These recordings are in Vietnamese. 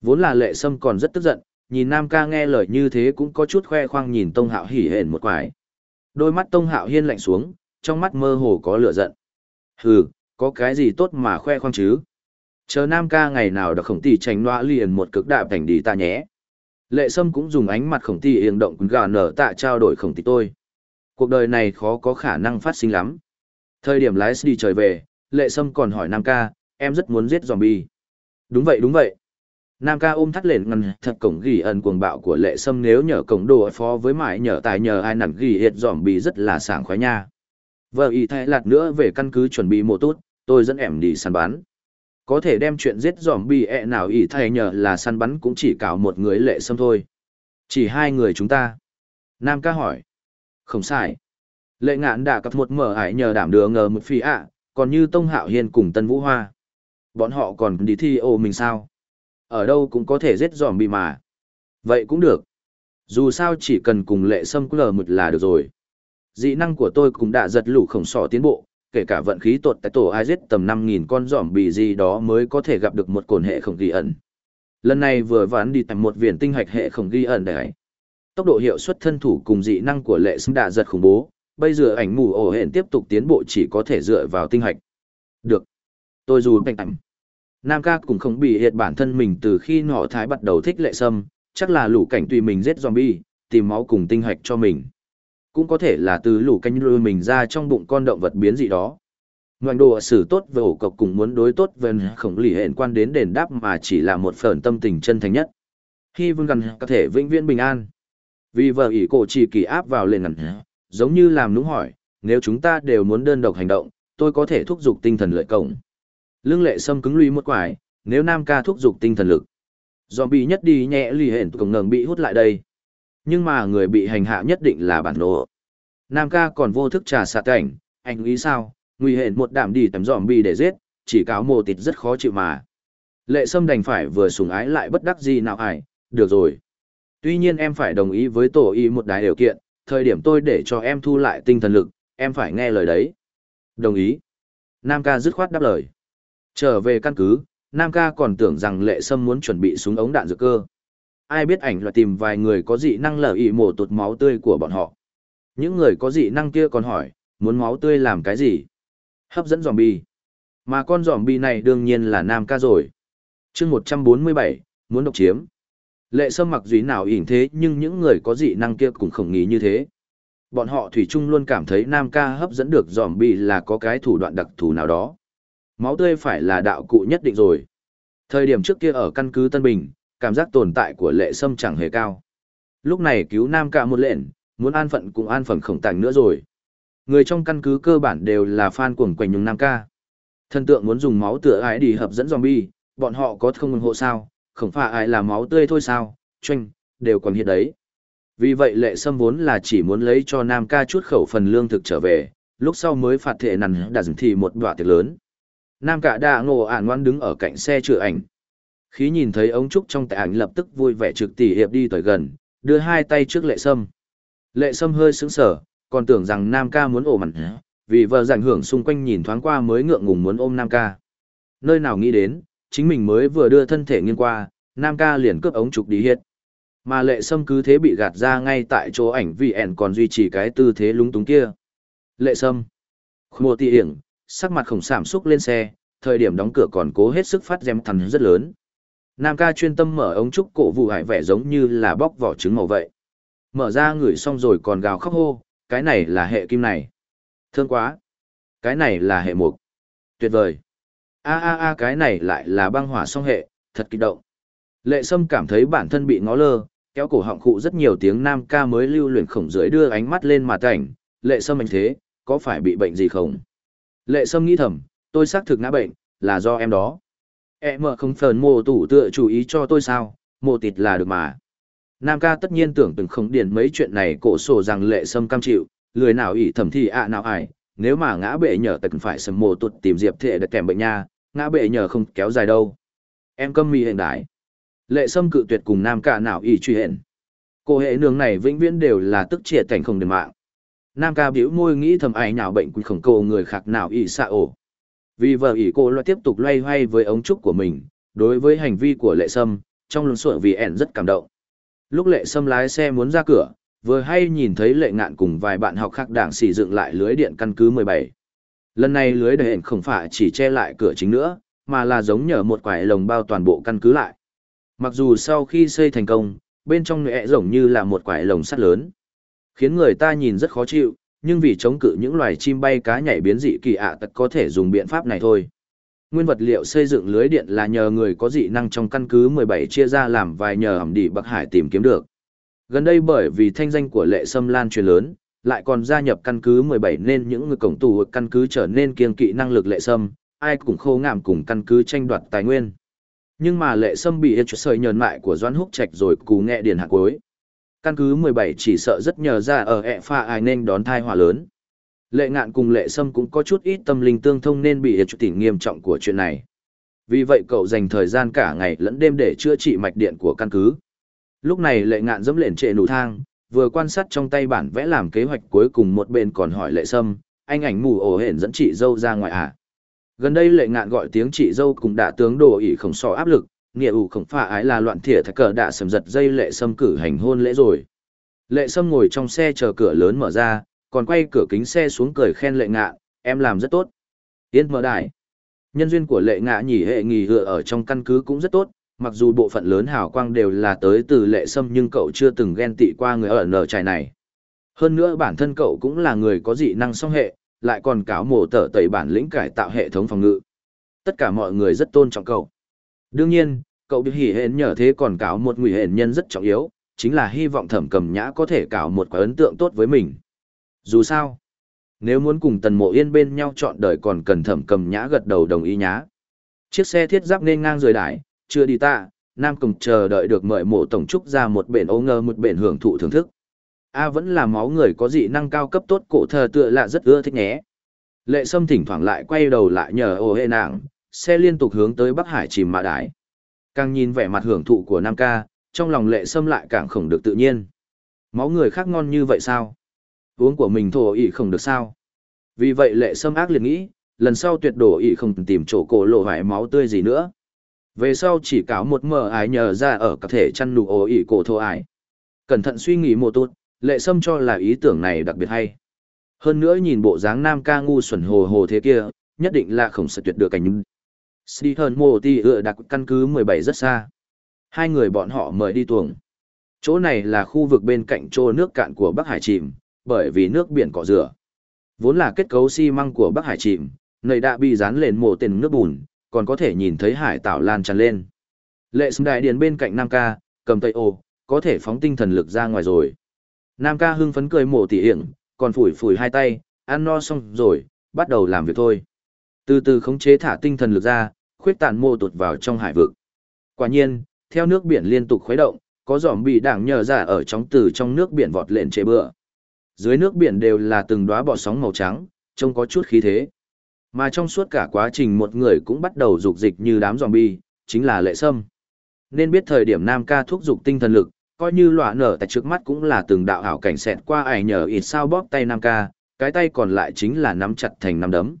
Vốn là lệ sâm còn rất tức giận, nhìn Nam ca nghe lời như thế cũng có chút khoe khoang nhìn Tông Hạo hỉ hển một quải. Đôi mắt Tông Hạo hiên lạnh xuống, trong mắt mơ hồ có lửa giận. Hừ, có cái gì tốt mà khoe khoang chứ? Chờ Nam ca ngày nào đã khổng tỷ tránh loa liền một cực đạp thành đi ta nhé. Lệ Sâm cũng dùng ánh mặt khổng tỷ yên động gà nở tạ trao đổi khổng tỷ tôi. Cuộc đời này khó có khả năng phát sinh lắm. Thời điểm lái đi trời về, Lệ Sâm còn hỏi Nam ca, em rất muốn giết zombie. Đúng vậy đúng vậy. Nam ca ôm thắt lên ngăn thật cổng ghi ẩn cuồng bạo của lệ sâm nếu nhờ cổng đồ phó với mãi nhờ tài nhờ ai nặng ghi hiệt dòm bị rất là sảng khoái nha. Vợ ý thay lạt nữa về căn cứ chuẩn bị một tốt, tôi dẫn em đi săn bắn. Có thể đem chuyện giết dòm bị ẹ nào ý thay nhờ là săn bắn cũng chỉ cào một người lệ sâm thôi. Chỉ hai người chúng ta. Nam ca hỏi. Không sai. Lệ ngạn đã cặp một mở ải nhờ đảm đường ngờ một phi ạ, còn như Tông Hạo Hiên cùng Tân Vũ Hoa. Bọn họ còn đi thi ô mình sao? Ở đâu cũng có thể giết dòm bị mà. Vậy cũng được. Dù sao chỉ cần cùng lệ sâm lờ mực là được rồi. Dị năng của tôi cũng đã giật lũ khổng sỏ tiến bộ, kể cả vận khí tột tại tổ ai giết tầm 5.000 con dòm bị gì đó mới có thể gặp được một cồn hệ không ghi ẩn. Lần này vừa ván đi thành một viền tinh hạch hệ không ghi ẩn đấy. Tốc độ hiệu suất thân thủ cùng dị năng của lệ sâm đã giật khủng bố, bây giờ ảnh mù ổ hển tiếp tục tiến bộ chỉ có thể dựa vào tinh hạch. Được. Tôi dù bành ảnh. Nam ca cũng không bị hiện bản thân mình từ khi nọ thái bắt đầu thích lệ sâm, chắc là lũ cảnh tùy mình giết zombie, tìm máu cùng tinh hạch cho mình. Cũng có thể là từ lũ canh lùi mình ra trong bụng con động vật biến dị đó. Ngoại đồ xử tốt về ổ cọc cùng muốn đối tốt về khổng lì hẹn quan đến đền đáp mà chỉ là một phần tâm tình chân thành nhất. Khi vương gần có thể vĩnh viễn bình an. Vì vợ ỷ cổ chỉ kỳ áp vào lên ngẩn giống như làm nũng hỏi, nếu chúng ta đều muốn đơn độc hành động, tôi có thể thúc giục tinh thần lợi cổng. Lương lệ sâm cứng lùi một quải, nếu nam ca thúc giục tinh thần lực. bị nhất đi nhẹ lì hển cổng ngừng bị hút lại đây. Nhưng mà người bị hành hạ nhất định là bản lộ. Nam ca còn vô thức trà sạt cảnh, anh nghĩ sao, nguy hển một đảm đi tầm bị để giết, chỉ cáo mồ tịt rất khó chịu mà. Lệ sâm đành phải vừa sùng ái lại bất đắc gì nào ải, được rồi. Tuy nhiên em phải đồng ý với tổ y một đài điều kiện, thời điểm tôi để cho em thu lại tinh thần lực, em phải nghe lời đấy. Đồng ý. Nam ca dứt khoát đáp lời. Trở về căn cứ, Nam ca còn tưởng rằng lệ sâm muốn chuẩn bị súng ống đạn dược cơ. Ai biết ảnh là tìm vài người có dị năng lở ị mổ tụt máu tươi của bọn họ. Những người có dị năng kia còn hỏi, muốn máu tươi làm cái gì? Hấp dẫn zombie. Mà con zombie này đương nhiên là Nam ca rồi. chương 147, muốn độc chiếm. Lệ sâm mặc dùy nào ỉn thế nhưng những người có dị năng kia cũng không nghĩ như thế. Bọn họ thủy chung luôn cảm thấy Nam ca hấp dẫn được zombie là có cái thủ đoạn đặc thù nào đó. Máu tươi phải là đạo cụ nhất định rồi. Thời điểm trước kia ở căn cứ Tân Bình, cảm giác tồn tại của lệ sâm chẳng hề cao. Lúc này cứu Nam ca một lệnh, muốn an phận cũng an phận khổng tàng nữa rồi. Người trong căn cứ cơ bản đều là fan cuồng quanh nhung Nam ca. Thần tượng muốn dùng máu tựa ái đi hợp dẫn zombie, bọn họ có không ủng hộ sao, không phải ai là máu tươi thôi sao, choanh, đều còn hiện đấy. Vì vậy lệ sâm vốn là chỉ muốn lấy cho Nam ca chút khẩu phần lương thực trở về, lúc sau mới phạt thể nằn đã dừng thì một đoạn tiệc lớn. Nam cả đạ ngộ ản ngoan đứng ở cạnh xe chữa ảnh. Khi nhìn thấy ống trúc trong tại ảnh lập tức vui vẻ trực tỉ hiệp đi tới gần, đưa hai tay trước lệ sâm. Lệ sâm hơi sững sờ, còn tưởng rằng Nam ca muốn ôm mặt, vì vợ rảnh hưởng xung quanh nhìn thoáng qua mới ngượng ngùng muốn ôm Nam ca. Nơi nào nghĩ đến, chính mình mới vừa đưa thân thể nghiêng qua, Nam ca liền cướp ống trục đi hiệt. Mà lệ sâm cứ thế bị gạt ra ngay tại chỗ ảnh vì ẻn còn duy trì cái tư thế lúng túng kia. Lệ sâm. Mùa tị hiển, sắc mặt khổng sảm xúc lên xe, thời điểm đóng cửa còn cố hết sức phát dèm thằn rất lớn. Nam ca chuyên tâm mở ống trúc cổ vụ hải vẻ giống như là bóc vỏ trứng màu vậy. Mở ra ngửi xong rồi còn gào khóc hô, cái này là hệ kim này. Thương quá. Cái này là hệ mục. Tuyệt vời. A a a cái này lại là băng hỏa song hệ, thật kích động. Lệ Sâm cảm thấy bản thân bị ngó lơ, kéo cổ họng khụ rất nhiều tiếng nam ca mới lưu luyện khổng dưới đưa ánh mắt lên mặt cảnh. Lệ Sâm anh thế, có phải bị bệnh gì không? Lệ Sâm nghĩ thầm, tôi xác thực ngã bệnh, là do em đó. Em mở không phần mô tủ tựa chú ý cho tôi sao, mô tịt là được mà. Nam ca tất nhiên tưởng từng không điền mấy chuyện này cổ sổ rằng lệ sâm cam chịu, lười nào ỷ thẩm thì ạ nào ải, nếu mà ngã bệ nhờ tật phải sầm mô tụt tìm diệp thệ được kèm bệnh nha, ngã bệ nhờ không kéo dài đâu. Em câm mì hiện đại. Lệ sâm cự tuyệt cùng nam ca nào ỷ truy hẹn. Cô hệ nương này vĩnh viễn đều là tức triệt cảnh không đền mạng. Nam ca biểu môi nghĩ thầm ai nào bệnh quỷ khổng cầu người khác nào ỷ xạ ổ. Vì vợ ỷ cô loại tiếp tục loay hoay với ống trúc của mình, đối với hành vi của lệ sâm, trong lùn sụa vì ẻn rất cảm động. Lúc lệ sâm lái xe muốn ra cửa, vừa hay nhìn thấy lệ ngạn cùng vài bạn học khác đảng xì dựng lại lưới điện căn cứ 17. Lần này lưới đầy ẻn không phải chỉ che lại cửa chính nữa, mà là giống nhờ một quải lồng bao toàn bộ căn cứ lại. Mặc dù sau khi xây thành công, bên trong nệ rộng như là một quải lồng sắt lớn, khiến người ta nhìn rất khó chịu, nhưng vì chống cự những loài chim bay cá nhảy biến dị kỳ ạ à tật có thể dùng biện pháp này thôi. Nguyên vật liệu xây dựng lưới điện là nhờ người có dị năng trong căn cứ 17 chia ra làm vài nhờ hầm đi Bắc Hải tìm kiếm được. Gần đây bởi vì thanh danh của lệ sâm lan truyền lớn, lại còn gia nhập căn cứ 17 nên những người cổng tù căn cứ trở nên kiêng kỵ năng lực lệ sâm, ai cũng khô ngảm cùng căn cứ tranh đoạt tài nguyên. Nhưng mà lệ sâm bị ít sợi nhờn mại của Doãn Húc Trạch rồi cú nghe điền hạt cuối. Căn cứ 17 chỉ sợ rất nhờ ra ở ẹ pha ai nên đón thai hỏa lớn. Lệ ngạn cùng lệ sâm cũng có chút ít tâm linh tương thông nên bị ít tỉnh nghiêm trọng của chuyện này. Vì vậy cậu dành thời gian cả ngày lẫn đêm để chữa trị mạch điện của căn cứ. Lúc này lệ ngạn dẫm lên trệ nụ thang, vừa quan sát trong tay bản vẽ làm kế hoạch cuối cùng một bên còn hỏi lệ sâm, anh ảnh mù ổ hển dẫn chị dâu ra ngoài à. Gần đây lệ ngạn gọi tiếng chị dâu cũng đã tướng đồ ỉ không so áp lực, nghĩa ủ khổng phà ái là loạn thỉa thạch cờ đã sầm giật dây lệ sâm cử hành hôn lễ rồi. Lệ sâm ngồi trong xe chờ cửa lớn mở ra, còn quay cửa kính xe xuống cười khen lệ ngạ em làm rất tốt. Yên mở đại. Nhân duyên của lệ ngạ nhỉ hệ nghỉ hựa ở trong căn cứ cũng rất tốt, mặc dù bộ phận lớn hào quang đều là tới từ lệ sâm nhưng cậu chưa từng ghen tị qua người ở nở trại này. Hơn nữa bản thân cậu cũng là người có dị năng song hệ, lại còn cáo mổ tở tẩy bản lĩnh cải tạo hệ thống phòng ngự. Tất cả mọi người rất tôn trọng cậu. Đương nhiên, cậu bị hỉ hên nhờ thế còn cáo một nguy hển nhân rất trọng yếu, chính là hy vọng thẩm cầm nhã có thể cáo một quả ấn tượng tốt với mình. Dù sao, nếu muốn cùng tần mộ yên bên nhau chọn đời còn cần thẩm cầm nhã gật đầu đồng ý nhá. Chiếc xe thiết giáp nên ngang rời đải, chưa đi ta, Nam Cùng chờ đợi được mời mộ tổng trúc ra một bển ô ngơ một bển hưởng thụ thưởng thức. A vẫn là máu người có dị năng cao cấp tốt cổ thờ tựa lạ rất ưa thích nhé. Lệ Sâm thỉnh thoảng lại quay đầu lại nhờ ô hệ nàng, xe liên tục hướng tới Bắc Hải chìm mà đái. Càng nhìn vẻ mặt hưởng thụ của Nam ca, trong lòng Lệ Sâm lại càng khổng được tự nhiên. Máu người khác ngon như vậy sao? Uống của mình thổ ỉ không được sao? Vì vậy Lệ Sâm ác liệt nghĩ, lần sau tuyệt đổ ỉ không tìm chỗ cổ lộ vải máu tươi gì nữa. Về sau chỉ cáo một mờ ái nhờ ra ở các thể chăn nụ ổ ỉ cổ thô ái. Cẩn thận suy nghĩ một tốt, lệ sâm cho là ý tưởng này đặc biệt hay. Hơn nữa nhìn bộ dáng nam ca ngu xuẩn hồ hồ thế kia, nhất định là không sợ tuyệt được cảnh Sĩ hơn mô Tì ựa đặc căn cứ 17 rất xa. Hai người bọn họ mời đi tuồng. Chỗ này là khu vực bên cạnh chỗ nước cạn của Bắc Hải chìm, bởi vì nước biển cọ rửa. Vốn là kết cấu xi măng của Bắc Hải chìm, nơi đã bị dán lên mồ tiền nước bùn, còn có thể nhìn thấy hải tảo lan tràn lên. Lệ xứng đại điền bên cạnh Nam ca, cầm tay ô, có thể phóng tinh thần lực ra ngoài rồi. Nam ca hưng phấn cười mổ tỉ hiển, còn phủi phủi hai tay, ăn no xong rồi, bắt đầu làm việc thôi. Từ từ khống chế thả tinh thần lực ra, khuyết tản mô tụt vào trong hải vực. Quả nhiên, theo nước biển liên tục khuấy động, có giòm bị đảng nhờ ra ở trong từ trong nước biển vọt lên chế bựa. Dưới nước biển đều là từng đóa bọt sóng màu trắng, trông có chút khí thế. Mà trong suốt cả quá trình một người cũng bắt đầu dục dịch như đám zombie, chính là lệ sâm. Nên biết thời điểm Nam ca thúc dục tinh thần lực, coi như lọa nở tại trước mắt cũng là từng đạo hảo cảnh xẹt qua ải nhờ ít sao bóp tay Nam ca, cái tay còn lại chính là nắm chặt thành nắm đấm.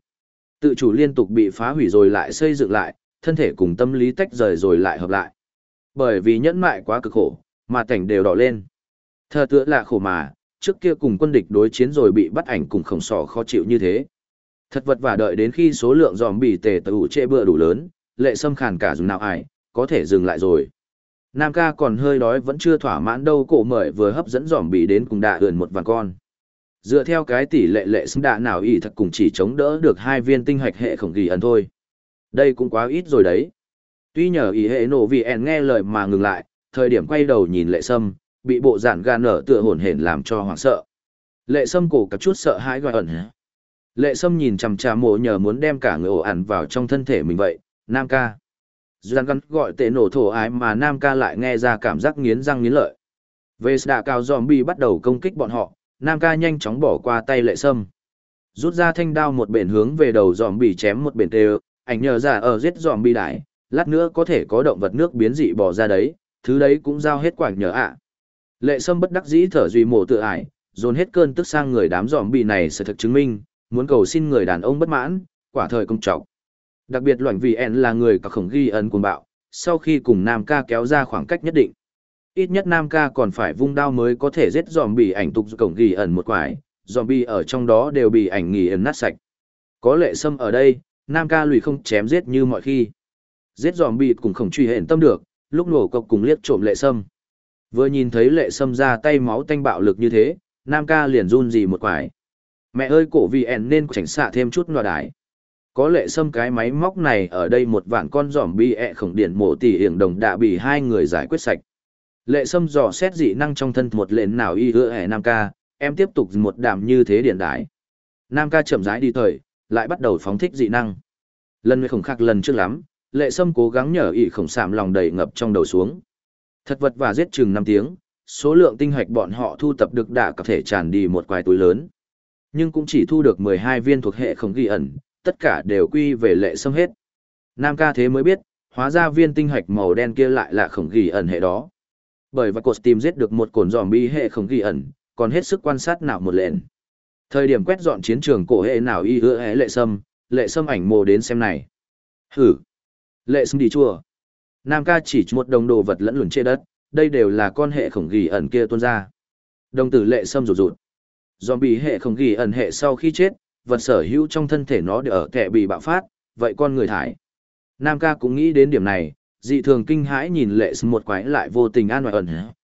Tự chủ liên tục bị phá hủy rồi lại xây dựng lại, thân thể cùng tâm lý tách rời rồi lại hợp lại. Bởi vì nhẫn mại quá cực khổ, mà cảnh đều đỏ lên. Thờ tựa là khổ mà, trước kia cùng quân địch đối chiến rồi bị bắt ảnh cùng khổng sỏ khó chịu như thế. Thật vật và đợi đến khi số lượng giòm bị tề tử trệ bựa đủ lớn, lệ sâm khàn cả dùng nào ải, có thể dừng lại rồi. Nam ca còn hơi đói vẫn chưa thỏa mãn đâu cổ mời vừa hấp dẫn giòm bị đến cùng đạ ườn một vàng con. Dựa theo cái tỷ lệ lệ xứng đạ nào ý thật cùng chỉ chống đỡ được hai viên tinh hạch hệ khổng ghi ẩn thôi. Đây cũng quá ít rồi đấy. Tuy nhờ ý hệ nổ vì ẻn nghe lời mà ngừng lại, thời điểm quay đầu nhìn lệ sâm, bị bộ giản gan nở tựa hổn hển làm cho hoảng sợ. Lệ sâm cổ cặp chút sợ hãi gọi ẩn Lệ Sâm nhìn chằm chằm mộ nhờ muốn đem cả người ổ ẩn vào trong thân thể mình vậy, Nam ca. Giang gắn gọi tệ nổ thổ ái mà Nam ca lại nghe ra cảm giác nghiến răng nghiến lợi. Về đạ cao bi bắt đầu công kích bọn họ, Nam ca nhanh chóng bỏ qua tay Lệ Sâm. Rút ra thanh đao một bền hướng về đầu zombie chém một bền tê ảnh nhờ ra ở giết zombie đại, lát nữa có thể có động vật nước biến dị bỏ ra đấy, thứ đấy cũng giao hết quảng nhờ ạ. Lệ Sâm bất đắc dĩ thở duy mổ tự ải, dồn hết cơn tức sang người đám zombie này sẽ thực chứng minh, muốn cầu xin người đàn ông bất mãn, quả thời công trọng. Đặc biệt loạn vì En là người cả khổng ghi ấn cuồng bạo, sau khi cùng Nam ca kéo ra khoảng cách nhất định. Ít nhất Nam ca còn phải vung đao mới có thể giết dòm bị ảnh tục cổng ghi ẩn một quải dòm bị ở trong đó đều bị ảnh nghỉ ẩn nát sạch. Có lệ sâm ở đây, Nam ca lùi không chém giết như mọi khi. Giết dòm bị cũng không truy hển tâm được, lúc nổ cọc cùng liếc trộm lệ sâm. Vừa nhìn thấy lệ sâm ra tay máu tanh bạo lực như thế, Nam ca liền run gì một quải. Mẹ ơi cổ vì ẻn nên tránh xạ thêm chút nọa đái. Có lệ sâm cái máy móc này ở đây một vạn con giỏm bi ẹ khổng điện mổ tỷ hiểng đồng đã bị hai người giải quyết sạch. Lệ sâm dò xét dị năng trong thân một lệnh nào y hứa hẻ Nam ca, em tiếp tục một đàm như thế điện đái. Nam ca chậm rãi đi thời, lại bắt đầu phóng thích dị năng. Lần này khổng khắc lần trước lắm, lệ sâm cố gắng nhở y khổng sạm lòng đầy ngập trong đầu xuống. Thật vật và giết chừng năm tiếng, số lượng tinh hoạch bọn họ thu tập được đã có thể tràn đi một quài túi lớn. Nhưng cũng chỉ thu được 12 viên thuộc hệ không ghi ẩn, tất cả đều quy về lệ sâm hết. Nam ca thế mới biết, hóa ra viên tinh hoạch màu đen kia lại là khổng ghi ẩn hệ đó. Bởi và cột tìm giết được một cồn giòm bi hệ không ghi ẩn, còn hết sức quan sát nào một lệnh. Thời điểm quét dọn chiến trường cổ hệ nào y hứa hé lệ sâm, lệ sâm ảnh mồ đến xem này. Hử! Lệ sâm đi chùa. Nam ca chỉ một đồng đồ vật lẫn luồn trên đất, đây đều là con hệ khổng ghi ẩn kia tuôn ra. Đồng tử lệ sâm rụt rụt. Dòm bị hệ khổng ghi ẩn hệ sau khi chết, vật sở hữu trong thân thể nó đều ở kẻ bị bạo phát, vậy con người thải. Nam ca cũng nghĩ đến điểm này, dị thường kinh hãi nhìn lệ sâm một quái lại vô tình an ngoại ẩn,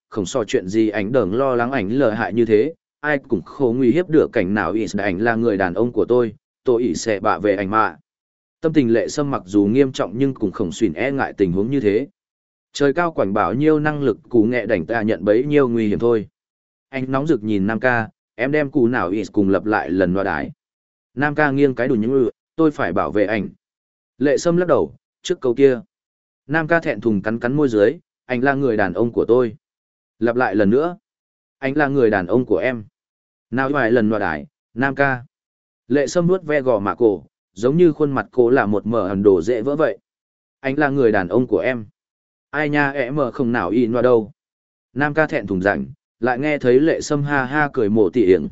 không so chuyện gì ảnh đờng lo lắng ảnh lợi hại như thế, ai cũng khổ nguy hiếp được cảnh nào ý ảnh là người đàn ông của tôi, tôi ý sẽ bạ về ảnh mạ. Tâm tình lệ sâm mặc dù nghiêm trọng nhưng cũng không xuyên e ngại tình huống như thế. Trời cao quảnh bảo nhiêu năng lực cú nghệ đảnh ta nhận bấy nhiêu nguy hiểm thôi. Anh nóng rực nhìn Nam ca, em đem cù nào ý cùng lập lại lần loa đái. Nam ca nghiêng cái đùi những ư, tôi phải bảo vệ ảnh. Lệ sâm lắc đầu, trước câu kia. Nam ca thẹn thùng cắn cắn môi dưới, anh là người đàn ông của tôi. Lặp lại lần nữa. Anh là người đàn ông của em. Nào vài lần loa đái, Nam ca. Lệ sâm nuốt ve gò mạ cổ, giống như khuôn mặt cô là một mở hẳn đồ dễ vỡ vậy. Anh là người đàn ông của em. Ai nha ẻ mở không nào y noa đâu. Nam ca thẹn thùng rảnh, lại nghe thấy lệ sâm ha ha cười mổ tỉ yểng.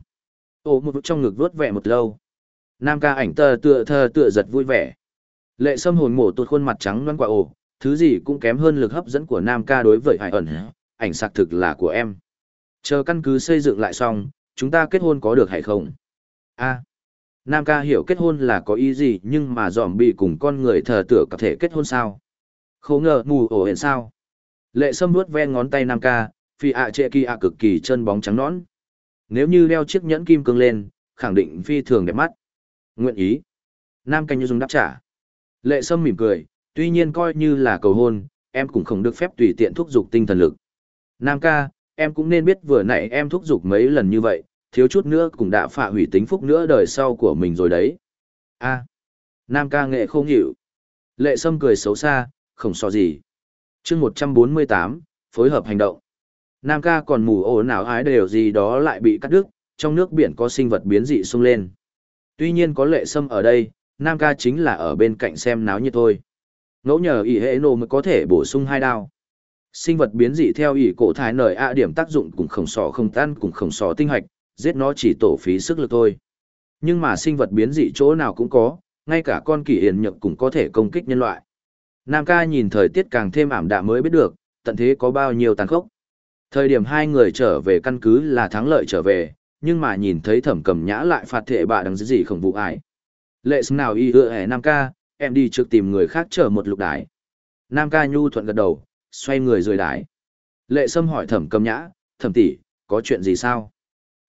Ô một trong ngực vuốt vẻ một lâu. Nam ca ảnh tờ tựa thơ tựa giật vui vẻ. Lệ sâm hồn mổ tuột khuôn mặt trắng loan quả ổ thứ gì cũng kém hơn lực hấp dẫn của Nam ca đối với hải ẩn, ảnh sạc thực là của em. Chờ căn cứ xây dựng lại xong, chúng ta kết hôn có được hay không? a Nam ca hiểu kết hôn là có ý gì nhưng mà dòm bị cùng con người thờ tựa có thể kết hôn sao? Khổ ngờ mù ổ hển sao? Lệ sâm vuốt ven ngón tay Nam ca, phi ạ trệ kỳ ạ cực kỳ chân bóng trắng nõn. Nếu như đeo chiếc nhẫn kim cương lên, khẳng định phi thường đẹp mắt. Nguyện ý. Nam ca như dùng đáp trả. Lệ sâm mỉm cười, tuy nhiên coi như là cầu hôn, em cũng không được phép tùy tiện thúc giục tinh thần lực. Nam ca, em cũng nên biết vừa nãy em thúc giục mấy lần như vậy, thiếu chút nữa cũng đã phá hủy tính phúc nữa đời sau của mình rồi đấy. a Nam ca nghệ không hiểu. Lệ sâm cười xấu xa, không so gì. chương 148, phối hợp hành động. Nam ca còn mù ổ nào ái đều gì đó lại bị cắt đứt, trong nước biển có sinh vật biến dị sung lên. Tuy nhiên có lệ sâm ở đây, Nam ca chính là ở bên cạnh xem náo như thôi. Ngẫu nhờ ỷ hệ nô mới có thể bổ sung hai đao. Sinh vật biến dị theo ỷ cổ thái nở ạ điểm tác dụng cùng khổng sò không tan cùng khổng sò tinh hạch, giết nó chỉ tổ phí sức lực thôi. Nhưng mà sinh vật biến dị chỗ nào cũng có, ngay cả con kỳ hiền nhật cũng có thể công kích nhân loại. Nam ca nhìn thời tiết càng thêm ảm đạm mới biết được, tận thế có bao nhiêu tàn khốc. Thời điểm hai người trở về căn cứ là thắng lợi trở về, nhưng mà nhìn thấy thẩm cầm nhã lại phạt thệ bà đằng gì khổng vụ ải. Lệ xứng nào y ưa hẻ Nam ca, em đi trước tìm người khác chờ một lục đái. Nam ca nhu thuận gật đầu, xoay người rời đái. Lệ sâm hỏi thẩm cầm nhã, thẩm tỷ, có chuyện gì sao?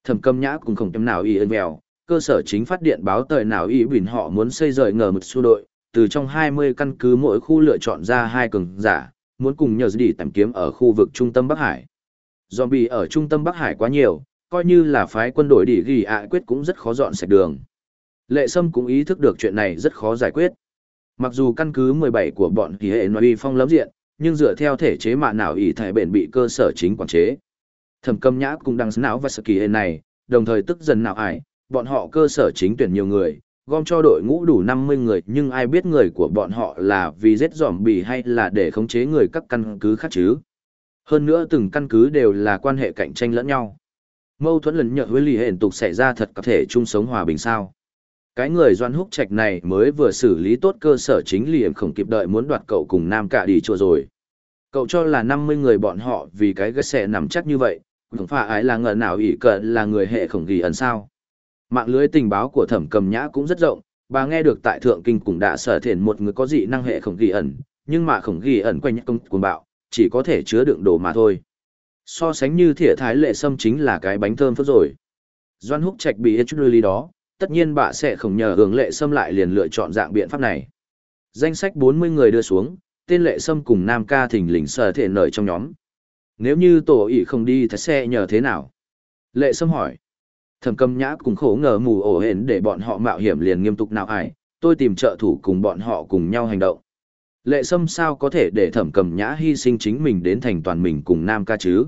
Thẩm cầm nhã cũng không tem nào y ơn vèo, cơ sở chính phát điện báo tời nào y bình họ muốn xây rời ngờ một xu đội, từ trong 20 căn cứ mỗi khu lựa chọn ra hai cường giả, muốn cùng nhờ đi tìm kiếm ở khu vực trung tâm Bắc Hải. Zombie ở trung tâm Bắc Hải quá nhiều, coi như là phái quân đội đi ghi ạ quyết cũng rất khó dọn sạch đường. Lệ Sâm cũng ý thức được chuyện này rất khó giải quyết. Mặc dù căn cứ 17 của bọn kỳ hệ nói phong lấm diện, nhưng dựa theo thể chế mạ nào ý thải bền bị cơ sở chính quản chế. Thẩm cầm nhã cũng đang não và sự kỳ hệ này, đồng thời tức dần nào ải, bọn họ cơ sở chính tuyển nhiều người, gom cho đội ngũ đủ 50 người nhưng ai biết người của bọn họ là vì giết giỏm bì hay là để khống chế người các căn cứ khác chứ. Hơn nữa từng căn cứ đều là quan hệ cạnh tranh lẫn nhau. Mâu thuẫn lẫn nhợ với lì hển tục xảy ra thật có thể chung sống hòa bình sao. Cái người doan húc trạch này mới vừa xử lý tốt cơ sở chính liền không kịp đợi muốn đoạt cậu cùng nam cả đi chùa rồi. Cậu cho là 50 người bọn họ vì cái ghét xe nằm chắc như vậy, không phải ái là ngờ nào ỷ cận là người hệ khổng ghi ẩn sao. Mạng lưới tình báo của thẩm cầm nhã cũng rất rộng, bà nghe được tại thượng kinh cũng đã sở thiền một người có dị năng hệ khổng ghi ẩn, nhưng mà khổng ghi ẩn quanh công cuồng bạo, chỉ có thể chứa đựng đồ mà thôi. So sánh như thỉa thái lệ sâm chính là cái bánh thơm phớt rồi. Doan húc trạch bị ít chút lý đó, tất nhiên bà sẽ không nhờ hướng lệ sâm lại liền lựa chọn dạng biện pháp này. Danh sách 40 người đưa xuống, tên lệ sâm cùng nam ca thỉnh lình sở thể nở trong nhóm. Nếu như tổ ỷ không đi thật xe nhờ thế nào? Lệ sâm hỏi. Thẩm cầm nhã cùng khổ ngờ mù ổ hển để bọn họ mạo hiểm liền nghiêm túc nào ải, tôi tìm trợ thủ cùng bọn họ cùng nhau hành động. Lệ sâm sao có thể để thẩm cầm nhã hy sinh chính mình đến thành toàn mình cùng nam ca chứ?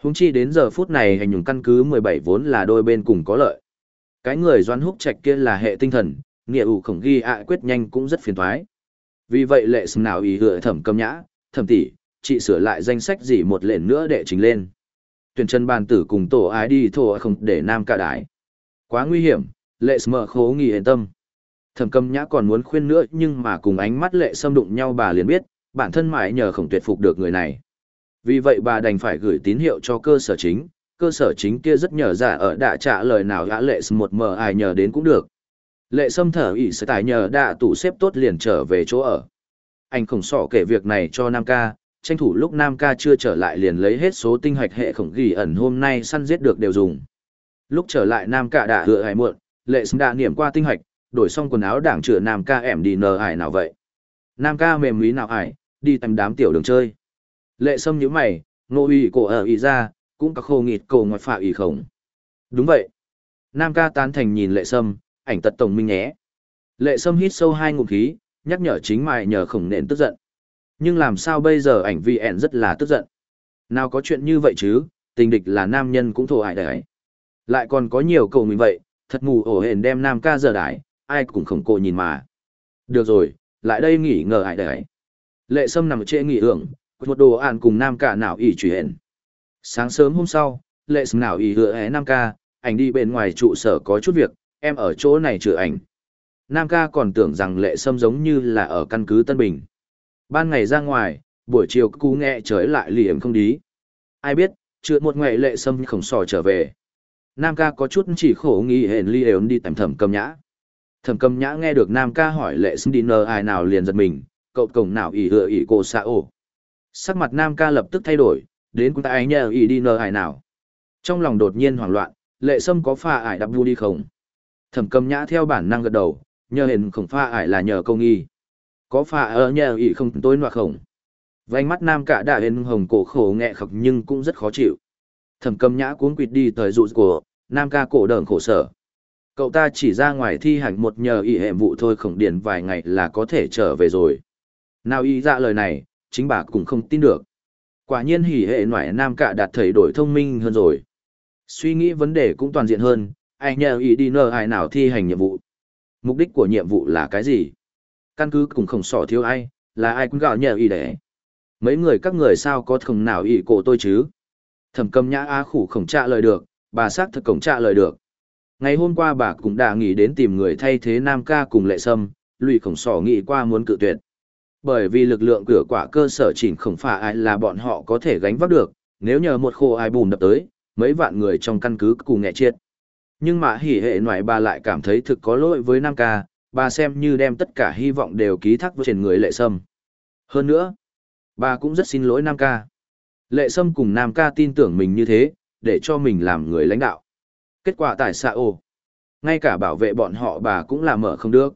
Húng chi đến giờ phút này hành nhùng căn cứ 17 vốn là đôi bên cùng có lợi. Cái người doan húc trạch kia là hệ tinh thần, nghĩa ủ khổng ghi ạ quyết nhanh cũng rất phiền thoái. Vì vậy lệ sâm nào ý hựa thẩm cầm nhã, thẩm tỷ, chị sửa lại danh sách gì một lệnh nữa để trình lên. Tuyển chân bàn tử cùng tổ ái đi thổ không để nam cả đái. Quá nguy hiểm, lệ sâm khố nghỉ yên tâm. Thẩm cầm nhã còn muốn khuyên nữa nhưng mà cùng ánh mắt lệ xâm đụng nhau bà liền biết, bản thân mãi nhờ khổng tuyệt phục được người này. Vì vậy bà đành phải gửi tín hiệu cho cơ sở chính, cơ sở chính kia rất nhờ giả ở đã trả lời nào gã lệ một mờ ai nhờ đến cũng được. Lệ sâm thở ỉ sẽ tài nhờ đã tủ xếp tốt liền trở về chỗ ở. Anh khổng sọ kể việc này cho Nam ca, tranh thủ lúc Nam ca chưa trở lại liền lấy hết số tinh hoạch hệ khổng ghi ẩn hôm nay săn giết được đều dùng. Lúc trở lại Nam ca đã hựa hài muộn, lệ sâm đã niệm qua tinh hoạch, đổi xong quần áo đảng chữa nam ca ẻm đi nờ ải nào vậy nam ca mềm lý nào ải đi tầm đám tiểu đường chơi lệ sâm nhíu mày nô uy cổ ở ý ra cũng có khô nghịt cổ ngoại phạ ý khổng đúng vậy nam ca tán thành nhìn lệ sâm ảnh tật tổng minh nhé lệ sâm hít sâu hai ngụm khí nhắc nhở chính mài nhờ khổng nện tức giận nhưng làm sao bây giờ ảnh vi ẹn rất là tức giận nào có chuyện như vậy chứ tình địch là nam nhân cũng thổ hại đấy lại còn có nhiều cầu mình vậy thật mù ổ hển đem nam ca giờ đái ai cũng khổng cổ nhìn mà. Được rồi, lại đây nghỉ ngờ hại đấy. Lệ Sâm nằm trễ nghỉ hưởng, một đồ ăn cùng Nam Ca nào ỉ chuyển. Sáng sớm hôm sau, Lệ Sâm nào ý hứa hé Nam Ca, ảnh đi bên ngoài trụ sở có chút việc, em ở chỗ này chữa ảnh. Nam Ca còn tưởng rằng Lệ Sâm giống như là ở căn cứ Tân Bình. Ban ngày ra ngoài, buổi chiều cú nghe trời lại liềm không đi. Ai biết, chưa một ngày Lệ Sâm khổng sò trở về. Nam ca có chút chỉ khổ nghĩ hển ly ếm đi tầm thầm cầm nhã. Thẩm cầm nhã nghe được nam ca hỏi lệ sâm đi nờ ai nào liền giật mình, cậu cổng nào ỉ hựa ỉ cô xa ổ. Sắc mặt nam ca lập tức thay đổi, đến cũng tại nhờ ý đi nờ hải nào. Trong lòng đột nhiên hoảng loạn, lệ sâm có pha ải đập vu đi không? Thẩm cầm nhã theo bản năng gật đầu, nhờ hình không pha ải là nhờ công nghi. Có pha ở nhờ ý không tối nọa không? Vành mắt nam cả đã hình hồng cổ khổ nghẹ khập nhưng cũng rất khó chịu. Thẩm cầm nhã cuốn quýt đi tới dụ của, nam ca cổ đờn khổ sở cậu ta chỉ ra ngoài thi hành một nhờ ý hệ vụ thôi khổng điển vài ngày là có thể trở về rồi nào ý ra lời này chính bà cũng không tin được quả nhiên hỉ hệ ngoại nam cả đạt thầy đổi thông minh hơn rồi. Suy nghĩ vấn đề cũng toàn diện hơn ai nhờ ý đi nơ ai nào thi hành nhiệm vụ. Mục đích của nhiệm vụ là cái gì? Căn cứ cũng không sỏ thiếu ai là ai cũng gạo nhờ ý để. Mấy người các người sao có thầm nào ý cổ tôi chứ? Thẩm cầm nhã a khủ khổng trả lời được bà xác thật cổng trả lời được. Ngày hôm qua bà cũng đã nghĩ đến tìm người thay thế Nam ca cùng lệ sâm, lụy khổng sỏ nghĩ qua muốn cự tuyệt. Bởi vì lực lượng cửa quả cơ sở chỉnh không phải ai là bọn họ có thể gánh vác được, nếu nhờ một khô ai bùn đập tới, mấy vạn người trong căn cứ cùng nghẹ chết Nhưng mà hỉ hệ ngoại bà lại cảm thấy thực có lỗi với Nam ca, bà xem như đem tất cả hy vọng đều ký thác với trên người lệ sâm. Hơn nữa, bà cũng rất xin lỗi Nam ca. Lệ sâm cùng Nam ca tin tưởng mình như thế, để cho mình làm người lãnh đạo. Kết quả tại xạ ô. Ngay cả bảo vệ bọn họ bà cũng làm mở không được.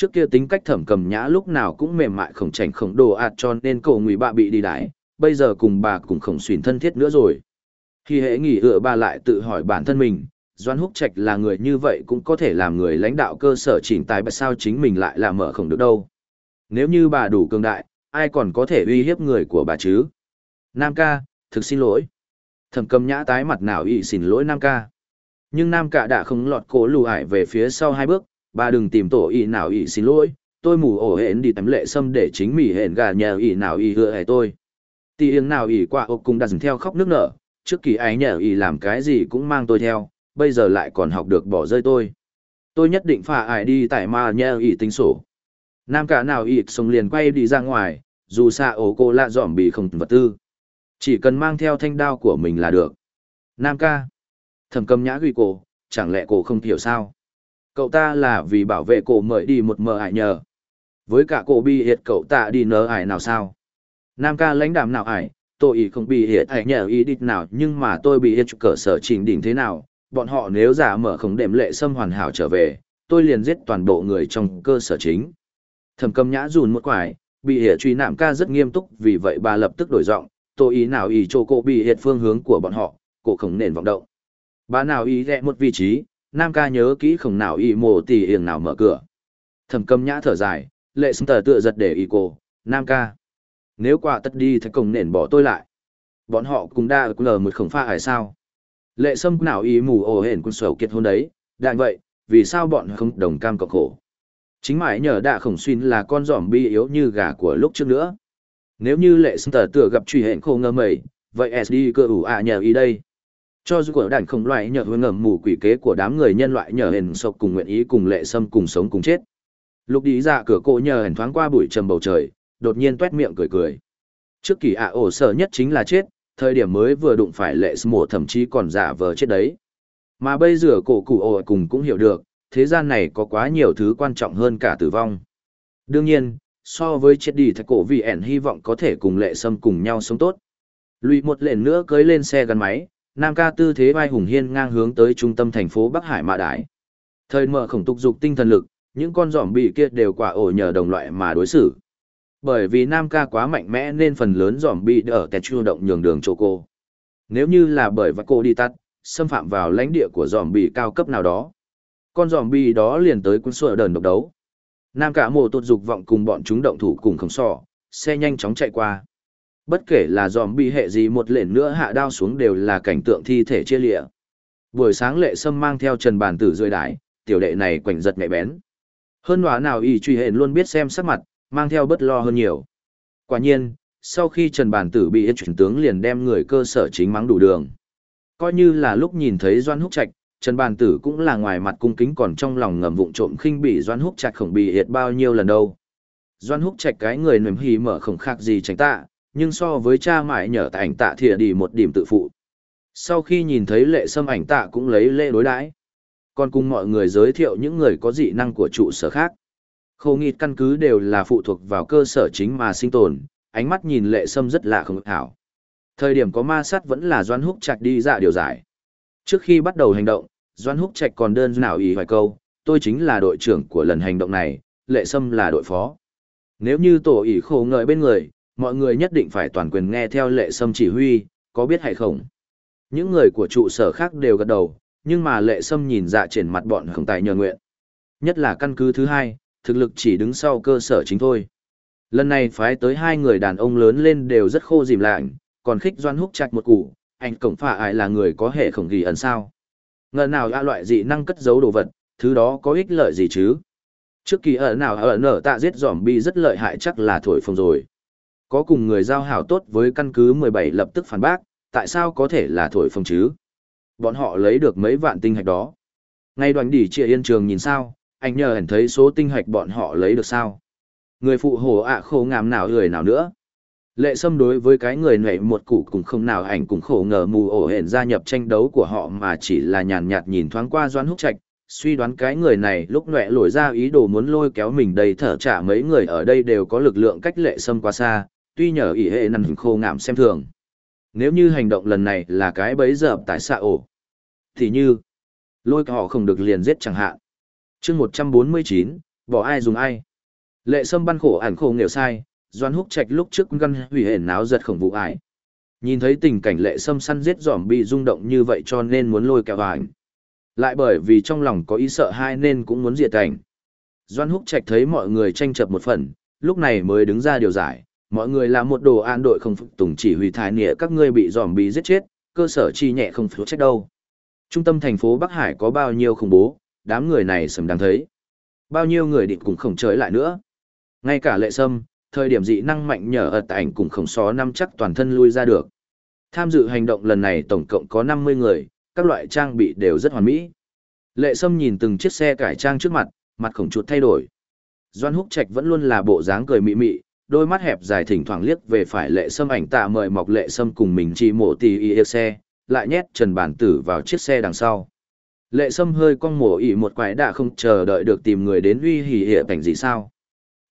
Trước kia tính cách thẩm cầm nhã lúc nào cũng mềm mại khổng chảnh khổng đồ ạt cho nên cổ ngụy bạ bị đi đái, bây giờ cùng bà cũng khổng xuyên thân thiết nữa rồi. Khi hễ nghỉ ựa bà lại tự hỏi bản thân mình, Doan Húc Trạch là người như vậy cũng có thể làm người lãnh đạo cơ sở chỉnh tài tại sao chính mình lại là mở khổng được đâu. Nếu như bà đủ cường đại, ai còn có thể uy hiếp người của bà chứ? Nam ca, thực xin lỗi. Thẩm cầm nhã tái mặt nào ý xin lỗi Nam ca. Nhưng Nam Ca đã không lọt cổ lù ải về phía sau hai bước, bà đừng tìm tổ ý nào ý xin lỗi, tôi mù ổ hển đi tắm lệ xâm để chính mỉ hển gà nhờ ý nào ý hứa hề tôi. Tì yên nào ý qua ốc cùng đặt theo khóc nước nở, trước kỳ ái nhờ ý làm cái gì cũng mang tôi theo, bây giờ lại còn học được bỏ rơi tôi. Tôi nhất định phải ải đi tại mà nhờ ý tính sổ. Nam cả nào y sống liền quay đi ra ngoài, dù xa ổ cô lạ dỏm bị không vật tư. Chỉ cần mang theo thanh đao của mình là được. Nam ca. thầm cầm nhã ghi cổ, chẳng lẽ cổ không hiểu sao? Cậu ta là vì bảo vệ cổ mời đi một mờ ải nhờ. Với cả cổ bị hiệt cậu ta đi nở ải nào sao? Nam ca lãnh đạm nào ải, tôi ý không bị hiệt ải nhờ ý địch nào nhưng mà tôi bị hiệt cỡ sở trình đỉnh thế nào? Bọn họ nếu giả mở không đệm lệ xâm hoàn hảo trở về, tôi liền giết toàn bộ người trong cơ sở chính. Thẩm cầm nhã rùn một quải, bị hiệt truy nạm ca rất nghiêm túc vì vậy bà lập tức đổi giọng tôi ý nào ý cho cô bị hiệt phương hướng của bọn họ, cổ không nền vọng động. Bà nào ý rẽ một vị trí, nam ca nhớ kỹ không nào y mồ tỉ hiền nào mở cửa. Thẩm cầm nhã thở dài, lệ sưng tờ tựa giật để y cô, nam ca. Nếu quả tất đi thì cổng nền bỏ tôi lại. Bọn họ cũng đã lờ một khổng pha hải sao. Lệ sâm nào y mù ồ hển quân sầu kiệt hôn đấy, Đại vậy, vì sao bọn không đồng cam cộng khổ. Chính mãi nhờ đạ khổng xuyên là con giỏm bi yếu như gà của lúc trước nữa. Nếu như lệ sâm tờ tựa gặp truy hẹn khô ngơ mẩy, vậy SD cơ ủ ạ nhờ y đây. Cho dù của đàn không loại nhờ hướng ngầm mù quỷ kế của đám người nhân loại nhờ hền sộc cùng nguyện ý cùng lệ sâm cùng sống cùng chết. Lục đi ra dạ cửa cổ nhờ hền thoáng qua bụi trầm bầu trời, đột nhiên tuét miệng cười cười. Trước kỳ ạ ổ sợ nhất chính là chết, thời điểm mới vừa đụng phải lệ sâm mổ thậm chí còn giả vờ chết đấy. Mà bây giờ cổ cụ ổ cùng cũng hiểu được, thế gian này có quá nhiều thứ quan trọng hơn cả tử vong. Đương nhiên, so với chết đi thạch cổ vì ẻn hy vọng có thể cùng lệ sâm cùng nhau sống tốt. lụy một lệnh nữa cưới lên xe gắn máy, Nam ca tư thế vai hùng hiên ngang hướng tới trung tâm thành phố Bắc Hải Mạ Đái. Thời mở khổng tục dục tinh thần lực, những con giỏm bị kia đều quả ổ nhờ đồng loại mà đối xử. Bởi vì Nam ca quá mạnh mẽ nên phần lớn giỏm bị ở kẹt chu động nhường đường chỗ cô. Nếu như là bởi và cô đi tắt, xâm phạm vào lãnh địa của giỏm bị cao cấp nào đó. Con giỏm bị đó liền tới quân sửa đờn độc đấu. Nam cả mồ tột dục vọng cùng bọn chúng động thủ cùng khổng sọ, xe nhanh chóng chạy qua. Bất kể là dòm bị hệ gì một lệnh nữa hạ đao xuống đều là cảnh tượng thi thể chia lịa. Buổi sáng lệ sâm mang theo trần bàn tử rơi đái, tiểu đệ này quảnh giật nhạy bén. Hơn hóa nào y truy hện luôn biết xem sắc mặt, mang theo bất lo hơn nhiều. Quả nhiên, sau khi trần bàn tử bị chuyển tướng liền đem người cơ sở chính mắng đủ đường. Coi như là lúc nhìn thấy Doan Húc Trạch, Trần Bàn Tử cũng là ngoài mặt cung kính còn trong lòng ngầm vụng trộm khinh bị Doan Húc Trạch khổng bị hiệt bao nhiêu lần đâu. Doan Húc Trạch cái người nềm hì mở khổng khác gì tránh tạ, nhưng so với cha mãi nhờ tại ảnh tạ thìa đi một điểm tự phụ. Sau khi nhìn thấy lệ sâm ảnh tạ cũng lấy lệ đối đãi còn cùng mọi người giới thiệu những người có dị năng của trụ sở khác. Khâu nghịt căn cứ đều là phụ thuộc vào cơ sở chính mà sinh tồn, ánh mắt nhìn lệ sâm rất là không hảo. Thời điểm có ma sát vẫn là Doan Húc Trạch đi dạ điều giải. Trước khi bắt đầu hành động, Doan Húc Trạch còn đơn nào ý hoài câu, tôi chính là đội trưởng của lần hành động này, lệ sâm là đội phó. Nếu như tổ ỷ khổ ngợi bên người, mọi người nhất định phải toàn quyền nghe theo lệ sâm chỉ huy, có biết hay không? Những người của trụ sở khác đều gật đầu, nhưng mà lệ sâm nhìn dạ trên mặt bọn khổng tài nhờ nguyện. Nhất là căn cứ thứ hai, thực lực chỉ đứng sau cơ sở chính thôi. Lần này phái tới hai người đàn ông lớn lên đều rất khô dìm lạnh, còn khích doan húc chặt một củ, anh cổng phả ai là người có hệ khổng ghi ẩn sao. Ngờ nào a loại dị năng cất giấu đồ vật, thứ đó có ích lợi gì chứ? Trước kỳ ở nào ở nở tạ giết giỏm bi rất lợi hại chắc là thổi phồng rồi. Có cùng người giao hảo tốt với căn cứ 17 lập tức phản bác, tại sao có thể là thổi phồng chứ? Bọn họ lấy được mấy vạn tinh hạch đó. Ngay đoàn đỉ trịa yên trường nhìn sao, anh nhờ hẳn thấy số tinh hạch bọn họ lấy được sao. Người phụ hồ ạ khổ ngàm nào người nào nữa. Lệ xâm đối với cái người nệ một củ cũng không nào ảnh cũng khổ ngờ mù ổ hển gia nhập tranh đấu của họ mà chỉ là nhàn nhạt nhìn thoáng qua doan húc trạch, suy đoán cái người này lúc nệ lổi ra ý đồ muốn lôi kéo mình đầy thở trả mấy người ở đây đều có lực lượng cách lệ xâm quá xa, tuy nhờ ỷ hệ nằm khô ngảm xem thường. Nếu như hành động lần này là cái bấy giờ tại xạ ổ, thì như lôi họ không được liền giết chẳng hạn. chương một trăm bốn mươi chín bỏ ai dùng ai. Lệ sâm băn khổ ản khổ nghèo sai, doan húc trạch lúc trước gân hủy hển náo giật khổng vụ ải. Nhìn thấy tình cảnh lệ sâm săn giết giỏm bị rung động như vậy cho nên muốn lôi kéo ảnh. Lại bởi vì trong lòng có ý sợ hai nên cũng muốn diệt cảnh. Doan húc trạch thấy mọi người tranh chấp một phần, lúc này mới đứng ra điều giải, mọi người là một đồ an đội không phục tùng chỉ huy thái nghĩa các ngươi bị dòm bị giết chết, cơ sở chi nhẹ không phụ trách đâu. Trung tâm thành phố Bắc Hải có bao nhiêu khủng bố, đám người này sầm đáng thấy. Bao nhiêu người định cũng không chới lại nữa. Ngay cả lệ sâm, thời điểm dị năng mạnh nhờ ợt ảnh cũng không xó năm chắc toàn thân lui ra được. Tham dự hành động lần này tổng cộng có 50 người, các loại trang bị đều rất hoàn mỹ. Lệ Sâm nhìn từng chiếc xe cải trang trước mặt, mặt khổng chuột thay đổi. Doan Húc Trạch vẫn luôn là bộ dáng cười mị mị, đôi mắt hẹp dài thỉnh thoảng liếc về phải Lệ Sâm ảnh tạ mời mọc Lệ Sâm cùng mình chỉ mộ tì y xe, lại nhét Trần Bản Tử vào chiếc xe đằng sau. Lệ Sâm hơi cong mổ ỉ một quái đã không chờ đợi được tìm người đến uy hỉ hệ cảnh gì sao.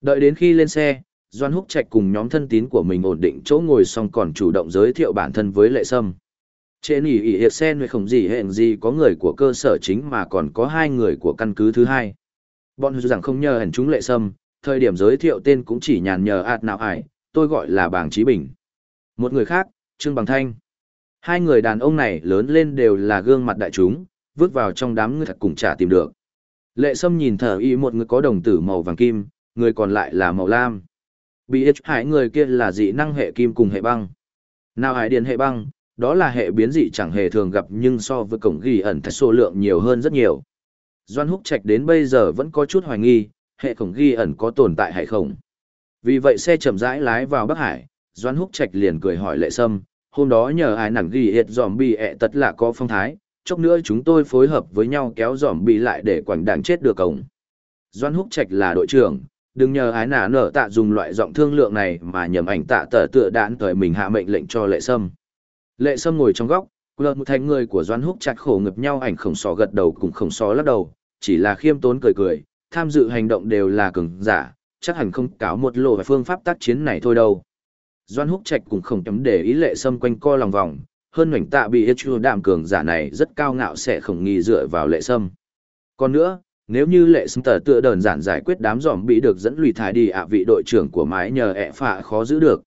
Đợi đến khi lên xe, Doan Húc Trạch cùng nhóm thân tín của mình ổn định chỗ ngồi xong còn chủ động giới thiệu bản thân với Lệ Sâm. Trên ỉ ỉ hiệp xe nơi không gì hẹn gì có người của cơ sở chính mà còn có hai người của căn cứ thứ hai. Bọn rằng không nhờ hẳn chúng Lệ Sâm, thời điểm giới thiệu tên cũng chỉ nhàn nhờ ạt nào ải, tôi gọi là Bàng Trí Bình. Một người khác, Trương Bằng Thanh. Hai người đàn ông này lớn lên đều là gương mặt đại chúng, vứt vào trong đám người thật cùng chả tìm được. Lệ Sâm nhìn thở y một người có đồng tử màu vàng kim, người còn lại là màu lam. Bị ích hải người kia là dị năng hệ kim cùng hệ băng. Nào hải điện hệ băng, đó là hệ biến dị chẳng hề thường gặp nhưng so với cổng ghi ẩn thật số lượng nhiều hơn rất nhiều. Doan Húc Trạch đến bây giờ vẫn có chút hoài nghi, hệ cổng ghi ẩn có tồn tại hay không. Vì vậy xe chậm rãi lái vào Bắc Hải, Doan Húc Trạch liền cười hỏi Lệ Sâm, hôm đó nhờ ai nặng ghi hiệt dòm bị ẹ tật là có phong thái, chốc nữa chúng tôi phối hợp với nhau kéo dòm bị lại để quảng đảng chết được cổng. Doan Húc Trạch là đội trưởng, đừng nhờ ái nả nở tạ dùng loại giọng thương lượng này mà nhầm ảnh tạ tờ tựa đạn thời mình hạ mệnh lệnh cho lệ sâm lệ sâm ngồi trong góc lợn một thành người của doan húc chặt khổ ngập nhau ảnh khổng sò gật đầu cùng khổng sò lắc đầu chỉ là khiêm tốn cười cười tham dự hành động đều là cường giả, chắc hẳn không cáo một lộ và phương pháp tác chiến này thôi đâu. Doan húc trạch cũng không chấm để ý lệ sâm quanh co lòng vòng, hơn ngoảnh tạ bị ít chua đạm cường giả này rất cao ngạo sẽ không nghi dựa vào lệ sâm còn nữa, nếu như lệ xâm tờ tựa đơn giản giải quyết đám giòm bị được dẫn lùi thải đi ạ vị đội trưởng của mái nhờ ẹ phạ khó giữ được.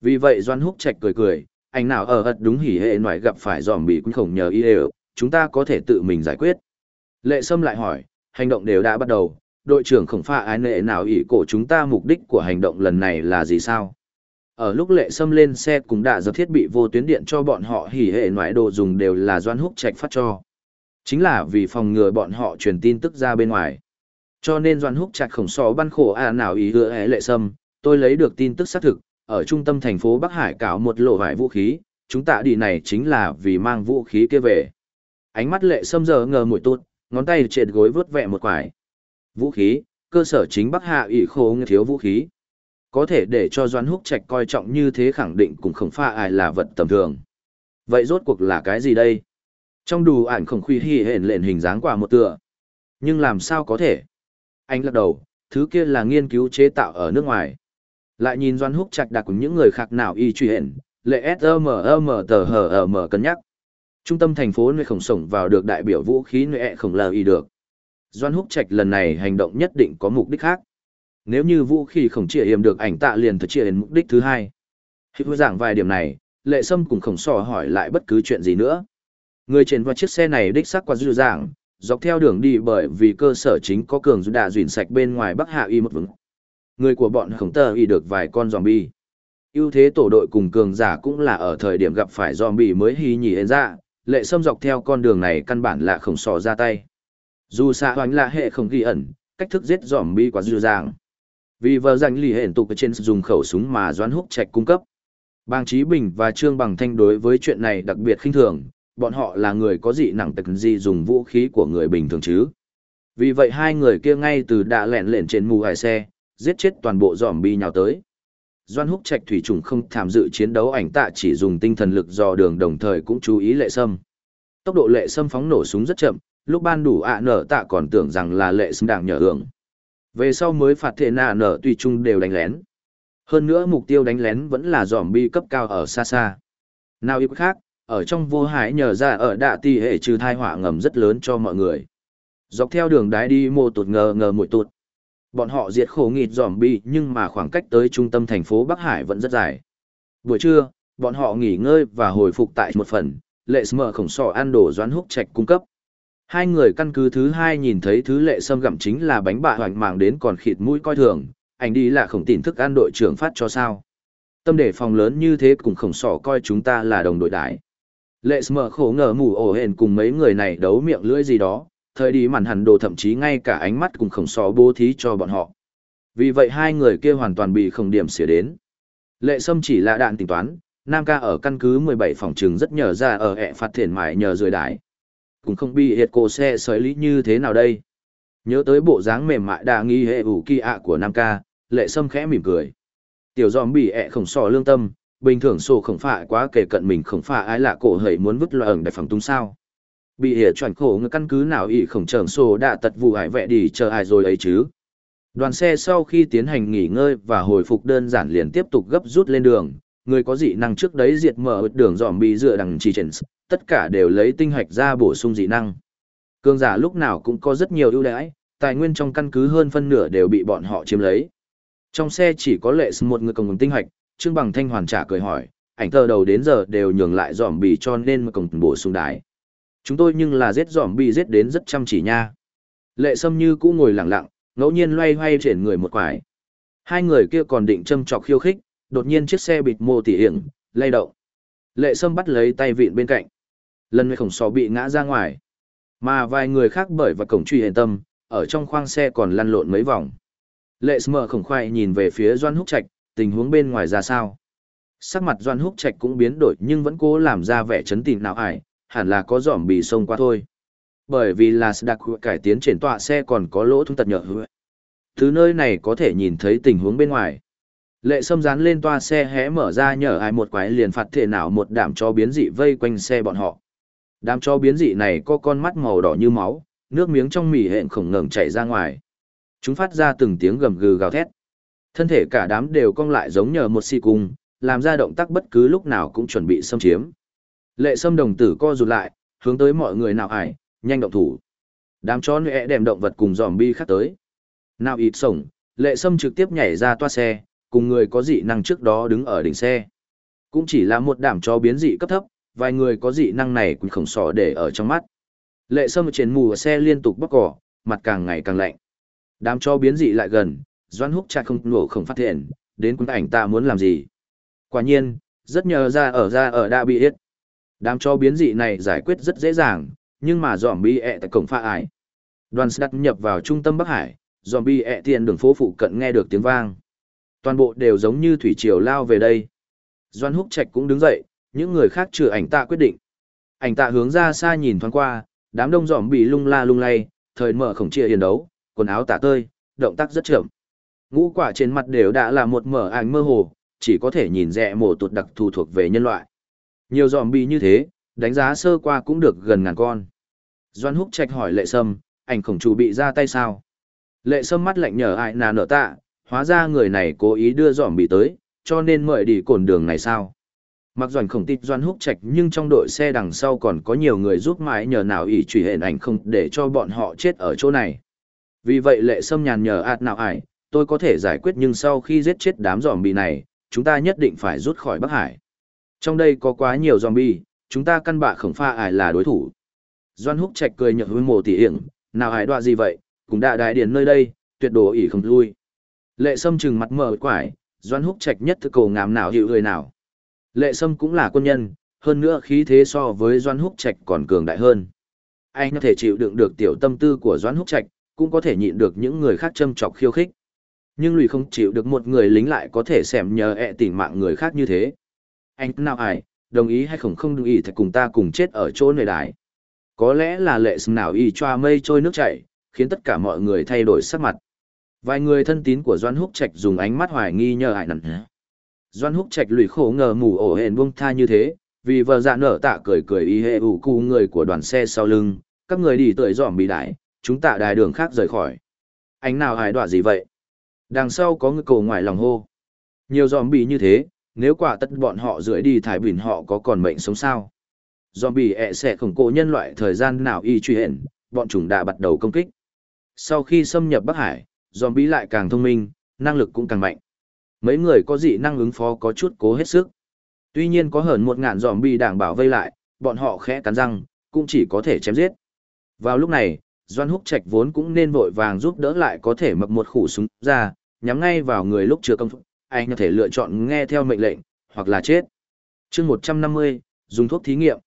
Vì vậy doan húc trạch cười cười, anh nào ở ật đúng hỉ hệ ngoại gặp phải giòm bị cũng không nhờ y đều, chúng ta có thể tự mình giải quyết. Lệ sâm lại hỏi, hành động đều đã bắt đầu đội trưởng khổng pha ái nệ nào ỷ cổ chúng ta mục đích của hành động lần này là gì sao ở lúc lệ sâm lên xe cũng đã dập thiết bị vô tuyến điện cho bọn họ hỉ hệ ngoại đồ dùng đều là doan húc trạch phát cho Chính là vì phòng ngừa bọn họ truyền tin tức ra bên ngoài. Cho nên Doan Húc trạch khổng so băn khổ à nào ý hứa hệ lệ sâm, tôi lấy được tin tức xác thực, ở trung tâm thành phố Bắc Hải cảo một lộ vải vũ khí, chúng ta đi này chính là vì mang vũ khí kia về. Ánh mắt lệ sâm giờ ngờ mũi tốt, ngón tay trệt gối vớt vẹ một quải. Vũ khí, cơ sở chính Bắc Hạ ỷ khổ thiếu vũ khí. Có thể để cho Doan Húc Trạch coi trọng như thế khẳng định cũng không pha ai là vật tầm thường. Vậy rốt cuộc là cái gì đây? Trong đủ ảnh khổng khuy hỉ hển lện hình dáng quả một tựa. Nhưng làm sao có thể? Anh lắc đầu, thứ kia là nghiên cứu chế tạo ở nước ngoài. Lại nhìn Doan Húc Trạch đặc của những người khác nào y truy hển, lệ SMM tờ hờ ở mở cân nhắc. Trung tâm thành phố nơi khổng sổng vào được đại biểu vũ khí nơi e khổng lờ y được. Doan Húc Trạch lần này hành động nhất định có mục đích khác. Nếu như vũ khí khổng trịa hiểm được ảnh tạ liền thực đến mục đích thứ hai. Khi giảng vài điểm này, lệ sâm cùng khổng sò hỏi lại bất cứ chuyện gì nữa. Người trên vào chiếc xe này đích xác qua dư giảng, dọc theo đường đi bởi vì cơ sở chính có cường dụ đà duyển sạch bên ngoài bắc hạ y một vững. Người của bọn khổng tờ y được vài con zombie. ưu thế tổ đội cùng cường giả cũng là ở thời điểm gặp phải zombie mới hy nhỉ ra, lệ sâm dọc theo con đường này căn bản là khổng sò ra tay. Dù xạ hoánh là hệ không ghi ẩn, cách thức giết zombie quá dư dàng. Vì vợ danh lì hển tục trên dùng khẩu súng mà doán húc trạch cung cấp. Bang Trí Bình và Trương Bằng Thanh đối với chuyện này đặc biệt khinh thường, bọn họ là người có dị nặng tật gì dùng vũ khí của người bình thường chứ. Vì vậy hai người kia ngay từ đã lẹn lẹn trên mù hải xe, giết chết toàn bộ giòm bi nhào tới. Doan húc trạch thủy trùng không tham dự chiến đấu ảnh tạ chỉ dùng tinh thần lực dò đường đồng thời cũng chú ý lệ sâm. Tốc độ lệ sâm phóng nổ súng rất chậm, lúc ban đủ ạ nở tạ còn tưởng rằng là lệ sâm đảng nhờ hưởng. Về sau mới phạt thể nạ nở tùy trung đều đánh lén. Hơn nữa mục tiêu đánh lén vẫn là giòm bi cấp cao ở xa xa. Nào yếu khác, ở trong vô hải nhờ ra ở đạ tỷ hệ trừ thai họa ngầm rất lớn cho mọi người. Dọc theo đường đái đi mô tụt ngờ ngờ mũi tụt. Bọn họ diệt khổ nghịt giòm bi nhưng mà khoảng cách tới trung tâm thành phố Bắc Hải vẫn rất dài. Buổi trưa, bọn họ nghỉ ngơi và hồi phục tại một phần, lệ smờ khổng sọ ăn đồ doán húc trạch cung cấp. Hai người căn cứ thứ hai nhìn thấy thứ lệ sâm gặm chính là bánh bạ hoành mạng đến còn khịt mũi coi thường, anh đi là khổng tìm thức ăn đội trưởng phát cho sao. Tâm đề phòng lớn như thế cũng khổng sỏ coi chúng ta là đồng đội đại. Lệ sâm khổ ngờ mù ổ hển cùng mấy người này đấu miệng lưỡi gì đó, thời đi màn hẳn đồ thậm chí ngay cả ánh mắt cũng khổng sỏ bố thí cho bọn họ. Vì vậy hai người kia hoàn toàn bị khổng điểm xỉa đến. Lệ Sâm chỉ là đạn tính toán, Nam ca ở căn cứ 17 phòng trường rất nhờ ra ở ẹ phạt thiền mại nhờ rời đái cũng không bị hiệt cổ xe sợi lý như thế nào đây. Nhớ tới bộ dáng mềm mại đa nghi hệ ủ kỳ ạ của Nam ca, lệ sâm khẽ mỉm cười. Tiểu giòm bị ẹ khổng sò lương tâm, bình thường sổ khổng phạ quá kể cận mình khổng phạ ai lạ cổ hầy muốn vứt loại ẩn đại phòng tung sao. Bị hệ chuẩn khổ ngư căn cứ nào ỉ khổng trởng sổ đã tật vụ hải vẹ đi chờ ai rồi ấy chứ. Đoàn xe sau khi tiến hành nghỉ ngơi và hồi phục đơn giản liền tiếp tục gấp rút lên đường, người có dị năng trước đấy diệt mở đường dòm bị dựa đằng chỉ trên tất cả đều lấy tinh hạch ra bổ sung dị năng. Cương giả lúc nào cũng có rất nhiều ưu đãi, tài nguyên trong căn cứ hơn phân nửa đều bị bọn họ chiếm lấy. Trong xe chỉ có lệ một người cộng tinh hạch, Trương Bằng Thanh hoàn trả cười hỏi, ảnh tờ đầu đến giờ đều nhường lại dòm bì cho nên mà cộng bổ sung đái. Chúng tôi nhưng là giết dòm bì giết đến rất chăm chỉ nha. Lệ Sâm như cũ ngồi lặng lặng, ngẫu nhiên loay hoay chuyển người một quải. Hai người kia còn định châm chọc khiêu khích, đột nhiên chiếc xe bịt mô tỉ hiểm, lay động. Lệ Sâm bắt lấy tay vịn bên cạnh. Lần người khổng sò bị ngã ra ngoài. Mà vài người khác bởi và cổng truy hền tâm, ở trong khoang xe còn lăn lộn mấy vòng. Lệ Smờ khổng khoai nhìn về phía Doan Húc Trạch, tình huống bên ngoài ra sao. Sắc mặt Doan Húc Trạch cũng biến đổi nhưng vẫn cố làm ra vẻ chấn tịnh nào ải, hẳn là có giỏm bị sông qua thôi. Bởi vì là đặc cải tiến triển tọa xe còn có lỗ thung tật nhở hứa. Từ nơi này có thể nhìn thấy tình huống bên ngoài. Lệ Sâm dán lên toa xe hé mở ra nhờ ai một quái liền phạt thể nào một đảm cho biến dị vây quanh xe bọn họ. Đám cho biến dị này có con mắt màu đỏ như máu, nước miếng trong mì hện khổng ngẩng chảy ra ngoài. Chúng phát ra từng tiếng gầm gừ gào thét. Thân thể cả đám đều cong lại giống nhờ một si cung, làm ra động tác bất cứ lúc nào cũng chuẩn bị xâm chiếm. Lệ Sâm đồng tử co rụt lại, hướng tới mọi người nào ải, nhanh động thủ. Đám chó nệ đem động vật cùng dòm bi khác tới. Nào ịt sổng, Lệ Sâm trực tiếp nhảy ra toa xe, cùng người có dị năng trước đó đứng ở đỉnh xe. Cũng chỉ là một đảm chó biến dị cấp thấp, vài người có dị năng này cũng khổng sỏ để ở trong mắt. Lệ sâm trên mù xe liên tục bóc cỏ, mặt càng ngày càng lạnh. Đám cho biến dị lại gần, doan húc chặt không nổ không phát hiện, đến quân ảnh ta muốn làm gì. Quả nhiên, rất nhờ ra ở ra ở đã bị hết. Đám cho biến dị này giải quyết rất dễ dàng, nhưng mà dòm bi ẹ tại cổng pha ải. Đoàn đặt nhập vào trung tâm Bắc Hải, dòm bi ẹ tiền đường phố phụ cận nghe được tiếng vang. Toàn bộ đều giống như thủy triều lao về đây. Doan húc trạch cũng đứng dậy, những người khác trừ ảnh tạ quyết định. Ảnh tạ hướng ra xa nhìn thoáng qua, đám đông giòm bị lung la lung lay, thời mở khổng chia hiền đấu, quần áo tả tơi, động tác rất chậm. Ngũ quả trên mặt đều đã là một mở ảnh mơ hồ, chỉ có thể nhìn rẽ mổ tụt đặc thù thuộc về nhân loại. Nhiều giòm bị như thế, đánh giá sơ qua cũng được gần ngàn con. Doan Húc Trạch hỏi Lệ Sâm, ảnh khổng chủ bị ra tay sao? Lệ Sâm mắt lạnh nhở ai nà nở tạ, hóa ra người này cố ý đưa giòm bị tới, cho nên mời đi cồn đường này sao? Mặc doanh khổng tịt doan húc trạch nhưng trong đội xe đằng sau còn có nhiều người giúp mãi nhờ nào ỷ trùy hình ảnh không để cho bọn họ chết ở chỗ này. Vì vậy lệ sâm nhàn nhờ ạt nào ải, tôi có thể giải quyết nhưng sau khi giết chết đám zombie này, chúng ta nhất định phải rút khỏi Bắc Hải. Trong đây có quá nhiều zombie, chúng ta căn bạ khổng pha ải là đối thủ. Doan húc trạch cười nhợt hôi mồ tỉ hiểm, nào ải đoạ gì vậy, cũng đã đại điển nơi đây, tuyệt đồ ỉ không lui. Lệ sâm trừng mặt mở quải, doan húc trạch nhất thức cổ ngàm nào hiệu người nào. Lệ Sâm cũng là quân nhân, hơn nữa khí thế so với Doan Húc Trạch còn cường đại hơn. Anh có thể chịu đựng được tiểu tâm tư của Doan Húc Trạch, cũng có thể nhịn được những người khác châm chọc khiêu khích. Nhưng lùi không chịu được một người lính lại có thể xẻm nhờ ẹ tỉnh mạng người khác như thế. Anh nào ai, đồng ý hay không không đồng ý thì cùng ta cùng chết ở chỗ này đài. Có lẽ là lệ sâm nào y choa mây trôi nước chảy, khiến tất cả mọi người thay đổi sắc mặt. Vài người thân tín của Doan Húc Trạch dùng ánh mắt hoài nghi nhờ hại nặng Doan húc trạch lùi khổ ngờ mù ổ hển buông tha như thế, vì vợ dạ nở tạ cười cười y hệ ủ cụ người của đoàn xe sau lưng, các người đi tới dòm bị đại, chúng tạ đài đường khác rời khỏi. Anh nào hài đọa gì vậy? Đằng sau có người cầu ngoài lòng hô. Nhiều dòm bị như thế, nếu quả tất bọn họ rưỡi đi thải bình họ có còn mệnh sống sao? Dòm bị ẹ sẽ khổng cổ nhân loại thời gian nào y truy hển, bọn chúng đã bắt đầu công kích. Sau khi xâm nhập Bắc Hải, dòm bị lại càng thông minh, năng lực cũng càng mạnh. Mấy người có dị năng ứng phó có chút cố hết sức. Tuy nhiên có hơn một ngàn giòm bị đảng bảo vây lại, bọn họ khẽ cắn răng, cũng chỉ có thể chém giết. Vào lúc này, Doan Húc Trạch vốn cũng nên vội vàng giúp đỡ lại có thể mập một khủ súng ra, nhắm ngay vào người lúc chưa công phục, Anh có thể lựa chọn nghe theo mệnh lệnh, hoặc là chết. chương 150, dùng thuốc thí nghiệm.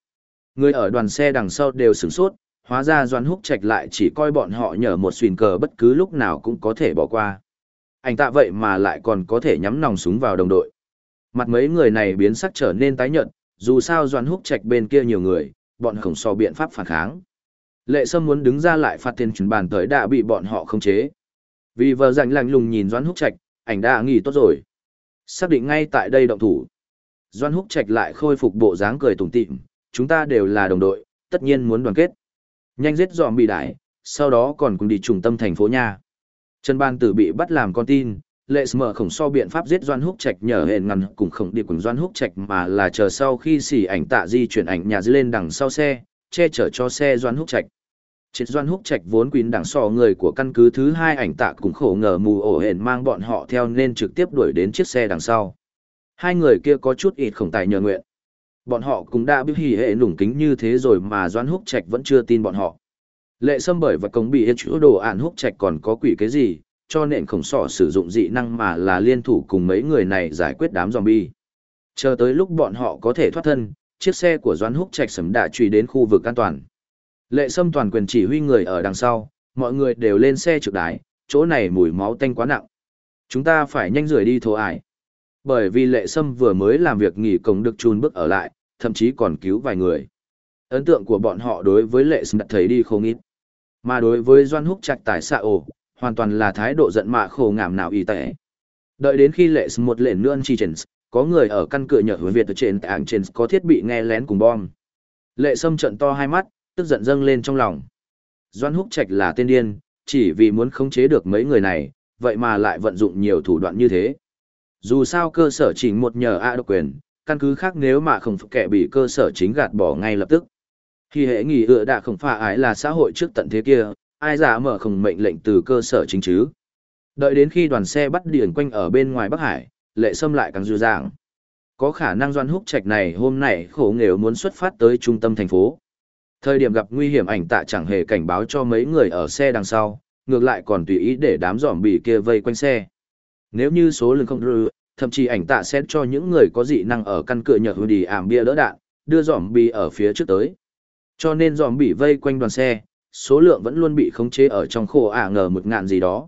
Người ở đoàn xe đằng sau đều sửng sốt, hóa ra Doan Húc Trạch lại chỉ coi bọn họ nhờ một xuyền cờ bất cứ lúc nào cũng có thể bỏ qua anh tạ vậy mà lại còn có thể nhắm nòng súng vào đồng đội. Mặt mấy người này biến sắc trở nên tái nhợt, dù sao doan húc trạch bên kia nhiều người, bọn khổng so biện pháp phản kháng. Lệ Sâm muốn đứng ra lại phạt tiền chuẩn bàn tới đã bị bọn họ khống chế. Vì vợ rảnh lạnh lùng nhìn Doãn Húc Trạch, ảnh đã nghỉ tốt rồi. Xác định ngay tại đây động thủ. Doãn Húc Trạch lại khôi phục bộ dáng cười tủm tỉm, chúng ta đều là đồng đội, tất nhiên muốn đoàn kết. Nhanh giết dọn bị đại sau đó còn cùng đi trùng tâm thành phố nha. Trần Ban Tử bị bắt làm con tin, lệ mở khổng so biện pháp giết Doan Húc Trạch nhờ hẹn ngăn cùng khổng đi cùng Doan Húc Trạch mà là chờ sau khi xỉ ảnh tạ di chuyển ảnh nhà dưới lên đằng sau xe, che chở cho xe Doan Húc Trạch. Chết Doan Húc Trạch vốn quyến đằng so người của căn cứ thứ hai ảnh tạ cũng khổ ngờ mù ổ hẹn mang bọn họ theo nên trực tiếp đuổi đến chiếc xe đằng sau. Hai người kia có chút ít khổng tài nhờ nguyện. Bọn họ cũng đã biết hỉ hệ nủng kính như thế rồi mà Doan Húc Trạch vẫn chưa tin bọn họ. Lệ Sâm bởi và cống bị hết chữ đồ ạn Húc Trạch còn có quỷ cái gì, cho nện khổng sỏ sử dụng dị năng mà là liên thủ cùng mấy người này giải quyết đám zombie. Chờ tới lúc bọn họ có thể thoát thân, chiếc xe của Doãn Húc Trạch sấm đã truy đến khu vực an toàn. Lệ Sâm toàn quyền chỉ huy người ở đằng sau, mọi người đều lên xe trực đái, chỗ này mùi máu tanh quá nặng. Chúng ta phải nhanh rời đi thổ ải. Bởi vì Lệ Sâm vừa mới làm việc nghỉ cổng được chun bước ở lại, thậm chí còn cứu vài người. Ấn tượng của bọn họ đối với Lệ Sâm đã thấy đi không ít. Mà đối với Doan Húc Trạch tại xạ ổ, hoàn toàn là thái độ giận mạ khổ ngảm nào y tệ. Đợi đến khi lệ một lệnh nương chi chens, có người ở căn cửa nhở hướng Việt ở trên tảng trên có thiết bị nghe lén cùng bom. Lệ sâm trận to hai mắt, tức giận dâng lên trong lòng. Doan Húc Trạch là tên điên, chỉ vì muốn khống chế được mấy người này, vậy mà lại vận dụng nhiều thủ đoạn như thế. Dù sao cơ sở chỉnh một nhờ A độc quyền, căn cứ khác nếu mà không kẻ bị cơ sở chính gạt bỏ ngay lập tức. Khi hệ nghỉ ựa đã không phải ái là xã hội trước tận thế kia, ai giả mở không mệnh lệnh từ cơ sở chính chứ. Đợi đến khi đoàn xe bắt điển quanh ở bên ngoài Bắc Hải, lệ xâm lại càng dư dàng. Có khả năng doan húc trạch này hôm nay khổ nghèo muốn xuất phát tới trung tâm thành phố. Thời điểm gặp nguy hiểm ảnh tạ chẳng hề cảnh báo cho mấy người ở xe đằng sau, ngược lại còn tùy ý để đám giỏm bị kia vây quanh xe. Nếu như số lượng không rư, thậm chí ảnh tạ sẽ cho những người có dị năng ở căn cửa nhờ hư đi ảm bia đỡ đạn, đưa giỏm bị ở phía trước tới. Cho nên dòm bị vây quanh đoàn xe, số lượng vẫn luôn bị khống chế ở trong khổ ả ngờ một ngạn gì đó.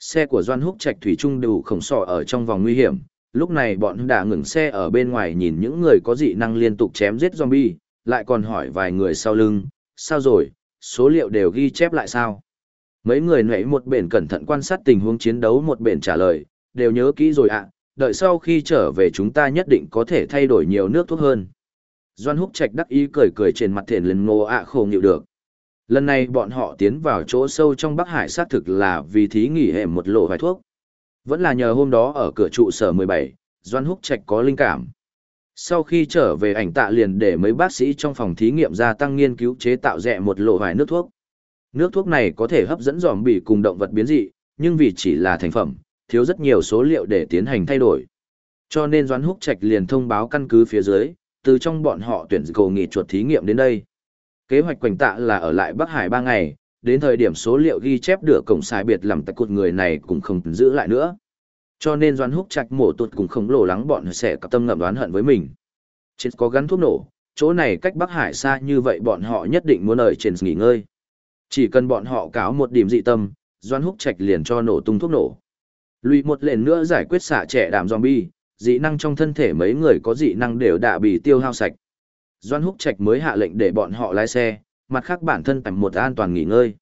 Xe của Doan Húc Trạch Thủy Trung đều khổng sọ ở trong vòng nguy hiểm, lúc này bọn đã ngừng xe ở bên ngoài nhìn những người có dị năng liên tục chém giết zombie, lại còn hỏi vài người sau lưng, sao rồi, số liệu đều ghi chép lại sao? Mấy người nãy một bển cẩn thận quan sát tình huống chiến đấu một bển trả lời, đều nhớ kỹ rồi ạ, đợi sau khi trở về chúng ta nhất định có thể thay đổi nhiều nước thuốc hơn. Doan Húc Trạch đắc ý cười cười trên mặt thiền lên ngô ạ khổ nhịu được. Lần này bọn họ tiến vào chỗ sâu trong Bắc Hải xác thực là vì thí nghỉ hệ một lộ vài thuốc. Vẫn là nhờ hôm đó ở cửa trụ sở 17, Doan Húc Trạch có linh cảm. Sau khi trở về ảnh tạ liền để mấy bác sĩ trong phòng thí nghiệm gia tăng nghiên cứu chế tạo rẻ một lộ vài nước thuốc. Nước thuốc này có thể hấp dẫn giòm bị cùng động vật biến dị, nhưng vì chỉ là thành phẩm, thiếu rất nhiều số liệu để tiến hành thay đổi. Cho nên Doan Húc Trạch liền thông báo căn cứ phía dưới, từ trong bọn họ tuyển cầu nghị chuột thí nghiệm đến đây. Kế hoạch quảnh tạ là ở lại Bắc Hải ba ngày, đến thời điểm số liệu ghi chép được cổng sai biệt làm tại cột người này cũng không giữ lại nữa. Cho nên Doan Húc Trạch mổ tuột cũng không lộ lắng bọn sẽ cặp tâm ngầm đoán hận với mình. Trên có gắn thuốc nổ, chỗ này cách Bắc Hải xa như vậy bọn họ nhất định muốn ở trên nghỉ ngơi. Chỉ cần bọn họ cáo một điểm dị tâm, Doan Húc Trạch liền cho nổ tung thuốc nổ. Lùi một lần nữa giải quyết xạ trẻ đàm zombie, dị năng trong thân thể mấy người có dị năng đều đã bị tiêu hao sạch. Doan Húc Trạch mới hạ lệnh để bọn họ lái xe, mặt khác bản thân tầm một an toàn nghỉ ngơi.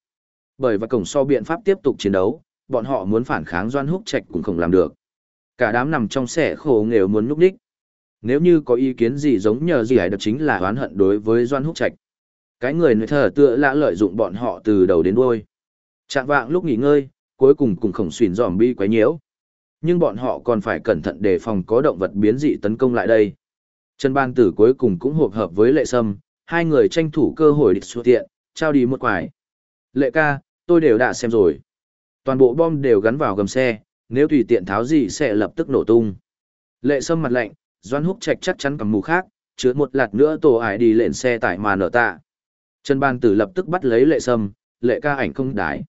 Bởi và cổng so biện pháp tiếp tục chiến đấu, bọn họ muốn phản kháng Doan Húc Trạch cũng không làm được. Cả đám nằm trong xe khổ nghèo muốn núp đích. Nếu như có ý kiến gì giống nhờ gì ấy được chính là oán hận đối với Doan Húc Trạch. Cái người nơi thờ tựa lạ lợi dụng bọn họ từ đầu đến đuôi. Trạng vạng lúc nghỉ ngơi, cuối cùng cùng khổng xuyên dòm bi quấy nhiễu. Nhưng bọn họ còn phải cẩn thận đề phòng có động vật biến dị tấn công lại đây. Trần Ban Tử cuối cùng cũng hợp hợp với Lệ Sâm, hai người tranh thủ cơ hội địch xuất tiện, trao đi một quải. Lệ ca, tôi đều đã xem rồi. Toàn bộ bom đều gắn vào gầm xe, nếu tùy tiện tháo gì sẽ lập tức nổ tung. Lệ Sâm mặt lạnh, Doan Húc Trạch chắc chắn cầm mù khác, chứa một lạt nữa tổ ải đi lên xe tải mà nở tạ. Trần Ban Tử lập tức bắt lấy Lệ Sâm, Lệ ca ảnh không đái.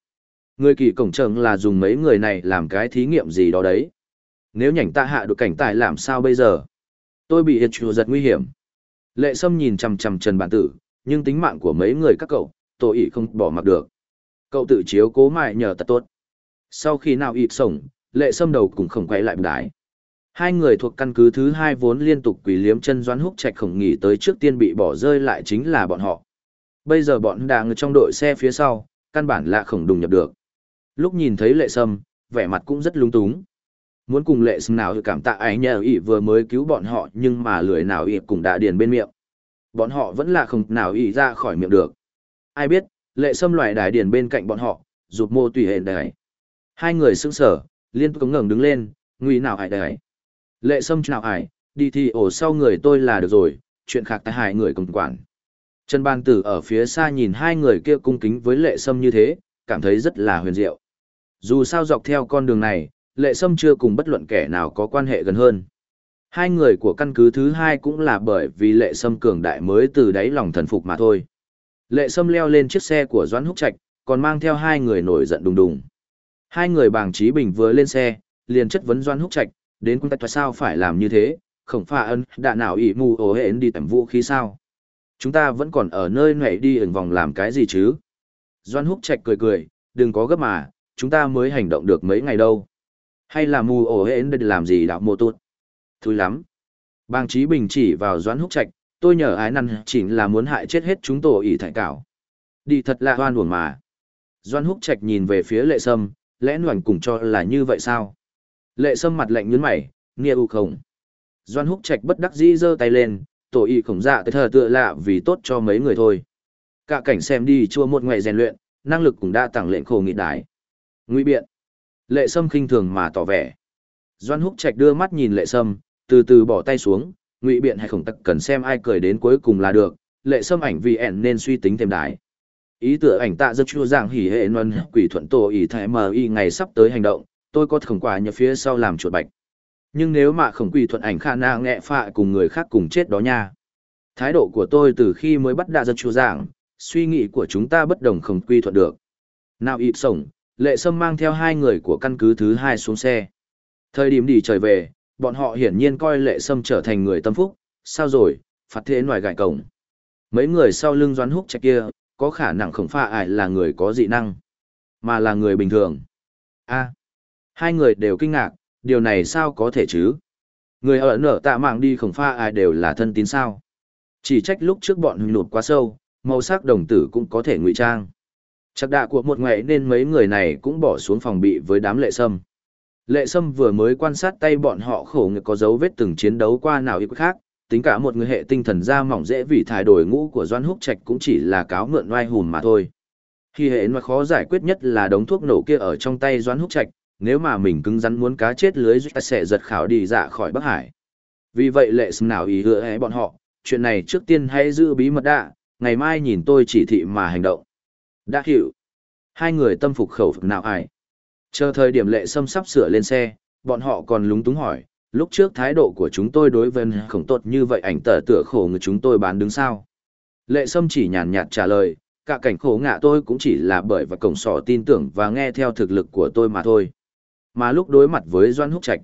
Người kỳ cổng trần là dùng mấy người này làm cái thí nghiệm gì đó đấy. Nếu nhảnh ta hạ được cảnh tài làm sao bây giờ? Tôi bị hiệt chùa giật nguy hiểm. Lệ Sâm nhìn chằm chằm Trần Bản Tử, nhưng tính mạng của mấy người các cậu, tôi ý không bỏ mặc được. Cậu tự chiếu cố mại nhờ tật tốt. Sau khi nào ịt sổng, Lệ Sâm đầu cũng không quay lại đái. Hai người thuộc căn cứ thứ hai vốn liên tục quỳ liếm chân doán húc trạch khổng nghỉ tới trước tiên bị bỏ rơi lại chính là bọn họ. Bây giờ bọn đang ở trong đội xe phía sau, căn bản là khổng đùng nhập được. Lúc nhìn thấy lệ sâm, vẻ mặt cũng rất lung túng. Muốn cùng lệ sâm nào cảm tạ ấy nhờ ỉ vừa mới cứu bọn họ nhưng mà lười nào ỉ cũng đã điền bên miệng. Bọn họ vẫn là không nào ỉ ra khỏi miệng được. Ai biết, lệ sâm loại đài điền bên cạnh bọn họ, rụt mô tùy hệ đài. Hai người sững sờ, liên tục ngẩng đứng lên, nguy nào hải đài. Lệ sâm nào hải, đi thì ổ sau người tôi là được rồi, chuyện khác tại hải người cùng quản. Trần Ban Tử ở phía xa nhìn hai người kia cung kính với lệ sâm như thế, cảm thấy rất là huyền diệu. Dù sao dọc theo con đường này, lệ sâm chưa cùng bất luận kẻ nào có quan hệ gần hơn. Hai người của căn cứ thứ hai cũng là bởi vì lệ sâm cường đại mới từ đáy lòng thần phục mà thôi. Lệ sâm leo lên chiếc xe của Doãn Húc Trạch, còn mang theo hai người nổi giận đùng đùng. Hai người bàng trí bình vừa lên xe, liền chất vấn Doãn Húc Trạch, đến quân tại sao phải làm như thế, không pha ân, đã nào ỉ mù ổ hến đi tẩm vũ khí sao. Chúng ta vẫn còn ở nơi này đi ẩn vòng làm cái gì chứ? Doãn Húc Trạch cười cười, đừng có gấp mà, chúng ta mới hành động được mấy ngày đâu. Hay là mù ổ hến nên làm gì đạo mô tốt? Thôi lắm. Bang Trí Bình chỉ vào Doãn Húc Trạch, tôi nhờ ái năn chỉ là muốn hại chết hết chúng tổ ỷ thải cảo. Đi thật là hoan uổng mà. Doãn Húc Trạch nhìn về phía lệ sâm, lẽ noảnh cùng cho là như vậy sao? Lệ sâm mặt lạnh nhướng mày, nghĩa u không. Doãn Húc Trạch bất đắc dĩ giơ tay lên, tổ y khổng dạ tới thờ tựa lạ vì tốt cho mấy người thôi. Cả cảnh xem đi chua một ngày rèn luyện, năng lực cũng đã tăng lệnh khổ nghị đại. Ngụy biện. Lệ Sâm khinh thường mà tỏ vẻ. Doan Húc Trạch đưa mắt nhìn Lệ Sâm, từ từ bỏ tay xuống, ngụy biện hay khổng tắc cần xem ai cười đến cuối cùng là được, Lệ Sâm ảnh vì ẻn nên suy tính thêm đại. Ý tưởng ảnh tạ rất chua dạng hỉ hệ nôn quỷ thuận tổ ý thái mờ y ngày sắp tới hành động, tôi có khổng quả nhờ phía sau làm chuột bạch. Nhưng nếu mà khổng quỷ thuận ảnh khả năng nghệ phạ cùng người khác cùng chết đó nha. Thái độ của tôi từ khi mới bắt đạ rất chua dạng suy nghĩ của chúng ta bất đồng khổng quy thuận được. Nào ịp sổng, lệ sâm mang theo hai người của căn cứ thứ hai xuống xe. Thời điểm đi trời về, bọn họ hiển nhiên coi lệ sâm trở thành người tâm phúc, sao rồi, phạt thế ngoài gại cổng. Mấy người sau lưng doán húc chạy kia, có khả năng không pha ải là người có dị năng, mà là người bình thường. a hai người đều kinh ngạc, điều này sao có thể chứ? Người ở nở tạ mạng đi không pha ai đều là thân tín sao. Chỉ trách lúc trước bọn hùng nụt quá sâu, màu sắc đồng tử cũng có thể ngụy trang. Chắc đạ của một ngày nên mấy người này cũng bỏ xuống phòng bị với đám lệ sâm. Lệ sâm vừa mới quan sát tay bọn họ khổ người có dấu vết từng chiến đấu qua nào ít khác, tính cả một người hệ tinh thần da mỏng dễ vì thải đổi ngũ của Doan Húc Trạch cũng chỉ là cáo mượn oai hùn mà thôi. Khi hệ mà khó giải quyết nhất là đống thuốc nổ kia ở trong tay Doan Húc Trạch, nếu mà mình cứng rắn muốn cá chết lưới ta sẽ giật khảo đi dạ khỏi Bắc Hải. Vì vậy lệ sâm nào ý hứa hẽ bọn họ, chuyện này trước tiên hãy giữ bí mật đã, ngày mai nhìn tôi chỉ thị mà hành động. Đã hiểu. Hai người tâm phục khẩu phục nào ai. Chờ thời điểm lệ sâm sắp sửa lên xe, bọn họ còn lúng túng hỏi, lúc trước thái độ của chúng tôi đối với khổng tốt như vậy ảnh tờ tựa khổ người chúng tôi bán đứng sao. Lệ sâm chỉ nhàn nhạt trả lời, cả cảnh khổ ngạ tôi cũng chỉ là bởi và cổng sỏ tin tưởng và nghe theo thực lực của tôi mà thôi. Mà lúc đối mặt với Doan Húc Trạch,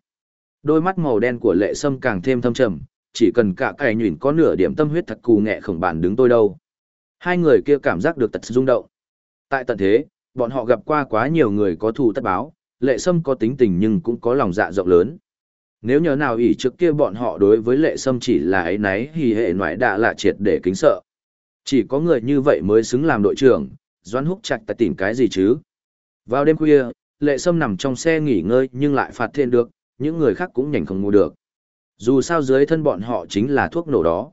đôi mắt màu đen của lệ sâm càng thêm thâm trầm, chỉ cần cả cày nhuyễn có nửa điểm tâm huyết thật cù nghệ khổng bản đứng tôi đâu. Hai người kia cảm giác được tật rung động. Tại tận thế, bọn họ gặp qua quá nhiều người có thù tất báo, lệ sâm có tính tình nhưng cũng có lòng dạ rộng lớn. Nếu nhớ nào ỷ trước kia bọn họ đối với lệ sâm chỉ là ấy náy hì hệ ngoại đạ lạ triệt để kính sợ. Chỉ có người như vậy mới xứng làm đội trưởng, Doan Húc Trạch tại tìm cái gì chứ? Vào đêm khuya, lệ sâm nằm trong xe nghỉ ngơi nhưng lại phạt thiên được, những người khác cũng nhảnh không ngủ được. Dù sao dưới thân bọn họ chính là thuốc nổ đó.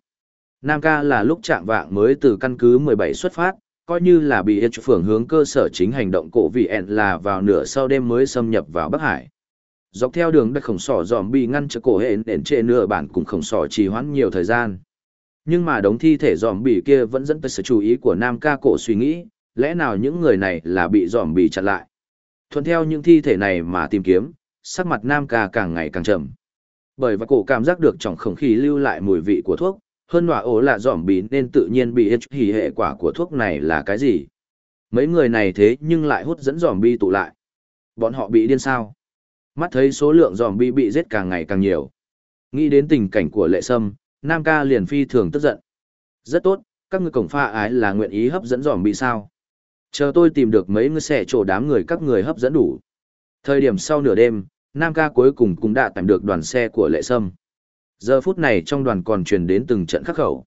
Nam ca là lúc chạm vạng mới từ căn cứ 17 xuất phát, coi như là bị H phường hướng cơ sở chính hành động cổ vị ẹn là vào nửa sau đêm mới xâm nhập vào Bắc Hải. Dọc theo đường đất khổng sỏ dòm bị ngăn trở cổ hẹn đến trệ nửa bản cùng khổng sỏ trì hoãn nhiều thời gian. Nhưng mà đống thi thể dòm bị kia vẫn dẫn tới sự chú ý của Nam ca cổ suy nghĩ, lẽ nào những người này là bị dòm bị chặn lại. Thuận theo những thi thể này mà tìm kiếm, sắc mặt Nam ca càng ngày càng trầm. Bởi và cổ cảm giác được trong không khí lưu lại mùi vị của thuốc, hơn nọa ổ là dòm bí nên tự nhiên bị hết hỉ hệ quả của thuốc này là cái gì. Mấy người này thế nhưng lại hút dẫn dòm bi tụ lại. Bọn họ bị điên sao. Mắt thấy số lượng dòm bi bị giết càng ngày càng nhiều. Nghĩ đến tình cảnh của lệ sâm, Nam ca liền phi thường tức giận. Rất tốt, các người cổng pha ái là nguyện ý hấp dẫn dòm bi sao. Chờ tôi tìm được mấy người sẽ chỗ đám người các người hấp dẫn đủ. Thời điểm sau nửa đêm, Nam ca cuối cùng cũng đã tìm được đoàn xe của lệ sâm. Giờ phút này trong đoàn còn truyền đến từng trận khắc khẩu.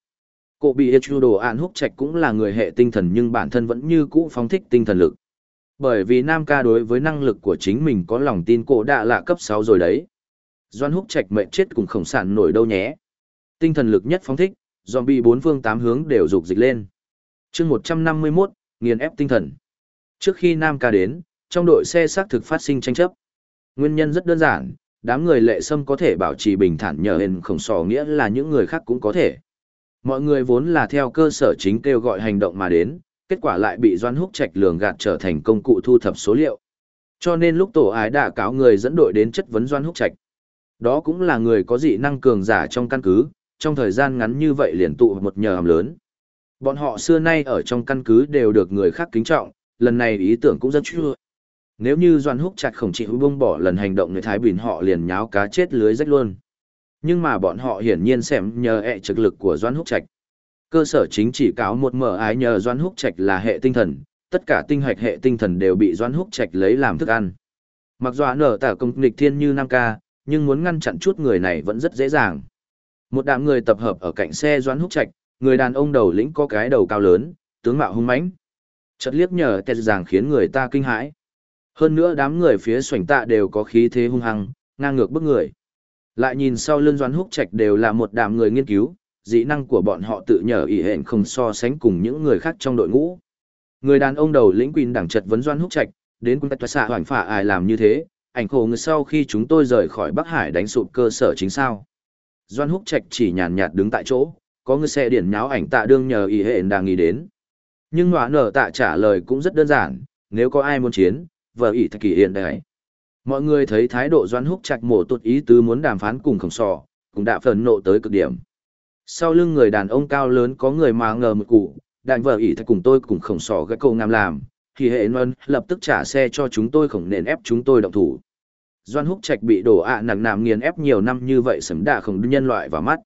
Cổ bị Echu đồ án húc trạch cũng là người hệ tinh thần nhưng bản thân vẫn như cũ phóng thích tinh thần lực. Bởi vì Nam ca đối với năng lực của chính mình có lòng tin cổ đã là cấp 6 rồi đấy. Doan húc trạch mệnh chết cùng khổng sản nổi đâu nhé. Tinh thần lực nhất phóng thích, zombie bốn phương tám hướng đều rục dịch lên. chương 151, nghiền ép tinh thần. Trước khi Nam ca đến, trong đội xe xác thực phát sinh tranh chấp. Nguyên nhân rất đơn giản, đám người lệ sâm có thể bảo trì bình thản nhờ hên khổng sò nghĩa là những người khác cũng có thể. Mọi người vốn là theo cơ sở chính kêu gọi hành động mà đến, kết quả lại bị Doan Húc Trạch lường gạt trở thành công cụ thu thập số liệu. Cho nên lúc tổ ái đã cáo người dẫn đội đến chất vấn Doan Húc Trạch. Đó cũng là người có dị năng cường giả trong căn cứ, trong thời gian ngắn như vậy liền tụ một nhờ hàm lớn. Bọn họ xưa nay ở trong căn cứ đều được người khác kính trọng, lần này ý tưởng cũng rất chưa. Nếu như Doan Húc chặt khổng chịu buông bỏ lần hành động người Thái Bình họ liền nháo cá chết lưới rách luôn. Nhưng mà bọn họ hiển nhiên xem nhờ ẹ trực lực của Doan Húc Trạch. Cơ sở chính chỉ cáo một mở ái nhờ Doan Húc Trạch là hệ tinh thần, tất cả tinh hoạch hệ tinh thần đều bị Doan Húc Trạch lấy làm thức ăn. Mặc dù nở tả công nghịch thiên như Nam Ca, nhưng muốn ngăn chặn chút người này vẫn rất dễ dàng. Một đám người tập hợp ở cạnh xe Doan Húc Trạch, người đàn ông đầu lĩnh có cái đầu cao lớn, tướng mạo hung mãnh. Chợt liếc nhờ tẹt giảng khiến người ta kinh hãi. Hơn nữa đám người phía xoảnh tạ đều có khí thế hung hăng, ngang ngược bức người. Lại nhìn sau lưng Doan Húc Trạch đều là một đám người nghiên cứu, dị năng của bọn họ tự nhờ ý hẹn không so sánh cùng những người khác trong đội ngũ. Người đàn ông đầu lĩnh quyền đảng trật vấn Doan Húc Trạch, đến quân tạch xạ hoảng phả ai làm như thế, ảnh khổ người sau khi chúng tôi rời khỏi Bắc Hải đánh sụp cơ sở chính sao. Doan Húc Trạch chỉ nhàn nhạt đứng tại chỗ, có người xe điển nháo ảnh tạ đương nhờ ý hẹn đang nghĩ đến. Nhưng họa nở tạ trả lời cũng rất đơn giản, nếu có ai muốn chiến, vợ ỷ thật kỳ hiện đấy. Mọi người thấy thái độ Doan Húc Trạch mổ tụt ý tứ muốn đàm phán cùng khổng sò, cũng đã phần nộ tới cực điểm. Sau lưng người đàn ông cao lớn có người mà ngờ một cụ, đàn vợ ỷ thật cùng tôi cùng khổng sò gác câu ngam làm, thì hệ nôn lập tức trả xe cho chúng tôi khổng nền ép chúng tôi động thủ. Doan Húc Trạch bị đổ ạ nặng nàm nghiền ép nhiều năm như vậy sấm đạ không nhân loại vào mắt.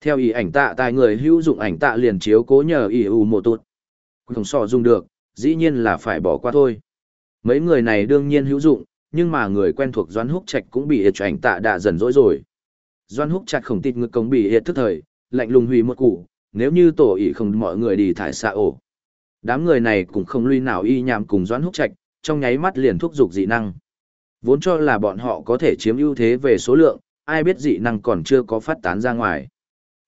Theo ý ảnh tạ tài người hữu dụng ảnh tạ liền chiếu cố nhờ ý ủ mộ tụt. Không sò dùng được, dĩ nhiên là phải bỏ qua thôi. Mấy người này đương nhiên hữu dụng, nhưng mà người quen thuộc Doan Húc Trạch cũng bị hiệt ảnh tạ đã dần dỗi rồi. Doan Húc Trạch không tịt ngực công bị hiệt thức thời, lạnh lùng hủy một củ, nếu như tổ ý không mọi người đi thải xạ ổ. Đám người này cũng không lui nào y nhàm cùng Doan Húc Trạch, trong nháy mắt liền thúc dục dị năng. Vốn cho là bọn họ có thể chiếm ưu thế về số lượng, ai biết dị năng còn chưa có phát tán ra ngoài.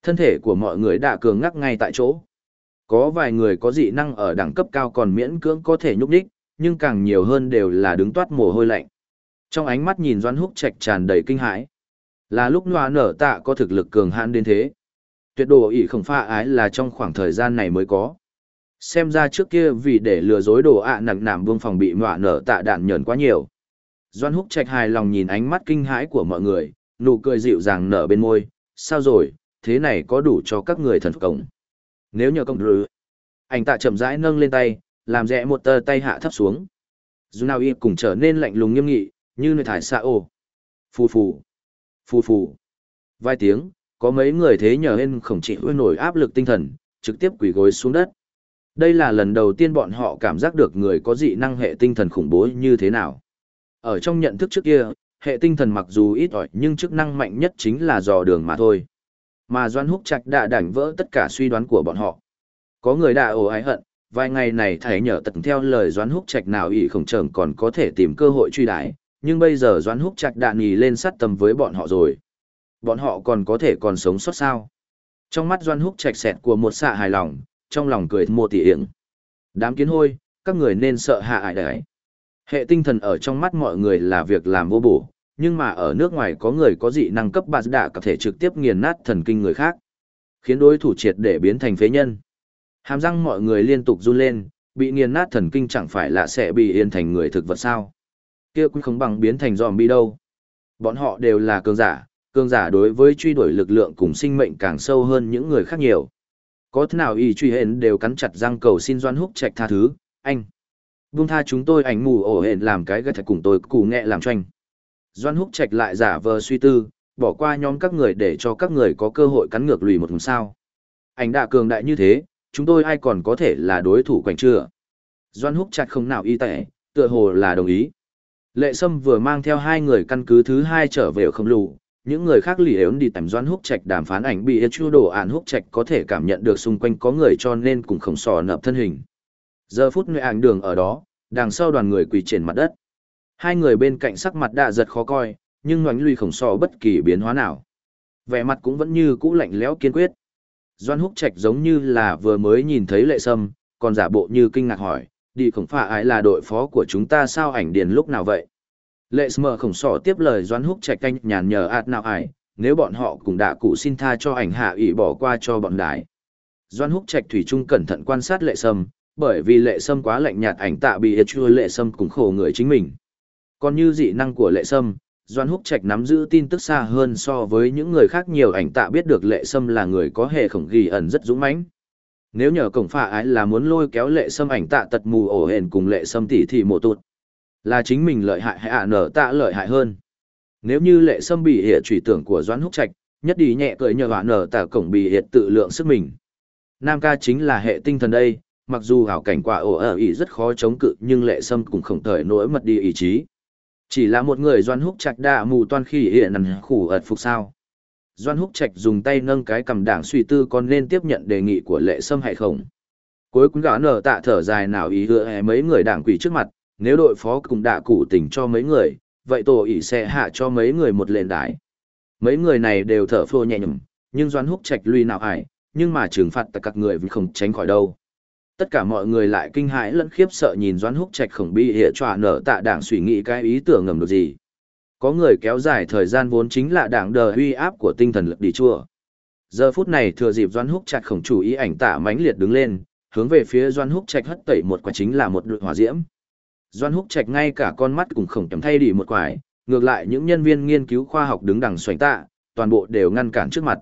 Thân thể của mọi người đã cường ngắc ngay tại chỗ. Có vài người có dị năng ở đẳng cấp cao còn miễn cưỡng có thể nhúc đích, nhưng càng nhiều hơn đều là đứng toát mồ hôi lạnh. Trong ánh mắt nhìn Doan Húc Trạch tràn đầy kinh hãi. Là lúc Noa nở tạ có thực lực cường hãn đến thế. Tuyệt đồ ỷ không pha ái là trong khoảng thời gian này mới có. Xem ra trước kia vì để lừa dối đồ ạ nặng nảm vương phòng bị Noa nở tạ đạn nhẫn quá nhiều. Doan Húc Trạch hài lòng nhìn ánh mắt kinh hãi của mọi người, nụ cười dịu dàng nở bên môi. Sao rồi, thế này có đủ cho các người thần cổng. Nếu nhờ công rứ, anh tạ chậm rãi nâng lên tay, làm rẽ một tờ tay hạ thấp xuống. Dù nào y cũng trở nên lạnh lùng nghiêm nghị, như nơi thải xa ồ. Phù phù, phù phù. Vài tiếng, có mấy người thế nhờ hên khổng trị hôi nổi áp lực tinh thần, trực tiếp quỳ gối xuống đất. Đây là lần đầu tiên bọn họ cảm giác được người có dị năng hệ tinh thần khủng bố như thế nào. Ở trong nhận thức trước kia, hệ tinh thần mặc dù ít ỏi nhưng chức năng mạnh nhất chính là dò đường mà thôi. Mà Doan Húc Trạch đã đảnh vỡ tất cả suy đoán của bọn họ. Có người đã ồ ái hận, vài ngày này thầy nhờ tận theo lời Doan Húc Trạch nào ỷ khổng trưởng còn có thể tìm cơ hội truy đái, nhưng bây giờ Doan Húc Trạch đạn nhì lên sát tầm với bọn họ rồi. Bọn họ còn có thể còn sống sót sao? Trong mắt Doan Húc Trạch sẹt của một xạ hài lòng, trong lòng cười mua tỉ yểng. Đám kiến hôi, các người nên sợ hạ ải đấy. Hệ tinh thần ở trong mắt mọi người là việc làm vô bổ, nhưng mà ở nước ngoài có người có dị năng cấp bạt đạ có thể trực tiếp nghiền nát thần kinh người khác, khiến đối thủ triệt để biến thành phế nhân. Hàm răng mọi người liên tục run lên, bị nghiền nát thần kinh chẳng phải là sẽ bị yên thành người thực vật sao. Kia cũng không bằng biến thành zombie đâu. Bọn họ đều là cường giả, cường giả đối với truy đuổi lực lượng cùng sinh mệnh càng sâu hơn những người khác nhiều. Có thế nào y truy hến đều cắn chặt răng cầu xin doan húc trạch tha thứ, anh. Vung tha chúng tôi ảnh mù ổ hện làm cái gạch cùng tôi cù nghệ làm tranh. Doan húc trạch lại giả vờ suy tư, bỏ qua nhóm các người để cho các người có cơ hội cắn ngược lùi một hùng sao. Ảnh đã cường đại như thế, chúng tôi ai còn có thể là đối thủ quảnh chưa? Doan húc chặt không nào y tệ, tựa hồ là đồng ý. Lệ Sâm vừa mang theo hai người căn cứ thứ hai trở về không lù, những người khác lì ếu đi tầm doan húc trạch đàm phán ảnh bị chu đồ án húc trạch có thể cảm nhận được xung quanh có người cho nên cùng khổng sò nập thân hình. Giờ phút người ảnh đường ở đó đằng sau đoàn người quỳ trên mặt đất. Hai người bên cạnh sắc mặt đã giật khó coi nhưng ngoánh lùi khổng sò bất kỳ biến hóa nào. Vẻ mặt cũng vẫn như cũ lạnh lẽo kiên quyết doan húc trạch giống như là vừa mới nhìn thấy lệ sâm, còn giả bộ như kinh ngạc hỏi, đi khổng phạ ai là đội phó của chúng ta sao ảnh điền lúc nào vậy lệ sâm khổng sỏ tiếp lời doan húc trạch canh nhàn nhờ ạt nào ải, nếu bọn họ cùng đạ cụ xin tha cho ảnh hạ ủy bỏ qua cho bọn đại. doan húc trạch thủy trung cẩn thận quan sát lệ sâm, bởi vì lệ sâm quá lạnh nhạt ảnh tạ bị hiệt chua lệ sâm cũng khổ người chính mình còn như dị năng của lệ sâm doan húc trạch nắm giữ tin tức xa hơn so với những người khác nhiều ảnh tạ biết được lệ sâm là người có hệ khổng ghi ẩn rất dũng mãnh. Nếu nhờ cổng phạ ái là muốn lôi kéo lệ sâm ảnh tạ tật mù ổ hển cùng lệ sâm tỉ thì mộ tụt, là chính mình lợi hại hay ạ nở tạ lợi hại hơn. Nếu như lệ sâm bị hệ trùy tưởng của doãn húc trạch, nhất đi nhẹ cười nhờ ạ nở tạ cổng bị hiệt tự lượng sức mình. Nam ca chính là hệ tinh thần đây, mặc dù hảo cảnh quả ổ ở ý rất khó chống cự, nhưng lệ sâm cũng không thời nỗi mất đi ý chí chỉ là một người doan húc trạch đạ mù toan khi hiện nằn khủ ật phục sao. Doan húc trạch dùng tay nâng cái cầm đảng suy tư còn nên tiếp nhận đề nghị của lệ sâm hay không. Cuối cùng gã nở tạ thở dài nào ý hứa mấy người đảng quỷ trước mặt, nếu đội phó cùng đạ cụ tình cho mấy người, vậy tổ ỷ sẽ hạ cho mấy người một lệnh đái mấy người này đều thở phô nhẹ nhầm nhưng doan húc trạch lui nào ải nhưng mà trừng phạt tất các người vì không tránh khỏi đâu tất cả mọi người lại kinh hãi lẫn khiếp sợ nhìn doãn húc trạch khổng bi hệ trọa nở tạ đảng suy nghĩ cái ý tưởng ngầm được gì. Có người kéo dài thời gian vốn chính là đảng đờ uy áp của tinh thần lực đi chua giờ phút này thừa dịp doãn húc trạch khổng chủ ý ảnh tạ mãnh liệt đứng lên, hướng về phía doãn húc trạch hất tẩy một quả chính là một đội hỏa diễm. Doãn húc trạch ngay cả con mắt cũng khổng kém thay đi một quải, ngược lại những nhân viên nghiên cứu khoa học đứng đằng xoành tạ, toàn bộ đều ngăn cản trước mặt.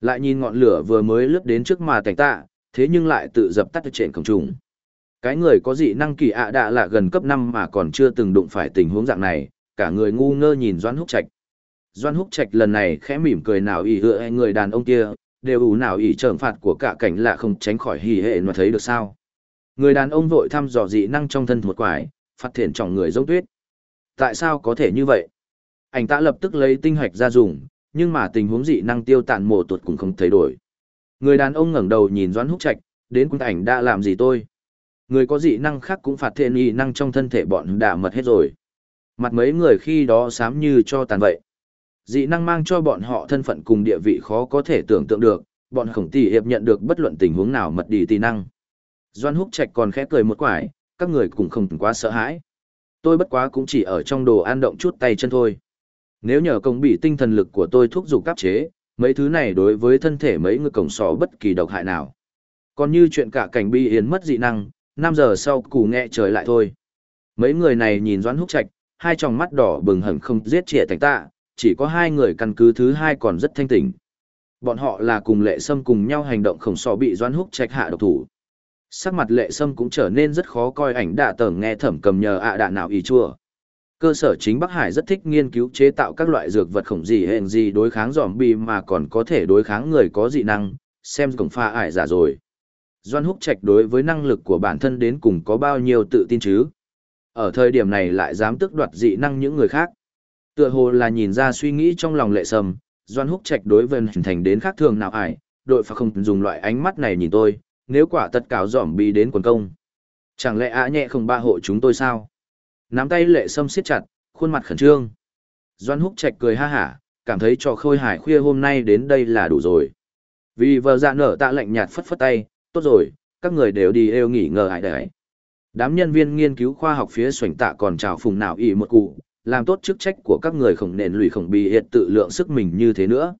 Lại nhìn ngọn lửa vừa mới lướt đến trước mà tành tạ thế nhưng lại tự dập tắt trên cổng trùng. Cái người có dị năng kỳ ạ à đã là gần cấp 5 mà còn chưa từng đụng phải tình huống dạng này, cả người ngu ngơ nhìn Doan Húc Trạch. Doan Húc Trạch lần này khẽ mỉm cười nào ỉ hựa người đàn ông kia, đều ủ nào ỉ trởm phạt của cả cảnh là không tránh khỏi hỉ hệ mà thấy được sao. Người đàn ông vội thăm dò dị năng trong thân một quải, phát thiện trọng người giống tuyết. Tại sao có thể như vậy? Anh ta lập tức lấy tinh hạch ra dùng, nhưng mà tình huống dị năng tiêu tàn mồ tuột cũng không thay đổi. Người đàn ông ngẩng đầu nhìn Doãn Húc Trạch, đến quân ảnh đã làm gì tôi? Người có dị năng khác cũng phạt thiên y năng trong thân thể bọn đã mật hết rồi. Mặt mấy người khi đó xám như cho tàn vậy. Dị năng mang cho bọn họ thân phận cùng địa vị khó có thể tưởng tượng được, bọn khổng tỷ hiệp nhận được bất luận tình huống nào mật đi tì năng. Doan Húc Trạch còn khẽ cười một quải, các người cũng không quá sợ hãi. Tôi bất quá cũng chỉ ở trong đồ an động chút tay chân thôi. Nếu nhờ công bị tinh thần lực của tôi thúc giục cấp chế, mấy thứ này đối với thân thể mấy người cổng sò bất kỳ độc hại nào. Còn như chuyện cả cảnh bi hiến mất dị năng, 5 giờ sau cù nghe trời lại thôi. Mấy người này nhìn Doãn Húc Trạch, hai tròng mắt đỏ bừng hẳn không giết trẻ thành tạ, chỉ có hai người căn cứ thứ hai còn rất thanh tỉnh. Bọn họ là cùng lệ sâm cùng nhau hành động khổng sò bị Doãn Húc Trạch hạ độc thủ. Sắc mặt lệ sâm cũng trở nên rất khó coi ảnh đạ tởng nghe thẩm cầm nhờ ạ đạ nào ý chua. Cơ sở chính Bắc Hải rất thích nghiên cứu chế tạo các loại dược vật khổng gì hẹn gì đối kháng bi mà còn có thể đối kháng người có dị năng, xem cổng pha ải giả rồi. Doan Húc Trạch đối với năng lực của bản thân đến cùng có bao nhiêu tự tin chứ? Ở thời điểm này lại dám tước đoạt dị năng những người khác. Tựa hồ là nhìn ra suy nghĩ trong lòng lệ sầm, Doan Húc Trạch đối với hình thành đến khác thường nào ải, đội phải không dùng loại ánh mắt này nhìn tôi, nếu quả tất giỏm bi đến quần công. Chẳng lẽ ạ nhẹ không ba hộ chúng tôi sao? Nắm tay lệ sâm siết chặt, khuôn mặt khẩn trương. Doan húc Trạch cười ha hả, cảm thấy trò khôi hải khuya hôm nay đến đây là đủ rồi. Vì vợ dạ nở tạ lạnh nhạt phất phất tay, tốt rồi, các người đều đi êu nghỉ ngờ hại đấy. Đám nhân viên nghiên cứu khoa học phía xoảnh tạ còn chào phùng nào ỉ một cụ, làm tốt chức trách của các người khổng nền lùi khổng bị hiện tự lượng sức mình như thế nữa.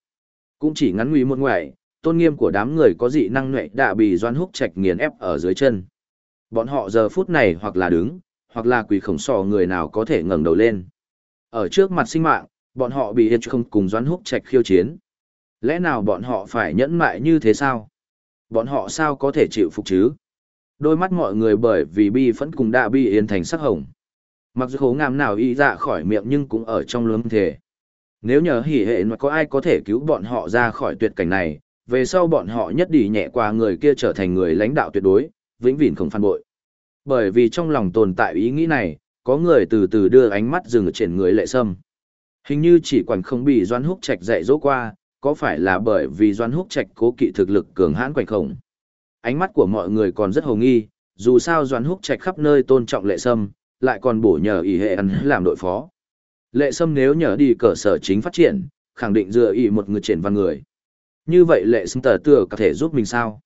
Cũng chỉ ngắn nguy một ngoại, tôn nghiêm của đám người có dị năng nhuệ đã bị doan húc trạch nghiền ép ở dưới chân. Bọn họ giờ phút này hoặc là đứng, hoặc là quỷ khổng sò người nào có thể ngẩng đầu lên. Ở trước mặt sinh mạng, bọn họ bị hiệt không cùng doãn húc trạch khiêu chiến. Lẽ nào bọn họ phải nhẫn mại như thế sao? Bọn họ sao có thể chịu phục chứ? Đôi mắt mọi người bởi vì bi phẫn cùng đã bi yên thành sắc hồng. Mặc dù khổ ngàm nào y ra khỏi miệng nhưng cũng ở trong lưỡng thể. Nếu nhờ hỉ hệ mà có ai có thể cứu bọn họ ra khỏi tuyệt cảnh này, về sau bọn họ nhất đi nhẹ qua người kia trở thành người lãnh đạo tuyệt đối, vĩnh viễn không phản bội. Bởi vì trong lòng tồn tại ý nghĩ này, có người từ từ đưa ánh mắt dừng ở trên người lệ sâm. Hình như chỉ quản không bị Doan Húc Trạch dạy dỗ qua, có phải là bởi vì Doan Húc Trạch cố kỵ thực lực cường hãn quạnh không? Ánh mắt của mọi người còn rất hồ nghi, dù sao Doan Húc Trạch khắp nơi tôn trọng lệ sâm, lại còn bổ nhờ ý hệ ẩn làm đội phó. Lệ sâm nếu nhờ đi cơ sở chính phát triển, khẳng định dựa ý một người triển văn người. Như vậy lệ sâm tờ tựa có thể giúp mình sao?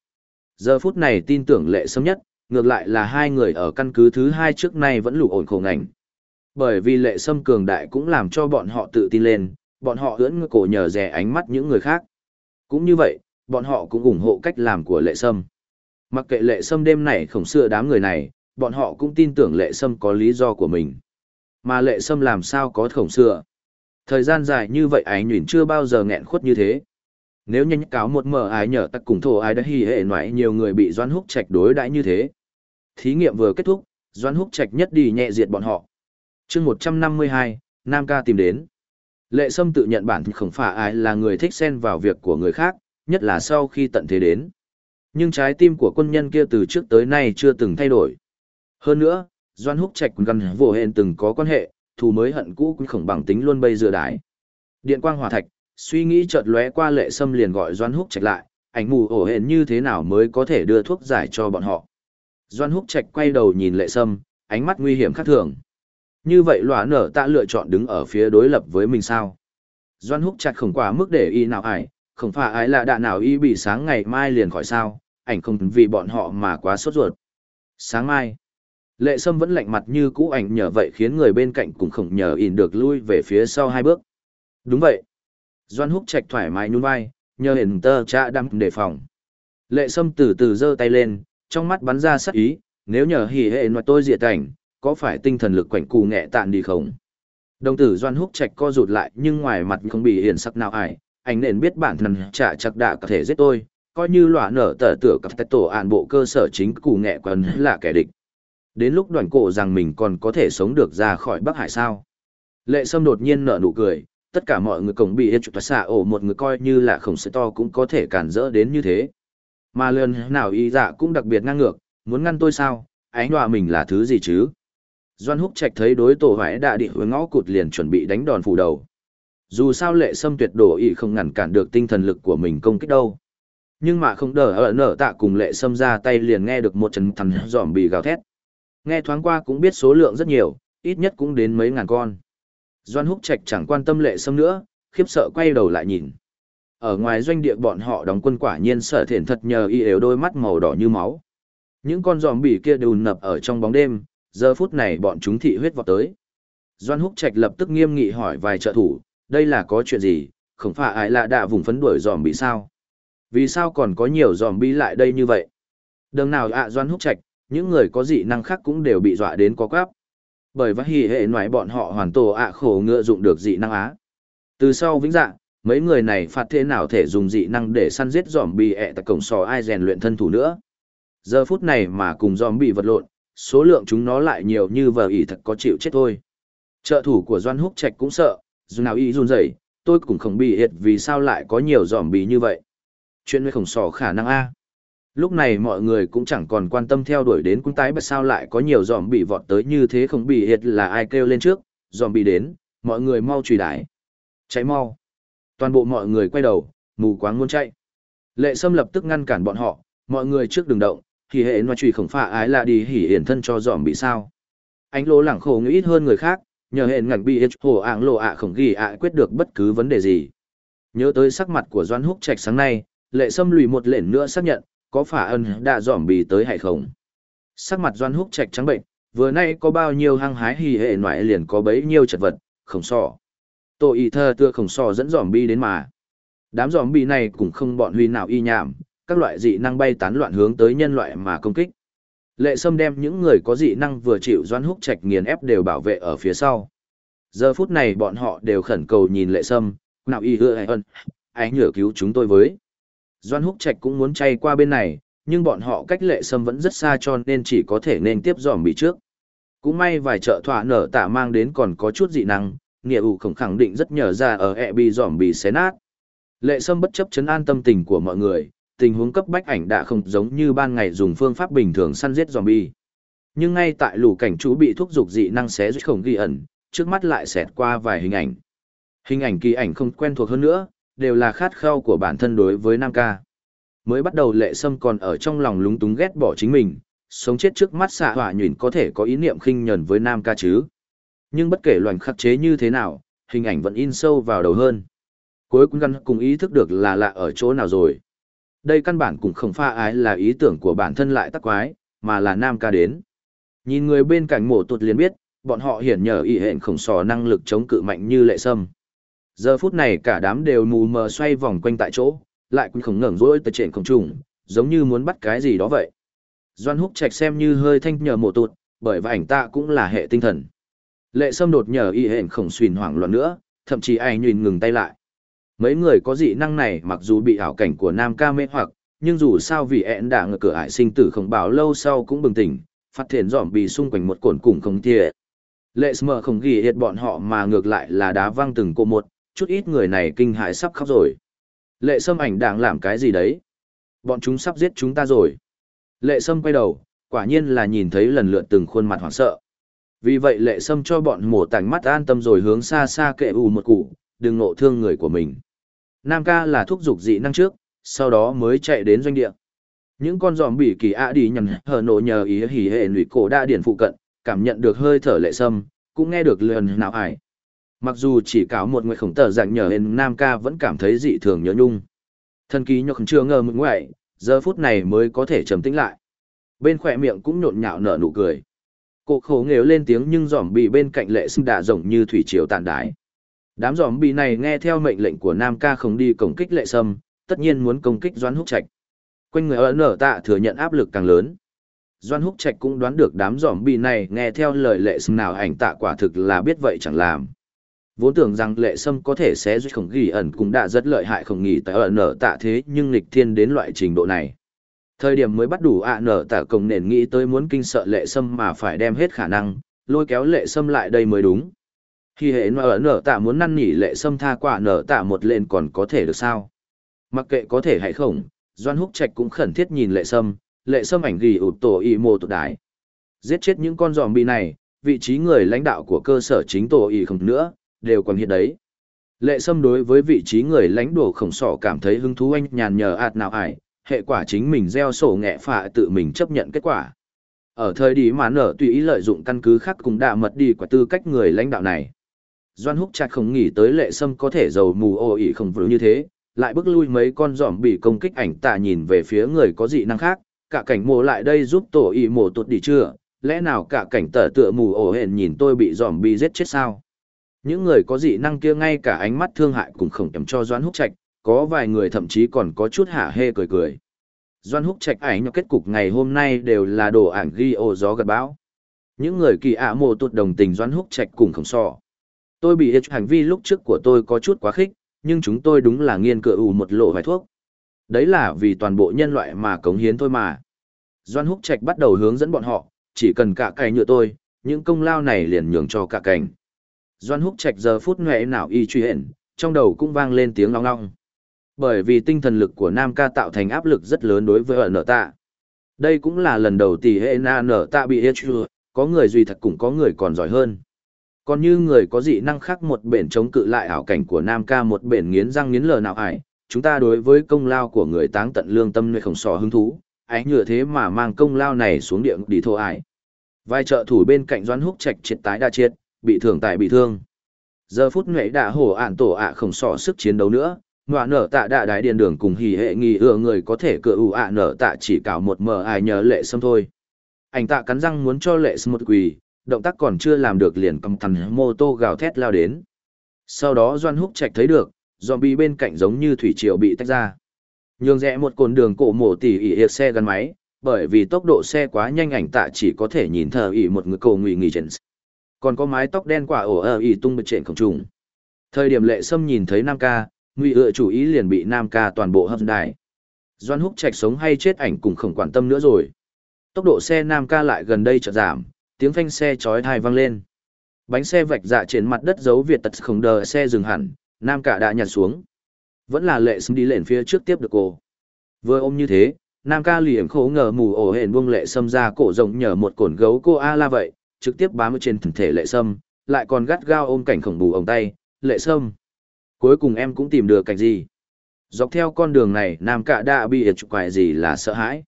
Giờ phút này tin tưởng lệ sâm nhất, ngược lại là hai người ở căn cứ thứ hai trước nay vẫn lủ ổn khổ ngành. Bởi vì lệ sâm cường đại cũng làm cho bọn họ tự tin lên, bọn họ ưỡn cổ nhờ rẻ ánh mắt những người khác. Cũng như vậy, bọn họ cũng ủng hộ cách làm của lệ sâm. Mặc kệ lệ sâm đêm này khổng xưa đám người này, bọn họ cũng tin tưởng lệ sâm có lý do của mình. Mà lệ sâm làm sao có khổng xưa. Thời gian dài như vậy ái nhuyễn chưa bao giờ nghẹn khuất như thế. Nếu nhanh cáo một mờ ái nhờ tắc cùng thổ ai đã hì hệ ngoại nhiều người bị doan húc trạch đối đãi như thế. Thí nghiệm vừa kết thúc, doan húc trạch nhất đi nhẹ diệt bọn họ. chương một trăm năm mươi hai Nam ca tìm đến. Lệ Sâm tự nhận bản thân không phải ai là người thích xen vào việc của người khác, nhất là sau khi tận thế đến. Nhưng trái tim của quân nhân kia từ trước tới nay chưa từng thay đổi. Hơn nữa, Doan Húc Trạch gần vô hẹn từng có quan hệ, thù mới hận cũ cũng khổng bằng tính luôn bây giờ đái. Điện quang hòa thạch, suy nghĩ chợt lóe qua lệ sâm liền gọi Doan Húc Trạch lại, ảnh mù ổ hẹn như thế nào mới có thể đưa thuốc giải cho bọn họ. Doan Húc Trạch quay đầu nhìn lệ sâm, ánh mắt nguy hiểm khác thường. Như vậy lòa nở ta lựa chọn đứng ở phía đối lập với mình sao? Doan Húc Trạch không quá mức để y nào ải, không phải ai là đạ nào y bị sáng ngày mai liền khỏi sao, ảnh không vì bọn họ mà quá sốt ruột. Sáng mai, lệ sâm vẫn lạnh mặt như cũ ảnh nhờ vậy khiến người bên cạnh cũng không nhờ in được lui về phía sau hai bước. Đúng vậy. Doan húc trạch thoải mái nhún vai, nhờ hình tơ cha đâm đề phòng. Lệ sâm từ từ giơ tay lên, trong mắt bắn ra sắc ý, nếu nhờ hỉ hệ nói tôi diệt cảnh, có phải tinh thần lực quảnh cù nghệ tạn đi không? Đồng tử Doan Húc Trạch co rụt lại nhưng ngoài mặt không bị hiển sắc nào ải, anh nên biết bản thân trả chắc đã có thể giết tôi, coi như lỏa nở tờ tựa cặp tách tổ an bộ cơ sở chính cù nghệ quần là kẻ địch. Đến lúc đoàn cổ rằng mình còn có thể sống được ra khỏi Bắc Hải sao. Lệ Sâm đột nhiên nở nụ cười, tất cả mọi người cổng bị yên chụp xạ ổ một người coi như là khổng sẽ to cũng có thể cản rỡ đến như thế. Mà lần nào y dạ cũng đặc biệt ngang ngược, muốn ngăn tôi sao, ánh đọa mình là thứ gì chứ? Doan Húc Trạch thấy đối tổ hoãi đạ địa hướng ngõ cụt liền chuẩn bị đánh đòn phủ đầu. Dù sao lệ sâm tuyệt đổ ý không ngăn cản được tinh thần lực của mình công kích đâu. Nhưng mà không đỡ ở nở tạ cùng lệ sâm ra tay liền nghe được một trận thằn giỏm bị gào thét. Nghe thoáng qua cũng biết số lượng rất nhiều, ít nhất cũng đến mấy ngàn con. Doan Húc Trạch chẳng quan tâm lệ sâm nữa, khiếp sợ quay đầu lại nhìn. Ở ngoài doanh địa bọn họ đóng quân quả nhiên sở thiện thật nhờ y đều đôi mắt màu đỏ như máu. Những con giòm bỉ kia đều nập ở trong bóng đêm, giờ phút này bọn chúng thị huyết vọt tới. Doan Húc Trạch lập tức nghiêm nghị hỏi vài trợ thủ, đây là có chuyện gì, không phải ai là đã vùng phấn đuổi giòm bị sao? Vì sao còn có nhiều giòm bi lại đây như vậy? Đừng nào ạ Doan Húc Trạch, những người có dị năng khác cũng đều bị dọa đến có quáp. Bởi vậy hỉ hệ ngoại bọn họ hoàn tổ ạ khổ ngựa dụng được dị năng á. Từ sau vĩnh dạng, mấy người này phạt thế nào thể dùng dị năng để săn giết giòm bì ẹ tại cổng sò ai rèn luyện thân thủ nữa. Giờ phút này mà cùng giòm bị vật lộn, số lượng chúng nó lại nhiều như vờ ỉ thật có chịu chết thôi. Trợ thủ của Doan Húc Trạch cũng sợ, dù nào y run rẩy, tôi cũng không bị hiệt vì sao lại có nhiều giòm bì như vậy. Chuyện với khổng sò khả năng A. Lúc này mọi người cũng chẳng còn quan tâm theo đuổi đến cũng tái bật sao lại có nhiều giòm bị vọt tới như thế không bị hiệt là ai kêu lên trước, giòm bị đến, mọi người mau truy đái. Cháy mau. Toàn bộ mọi người quay đầu, mù quáng muốn chạy. Lệ Sâm lập tức ngăn cản bọn họ, mọi người trước đừng động, thì hệ nói truy khổng phạ ái là đi hỉ hiển thân cho dòm bị sao. Anh lỗ lẳng khổ nghĩ ít hơn người khác, nhờ hệ ngạch bị hồ ạng lộ ạ khổng ghi ạ quyết được bất cứ vấn đề gì. Nhớ tới sắc mặt của Doan Húc Trạch sáng nay, lệ sâm lùi một lệnh nữa xác nhận, có phải ân đã dòm bị tới hay không. Sắc mặt Doan Húc Trạch trắng bệnh, vừa nay có bao nhiêu hăng hái hỉ hệ ngoại liền có bấy nhiêu chật vật, không so. Tô ý thơ tựa khổng so dẫn dòm bi đến mà. Đám dòm bi này cũng không bọn huy nào y nhảm, các loại dị năng bay tán loạn hướng tới nhân loại mà công kích. Lệ Sâm đem những người có dị năng vừa chịu Doan Húc Trạch nghiền ép đều bảo vệ ở phía sau. Giờ phút này bọn họ đều khẩn cầu nhìn Lệ Sâm, nào y hứa ai ơn, anh nhờ cứu chúng tôi với. Doan Húc Trạch cũng muốn chay qua bên này, nhưng bọn họ cách Lệ Sâm vẫn rất xa cho nên chỉ có thể nên tiếp dòm bị trước. Cũng may vài trợ thỏa nở tạ mang đến còn có chút dị năng, nghĩa ủ khổng khẳng định rất nhờ ra ở ẹ bị dòm bị xé nát. Lệ Sâm bất chấp chấn an tâm tình của mọi người, tình huống cấp bách ảnh đã không giống như ban ngày dùng phương pháp bình thường săn giết zombie. Nhưng ngay tại lũ cảnh chú bị thúc dục dị năng xé giết khổng ghi ẩn, trước mắt lại xẹt qua vài hình ảnh. Hình ảnh kỳ ảnh không quen thuộc hơn nữa, đều là khát khao của bản thân đối với Nam ca. Mới bắt đầu lệ sâm còn ở trong lòng lúng túng ghét bỏ chính mình, sống chết trước mắt xạ hỏa nhuyễn có thể có ý niệm khinh nhẫn với Nam ca chứ. Nhưng bất kể loành khắc chế như thế nào, hình ảnh vẫn in sâu vào đầu hơn. Cuối cùng gắn cùng ý thức được là lạ ở chỗ nào rồi. Đây căn bản cũng không pha ái là ý tưởng của bản thân lại tắc quái, mà là Nam ca đến. Nhìn người bên cạnh mổ tuột liền biết, bọn họ hiển nhờ ý hẹn khổng sò năng lực chống cự mạnh như lệ sâm. Giờ phút này cả đám đều mù mờ xoay vòng quanh tại chỗ, lại cũng không ngẩng rỗi tới trên không trùng, giống như muốn bắt cái gì đó vậy. Doan húc trạch xem như hơi thanh nhờ mổ tuột, bởi và ảnh ta cũng là hệ tinh thần. Lệ sâm đột nhờ y hẹn khổng xuyên hoảng loạn nữa, thậm chí ai nhìn ngừng tay lại. Mấy người có dị năng này mặc dù bị ảo cảnh của nam ca mê hoặc, nhưng dù sao vì ẹn đã ngờ cửa ải sinh tử không bảo lâu sau cũng bừng tỉnh, phát thiện dòm bị xung quanh một cồn cùng không thiệt. Lệ Sâm không ghi hiệt bọn họ mà ngược lại là đá văng từng cô một, chút ít người này kinh hãi sắp khóc rồi. Lệ Sâm ảnh đang làm cái gì đấy? Bọn chúng sắp giết chúng ta rồi. Lệ Sâm quay đầu, quả nhiên là nhìn thấy lần lượt từng khuôn mặt hoảng sợ. Vì vậy Lệ Sâm cho bọn mổ tảnh mắt an tâm rồi hướng xa xa kệ ù một cụ, đừng nộ thương người của mình. Nam ca là thuốc dục dị năng trước, sau đó mới chạy đến doanh địa. Những con giòm bỉ kỳ ạ đi nhằn hờ nộ nhờ ý hỉ hệ lụy cổ đa điển phụ cận, cảm nhận được hơi thở lệ sâm, cũng nghe được lườn nào ải. Mặc dù chỉ cáo một người khổng tờ dạng nhờ hên Nam ca vẫn cảm thấy dị thường nhớ nhung. Thân ký nhọc chưa ngờ mừng ngoại, giờ phút này mới có thể trầm tĩnh lại. Bên khỏe miệng cũng nhộn nhạo nở nụ cười. Cô khổ nghếu lên tiếng nhưng giỏm bị bên cạnh lệ sinh đã rộng như thủy triều tàn đái. Đám giỏm bị này nghe theo mệnh lệnh của Nam ca không đi công kích lệ sâm, tất nhiên muốn công kích doãn húc trạch. Quanh người ở nở tạ thừa nhận áp lực càng lớn. Doan Húc Trạch cũng đoán được đám giỏm bị này nghe theo lời lệ sâm nào ảnh tạ quả thực là biết vậy chẳng làm. Vốn tưởng rằng lệ sâm có thể sẽ giúp khổng ghi ẩn cũng đã rất lợi hại không nghỉ tại ở nở tạ thế nhưng lịch thiên đến loại trình độ này. Thời điểm mới bắt đủ ạ nở tạ cổng nền nghĩ tới muốn kinh sợ lệ sâm mà phải đem hết khả năng, lôi kéo lệ sâm lại đây mới đúng. Khi hệ nở nở tạ muốn năn nỉ lệ sâm tha quả nở tạ một lên còn có thể được sao? Mặc kệ có thể hay không, Doan Húc Trạch cũng khẩn thiết nhìn lệ sâm, lệ sâm ảnh ghi ụt tổ y mô tụt đái. Giết chết những con giòm bị này, vị trí người lãnh đạo của cơ sở chính tổ y không nữa, đều còn hiện đấy. Lệ sâm đối với vị trí người lãnh đồ khổng sỏ cảm thấy hứng thú anh nhàn nhờ ạt nào ải, hệ quả chính mình gieo sổ nghệ phạ tự mình chấp nhận kết quả. Ở thời điểm mà nở tùy ý lợi dụng căn cứ khác cũng đã mật đi quả tư cách người lãnh đạo này. Doan húc chặt không nghĩ tới lệ sâm có thể giàu mù ô ỉ không vừa như thế, lại bước lui mấy con giỏm bị công kích ảnh tạ nhìn về phía người có dị năng khác, cả cảnh mồ lại đây giúp tổ y mồ tuột đi chưa, lẽ nào cả cảnh tở tựa mù ổ hển nhìn tôi bị giỏm bị giết chết sao? Những người có dị năng kia ngay cả ánh mắt thương hại cũng không kèm cho Doan Húc Trạch, có vài người thậm chí còn có chút hả hê cười cười. Doan Húc Trạch ảnh kết cục ngày hôm nay đều là đồ ảnh ghi ô gió gật bão. Những người kỳ ạ mồ tuột đồng tình Doan Húc Trạch cùng không so. Tôi bị hành vi lúc trước của tôi có chút quá khích, nhưng chúng tôi đúng là nghiên cựa ủ một lộ vài thuốc. Đấy là vì toàn bộ nhân loại mà cống hiến thôi mà. Doan Húc Trạch bắt đầu hướng dẫn bọn họ, chỉ cần cả cày nhựa tôi, những công lao này liền nhường cho cả cảnh. Doan Húc Trạch giờ phút nghệ nào y truy hển, trong đầu cũng vang lên tiếng long long. Bởi vì tinh thần lực của Nam ca tạo thành áp lực rất lớn đối với ở nở tạ. Đây cũng là lần đầu tỷ hệ na nở tạ bị hết chưa, có người duy thật cũng có người còn giỏi hơn. Còn như người có dị năng khác một bển chống cự lại ảo cảnh của Nam ca một bển nghiến răng nghiến lờ nào ải, chúng ta đối với công lao của người táng tận lương tâm nơi khổng sò hứng thú, ái nhựa thế mà mang công lao này xuống địa đi thô ải. Vai trợ thủ bên cạnh Doãn Húc Trạch triệt tái đa triệt, bị thương tại bị thương. Giờ phút nhuệ đã hổ ản tổ ạ khổng sò sức chiến đấu nữa, ngoạ nở tạ đạ đại điền đường cùng hỉ hệ nghi ưa người có thể cựa ủ ạ nở tạ chỉ cào một mờ ai nhờ lệ sâm thôi. Anh tạ cắn răng muốn cho lệ sâm một quỳ, động tác còn chưa làm được liền cầm thằn mô tô gào thét lao đến. Sau đó Doan Húc Trạch thấy được, zombie bên cạnh giống như thủy triều bị tách ra. Nhường rẽ một cồn đường cổ mổ tỉ ỉ hiệt xe gắn máy, bởi vì tốc độ xe quá nhanh ảnh tạ chỉ có thể nhìn thờ ỉ một người cổ ngụy nghỉ trần. Còn có mái tóc đen quả ổ ở ỉ tung bật trện khổng trùng. Thời điểm lệ sâm nhìn thấy Nam ca, ngụy ựa chủ ý liền bị Nam ca toàn bộ hấp đài. Doan Húc Trạch sống hay chết ảnh cũng không quan tâm nữa rồi. Tốc độ xe Nam ca lại gần đây chợt giảm, tiếng phanh xe chói tai vang lên. Bánh xe vạch dạ trên mặt đất dấu Việt tật không đờ xe dừng hẳn, Nam cả đã nhặt xuống. Vẫn là lệ Sâm đi lên phía trước tiếp được cô. Vừa ôm như thế, Nam ca liềm khổ ngờ mù ổ hển buông lệ Sâm ra cổ rộng nhờ một cổn gấu cô A la vậy, trực tiếp bám trên thân thể lệ sâm, lại còn gắt gao ôm cảnh khổng bù ống tay, lệ sâm, Cuối cùng em cũng tìm được cảnh gì. Dọc theo con đường này Nam Cạ đã bị ịt quại gì là sợ hãi.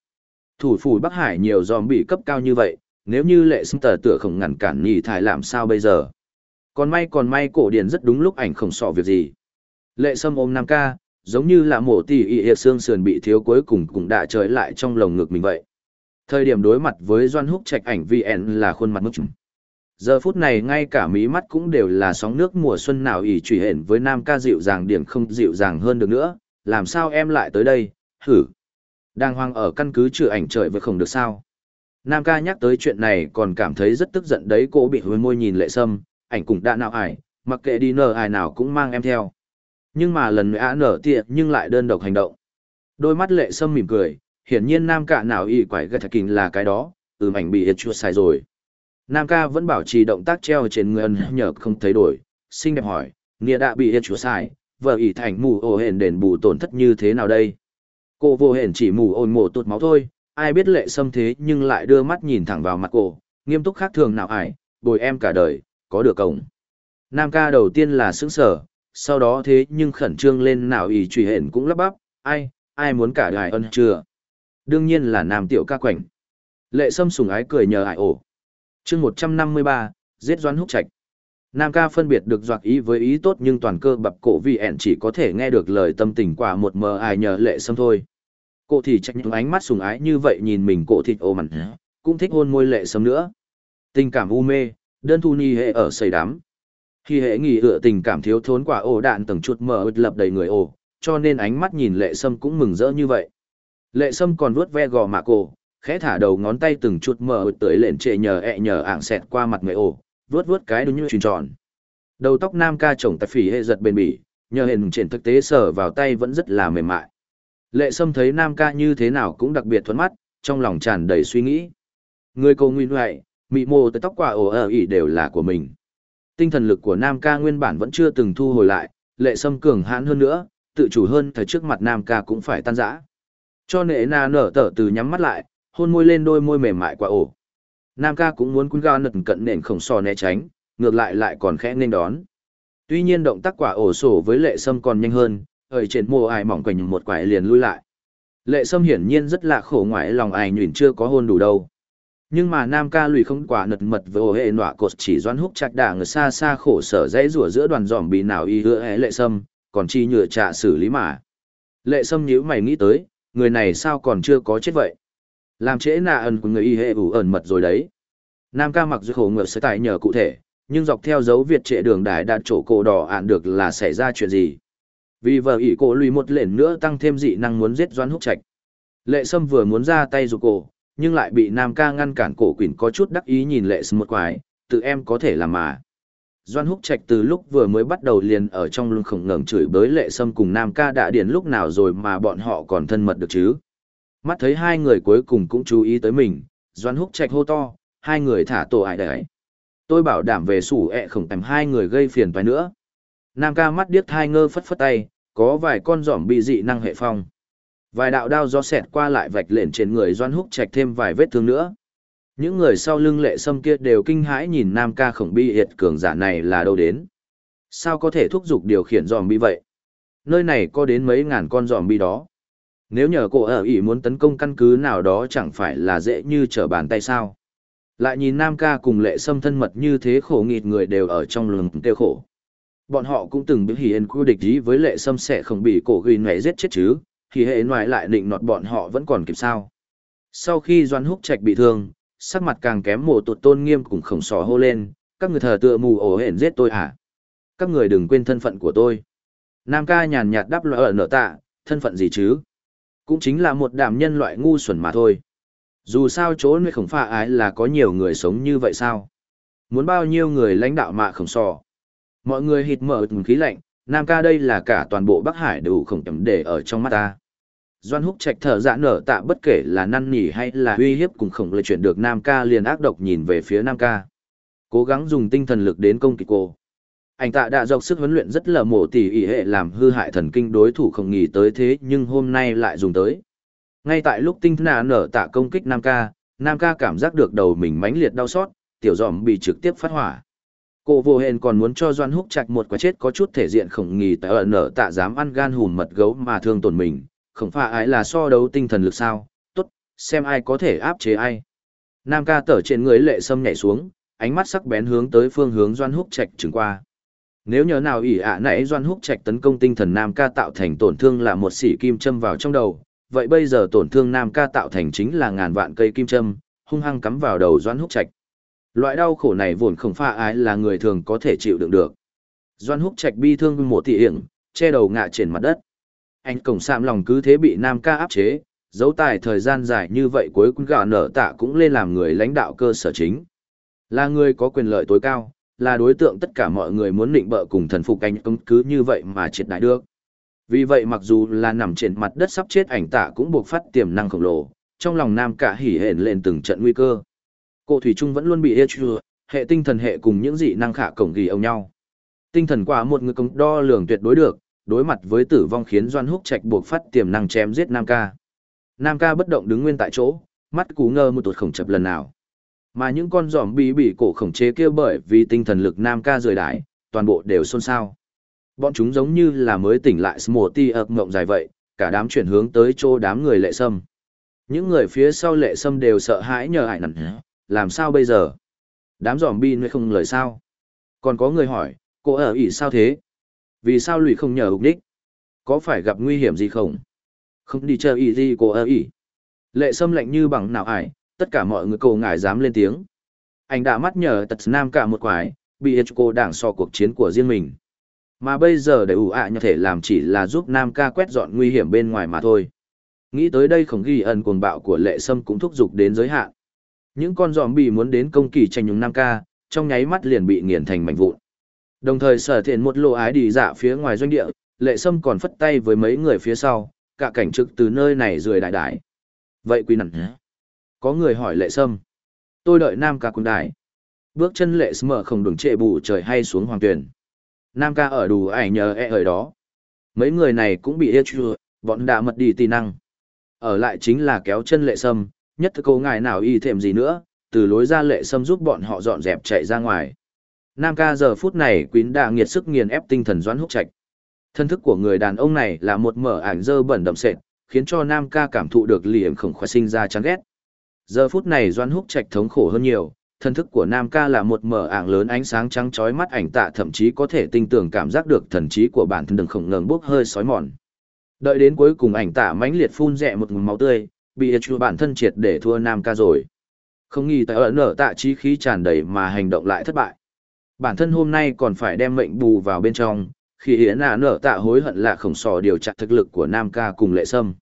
Thủ phủ Bắc Hải nhiều dòm bị cấp cao như vậy, nếu như lệ xâm tờ tựa không ngăn cản nhì thải làm sao bây giờ. Còn may còn may cổ điển rất đúng lúc ảnh không sọ việc gì. Lệ sâm ôm Nam ca, giống như là mổ tỉ ị hiệp xương sườn bị thiếu cuối cùng cũng đã trời lại trong lồng ngực mình vậy. Thời điểm đối mặt với Doan Húc Trạch ảnh VN là khuôn mặt mức chúng Giờ phút này ngay cả mí mắt cũng đều là sóng nước mùa xuân nào ỉ trùy hển với Nam ca dịu dàng điểm không dịu dàng hơn được nữa, làm sao em lại tới đây, hử. Đang hoang ở căn cứ trừ ảnh trời với không được sao. Nam ca nhắc tới chuyện này còn cảm thấy rất tức giận đấy cô bị hôi môi nhìn lệ sâm, ảnh cũng đã nào ải, mặc kệ đi nở ai nào cũng mang em theo. Nhưng mà lần nữa nở tiện nhưng lại đơn độc hành động. Đôi mắt lệ sâm mỉm cười, hiển nhiên nam ca nào y quải gạt kinh là cái đó, ừm ảnh bị hết chua sai rồi. Nam ca vẫn bảo trì động tác treo trên người ân nhờ không thấy đổi, xinh đẹp hỏi, nghĩa đã bị yên chúa sai, vợ ỷ thành mù ổ hển đền bù tổn thất như thế nào đây? Cô vô hển chỉ mù ồn mổ tụt máu thôi, ai biết lệ sâm thế nhưng lại đưa mắt nhìn thẳng vào mặt cô, nghiêm túc khác thường nào ải, bồi em cả đời, có được cổng. Nam ca đầu tiên là sững sở, sau đó thế nhưng khẩn trương lên nào ý truy hển cũng lắp bắp, ai, ai muốn cả đời ân chưa? Đương nhiên là nam tiểu ca quảnh. Lệ sâm sùng ái cười nhờ ải ổ chương một trăm năm mươi ba giết doán húc trạch. Nam ca phân biệt được doạc ý với ý tốt nhưng toàn cơ bập cổ vì ẻn chỉ có thể nghe được lời tâm tình quả một mờ ai nhờ lệ sâm thôi. Cô thì trách những ánh mắt sùng ái như vậy nhìn mình cổ thịt ô mặn, cũng thích hôn môi lệ sâm nữa. Tình cảm u mê, đơn thu ni hệ ở xây đám. Khi hệ nghỉ ựa tình cảm thiếu thốn quả ổ đạn tầng chuột mở ướt lập đầy người ổ, cho nên ánh mắt nhìn lệ sâm cũng mừng rỡ như vậy. Lệ sâm còn vuốt ve gò mạ cổ, khẽ thả đầu ngón tay từng chút mở tới lện trệ nhờ ẹ nhờ ảng xẹt qua mặt người ổ, vớt vớt cái đúng như truyền tròn. Đầu tóc nam ca chồng tại phỉ hệ giật bền bỉ, nhờ hình trên thực tế sờ vào tay vẫn rất là mềm mại. Lệ sâm thấy nam ca như thế nào cũng đặc biệt thuẫn mắt, trong lòng tràn đầy suy nghĩ. Người cô nguyên huệ mị mô tới tóc quả ổ ở ỉ đều là của mình. Tinh thần lực của nam ca nguyên bản vẫn chưa từng thu hồi lại, lệ sâm cường hãn hơn nữa, tự chủ hơn thời trước mặt nam ca cũng phải tan rã. Cho nệ na nở tở từ nhắm mắt lại, hôn môi lên đôi môi mềm mại quả ổ. Nam ca cũng muốn cuốn ga nật cận nền khổng so né tránh, ngược lại lại còn khẽ nên đón. Tuy nhiên động tác quả ổ sổ với lệ sâm còn nhanh hơn, ở trên mồ ai mỏng quỳnh một quải liền lui lại. Lệ sâm hiển nhiên rất là khổ ngoại lòng ai nhuyễn chưa có hôn đủ đâu. Nhưng mà nam ca lùi không quả nật mật với ổ hệ nọa cột chỉ doan húc chặt đà người xa xa khổ sở dãy rủa giữa đoàn giòm bị nào y hứa lệ sâm, còn chi nhựa trạ xử lý mà. Lệ sâm nhíu mày nghĩ tới, người này sao còn chưa có chết vậy? Làm trễ nà ẩn của người y hệ ủ ẩn mật rồi đấy. Nam ca mặc dù khổ ngựa sẽ tài nhờ cụ thể, nhưng dọc theo dấu Việt trệ đường đài đạt chỗ cổ đỏ ạn được là xảy ra chuyện gì. Vì vợ ỷ cổ lùi một lệnh nữa tăng thêm dị năng muốn giết doan húc trạch. Lệ sâm vừa muốn ra tay dù cổ, nhưng lại bị Nam ca ngăn cản cổ quỷ có chút đắc ý nhìn lệ sâm một quái, tự em có thể làm mà. Doan húc trạch từ lúc vừa mới bắt đầu liền ở trong lưng khổng ngẩng chửi bới lệ sâm cùng Nam ca đã điền lúc nào rồi mà bọn họ còn thân mật được chứ. Mắt thấy hai người cuối cùng cũng chú ý tới mình, Doan húc trạch hô to, hai người thả tổ ải đấy. Tôi bảo đảm về sủ ẹ khổng tầm hai người gây phiền toái nữa. Nam ca mắt điếc thai ngơ phất phất tay, có vài con giỏm bị dị năng hệ phong. Vài đạo đao do xẹt qua lại vạch lên trên người Doan Húc Trạch thêm vài vết thương nữa. Những người sau lưng lệ sâm kia đều kinh hãi nhìn Nam ca khổng bi hiệt cường giả này là đâu đến. Sao có thể thúc giục điều khiển giòm bi vậy? Nơi này có đến mấy ngàn con giòm bi đó. Nếu nhờ cổ ở ỉ muốn tấn công căn cứ nào đó chẳng phải là dễ như trở bàn tay sao. Lại nhìn Nam ca cùng lệ sâm thân mật như thế khổ nghịt người đều ở trong lường tiêu khổ. Bọn họ cũng từng biểu hiện quy địch ý với lệ sâm sẽ không bị cổ ghi nhảy giết chết chứ, thì hệ ngoài lại định nọt bọn họ vẫn còn kịp sao. Sau khi Doan Húc Trạch bị thương, sắc mặt càng kém mộ tụt tôn nghiêm cùng khổng sò hô lên, các người thờ tựa mù ổ hển giết tôi à? Các người đừng quên thân phận của tôi. Nam ca nhàn nhạt đáp loại ở nợ tạ, thân phận gì chứ? Cũng chính là một đảm nhân loại ngu xuẩn mà thôi. Dù sao chỗ nơi khổng pha ái là có nhiều người sống như vậy sao? Muốn bao nhiêu người lãnh đạo mạ khổng sò? Mọi người hít mở khí lạnh, Nam ca đây là cả toàn bộ Bắc Hải đều khổng tầm để ở trong mắt ta. Doan húc trạch thở dạ nở tạ bất kể là năn nỉ hay là uy hiếp cùng khổng lệ chuyển được Nam ca liền ác độc nhìn về phía Nam ca. Cố gắng dùng tinh thần lực đến công kích cô. Anh tạ đã dọc sức huấn luyện rất là mổ tỉ ỉ hệ làm hư hại thần kinh đối thủ không nghĩ tới thế nhưng hôm nay lại dùng tới. Ngay tại lúc tinh thần nở tạ công kích Nam ca, Nam ca cảm giác được đầu mình mãnh liệt đau xót, tiểu dòm bị trực tiếp phát hỏa. Cô vô hên còn muốn cho Doan Húc Trạch một quả chết có chút thể diện khổng nghỉ tại ở nở tạ dám ăn gan hùn mật gấu mà thương tổn mình, không phải ai là so đấu tinh thần lực sao, tốt, xem ai có thể áp chế ai. Nam ca tở trên người lệ sâm nhảy xuống, ánh mắt sắc bén hướng tới phương hướng Doan Húc Trạch trừng qua. Nếu nhớ nào ỷ ạ nãy Doan Húc Trạch tấn công tinh thần Nam ca tạo thành tổn thương là một sỉ kim châm vào trong đầu, vậy bây giờ tổn thương Nam ca tạo thành chính là ngàn vạn cây kim châm, hung hăng cắm vào đầu Doan Húc Trạch. Loại đau khổ này vốn không pha ái là người thường có thể chịu đựng được. Doan Húc Trạch bi thương một tỷ hiển, che đầu ngã trên mặt đất. Anh cổng sạm lòng cứ thế bị Nam ca áp chế, dấu tài thời gian dài như vậy cuối cùng gà nở tạ cũng lên làm người lãnh đạo cơ sở chính. Là người có quyền lợi tối cao, là đối tượng tất cả mọi người muốn định bợ cùng thần phục anh công cứ như vậy mà triệt đại được. Vì vậy mặc dù là nằm trên mặt đất sắp chết ảnh tạ cũng buộc phát tiềm năng khổng lồ, trong lòng nam cả hỉ hển lên từng trận nguy cơ. Cô Thủy Trung vẫn luôn bị yêu chừa, hệ tinh thần hệ cùng những dị năng khả cổng ghi ông nhau. Tinh thần quả một người công đo lường tuyệt đối được, đối mặt với tử vong khiến Doan Húc Trạch buộc phát tiềm năng chém giết Nam ca. Nam ca bất động đứng nguyên tại chỗ, mắt cú ngơ một tuột khổng chập lần nào. Mà những con giòm bị bị cổ khổng chế kia bởi vì tinh thần lực Nam ca rời đái, toàn bộ đều xôn xao. Bọn chúng giống như là mới tỉnh lại Smorty ập mộng dài vậy, cả đám chuyển hướng tới chỗ đám người lệ sâm. Những người phía sau lệ sâm đều sợ hãi nhờ hại nặng làm sao bây giờ? Đám giòm bi nuôi không lời sao? Còn có người hỏi, cô ở ỉ sao thế? Vì sao lụy không nhờ hục đích? Có phải gặp nguy hiểm gì không? Không đi chơi ỉ gì cô ở ỉ. Lệ sâm lạnh như bằng nào ải, tất cả mọi người cầu ngài dám lên tiếng. Anh đã mắt nhờ tật nam cả một quái, bị cô đảng so cuộc chiến của riêng mình. Mà bây giờ để ủ ạ như thể làm chỉ là giúp nam ca quét dọn nguy hiểm bên ngoài mà thôi. Nghĩ tới đây khổng ghi ẩn cuồng bạo của lệ sâm cũng thúc giục đến giới hạn. Những con giòm bị muốn đến công kỳ tranh nhúng nam ca, trong nháy mắt liền bị nghiền thành mảnh vụn. Đồng thời sở thiện một lộ ái đi dạ phía ngoài doanh địa, lệ sâm còn phất tay với mấy người phía sau, cả cảnh trực từ nơi này rười đại đại. Vậy quy nặng có người hỏi lệ sâm. Tôi đợi nam ca quân đại. Bước chân lệ sâm mở không đường trệ bù trời hay xuống hoàng tuyển. Nam ca ở đủ ảnh nhờ e ở đó. Mấy người này cũng bị ê chưa, bọn đã mật đi tì năng. Ở lại chính là kéo chân lệ sâm, nhất thức cô ngài nào y thèm gì nữa, từ lối ra lệ sâm giúp bọn họ dọn dẹp chạy ra ngoài. Nam ca giờ phút này quýn đã nghiệt sức nghiền ép tinh thần doãn húc trạch. Thân thức của người đàn ông này là một mở ảnh dơ bẩn đậm sệt, khiến cho Nam ca cảm thụ được liềm khổng khoa sinh ra chán ghét. Giờ phút này Doan húc trạch thống khổ hơn nhiều, thân thức của Nam ca là một mở ảng lớn ánh sáng trắng chói mắt ảnh tạ thậm chí có thể tinh tưởng cảm giác được thần trí của bản thân đừng khổng ngừng bốc hơi sói mòn. Đợi đến cuối cùng ảnh tạ mãnh liệt phun rẹ một ngụm máu tươi, bị chu bản thân triệt để thua nam ca rồi. Không nghi tại ở nở tạ trí khí tràn đầy mà hành động lại thất bại. Bản thân hôm nay còn phải đem mệnh bù vào bên trong khi hiến à nở tạ hối hận là khổng sò điều chặt thực lực của nam ca cùng lệ sâm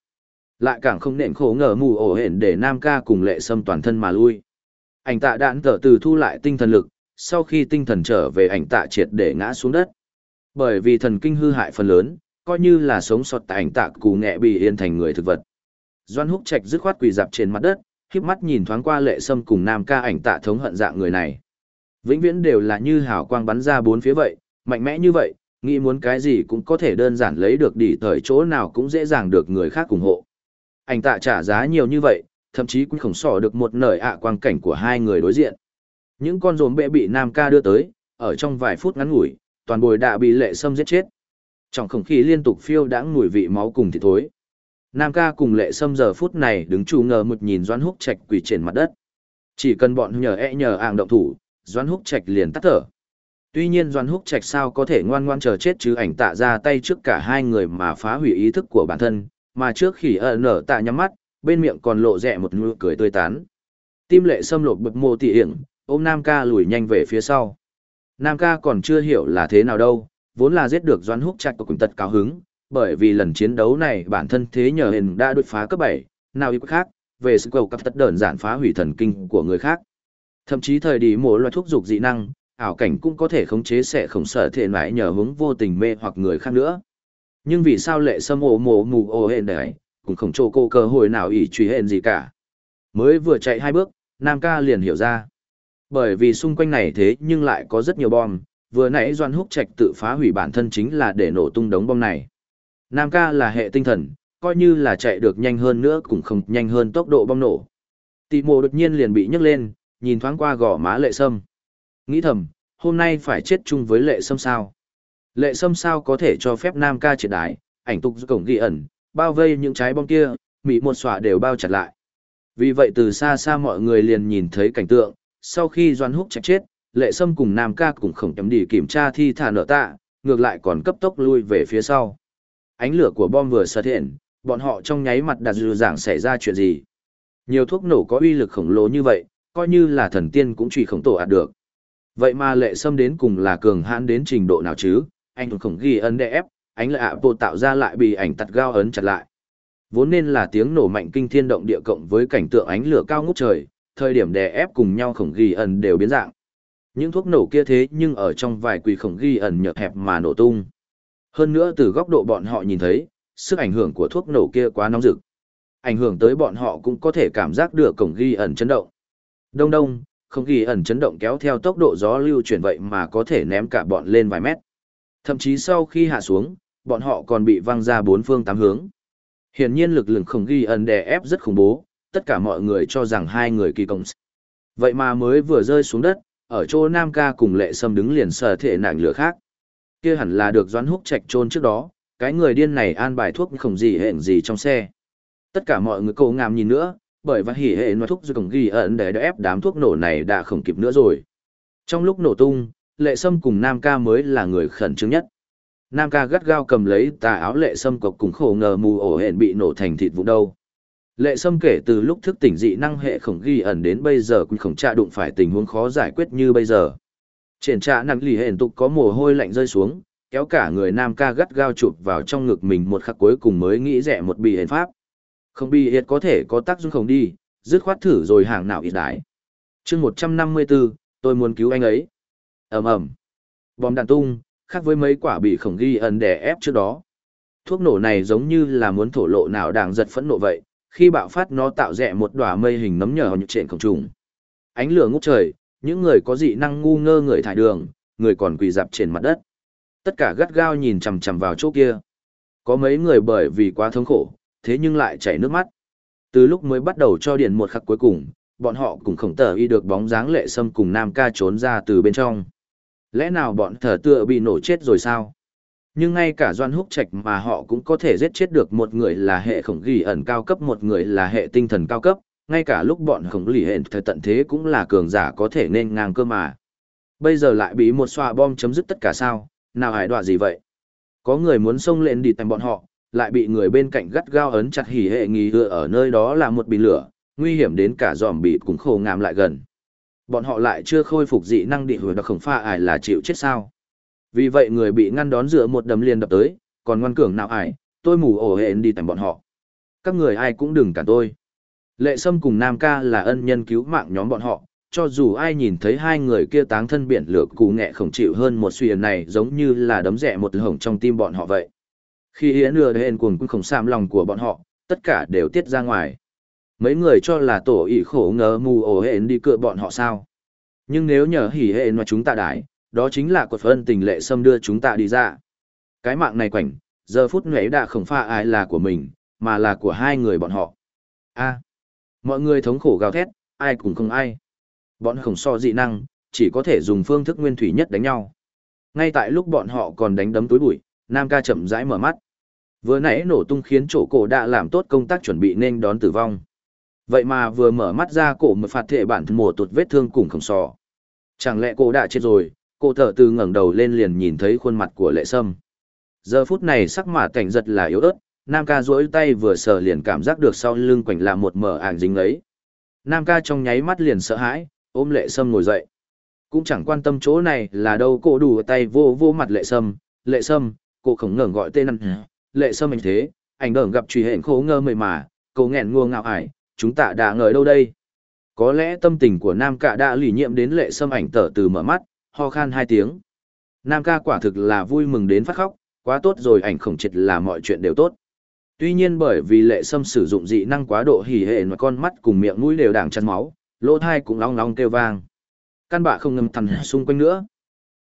lại càng không nện khổ ngờ mù ổ hển để nam ca cùng lệ sâm toàn thân mà lui ảnh tạ đạn tở từ thu lại tinh thần lực sau khi tinh thần trở về ảnh tạ triệt để ngã xuống đất bởi vì thần kinh hư hại phần lớn coi như là sống sọt tại ảnh tạ cù nghệ bị yên thành người thực vật Doan Húc Trạch dứt khoát quỳ dạp trên mặt đất, híp mắt nhìn thoáng qua lệ sâm cùng nam ca ảnh tạ thống hận dạng người này. Vĩnh viễn đều là như hào quang bắn ra bốn phía vậy, mạnh mẽ như vậy, nghĩ muốn cái gì cũng có thể đơn giản lấy được đỉ thời chỗ nào cũng dễ dàng được người khác ủng hộ. Ảnh tạ trả giá nhiều như vậy, thậm chí cũng khổng sỏ được một nời ạ quang cảnh của hai người đối diện. Những con rồn bệ bị nam ca đưa tới, ở trong vài phút ngắn ngủi, toàn bồi đã bị lệ sâm giết chết. Trong không khí liên tục phiêu đãng mùi vị máu cùng thịt thối. Nam ca cùng lệ sâm giờ phút này đứng chủ ngờ một nhìn Doãn Húc Trạch quỳ trên mặt đất. Chỉ cần bọn nhờ e nhờ ạng động thủ, Doãn Húc Trạch liền tắt thở. Tuy nhiên Doãn Húc Trạch sao có thể ngoan ngoan chờ chết chứ ảnh tạ ra tay trước cả hai người mà phá hủy ý thức của bản thân, mà trước khi ở nở tạ nhắm mắt, bên miệng còn lộ rẹ một nụ cười tươi tán. Tim lệ xâm lột bực mô tỉ hiển, ôm Nam ca lùi nhanh về phía sau. Nam ca còn chưa hiểu là thế nào đâu, vốn là giết được Doan Húc Trạch của cùng tật cao hứng, bởi vì lần chiến đấu này bản thân thế nhờ hình đã đột phá cấp 7, nào ít khác, về sự cầu cấp tất đơn giản phá hủy thần kinh của người khác. Thậm chí thời đi mỗi loại thuốc dục dị năng, ảo cảnh cũng có thể khống chế sẽ khổng sở thể lại nhờ hướng vô tình mê hoặc người khác nữa. Nhưng vì sao lệ sâm ổ mồ mù ổ hên đấy, cũng không cho cô cơ hội nào ỷ truy hên gì cả. Mới vừa chạy hai bước, Nam ca liền hiểu ra. Bởi vì xung quanh này thế nhưng lại có rất nhiều bom, vừa nãy Doan Húc Trạch tự phá hủy bản thân chính là để nổ tung đống bom này. Nam ca là hệ tinh thần, coi như là chạy được nhanh hơn nữa cũng không nhanh hơn tốc độ bom nổ. Tị mộ đột nhiên liền bị nhấc lên, nhìn thoáng qua gò má lệ sâm. Nghĩ thầm, hôm nay phải chết chung với lệ sâm sao. Lệ sâm sao có thể cho phép nam ca triệt đái, ảnh tục cổng ghi ẩn, bao vây những trái bom kia, mỹ một xọa đều bao chặt lại. Vì vậy từ xa xa mọi người liền nhìn thấy cảnh tượng, sau khi Doan Húc chạy chết, lệ sâm cùng nam ca cùng khổng chấm đi kiểm tra thi thả nợ tạ, ngược lại còn cấp tốc lui về phía sau. Ánh lửa của bom vừa xuất hiện, bọn họ trong nháy mặt đặt dư giảng xảy ra chuyện gì. Nhiều thuốc nổ có uy lực khổng lồ như vậy, coi như là thần tiên cũng truy khổng tổ ạt được. Vậy mà lệ sâm đến cùng là cường hãn đến trình độ nào chứ, anh khổng ghi ấn đè ép, ánh lại ạ bộ tạo ra lại bị ảnh tặt gao ấn chặt lại. Vốn nên là tiếng nổ mạnh kinh thiên động địa cộng với cảnh tượng ánh lửa cao ngút trời, thời điểm đè ép cùng nhau khổng ghi ẩn đều biến dạng. Những thuốc nổ kia thế nhưng ở trong vài quỳ khổng ghi ẩn nhợt hẹp mà nổ tung. Hơn nữa từ góc độ bọn họ nhìn thấy, sức ảnh hưởng của thuốc nổ kia quá nóng rực. Ảnh hưởng tới bọn họ cũng có thể cảm giác được cổng ghi ẩn chấn động. Đông đông, không ghi ẩn chấn động kéo theo tốc độ gió lưu chuyển vậy mà có thể ném cả bọn lên vài mét. Thậm chí sau khi hạ xuống, bọn họ còn bị văng ra bốn phương tám hướng. Hiển nhiên lực lượng không ghi ẩn đè ép rất khủng bố, tất cả mọi người cho rằng hai người kỳ công. Vậy mà mới vừa rơi xuống đất, ở chỗ Nam Ca cùng Lệ Sâm đứng liền sở thể nặng lửa khác. Kia hẳn là được Doãn Húc Trạch trôn trước đó, cái người điên này an bài thuốc không gì hẹn gì trong xe. Tất cả mọi người cầu ngàm nhìn nữa, bởi và hỉ hệ nói thuốc rồi cổng ghi ẩn để ép đám thuốc nổ này đã không kịp nữa rồi. Trong lúc nổ tung, Lệ Sâm cùng Nam Ca mới là người khẩn trương nhất. Nam Ca gắt gao cầm lấy tà áo Lệ Sâm cộc cùng khổ ngờ mù ổ hển bị nổ thành thịt vụ đâu. Lệ Sâm kể từ lúc thức tỉnh dị năng hệ khổng ghi ẩn đến bây giờ cũng khổng trạ đụng phải tình huống khó giải quyết như bây giờ. Triển trạ nặng lì hển tục có mồ hôi lạnh rơi xuống, kéo cả người nam ca gắt gao chụp vào trong ngực mình một khắc cuối cùng mới nghĩ rẻ một bị hển pháp. Không bị hiệt có thể có tác dụng không đi, dứt khoát thử rồi hàng nào ít đái. chương 154, tôi muốn cứu anh ấy ầm ầm Bom đạn tung, khác với mấy quả bị khổng ghi ẩn đè ép trước đó. Thuốc nổ này giống như là muốn thổ lộ nào đang giật phẫn nộ vậy, khi bạo phát nó tạo rẽ một đóa mây hình nấm nhờ như trên cổng trùng. Ánh lửa ngút trời, những người có dị năng ngu ngơ người thải đường, người còn quỳ dạp trên mặt đất. Tất cả gắt gao nhìn chằm chằm vào chỗ kia. Có mấy người bởi vì quá thống khổ, thế nhưng lại chảy nước mắt. Từ lúc mới bắt đầu cho điện một khắc cuối cùng, bọn họ cũng khổng tờ y được bóng dáng lệ sâm cùng nam ca trốn ra từ bên trong. Lẽ nào bọn thờ tựa bị nổ chết rồi sao? Nhưng ngay cả Doan Húc Trạch mà họ cũng có thể giết chết được một người là hệ khổng ghi ẩn cao cấp một người là hệ tinh thần cao cấp, ngay cả lúc bọn khổng lì hẹn thời tận thế cũng là cường giả có thể nên ngang cơ mà. Bây giờ lại bị một xoa bom chấm dứt tất cả sao, nào hải đọa gì vậy? Có người muốn xông lên đi tầm bọn họ, lại bị người bên cạnh gắt gao ấn chặt hỉ hệ nghi hựa ở nơi đó là một bị lửa, nguy hiểm đến cả giòm bị cũng khổ ngàm lại gần. Bọn họ lại chưa khôi phục dị năng địa hồi đặc khổng pha ải là chịu chết sao? Vì vậy người bị ngăn đón dựa một đấm liền đập tới, còn ngoan cường nào ải, tôi mù ổ hẹn đi tầm bọn họ. Các người ai cũng đừng cản tôi. Lệ Sâm cùng Nam Ca là ân nhân cứu mạng nhóm bọn họ, cho dù ai nhìn thấy hai người kia táng thân biển lửa cú nghệ không chịu hơn một suy này giống như là đấm rẻ một hổng trong tim bọn họ vậy. Khi hiến lừa hẹn cuồng cũng không sam lòng của bọn họ, tất cả đều tiết ra ngoài. Mấy người cho là tổ ỷ khổ ngờ mù ổ hẹn đi cựa bọn họ sao. Nhưng nếu nhờ hỉ hẹn mà chúng ta đái, đó chính là cuộc phân tình lệ xâm đưa chúng ta đi ra. Cái mạng này quảnh, giờ phút nhuấy đã không pha ai là của mình, mà là của hai người bọn họ. a mọi người thống khổ gào thét, ai cũng không ai. Bọn khổng so dị năng, chỉ có thể dùng phương thức nguyên thủy nhất đánh nhau. Ngay tại lúc bọn họ còn đánh đấm túi bụi, Nam ca chậm rãi mở mắt. Vừa nãy nổ tung khiến chỗ cổ đã làm tốt công tác chuẩn bị nên đón tử vong. Vậy mà vừa mở mắt ra cổ một phạt thể bản thân mùa tụt vết thương cùng khổng sò. Chẳng lẽ cô đã chết rồi, cô thở từ ngẩng đầu lên liền nhìn thấy khuôn mặt của lệ sâm. Giờ phút này sắc mà cảnh giật là yếu ớt nam ca duỗi tay vừa sờ liền cảm giác được sau lưng quảnh là một mở ảng dính ấy. Nam ca trong nháy mắt liền sợ hãi ôm lệ sâm ngồi dậy. Cũng chẳng quan tâm chỗ này là đâu cô đủ tay vô vô mặt lệ sâm. Lệ sâm cô khổng ngẩng gọi tên ăn. Lệ sâm anh thế ảnh đởng gặp truy hẹn khố ngơ mời mà cô nghẹn ngua ngạo ải chúng ta đã ngờ đâu đây có lẽ tâm tình của nam cạ đã lì nhiệm đến lệ sâm ảnh tở từ mở mắt ho khan hai tiếng. Nam ca quả thực là vui mừng đến phát khóc, quá tốt rồi ảnh khổng triệt là mọi chuyện đều tốt. Tuy nhiên bởi vì lệ sâm sử dụng dị năng quá độ hỉ hệ mà con mắt cùng miệng mũi đều đảng chăn máu, lỗ thai cũng long long kêu vang. Căn bạ không ngầm thằn xung quanh nữa.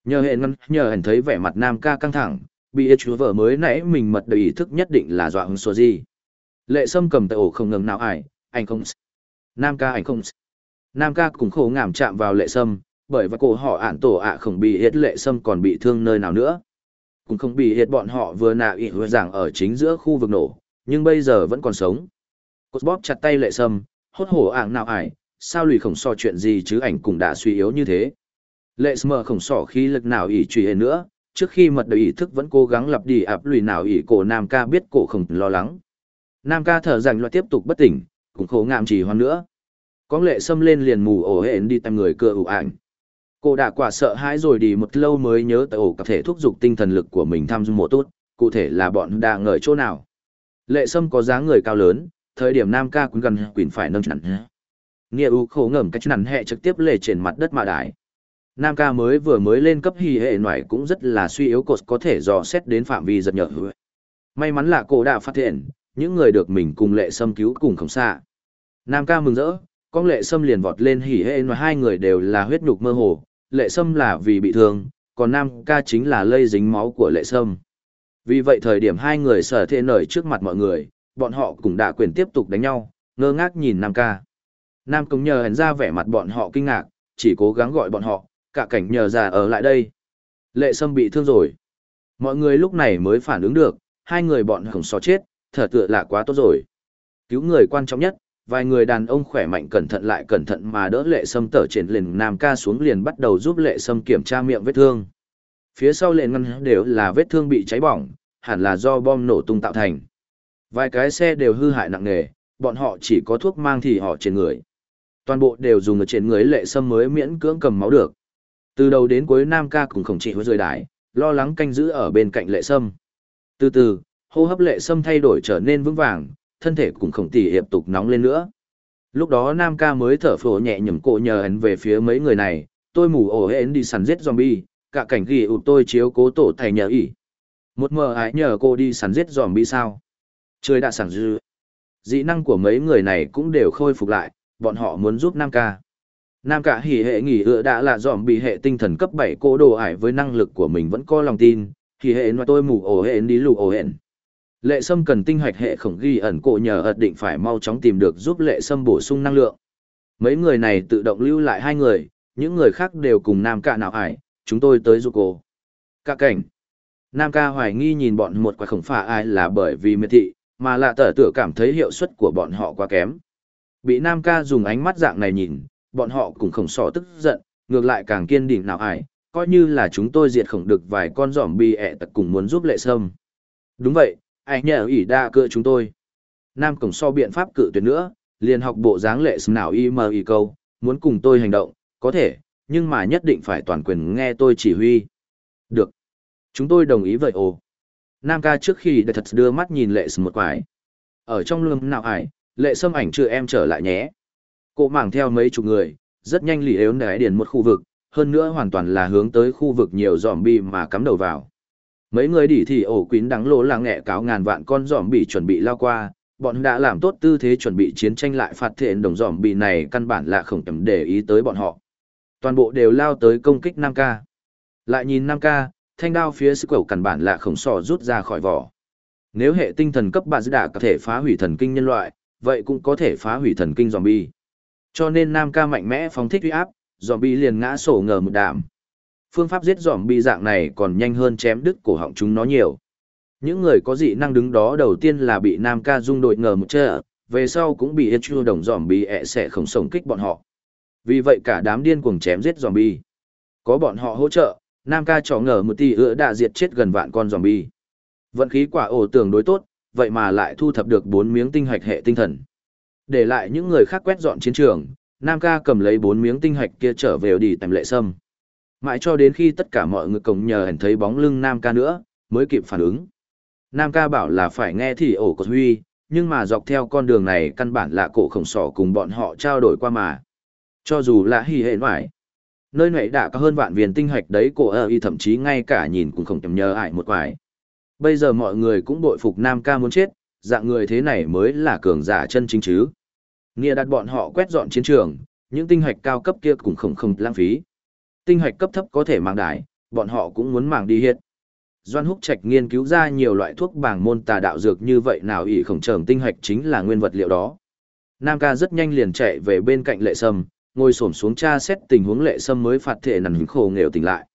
Nhờ hệ ngân, nhờ hẳn thấy vẻ mặt nam ca căng thẳng, bị chúa vợ mới nãy mình mật đầy ý thức nhất định là dọa hứng số gì. Lệ sâm cầm tay ổ không ngừng nào ải, ảnh không Nam ca ảnh không Nam ca cũng khổ ngảm chạm vào lệ sâm, bởi và cổ họ ản tổ ạ không bị hết lệ sâm còn bị thương nơi nào nữa. Cũng không bị hết bọn họ vừa nạ ỉ vừa giảng ở chính giữa khu vực nổ, nhưng bây giờ vẫn còn sống. Cột bóp chặt tay lệ sâm, hốt hổ ảng nào ải, sao lùi khổng so chuyện gì chứ ảnh cũng đã suy yếu như thế. Lệ sâm khổng sỏ khi lực nào ỉ truy hệ nữa, trước khi mật đầy ý thức vẫn cố gắng lặp đi ạp lùi nào ỉ cổ Nam ca biết cổ không lo lắng. Nam ca thở dành loại tiếp tục bất tỉnh, cũng khổ ngạm chỉ hoan nữa. con lệ xâm lên liền mù ổ hển đi tìm người cửa ủ ảnh. Cô đã quả sợ hãi rồi đi một lâu mới nhớ tới ổ có thể thúc giục tinh thần lực của mình tham dung một tốt, cụ thể là bọn đã ngợi chỗ nào. Lệ sâm có dáng người cao lớn, thời điểm Nam ca cũng gần quyền phải nâng chặn. Nghĩa u khổ ngầm cách nặn hẹ trực tiếp lề trên mặt đất mà đái. Nam ca mới vừa mới lên cấp hì hệ ngoại cũng rất là suy yếu cột có thể dò xét đến phạm vi giật nhở. May mắn là cô đã phát hiện, những người được mình cùng lệ sâm cứu cùng không xa. Nam ca mừng rỡ, con lệ sâm liền vọt lên hỉ hệ mà hai người đều là huyết nhục mơ hồ, lệ sâm là vì bị thương, còn nam ca chính là lây dính máu của lệ sâm. Vì vậy thời điểm hai người sở thê nổi trước mặt mọi người, bọn họ cũng đã quyền tiếp tục đánh nhau, ngơ ngác nhìn nam ca. Nam công nhờ hắn ra vẻ mặt bọn họ kinh ngạc, chỉ cố gắng gọi bọn họ, cả cảnh nhờ già ở lại đây. Lệ sâm bị thương rồi. Mọi người lúc này mới phản ứng được, hai người bọn khổng so chết, thở tựa là quá tốt rồi. Cứu người quan trọng nhất, vài người đàn ông khỏe mạnh cẩn thận lại cẩn thận mà đỡ lệ sâm tở trên liền nam ca xuống liền bắt đầu giúp lệ sâm kiểm tra miệng vết thương. Phía sau lệ ngăn đều là vết thương bị cháy bỏng, hẳn là do bom nổ tung tạo thành. Vài cái xe đều hư hại nặng nề, bọn họ chỉ có thuốc mang thì họ trên người. Toàn bộ đều dùng ở trên người lệ sâm mới miễn cưỡng cầm máu được. Từ đầu đến cuối Nam ca cùng khổng trị hối rời đái, lo lắng canh giữ ở bên cạnh lệ sâm. Từ từ, hô hấp lệ sâm thay đổi trở nên vững vàng, thân thể cũng khổng tỉ hiệp tục nóng lên nữa. Lúc đó Nam ca mới thở phổ nhẹ nhầm cộ nhờ hắn về phía mấy người này, tôi mù ổ hến đi săn giết zombie, cả cảnh ghi ụt tôi chiếu cố tổ thầy nhờ ỉ. Một mờ ái nhờ cô đi săn giết zombie sao? Trời đã sẵn dư. Dị năng của mấy người này cũng đều khôi phục lại, bọn họ muốn giúp Nam ca. Nam ca hỉ hệ nghỉ ựa đã là dòm bị hệ tinh thần cấp 7 cô đồ ải với năng lực của mình vẫn có lòng tin, hỉ hệ nói tôi mù ổ hệ đi lù ổ hẹn. Lệ Sâm cần tinh hoạch hệ khổng ghi ẩn cổ nhờ ật định phải mau chóng tìm được giúp Lệ Sâm bổ sung năng lượng. Mấy người này tự động lưu lại hai người, những người khác đều cùng Nam Ca nào ải, chúng tôi tới giúp cô. Ca cảnh. Nam Ca hoài nghi nhìn bọn một quả khổng phà ai là bởi vì miệt thị, mà là tở tựa cảm thấy hiệu suất của bọn họ quá kém. Bị Nam Ca dùng ánh mắt dạng này nhìn, bọn họ cũng khổng sỏ tức giận, ngược lại càng kiên định nào ải, coi như là chúng tôi diệt khổng được vài con giỏm bi ẹ tật cùng muốn giúp Lệ Sâm. Đúng vậy, ai nhờ ủy đa cựa chúng tôi. Nam Cổng so biện pháp cự tuyệt nữa, liền học bộ dáng lệ sừng nào y mờ y câu, muốn cùng tôi hành động, có thể, nhưng mà nhất định phải toàn quyền nghe tôi chỉ huy. Được. Chúng tôi đồng ý vậy ồ. Nam ca trước khi đã thật đưa mắt nhìn lệ sừng một quải. Ở trong lương nào ải, lệ sâm ảnh chưa em trở lại nhé. Cô mảng theo mấy chục người, rất nhanh lì ếu nẻ điền một khu vực, hơn nữa hoàn toàn là hướng tới khu vực nhiều giòm bi mà cắm đầu vào. Mấy người đỉ thì ổ quýn đắng lỗ là nghẹ cáo ngàn vạn con giòm bị chuẩn bị lao qua, bọn đã làm tốt tư thế chuẩn bị chiến tranh lại phạt thiện đồng giòm bị này căn bản là không tầm để ý tới bọn họ. Toàn bộ đều lao tới công kích Nam Ca. Lại nhìn Nam Ca, thanh đao phía sức cầu căn bản là khổng sò rút ra khỏi vỏ. Nếu hệ tinh thần cấp bạn đã có thể phá hủy thần kinh nhân loại, vậy cũng có thể phá hủy thần kinh zombie. Cho nên Nam Ca mạnh mẽ phóng thích uy áp, zombie liền ngã sổ ngờ một đạm. Phương pháp giết giòm bi dạng này còn nhanh hơn chém đứt cổ họng chúng nó nhiều. Những người có dị năng đứng đó đầu tiên là bị Nam Ca dung đội ngờ một chơ, về sau cũng bị hết chua đồng giòm bi ẹ sẽ không sống kích bọn họ. Vì vậy cả đám điên cuồng chém giết giòm bi. Có bọn họ hỗ trợ, Nam Ca trò ngờ một tỷ ựa đã diệt chết gần vạn con giòm bi. Vận khí quả ổ tưởng đối tốt, vậy mà lại thu thập được bốn miếng tinh hạch hệ tinh thần. Để lại những người khác quét dọn chiến trường, Nam Ca cầm lấy bốn miếng tinh hạch kia trở về đi tầm lệ sâm. Mãi cho đến khi tất cả mọi người cổng nhờ hẳn thấy bóng lưng Nam ca nữa, mới kịp phản ứng. Nam ca bảo là phải nghe thì ổ cột huy, nhưng mà dọc theo con đường này căn bản là cổ khổng sỏ cùng bọn họ trao đổi qua mà. Cho dù là hỉ hệ ngoại. Nơi này đã có hơn vạn viên tinh hạch đấy cổ ơ y thậm chí ngay cả nhìn cũng không tầm nhờ ải một quải. Bây giờ mọi người cũng bội phục Nam ca muốn chết, dạng người thế này mới là cường giả chân chính chứ. Nghĩa đặt bọn họ quét dọn chiến trường, những tinh hạch cao cấp kia cũng không không lãng phí tinh hạch cấp thấp có thể mang đái, bọn họ cũng muốn mang đi hiện. Doan Húc Trạch nghiên cứu ra nhiều loại thuốc bảng môn tà đạo dược như vậy nào ỷ khổng trầm tinh hạch chính là nguyên vật liệu đó. Nam ca rất nhanh liền chạy về bên cạnh lệ sâm, ngồi xổm xuống tra xét tình huống lệ sâm mới phạt thể nằm khổ nghèo tỉnh lại.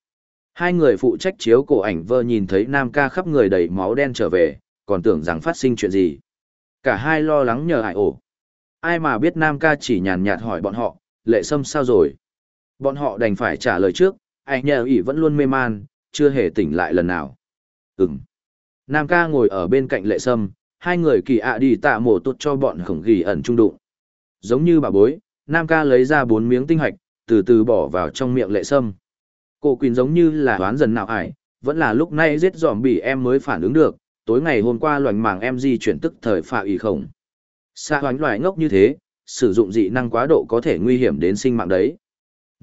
Hai người phụ trách chiếu cổ ảnh vơ nhìn thấy nam ca khắp người đầy máu đen trở về, còn tưởng rằng phát sinh chuyện gì. Cả hai lo lắng nhờ hại ổ. Ai mà biết nam ca chỉ nhàn nhạt hỏi bọn họ, lệ sâm sao rồi? Bọn họ đành phải trả lời trước, anh nhờ ỉ vẫn luôn mê man, chưa hề tỉnh lại lần nào. Ừm. Nam ca ngồi ở bên cạnh lệ sâm, hai người kỳ ạ đi tạ mổ tốt cho bọn khổng ghi ẩn trung đụng. Giống như bà bối, Nam ca lấy ra bốn miếng tinh hạch, từ từ bỏ vào trong miệng lệ sâm. Cô Quỳnh giống như là đoán dần nào ải, vẫn là lúc này giết dòm bỉ em mới phản ứng được, tối ngày hôm qua loành màng em di chuyển tức thời phạ ủy khổng. Xa hoánh loài ngốc như thế, sử dụng dị năng quá độ có thể nguy hiểm đến sinh mạng đấy.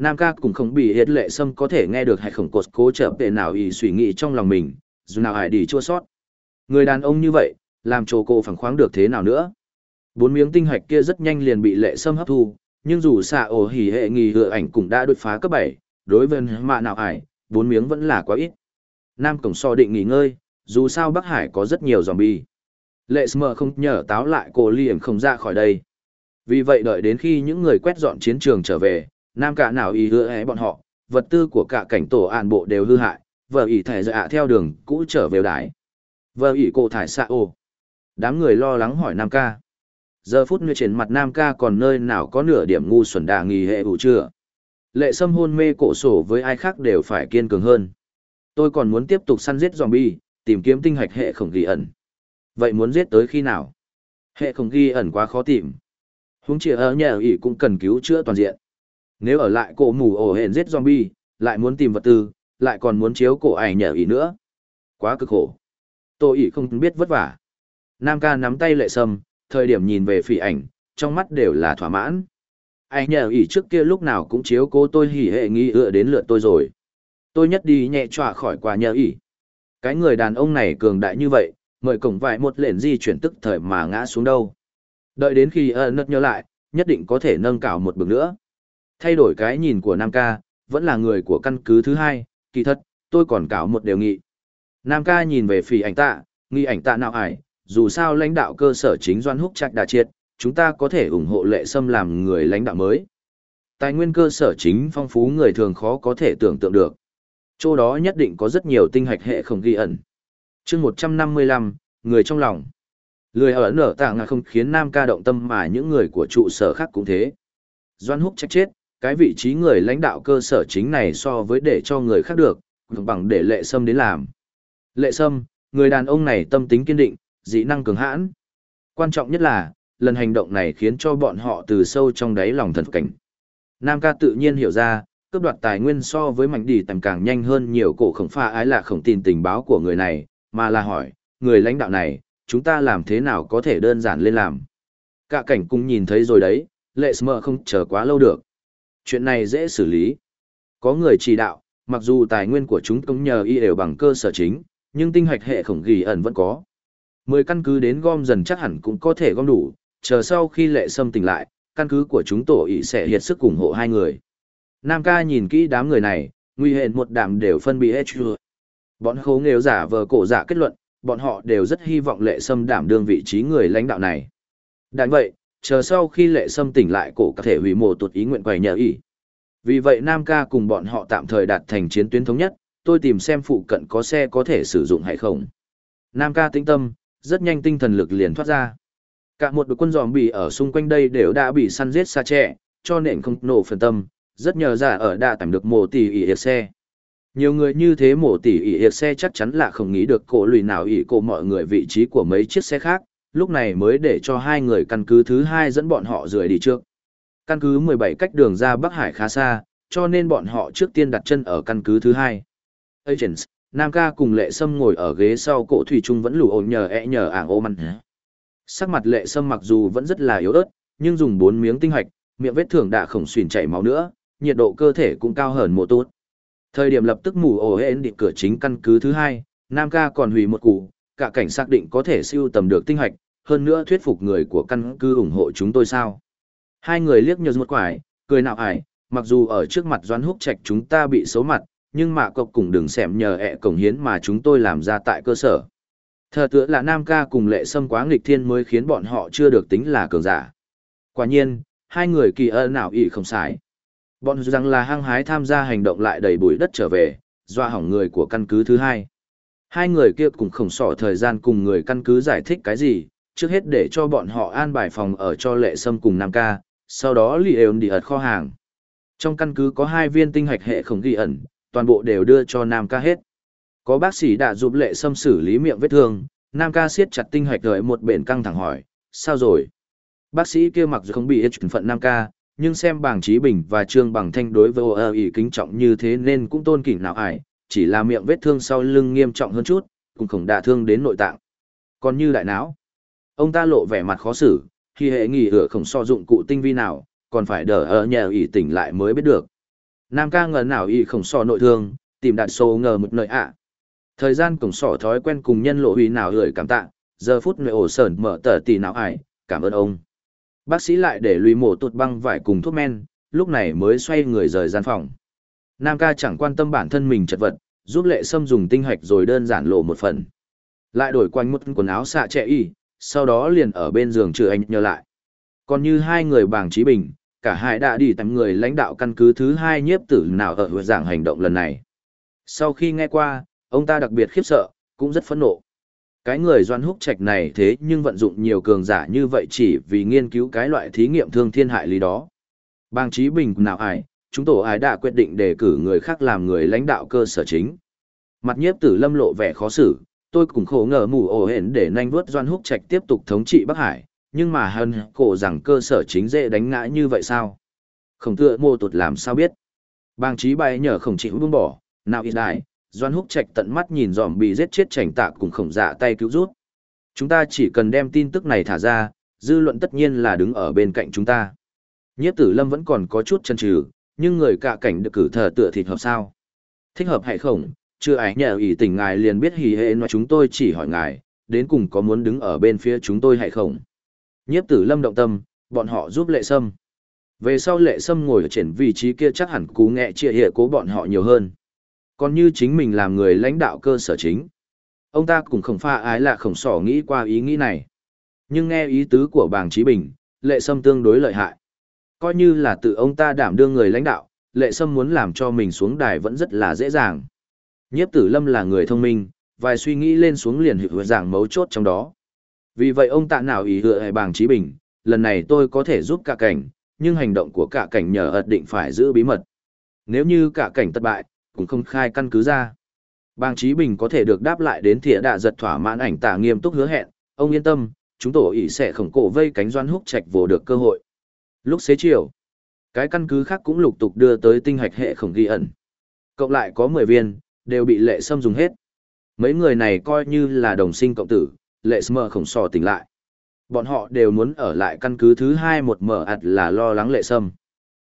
Nam ca cũng không bị hiệt lệ sâm có thể nghe được hay không cột cố trở về nào ý suy nghĩ trong lòng mình, dù nào hải đi chua sót. Người đàn ông như vậy, làm chỗ cô phẳng khoáng được thế nào nữa. Bốn miếng tinh hạch kia rất nhanh liền bị lệ sâm hấp thu, nhưng dù xạ ổ hỉ hệ nghi hựa ảnh cũng đã đột phá cấp bảy, đối với mạ nào hải bốn miếng vẫn là quá ít. Nam cổng so định nghỉ ngơi, dù sao Bắc Hải có rất nhiều zombie. Lệ Smer không nhờ táo lại cô liềm không ra khỏi đây. Vì vậy đợi đến khi những người quét dọn chiến trường trở về, Nam cả nào ý hứa hé bọn họ, vật tư của cả cảnh tổ an bộ đều hư hại, vợ ỷ thải dạ theo đường cũ trở về đái. Vợ ỷ cô thải xạ ô. Đám người lo lắng hỏi Nam ca. Giờ phút như trên mặt Nam ca còn nơi nào có nửa điểm ngu xuẩn đà nghỉ hệ ủ chưa. Lệ sâm hôn mê cổ sổ với ai khác đều phải kiên cường hơn. Tôi còn muốn tiếp tục săn giết zombie, tìm kiếm tinh hạch hệ khổng ghi ẩn. Vậy muốn giết tới khi nào? Hệ khổng ghi ẩn quá khó tìm. Huống chỉ ở nhà ỷ cũng cần cứu chữa toàn diện. Nếu ở lại cổ mù ổ hển giết zombie, lại muốn tìm vật tư, lại còn muốn chiếu cổ ảnh nhờ ý nữa. Quá cực khổ. Tô ỉ không biết vất vả. Nam ca nắm tay lệ sâm, thời điểm nhìn về phỉ ảnh, trong mắt đều là thỏa mãn. Anh nhờ ý trước kia lúc nào cũng chiếu cố tôi hỉ hệ nghi ựa đến lượt tôi rồi. Tôi nhất đi nhẹ trọa khỏi quả nhờ ý. Cái người đàn ông này cường đại như vậy, mời cổng vải một lệnh di chuyển tức thời mà ngã xuống đâu. Đợi đến khi ơ nất nhớ lại, nhất định có thể nâng cao một bước nữa. Thay đổi cái nhìn của Nam ca, vẫn là người của căn cứ thứ hai, kỳ thật, tôi còn cảo một điều nghị. Nam ca nhìn về phỉ ảnh tạ, nghi ảnh tạ nào ải, dù sao lãnh đạo cơ sở chính Doan Húc Trạch đã triệt, chúng ta có thể ủng hộ lệ sâm làm người lãnh đạo mới. Tài nguyên cơ sở chính phong phú người thường khó có thể tưởng tượng được. Chỗ đó nhất định có rất nhiều tinh hạch hệ không ghi ẩn. chương 155, người trong lòng. Lười ở nở tạng không khiến Nam ca động tâm mà những người của trụ sở khác cũng thế. Doan Húc trách chết, cái vị trí người lãnh đạo cơ sở chính này so với để cho người khác được, bằng để lệ sâm đến làm. Lệ sâm, người đàn ông này tâm tính kiên định, dị năng cường hãn. Quan trọng nhất là, lần hành động này khiến cho bọn họ từ sâu trong đáy lòng thần cảnh. Nam ca tự nhiên hiểu ra, cướp đoạt tài nguyên so với mảnh đi tầm càng nhanh hơn nhiều cổ khổng pha ái là khổng tin tình báo của người này, mà là hỏi, người lãnh đạo này, chúng ta làm thế nào có thể đơn giản lên làm. Cả cảnh cũng nhìn thấy rồi đấy, lệ smơ không chờ quá lâu được. Chuyện này dễ xử lý. Có người chỉ đạo, mặc dù tài nguyên của chúng cũng nhờ y đều bằng cơ sở chính, nhưng tinh hoạch hệ khổng ghi ẩn vẫn có. Mười căn cứ đến gom dần chắc hẳn cũng có thể gom đủ, chờ sau khi lệ sâm tỉnh lại, căn cứ của chúng tổ ý sẽ hiệt sức ủng hộ hai người. Nam ca nhìn kỹ đám người này, nguy hện một đám đều phân bị hết chưa. Bọn khố nghèo giả vờ cổ giả kết luận, bọn họ đều rất hy vọng lệ sâm đảm đương vị trí người lãnh đạo này. Đáng vậy, chờ sau khi lệ sâm tỉnh lại cổ có thể hủy mộ tuột ý nguyện quầy nhờ ý. Vì vậy Nam ca cùng bọn họ tạm thời đạt thành chiến tuyến thống nhất, tôi tìm xem phụ cận có xe có thể sử dụng hay không. Nam ca tĩnh tâm, rất nhanh tinh thần lực liền thoát ra. Cả một đội quân giòm bị ở xung quanh đây đều đã bị săn giết xa trẻ, cho nên không nổ phần tâm, rất nhờ ra ở đã tạm được mổ tỷ ỉ xe. Nhiều người như thế mổ tỷ ỉ xe chắc chắn là không nghĩ được cổ lùi nào ỉ cổ mọi người vị trí của mấy chiếc xe khác, lúc này mới để cho hai người căn cứ thứ hai dẫn bọn họ rời đi trước. Căn cứ 17 cách đường ra Bắc Hải khá xa, cho nên bọn họ trước tiên đặt chân ở căn cứ thứ hai. Agents, Nam ca cùng lệ sâm ngồi ở ghế sau cổ thủy trung vẫn lù ồn nhờ ẹ nhờ ảng ô mặn. Sắc mặt lệ sâm mặc dù vẫn rất là yếu ớt, nhưng dùng bốn miếng tinh hạch, miệng vết thương đã khổng xuyển chảy máu nữa, nhiệt độ cơ thể cũng cao hơn một tốt. Thời điểm lập tức mù ổ hên định cửa chính căn cứ thứ hai, Nam ca còn hủy một củ, cả cảnh xác định có thể siêu tầm được tinh hạch, hơn nữa thuyết phục người của căn cứ ủng hộ chúng tôi sao. Hai người liếc nhờ một quải, cười nào ải, mặc dù ở trước mặt doán húc trạch chúng ta bị xấu mặt, nhưng mà cộc cùng đừng xẻm nhờ ẹ cổng hiến mà chúng tôi làm ra tại cơ sở. Thờ tựa là Nam ca cùng lệ sâm quá nghịch thiên mới khiến bọn họ chưa được tính là cường giả. Quả nhiên, hai người kỳ ơ nào ị không sai. Bọn rằng là hăng hái tham gia hành động lại đầy bụi đất trở về, doa hỏng người của căn cứ thứ hai. Hai người kia cũng không sỏ thời gian cùng người căn cứ giải thích cái gì, trước hết để cho bọn họ an bài phòng ở cho lệ sâm cùng Nam ca, sau đó lì ơn đi ẩn kho hàng. Trong căn cứ có hai viên tinh hạch hệ không ghi ẩn, toàn bộ đều đưa cho Nam ca hết. Có bác sĩ đã giúp lệ sâm xử lý miệng vết thương, Nam ca siết chặt tinh hạch đợi một bển căng thẳng hỏi, sao rồi? Bác sĩ kia mặc dù không bị ít phận Nam ca, nhưng xem bảng trí bình và trương bằng thanh đối với ơ ý kính trọng như thế nên cũng tôn kỉnh nào ải, chỉ là miệng vết thương sau lưng nghiêm trọng hơn chút, cũng khổng đả thương đến nội tạng. Còn như đại não, ông ta lộ vẻ mặt khó xử, khi hệ nghỉ hửa khổng so dụng cụ tinh vi nào, còn phải đỡ ở nhà ỷ tỉnh lại mới biết được. Nam ca ngờ nào y khổng so nội thương, tìm đạt số ngờ một nơi ạ. Thời gian cổng sỏ thói quen cùng nhân lộ huy nào gửi cảm tạ, giờ phút nội ổ sờn mở tờ tỷ não ải, cảm ơn ông. Bác sĩ lại để lùi mổ tụt băng vải cùng thuốc men, lúc này mới xoay người rời gian phòng. Nam ca chẳng quan tâm bản thân mình chật vật, giúp lệ sâm dùng tinh hạch rồi đơn giản lộ một phần. Lại đổi quanh một quần áo xạ trẻ y, sau đó liền ở bên giường trừ anh nhờ lại. Còn như hai người bảng trí bình, cả hai đã đi tắm người lãnh đạo căn cứ thứ hai nhiếp tử nào ở giảng hành động lần này. Sau khi nghe qua, ông ta đặc biệt khiếp sợ, cũng rất phẫn nộ. Cái người doan húc trạch này thế nhưng vận dụng nhiều cường giả như vậy chỉ vì nghiên cứu cái loại thí nghiệm thương thiên hại lý đó. Bang Trí Bình nào ai, chúng tổ Ái đã quyết định đề cử người khác làm người lãnh đạo cơ sở chính. Mặt nhiếp tử lâm lộ vẻ khó xử, tôi cũng khổ ngờ mù ổ hển để nhanh vuốt doan húc trạch tiếp tục thống trị Bắc Hải, nhưng mà hơn cổ rằng cơ sở chính dễ đánh ngã như vậy sao? Khổng tựa mô tụt làm sao biết? Bang trí bay nhờ khổng chịu buông bỏ, nào ít đại, doan húc trạch tận mắt nhìn dòm bị giết chết chảnh tạ cùng khổng dạ tay cứu rút. Chúng ta chỉ cần đem tin tức này thả ra, dư luận tất nhiên là đứng ở bên cạnh chúng ta. Nhiếp tử lâm vẫn còn có chút chân trừ, nhưng người cạ cảnh được cử thờ tựa thịt hợp sao? Thích hợp hay không? Chưa ái nhờ ý tình ngài liền biết hì hệ nói chúng tôi chỉ hỏi ngài, đến cùng có muốn đứng ở bên phía chúng tôi hay không? Nhiếp tử lâm động tâm, bọn họ giúp lệ sâm. Về sau lệ sâm ngồi ở trên vị trí kia chắc hẳn cú nghệ chia hệ cố bọn họ nhiều hơn. Còn như chính mình làm người lãnh đạo cơ sở chính. Ông ta cũng không pha ái là khổng sỏ nghĩ qua ý nghĩ này. Nhưng nghe ý tứ của bàng trí bình, lệ sâm tương đối lợi hại. Coi như là tự ông ta đảm đương người lãnh đạo, lệ sâm muốn làm cho mình xuống đài vẫn rất là dễ dàng. Nhiếp tử lâm là người thông minh, vài suy nghĩ lên xuống liền hữu dạng mấu chốt trong đó. Vì vậy ông tạ nào ý hựa hay bàng trí bình, lần này tôi có thể giúp cả cảnh, nhưng hành động của cả cảnh nhờ ật định phải giữ bí mật. Nếu như cả cảnh thất bại, cũng không khai căn cứ ra. Bàng trí bình có thể được đáp lại đến thịa đạ giật thỏa mãn ảnh tạ nghiêm túc hứa hẹn, ông yên tâm, chúng tổ ý sẽ khổng cổ vây cánh doan húc trạch vô được cơ hội. Lúc xế chiều, cái căn cứ khác cũng lục tục đưa tới tinh hạch hệ khổng ghi ẩn. Cộng lại có 10 viên, đều bị lệ sâm dùng hết. Mấy người này coi như là đồng sinh cộng tử, lệ sâm khổng sò tỉnh lại. Bọn họ đều muốn ở lại căn cứ thứ hai một mở ạt là lo lắng lệ sâm.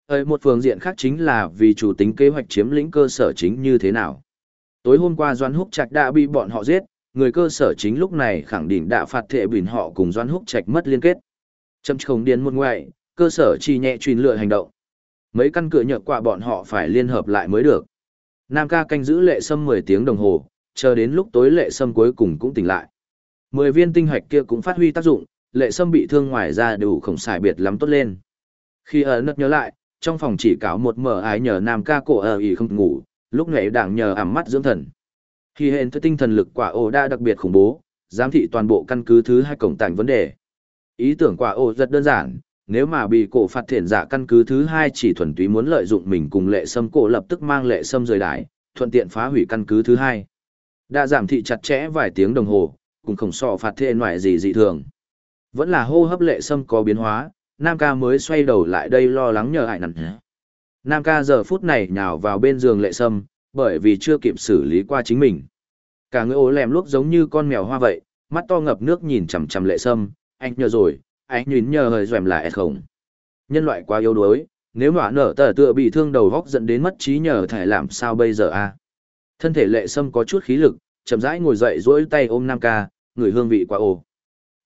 Ở một phương diện khác chính là vì chủ tính kế hoạch chiếm lĩnh cơ sở chính như thế nào. Tối hôm qua Doan Húc Trạch đã bị bọn họ giết, người cơ sở chính lúc này khẳng định đã phạt thệ bình họ cùng Doan Húc Trạch mất liên kết. Châm không điên một ngoại, cơ sở chỉ nhẹ truyền lựa hành động. Mấy căn cửa nhợt quả bọn họ phải liên hợp lại mới được. Nam ca canh giữ lệ sâm 10 tiếng đồng hồ, chờ đến lúc tối lệ sâm cuối cùng cũng tỉnh lại. 10 viên tinh hạch kia cũng phát huy tác dụng, lệ sâm bị thương ngoài ra đủ không xài biệt lắm tốt lên. Khi ở nất nhớ lại, trong phòng chỉ cáo một mở ái nhờ nam ca cổ ở ý không ngủ, lúc này đảng nhờ ẩm mắt dưỡng thần. Khi hẹn tinh thần lực quả ổ đã đặc biệt khủng bố, giám thị toàn bộ căn cứ thứ hai cổng tảnh vấn đề. Ý tưởng quả ổ rất đơn giản, nếu mà bị cổ phạt thiện giả căn cứ thứ hai chỉ thuần túy muốn lợi dụng mình cùng lệ sâm cổ lập tức mang lệ sâm rời đái, thuận tiện phá hủy căn cứ thứ hai. Đã giảm thị chặt chẽ vài tiếng đồng hồ, cũng không sọ phạt thiện ngoại gì dị thường. Vẫn là hô hấp lệ sâm có biến hóa, Nam ca mới xoay đầu lại đây lo lắng nhờ hại nặng. Nam ca giờ phút này nhào vào bên giường lệ sâm, bởi vì chưa kịp xử lý qua chính mình. Cả người ố lèm luốc giống như con mèo hoa vậy, mắt to ngập nước nhìn chằm chằm lệ sâm, anh nhờ rồi, anh nhìn nhờ hơi dòm là không. Nhân loại quá yếu đuối, nếu mà nở tờ tựa bị thương đầu góc dẫn đến mất trí nhờ thể làm sao bây giờ a Thân thể lệ sâm có chút khí lực, chậm rãi ngồi dậy duỗi tay ôm Nam ca, người hương vị quá ồ.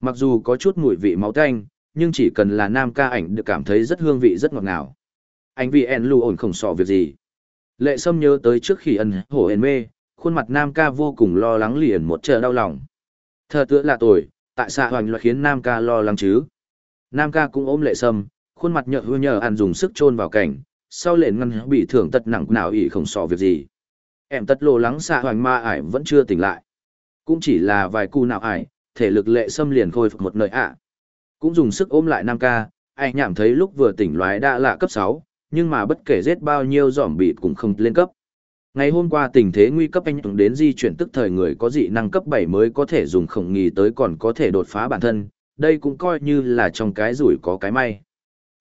Mặc dù có chút mùi vị máu tanh, nhưng chỉ cần là nam ca ảnh được cảm thấy rất hương vị rất ngọt ngào. Anh vì en lưu ổn không sọ việc gì. Lệ sâm nhớ tới trước khi ẩn hổ en mê, khuôn mặt nam ca vô cùng lo lắng liền một chờ đau lòng. Thờ tựa là tuổi, tại sao hoành loại khiến nam ca lo lắng chứ? Nam ca cũng ôm lệ sâm, khuôn mặt nhợ hư nhờ ăn dùng sức chôn vào cảnh, sau lệnh ngăn bị thưởng tật nặng nào ỷ không so việc gì. Em tật lộ lắng xạ hoành ma ải vẫn chưa tỉnh lại. Cũng chỉ là vài cu nào ải, thể lực lệ sâm liền khôi phục một nơi ạ. Cũng dùng sức ôm lại Nam ca, anh nhảm thấy lúc vừa tỉnh loái đã là cấp 6, nhưng mà bất kể giết bao nhiêu giỏm bị cũng không lên cấp. Ngày hôm qua tình thế nguy cấp anh tưởng đến di chuyển tức thời người có dị năng cấp 7 mới có thể dùng khổng nghi tới còn có thể đột phá bản thân, đây cũng coi như là trong cái rủi có cái may.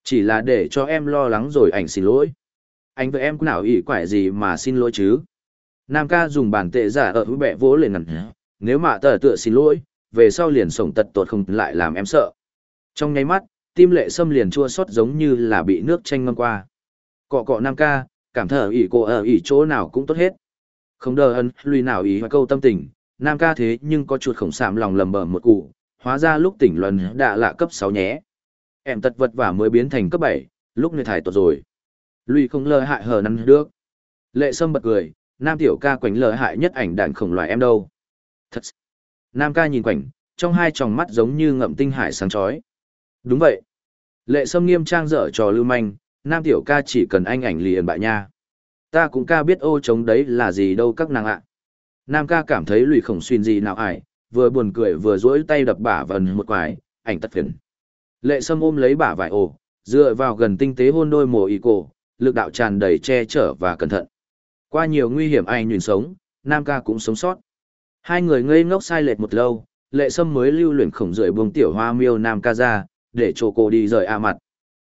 Chỉ là để cho em lo lắng rồi ảnh xin lỗi. Anh với em có nào ý quải gì mà xin lỗi chứ? Nam ca dùng bàn tệ giả ở hữu bẹ vỗ lên ngẩn. Nếu mà tờ tựa xin lỗi, về sau liền sổng tật tuột không lại làm em sợ. Trong nháy mắt, tim lệ sâm liền chua xót giống như là bị nước chanh ngâm qua. Cọ cọ Nam ca, cảm thở ỉ cô ở ỉ chỗ nào cũng tốt hết. Không đờ ân, lùi nào ý câu tâm tình, Nam ca thế nhưng có chuột khổng sạm lòng lầm bầm một cụ, hóa ra lúc tỉnh lần đã là cấp 6 nhé. Em tật vật và mới biến thành cấp 7, lúc này thải tuột rồi. Lui không lơ hại hờ năn được. Lệ sâm bật cười, Nam tiểu ca quảnh lơ hại nhất ảnh đàn khổng loài em đâu. Thật. Nam ca nhìn quảnh, trong hai tròng mắt giống như ngậm tinh hải sáng chói. Đúng vậy. Lệ sâm nghiêm trang dở trò lưu manh, Nam tiểu ca chỉ cần anh ảnh liền bại nha. Ta cũng ca biết ô chống đấy là gì đâu các nàng ạ. Nam ca cảm thấy lùi khổng xuyên gì nào ải, vừa buồn cười vừa duỗi tay đập bả vần một quải, ảnh tật phiền. Lệ sâm ôm lấy bả vải ổ, dựa vào gần tinh tế hôn đôi mồ y cổ, lực đạo tràn đầy che chở và cẩn thận. Qua nhiều nguy hiểm anh nhìn sống, Nam ca cũng sống sót. Hai người ngây ngốc sai lệch một lâu, lệ sâm mới lưu luyện khổng rưỡi buông tiểu hoa miêu Nam ca ra, để cho cô đi rời a mặt.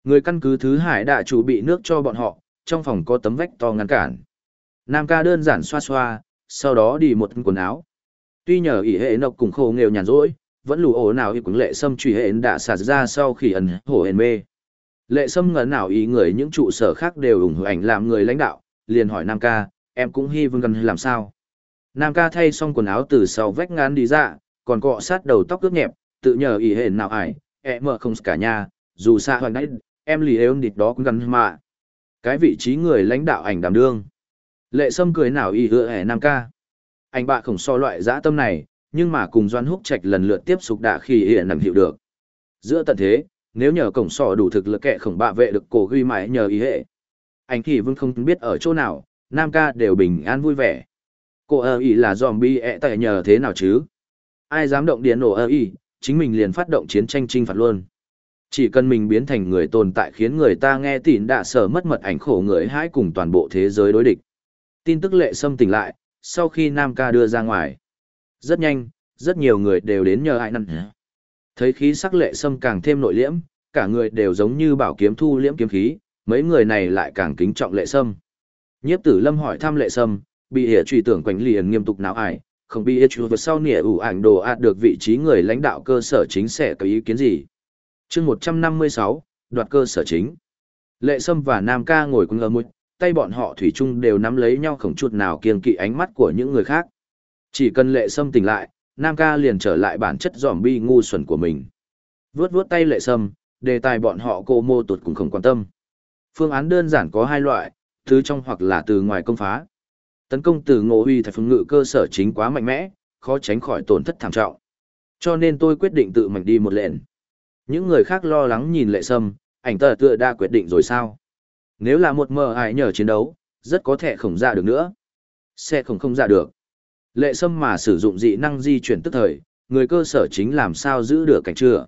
Người căn cứ thứ hải đã chủ bị nước cho bọn họ, trong phòng có tấm vách to ngăn cản. Nam ca đơn giản xoa xoa, sau đó đi một quần áo. Tuy nhờ ỷ hệ nộc cùng khô nghèo nhàn rỗi, vẫn lù ổ nào y quấn lệ sâm truy hệ đã xả ra sau khi ẩn hổ hển mê. Lệ sâm ngẩn nào ý người những trụ sở khác đều ủng hộ ảnh làm người lãnh đạo, liền hỏi Nam ca, em cũng hy vương gần làm sao. Nam ca thay xong quần áo từ sau vách ngán đi ra, còn cọ sát đầu tóc ướt nhẹp, tự nhờ ỷ hệ nào ải, e mở không cả nhà, dù xa hoàng đấy, em lì êu địt đó cũng gần mà. Cái vị trí người lãnh đạo ảnh đảm đương. Lệ sâm cười nào ỷ hựa hẻ Nam ca. Anh bạ khổng so loại dã tâm này, nhưng mà cùng Doan Húc Trạch lần lượt tiếp xúc đã khi hiện nằm hiệu được. Giữa tận thế, nếu nhờ cổng sò đủ thực lực kệ khổng bạ vệ được cổ ghi mãi nhờ ý hệ. Anh thì Vương không biết ở chỗ nào, Nam ca đều bình an vui vẻ. Cô ơ ý là zombie ẹ tại nhờ thế nào chứ? Ai dám động điện nổ ơ ý, chính mình liền phát động chiến tranh trinh phạt luôn. Chỉ cần mình biến thành người tồn tại khiến người ta nghe tin đã sở mất mật ảnh khổ người hãi cùng toàn bộ thế giới đối địch. Tin tức lệ xâm tỉnh lại, sau khi Nam ca đưa ra ngoài. Rất nhanh, rất nhiều người đều đến nhờ ai năn. Thấy khí sắc lệ sâm càng thêm nội liễm, cả người đều giống như bảo kiếm thu liễm kiếm khí, mấy người này lại càng kính trọng lệ sâm. Nhiếp tử lâm hỏi thăm lệ sâm, bị hệ truy tưởng quanh liền nghiêm túc nào ải, không bị hệ truy vượt sau nỉa ủ ảnh đồ ạt được vị trí người lãnh đạo cơ sở chính sẽ có ý kiến gì. chương 156, đoạt cơ sở chính. Lệ sâm và Nam ca ngồi cùng ngờ mũi, tay bọn họ thủy chung đều nắm lấy nhau không chút nào kiêng kỵ ánh mắt của những người khác. Chỉ cần lệ sâm tỉnh lại, Nam ca liền trở lại bản chất giòm bi ngu xuẩn của mình. Vướt vướt tay lệ sâm, đề tài bọn họ cô mô tuột cũng không quan tâm. Phương án đơn giản có hai loại, từ trong hoặc là từ ngoài công phá. Tấn công từ ngộ huy thạch phương ngự cơ sở chính quá mạnh mẽ, khó tránh khỏi tổn thất thảm trọng. Cho nên tôi quyết định tự mình đi một lệnh. Những người khác lo lắng nhìn lệ sâm, ảnh tờ tựa đã quyết định rồi sao? Nếu là một mờ ải nhờ chiến đấu, rất có thể không ra được nữa. Sẽ không không ra được. Lệ sâm mà sử dụng dị năng di chuyển tức thời, người cơ sở chính làm sao giữ được cảnh chưa.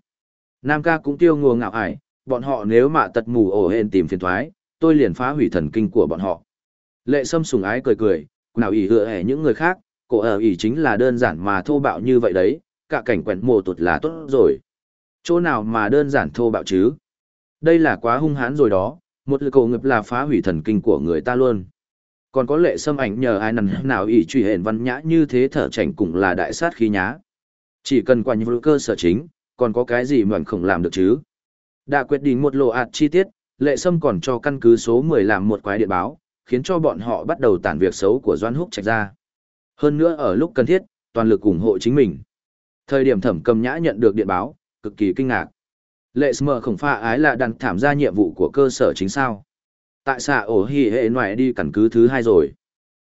Nam ca cũng tiêu ngùa ngạo ải, bọn họ nếu mà tật mù ổ hên tìm phiền thoái, tôi liền phá hủy thần kinh của bọn họ. Lệ sâm sùng ái cười cười, nào ỉ hựa hẻ những người khác, cổ ở ỉ chính là đơn giản mà thô bạo như vậy đấy, cả cảnh quẹn mồ tụt là tốt rồi. Chỗ nào mà đơn giản thô bạo chứ? Đây là quá hung hãn rồi đó, một lực cổ ngập là phá hủy thần kinh của người ta luôn. Còn có lệ xâm ảnh nhờ ai nằn nào ỷ truy hển văn nhã như thế thở chảnh cũng là đại sát khí nhá. Chỉ cần quả những cơ sở chính, còn có cái gì mà không làm được chứ. Đã quyết định một lộ ạt chi tiết, lệ sâm còn cho căn cứ số 10 làm một quái điện báo, khiến cho bọn họ bắt đầu tản việc xấu của Doan Húc trạch ra. Hơn nữa ở lúc cần thiết, toàn lực ủng hộ chính mình. Thời điểm thẩm cầm nhã nhận được điện báo, cực kỳ kinh ngạc. Lệ Smer khổng pha ái là đang thảm ra nhiệm vụ của cơ sở chính sao. Tại xạ ổ hỉ hệ ngoại đi căn cứ thứ hai rồi.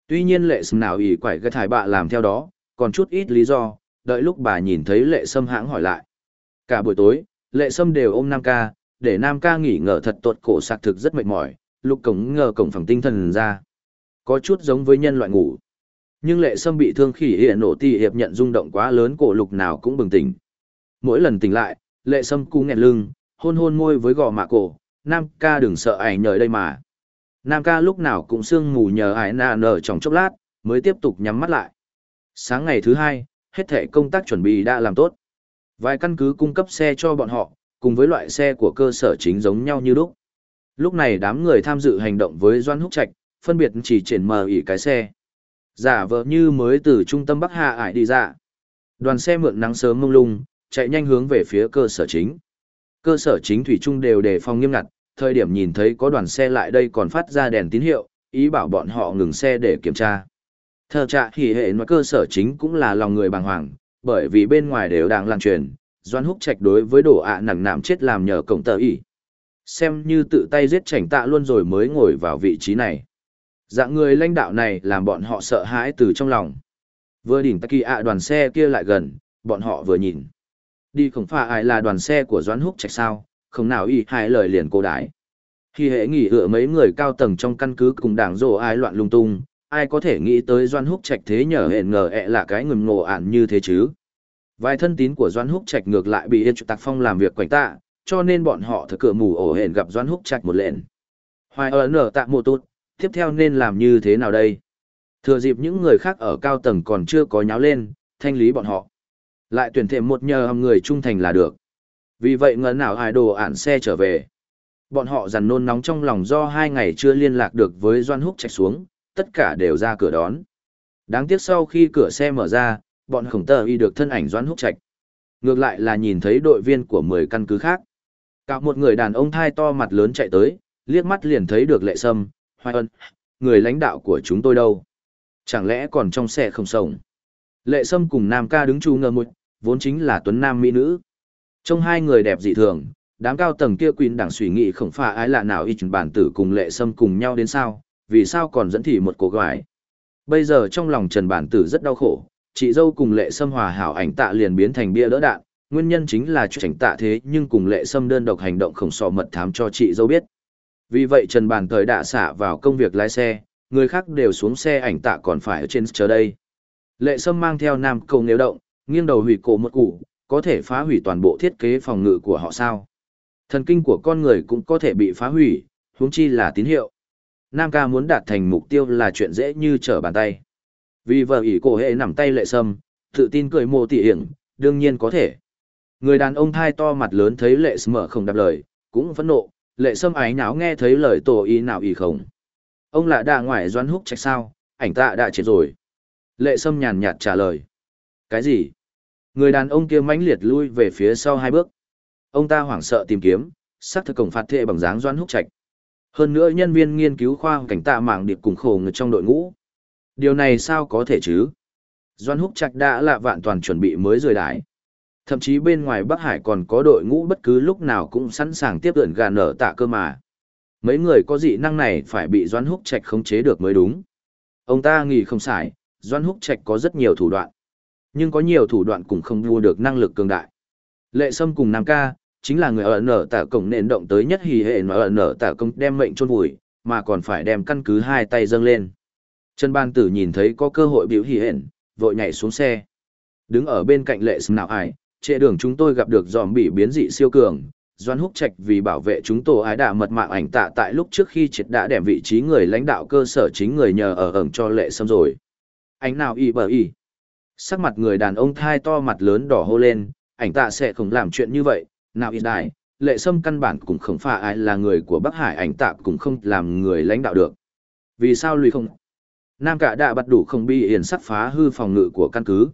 Tuy nhiên lệ sâm nào ỉ quải cái thải bạ làm theo đó, còn chút ít lý do, đợi lúc bà nhìn thấy lệ sâm hãng hỏi lại. Cả buổi tối, lệ sâm đều ôm Nam ca, để Nam ca nghỉ ngờ thật tuột cổ sạc thực rất mệt mỏi, lục cổng ngờ cổng phẳng tinh thần ra. Có chút giống với nhân loại ngủ. Nhưng lệ sâm bị thương khỉ hiện nổ tì hiệp nhận rung động quá lớn cổ lục nào cũng bừng tỉnh. Mỗi lần tỉnh lại, lệ sâm cú nghẹn lưng, hôn hôn môi với gò mạ cổ, nam ca đừng sợ ảnh nhờ đây mà. Nam ca lúc nào cũng sương mù nhờ ải nà nở trong chốc lát, mới tiếp tục nhắm mắt lại. Sáng ngày thứ hai, hết thể công tác chuẩn bị đã làm tốt. Vài căn cứ cung cấp xe cho bọn họ, cùng với loại xe của cơ sở chính giống nhau như lúc. Lúc này đám người tham dự hành động với Doan Húc Trạch, phân biệt chỉ triển mờ ỉ cái xe. Giả vờ như mới từ trung tâm Bắc Hà ải đi ra. Đoàn xe mượn nắng sớm mông lung, chạy nhanh hướng về phía cơ sở chính. Cơ sở chính thủy trung đều đề phòng nghiêm ngặt, thời điểm nhìn thấy có đoàn xe lại đây còn phát ra đèn tín hiệu, ý bảo bọn họ ngừng xe để kiểm tra. Thờ trạ thì hệ nói cơ sở chính cũng là lòng người bàng hoàng, bởi vì bên ngoài đều đang lan truyền, Doan Húc Trạch đối với đồ ạ nặng nạm chết làm nhờ cổng tờ ỉ. Xem như tự tay giết chảnh tạ luôn rồi mới ngồi vào vị trí này. Dạng người lãnh đạo này làm bọn họ sợ hãi từ trong lòng. Vừa đỉnh kỳ ạ đoàn xe kia lại gần, bọn họ vừa nhìn. Đi khổng phà ai là đoàn xe của Doãn Húc Trạch sao, không nào y hai lời liền cô đái. Khi hệ nghỉ ựa mấy người cao tầng trong căn cứ cùng đảng rồ ai loạn lung tung, ai có thể nghĩ tới Doan Húc Trạch thế nhờ hẹn ngờ ẹ là cái ngừng ngộ ản như thế chứ. Vài thân tín của Doan Húc Trạch ngược lại bị Yên Tạc Phong làm việc quảnh tạ, cho nên bọn họ thật cửa mù ổ hẹn gặp Doan Húc Trạch một lệnh. Hoài ở nở tạ mộ tốt, tiếp theo nên làm như thế nào đây? Thừa dịp những người khác ở cao tầng còn chưa có nháo lên, thanh lý bọn họ. Lại tuyển thêm một nhờ hầm người trung thành là được. Vì vậy ngờ nào ai đồ ản xe trở về. Bọn họ dằn nôn nóng trong lòng do hai ngày chưa liên lạc được với Doan Húc chạy xuống, tất cả đều ra cửa đón. Đáng tiếc sau khi cửa xe mở ra, bọn khổng tờ y được thân ảnh Doan Húc Trạch. Ngược lại là nhìn thấy đội viên của 10 căn cứ khác. Cả một người đàn ông thai to mặt lớn chạy tới, liếc mắt liền thấy được lệ sâm, hoài ân, người lãnh đạo của chúng tôi đâu. Chẳng lẽ còn trong xe không sống? Lệ sâm cùng Nam ca đứng chu ngờ một, vốn chính là tuấn nam mỹ nữ. Trong hai người đẹp dị thường, đám cao tầng kia quỳnh đảng suy nghĩ không phải ai lạ nào y chuẩn bản tử cùng lệ sâm cùng nhau đến sao, vì sao còn dẫn thị một cô gái. Bây giờ trong lòng Trần Bản Tử rất đau khổ, chị dâu cùng lệ sâm hòa hảo ảnh tạ liền biến thành bia đỡ đạn, nguyên nhân chính là chảnh tạ thế nhưng cùng lệ sâm đơn độc hành động khổng sò mật thám cho chị dâu biết. Vì vậy Trần Bản thời đã xả vào công việc lái xe, người khác đều xuống xe ảnh tạ còn phải ở trên chờ đây. Lệ sâm mang theo nam cầu nếu động, nghiêng đầu hủy cổ một củ, có thể phá hủy toàn bộ thiết kế phòng ngự của họ sao. Thần kinh của con người cũng có thể bị phá hủy, huống chi là tín hiệu. Nam ca muốn đạt thành mục tiêu là chuyện dễ như trở bàn tay. Vì vợ ỷ cổ hệ nằm tay lệ sâm, tự tin cười mồ tỉ hiểm, đương nhiên có thể. Người đàn ông thai to mặt lớn thấy lệ sâm mở không đáp lời, cũng phẫn nộ, lệ sâm ái nháo nghe thấy lời tổ ý nào ý không. Ông là đà ngoại doan húc trách sao, ảnh tạ đã chết rồi. Lệ sâm nhàn nhạt trả lời. Cái gì? Người đàn ông kia mãnh liệt lui về phía sau hai bước. Ông ta hoảng sợ tìm kiếm, sắc thực cổng phạt thệ bằng dáng doan húc trạch. Hơn nữa nhân viên nghiên cứu khoa cảnh tạ mạng điệp cùng khổ người trong đội ngũ. Điều này sao có thể chứ? Doan Húc Trạch đã là vạn toàn chuẩn bị mới rời đái. Thậm chí bên ngoài Bắc Hải còn có đội ngũ bất cứ lúc nào cũng sẵn sàng tiếp ẩn gà nở tạ cơ mà. Mấy người có dị năng này phải bị Doan Húc Trạch khống chế được mới đúng. Ông ta nghĩ không sai, Doan Húc Trạch có rất nhiều thủ đoạn. Nhưng có nhiều thủ đoạn cũng không vua được năng lực cường đại. Lệ Sâm cùng Nam Ca, chính là người ở nở tả cổng nền động tới nhất hì hệ ở nở tả công đem mệnh chôn vùi, mà còn phải đem căn cứ hai tay dâng lên. Trần Ban Tử nhìn thấy có cơ hội biểu hì hển, vội nhảy xuống xe. Đứng ở bên cạnh lệ Sâm nào ải, trệ đường chúng tôi gặp được dòm bị biến dị siêu cường. Doan Húc Trạch vì bảo vệ chúng tôi ái đã mật mạng ảnh tạ tại lúc trước khi triệt đã đem vị trí người lãnh đạo cơ sở chính người nhờ ở ẩn cho lệ sâm rồi. Anh nào y bờ y. Sắc mặt người đàn ông thai to mặt lớn đỏ hô lên, ảnh tạ sẽ không làm chuyện như vậy, nào ít đại, lệ sâm căn bản cũng không phải ai là người của Bắc Hải ảnh tạ cũng không làm người lãnh đạo được. Vì sao lùi không? Nam cả đã bắt đủ không bi hiền sắc phá hư phòng ngự của căn cứ.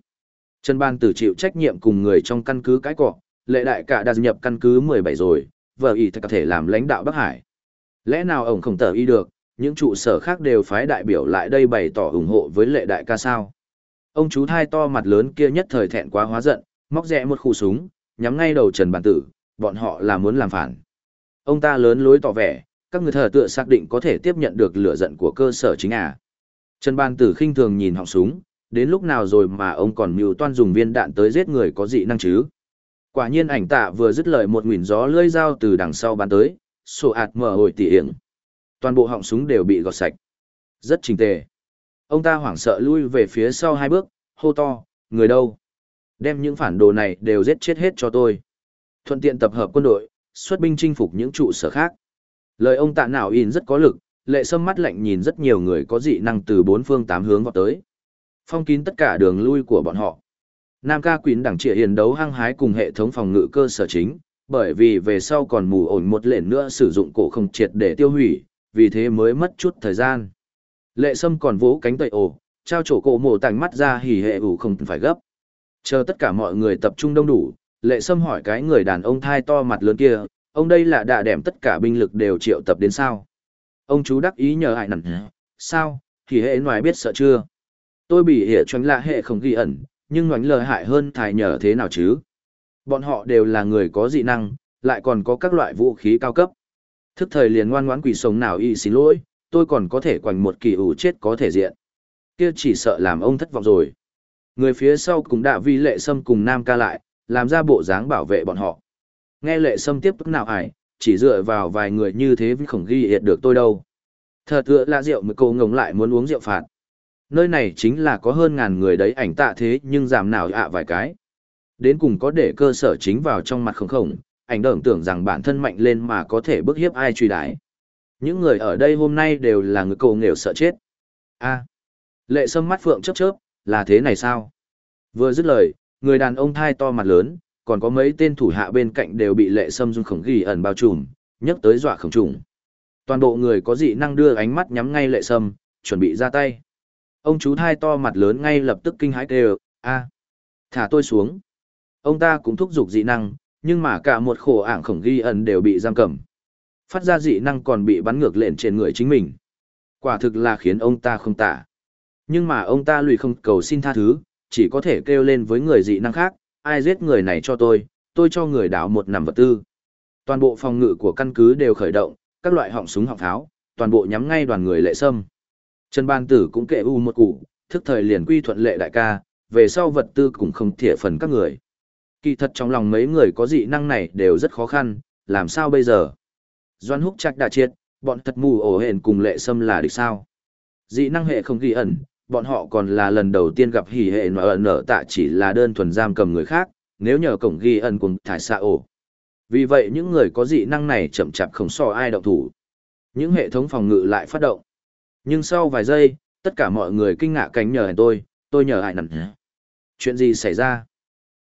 Trần Ban tử chịu trách nhiệm cùng người trong căn cứ cái cọ, lệ đại cả đã nhập căn cứ 17 rồi, vợ ý thật có thể làm lãnh đạo Bắc Hải. Lẽ nào ông không tờ y được, những trụ sở khác đều phái đại biểu lại đây bày tỏ ủng hộ với lệ đại ca sao? Ông chú thai to mặt lớn kia nhất thời thẹn quá hóa giận, móc rẽ một khu súng, nhắm ngay đầu Trần Bản Tử, bọn họ là muốn làm phản. Ông ta lớn lối tỏ vẻ, các người thờ tựa xác định có thể tiếp nhận được lửa giận của cơ sở chính à. Trần Bản Tử khinh thường nhìn họng súng, đến lúc nào rồi mà ông còn mưu toan dùng viên đạn tới giết người có dị năng chứ. Quả nhiên ảnh tạ vừa dứt lời một nguyền gió lưỡi dao từ đằng sau bắn tới, sổ ạt mở hồi tỉ hiểm. Toàn bộ họng súng đều bị gọt sạch. Rất trình tề. Ông ta hoảng sợ lui về phía sau hai bước, hô to, người đâu? Đem những phản đồ này đều giết chết hết cho tôi. Thuận tiện tập hợp quân đội, xuất binh chinh phục những trụ sở khác. Lời ông tạ nào in rất có lực, lệ sâm mắt lạnh nhìn rất nhiều người có dị năng từ bốn phương tám hướng vào tới. Phong kín tất cả đường lui của bọn họ. Nam ca quýn đẳng trịa hiền đấu hăng hái cùng hệ thống phòng ngự cơ sở chính, bởi vì về sau còn mù ổn một lệnh nữa sử dụng cổ không triệt để tiêu hủy, vì thế mới mất chút thời gian. Lệ sâm còn vỗ cánh tẩy ổ, trao chỗ cổ mổ tành mắt ra hỉ hệ ủ không phải gấp. Chờ tất cả mọi người tập trung đông đủ, lệ sâm hỏi cái người đàn ông thai to mặt lớn kia, ông đây là đạ đẻm tất cả binh lực đều triệu tập đến sao. Ông chú đắc ý nhờ hại nặng, sao, thì hệ ngoài biết sợ chưa? Tôi bị hệ choánh lạ hệ không ghi ẩn, nhưng ngoảnh lời hại hơn thải nhờ thế nào chứ? Bọn họ đều là người có dị năng, lại còn có các loại vũ khí cao cấp. Thức thời liền ngoan ngoãn quỷ sống nào y xin lỗi, tôi còn có thể quành một kỳ ủ chết có thể diện. Kia chỉ sợ làm ông thất vọng rồi. Người phía sau cũng đã vi lệ sâm cùng nam ca lại, làm ra bộ dáng bảo vệ bọn họ. Nghe lệ sâm tiếp tức nào ải, chỉ dựa vào vài người như thế vẫn không ghi hiệt được tôi đâu. Thật tựa là rượu mà cô ngồng lại muốn uống rượu phạt. Nơi này chính là có hơn ngàn người đấy ảnh tạ thế nhưng giảm nào ạ vài cái. Đến cùng có để cơ sở chính vào trong mặt không khổng, ảnh đởm tưởng rằng bản thân mạnh lên mà có thể bức hiếp ai truy đái. Những người ở đây hôm nay đều là người cầu nghèo sợ chết. a lệ sâm mắt phượng chớp chớp, là thế này sao? Vừa dứt lời, người đàn ông thai to mặt lớn, còn có mấy tên thủ hạ bên cạnh đều bị lệ sâm dung khổng ghi ẩn bao trùm, nhấc tới dọa khổng trùng. Toàn bộ người có dị năng đưa ánh mắt nhắm ngay lệ sâm, chuẩn bị ra tay. Ông chú thai to mặt lớn ngay lập tức kinh hãi kêu, a thả tôi xuống. Ông ta cũng thúc giục dị năng, nhưng mà cả một khổ ảng khổng ghi ẩn đều bị giam cầm. Phát ra dị năng còn bị bắn ngược lên trên người chính mình. Quả thực là khiến ông ta không tả. Nhưng mà ông ta lùi không cầu xin tha thứ, chỉ có thể kêu lên với người dị năng khác, ai giết người này cho tôi, tôi cho người đảo một nằm vật tư. Toàn bộ phòng ngự của căn cứ đều khởi động, các loại họng súng họng pháo, toàn bộ nhắm ngay đoàn người lệ sâm. Trần Ban Tử cũng kệ u một củ, thức thời liền quy thuận lệ đại ca, về sau vật tư cũng không thỉa phần các người. Kỳ thật trong lòng mấy người có dị năng này đều rất khó khăn, làm sao bây giờ? Doan húc chắc đã chết, bọn thật mù ổ hển cùng lệ sâm là địch sao? Dị năng hệ không ghi ẩn, bọn họ còn là lần đầu tiên gặp hỉ hệ nở nở tạ chỉ là đơn thuần giam cầm người khác, nếu nhờ cổng ghi ẩn cùng thải xạ ổ. Vì vậy những người có dị năng này chậm chạp không so ai động thủ. Những hệ thống phòng ngự lại phát động. Nhưng sau vài giây, tất cả mọi người kinh ngạc cánh nhờ tôi, tôi nhờ ai nằm. Chuyện gì xảy ra?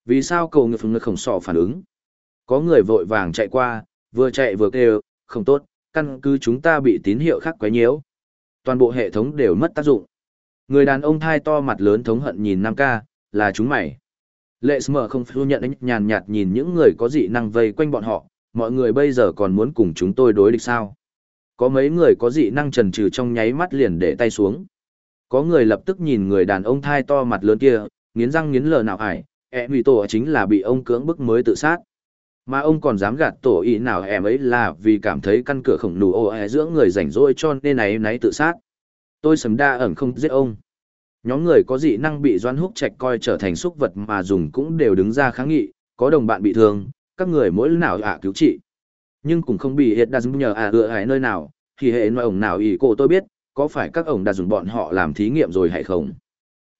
Vì sao cầu ngược ngực khổng sọ phản ứng? Có người vội vàng chạy qua, vừa chạy vừa kêu, không tốt, căn cứ chúng ta bị tín hiệu khác quấy nhiễu. Toàn bộ hệ thống đều mất tác dụng. Người đàn ông thai to mặt lớn thống hận nhìn Nam ca, là chúng mày. Lệ Smờ không phủ nhận ánh nhàn nhạt nhìn những người có dị năng vây quanh bọn họ, mọi người bây giờ còn muốn cùng chúng tôi đối địch sao. Có mấy người có dị năng trần trừ trong nháy mắt liền để tay xuống. Có người lập tức nhìn người đàn ông thai to mặt lớn kia, nghiến răng nghiến lờ nào ải, e vì tổ chính là bị ông cưỡng bức mới tự sát. Mà ông còn dám gạt tổ ý nào em ấy là vì cảm thấy căn cửa khổng lồ ô e dưỡng người rảnh rỗi cho nên ấy nấy tự sát. Tôi sầm đa ẩn không giết ông. Nhóm người có dị năng bị Doan Húc Trạch coi trở thành súc vật mà dùng cũng đều đứng ra kháng nghị, có đồng bạn bị thương, các người mỗi nào ạ cứu trị. Nhưng cũng không bị hiện đa dùng nhờ à ựa hải nơi nào, thì hệ nội ổng nào ý cô tôi biết, có phải các ổng đã dùng bọn họ làm thí nghiệm rồi hay không.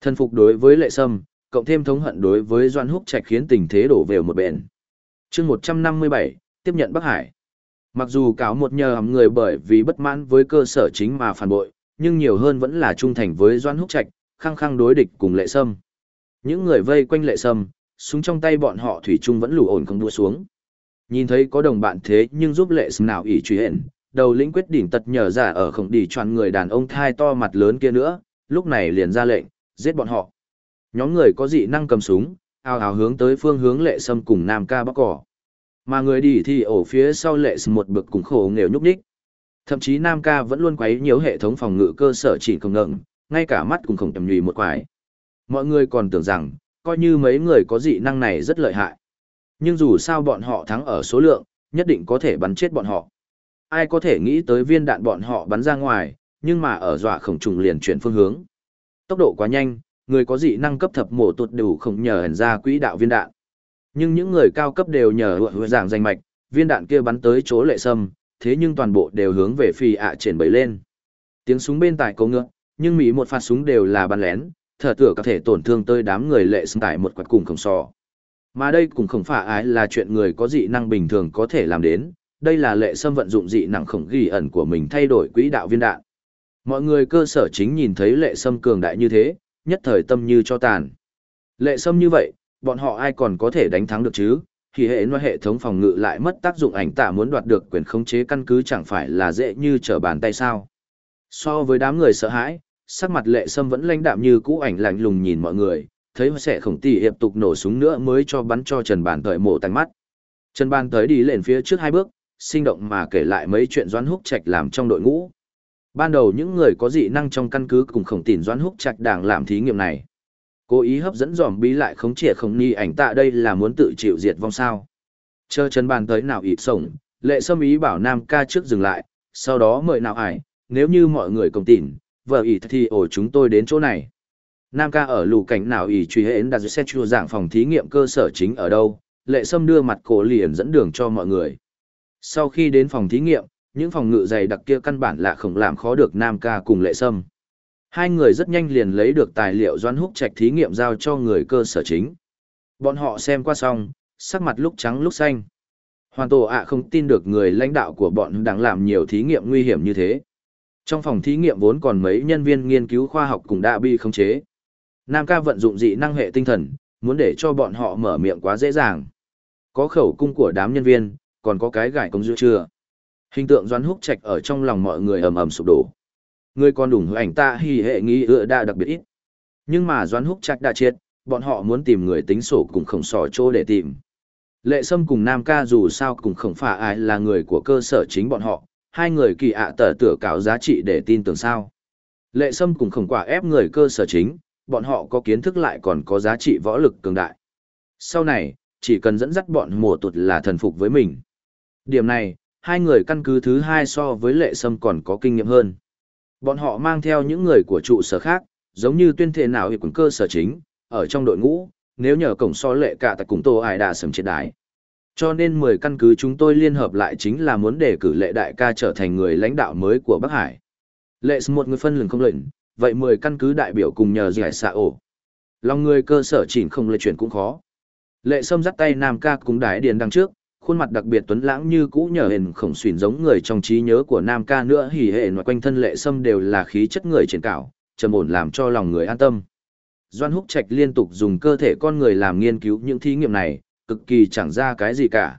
Thân phục đối với lệ sâm, cộng thêm thống hận đối với Doan Húc Trạch khiến tình thế đổ về một bên chương 157, tiếp nhận Bắc Hải. Mặc dù cáo một nhờ người bởi vì bất mãn với cơ sở chính mà phản bội, nhưng nhiều hơn vẫn là trung thành với Doan Húc Trạch, khăng khăng đối địch cùng lệ sâm. Những người vây quanh lệ sâm, súng trong tay bọn họ thủy chung vẫn lù ổn không đua xuống. Nhìn thấy có đồng bạn thế nhưng giúp lệ sâm nào ỷ truy hẹn, đầu lĩnh quyết đỉnh tật nhờ giả ở không đi choàn người đàn ông thai to mặt lớn kia nữa, lúc này liền ra lệnh, giết bọn họ. Nhóm người có dị năng cầm súng, ào ào hướng tới phương hướng lệ sâm cùng nam ca bắc cỏ. Mà người đi thì ổ phía sau lệ sâm một bực cùng khổ nghều nhúc nhích. Thậm chí nam ca vẫn luôn quấy nhiều hệ thống phòng ngự cơ sở chỉ không ngừng, ngay cả mắt cũng không tầm nhùy một quải Mọi người còn tưởng rằng, coi như mấy người có dị năng này rất lợi hại. Nhưng dù sao bọn họ thắng ở số lượng, nhất định có thể bắn chết bọn họ. Ai có thể nghĩ tới viên đạn bọn họ bắn ra ngoài, nhưng mà ở dọa khổng trùng liền chuyển phương hướng. Tốc độ quá nhanh, người có dị năng cấp thập mổ tuột đủ không nhờ hẳn ra quỹ đạo viên đạn. Nhưng những người cao cấp đều nhờ hựa giảng danh mạch, viên đạn kia bắn tới chỗ lệ sâm, thế nhưng toàn bộ đều hướng về phi ạ triển bấy lên. Tiếng súng bên tại cầu ngựa, nhưng Mỹ một phát súng đều là bắn lén, thở tựa có thể tổn thương tới đám người lệ sâm tại một quạt cùng khổng sò. Mà đây cũng không phải ái là chuyện người có dị năng bình thường có thể làm đến, đây là lệ sâm vận dụng dị năng khổng ghi ẩn của mình thay đổi quỹ đạo viên đạn. Mọi người cơ sở chính nhìn thấy lệ sâm cường đại như thế, nhất thời tâm như cho tàn. Lệ sâm như vậy, bọn họ ai còn có thể đánh thắng được chứ? Thì hệ nói hệ thống phòng ngự lại mất tác dụng ảnh tạ muốn đoạt được quyền khống chế căn cứ chẳng phải là dễ như trở bàn tay sao. So với đám người sợ hãi, sắc mặt lệ sâm vẫn lãnh đạm như cũ ảnh lạnh lùng nhìn mọi người, thấy sẽ khổng tỷ hiệp tục nổ súng nữa mới cho bắn cho Trần Bàn Thời mổ tành mắt. Trần Bàn Thời đi lên phía trước hai bước, sinh động mà kể lại mấy chuyện doãn húc trạch làm trong đội ngũ. Ban đầu những người có dị năng trong căn cứ cùng khổng tỉn doãn húc trạch đảng làm thí nghiệm này. Cố ý hấp dẫn dòm bí lại khống chế không ni ảnh tạ đây là muốn tự chịu diệt vong sao. Chờ chân Bàn tới nào ịt sổng, lệ sâm ý bảo Nam ca trước dừng lại, sau đó mời nào ải, nếu như mọi người công tỉn, vợ ỉ thì ổ chúng tôi đến chỗ này. Nam ca ở lù cảnh nào ỉ truy hến đặt xét chua dạng phòng thí nghiệm cơ sở chính ở đâu, lệ sâm đưa mặt cổ liền dẫn đường cho mọi người. Sau khi đến phòng thí nghiệm, những phòng ngự dày đặc kia căn bản là không làm khó được Nam ca cùng lệ sâm. Hai người rất nhanh liền lấy được tài liệu doan húc trạch thí nghiệm giao cho người cơ sở chính. Bọn họ xem qua xong, sắc mặt lúc trắng lúc xanh. Hoàn tổ ạ không tin được người lãnh đạo của bọn đang làm nhiều thí nghiệm nguy hiểm như thế. Trong phòng thí nghiệm vốn còn mấy nhân viên nghiên cứu khoa học cùng đã bị khống chế. Nam ca vận dụng dị năng hệ tinh thần, muốn để cho bọn họ mở miệng quá dễ dàng. Có khẩu cung của đám nhân viên, còn có cái gải công dư chưa. Hình tượng doãn húc trạch ở trong lòng mọi người ầm ầm sụp đổ. Người còn đủng ảnh ta hy hệ nghi ựa đa đặc biệt ít. Nhưng mà doãn húc trạch đã chết, bọn họ muốn tìm người tính sổ cùng khổng sò chỗ để tìm. Lệ Sâm cùng Nam Ca dù sao cũng không phải ai là người của cơ sở chính bọn họ, hai người kỳ ạ tờ tửa cáo giá trị để tin tưởng sao. Lệ Sâm cùng khổng quả ép người cơ sở chính, bọn họ có kiến thức lại còn có giá trị võ lực cường đại. Sau này, chỉ cần dẫn dắt bọn mùa tụt là thần phục với mình. Điểm này, hai người căn cứ thứ hai so với lệ sâm còn có kinh nghiệm hơn. Bọn họ mang theo những người của trụ sở khác, giống như tuyên thể nào hiệp quần cơ sở chính, ở trong đội ngũ, nếu nhờ cổng so lệ cả tại cùng tô ai đã sầm triệt đái. Cho nên 10 căn cứ chúng tôi liên hợp lại chính là muốn đề cử lệ đại ca trở thành người lãnh đạo mới của Bắc Hải. Lệ một người phân lừng không lệnh, vậy 10 căn cứ đại biểu cùng nhờ giải xạ ổ. Lòng người cơ sở chỉnh không lệ chuyển cũng khó. Lệ sâm dắt tay Nam ca cùng đái điền đằng trước, khuôn mặt đặc biệt tuấn lãng như cũ nhờ hình khổng xuyển giống người trong trí nhớ của Nam ca nữa hỉ hệ ngoài quanh thân lệ sâm đều là khí chất người trên cảo, trầm ổn làm cho lòng người an tâm. Doan Húc Trạch liên tục dùng cơ thể con người làm nghiên cứu những thí nghiệm này, cực kỳ chẳng ra cái gì cả.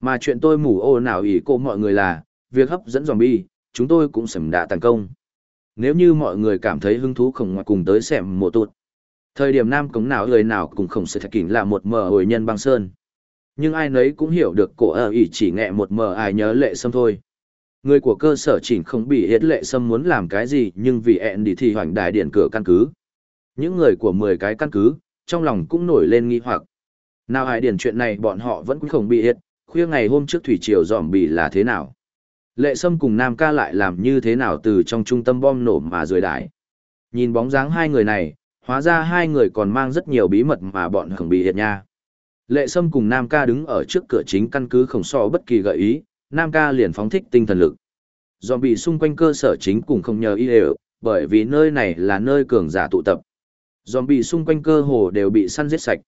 Mà chuyện tôi mù ô nào ỷ cô mọi người là, việc hấp dẫn dòm bi, chúng tôi cũng sầm đã thành công. Nếu như mọi người cảm thấy hứng thú khổng ngoại cùng tới xem mùa tụt. Thời điểm nam cống nào người nào cũng khổng sẽ thật kỉnh là một mở hồi nhân băng sơn. Nhưng ai nấy cũng hiểu được cổ ở ỉ chỉ nghẹ một mờ ai nhớ lệ sâm thôi. Người của cơ sở chỉnh không bị hết lệ sâm muốn làm cái gì nhưng vì ẹn đi thì hoành đài điện cửa căn cứ. Những người của mười cái căn cứ, trong lòng cũng nổi lên nghi hoặc. Nào hải điển chuyện này bọn họ vẫn không bị hết, khuya ngày hôm trước thủy triều dòm bị là thế nào. Lệ Sâm cùng Nam ca lại làm như thế nào từ trong trung tâm bom nổ mà rời đài Nhìn bóng dáng hai người này, hóa ra hai người còn mang rất nhiều bí mật mà bọn không bị hiệt nha. Lệ Sâm cùng Nam ca đứng ở trước cửa chính căn cứ không so bất kỳ gợi ý, Nam ca liền phóng thích tinh thần lực. Dòm bị xung quanh cơ sở chính cùng không nhờ y đều, bởi vì nơi này là nơi cường giả tụ tập. Dòm bị xung quanh cơ hồ đều bị săn giết sạch.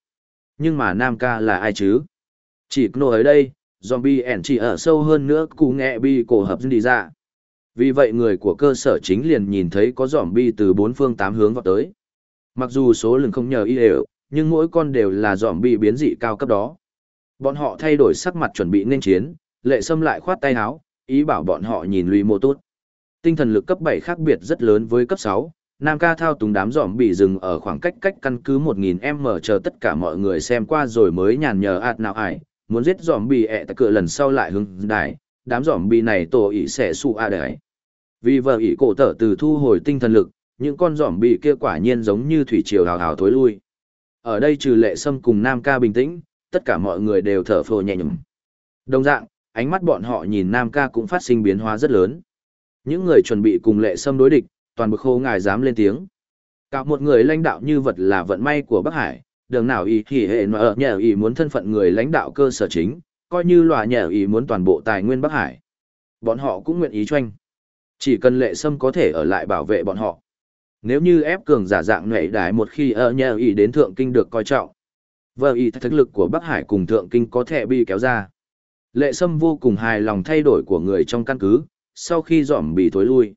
Nhưng mà Nam ca là ai chứ? Chỉ nô ở đây, zombie ẻn chỉ ở sâu hơn nữa cụ nghệ bi cổ hợp đi ra. Vì vậy người của cơ sở chính liền nhìn thấy có zombie từ bốn phương tám hướng vào tới. Mặc dù số lượng không nhờ y đều, nhưng mỗi con đều là zombie biến dị cao cấp đó. Bọn họ thay đổi sắc mặt chuẩn bị nên chiến, lệ sâm lại khoát tay áo, ý bảo bọn họ nhìn lùi mô tốt. Tinh thần lực cấp 7 khác biệt rất lớn với cấp 6, Nam ca thao túng đám giỏm bị dừng ở khoảng cách cách căn cứ 1000m chờ tất cả mọi người xem qua rồi mới nhàn nhờ ạt nào ải, muốn giết giỏm bị ẹ tại cửa lần sau lại hứng đài, đám giỏm bị này tổ ý sẽ su a đấy. Vì vợ ý cổ tở từ thu hồi tinh thần lực, những con giỏm bị kia quả nhiên giống như thủy triều hào hào thối lui. Ở đây trừ lệ sâm cùng Nam ca bình tĩnh, tất cả mọi người đều thở phồ nhẹ nhõm. Đồng dạng, ánh mắt bọn họ nhìn Nam ca cũng phát sinh biến hóa rất lớn. Những người chuẩn bị cùng lệ sâm đối địch, toàn bực khô ngài dám lên tiếng. Cả một người lãnh đạo như vật là vận may của Bắc Hải, đường nào ý thì hệ mà ở nhà ý muốn thân phận người lãnh đạo cơ sở chính, coi như lòa nhà ý muốn toàn bộ tài nguyên Bắc Hải. Bọn họ cũng nguyện ý choanh. Chỉ cần lệ sâm có thể ở lại bảo vệ bọn họ. Nếu như ép cường giả dạng nhảy đái một khi ờ, ở nhà ý đến thượng kinh được coi trọng. Vợ ý thực lực của Bắc Hải cùng thượng kinh có thể bị kéo ra. Lệ sâm vô cùng hài lòng thay đổi của người trong căn cứ, sau khi dọn bị thối lui.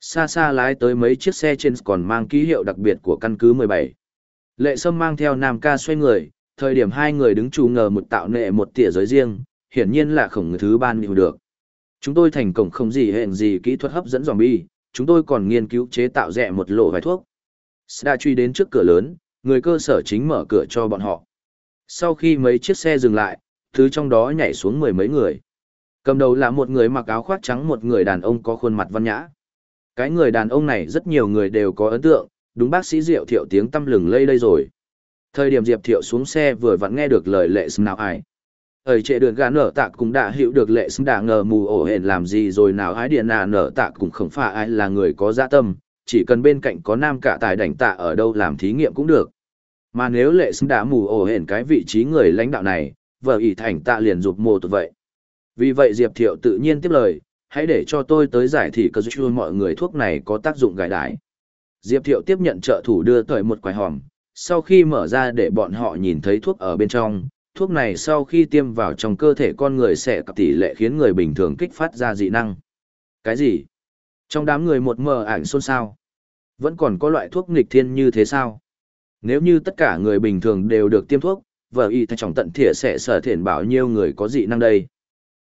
Xa xa lái tới mấy chiếc xe trên còn mang ký hiệu đặc biệt của căn cứ 17. Lệ Sâm mang theo Nam Ca xoay người, thời điểm hai người đứng trù ngờ một tạo nệ một tỉa giới riêng, hiển nhiên là khổng người thứ ban hiểu được. Chúng tôi thành công không gì hẹn gì kỹ thuật hấp dẫn zombie, chúng tôi còn nghiên cứu chế tạo rẻ một lộ vài thuốc. Đã truy đến trước cửa lớn, người cơ sở chính mở cửa cho bọn họ. Sau khi mấy chiếc xe dừng lại, thứ trong đó nhảy xuống mười mấy người. Cầm đầu là một người mặc áo khoác trắng một người đàn ông có khuôn mặt văn nhã. Cái người đàn ông này rất nhiều người đều có ấn tượng, đúng bác sĩ Diệu Thiệu tiếng tâm lừng lây đây rồi. Thời điểm Diệp Thiệu xuống xe vừa vặn nghe được lời lệ xâm nào ai. Ở trệ đường gà nở tạ cũng đã hiểu được lệ xâm đã ngờ mù ổ hển làm gì rồi nào ái điện nà nở tạ cũng không phải ai là người có dạ tâm, chỉ cần bên cạnh có nam cả tài đảnh tạ ở đâu làm thí nghiệm cũng được. Mà nếu lệ xâm đã mù ổ hển cái vị trí người lãnh đạo này, vợ ỷ thành tạ liền rụt mồ tụt vậy. Vì vậy Diệp Thiệu tự nhiên tiếp lời, hãy để cho tôi tới giải thị cơ chua mọi người thuốc này có tác dụng gài đái. Diệp Thiệu tiếp nhận trợ thủ đưa tới một quài hòm, sau khi mở ra để bọn họ nhìn thấy thuốc ở bên trong, thuốc này sau khi tiêm vào trong cơ thể con người sẽ tỷ lệ khiến người bình thường kích phát ra dị năng. Cái gì? Trong đám người một mờ ảnh xôn xao. Vẫn còn có loại thuốc nghịch thiên như thế sao? Nếu như tất cả người bình thường đều được tiêm thuốc, vợ y thay trọng tận thỉa sẽ sở thiện bảo nhiêu người có dị năng đây.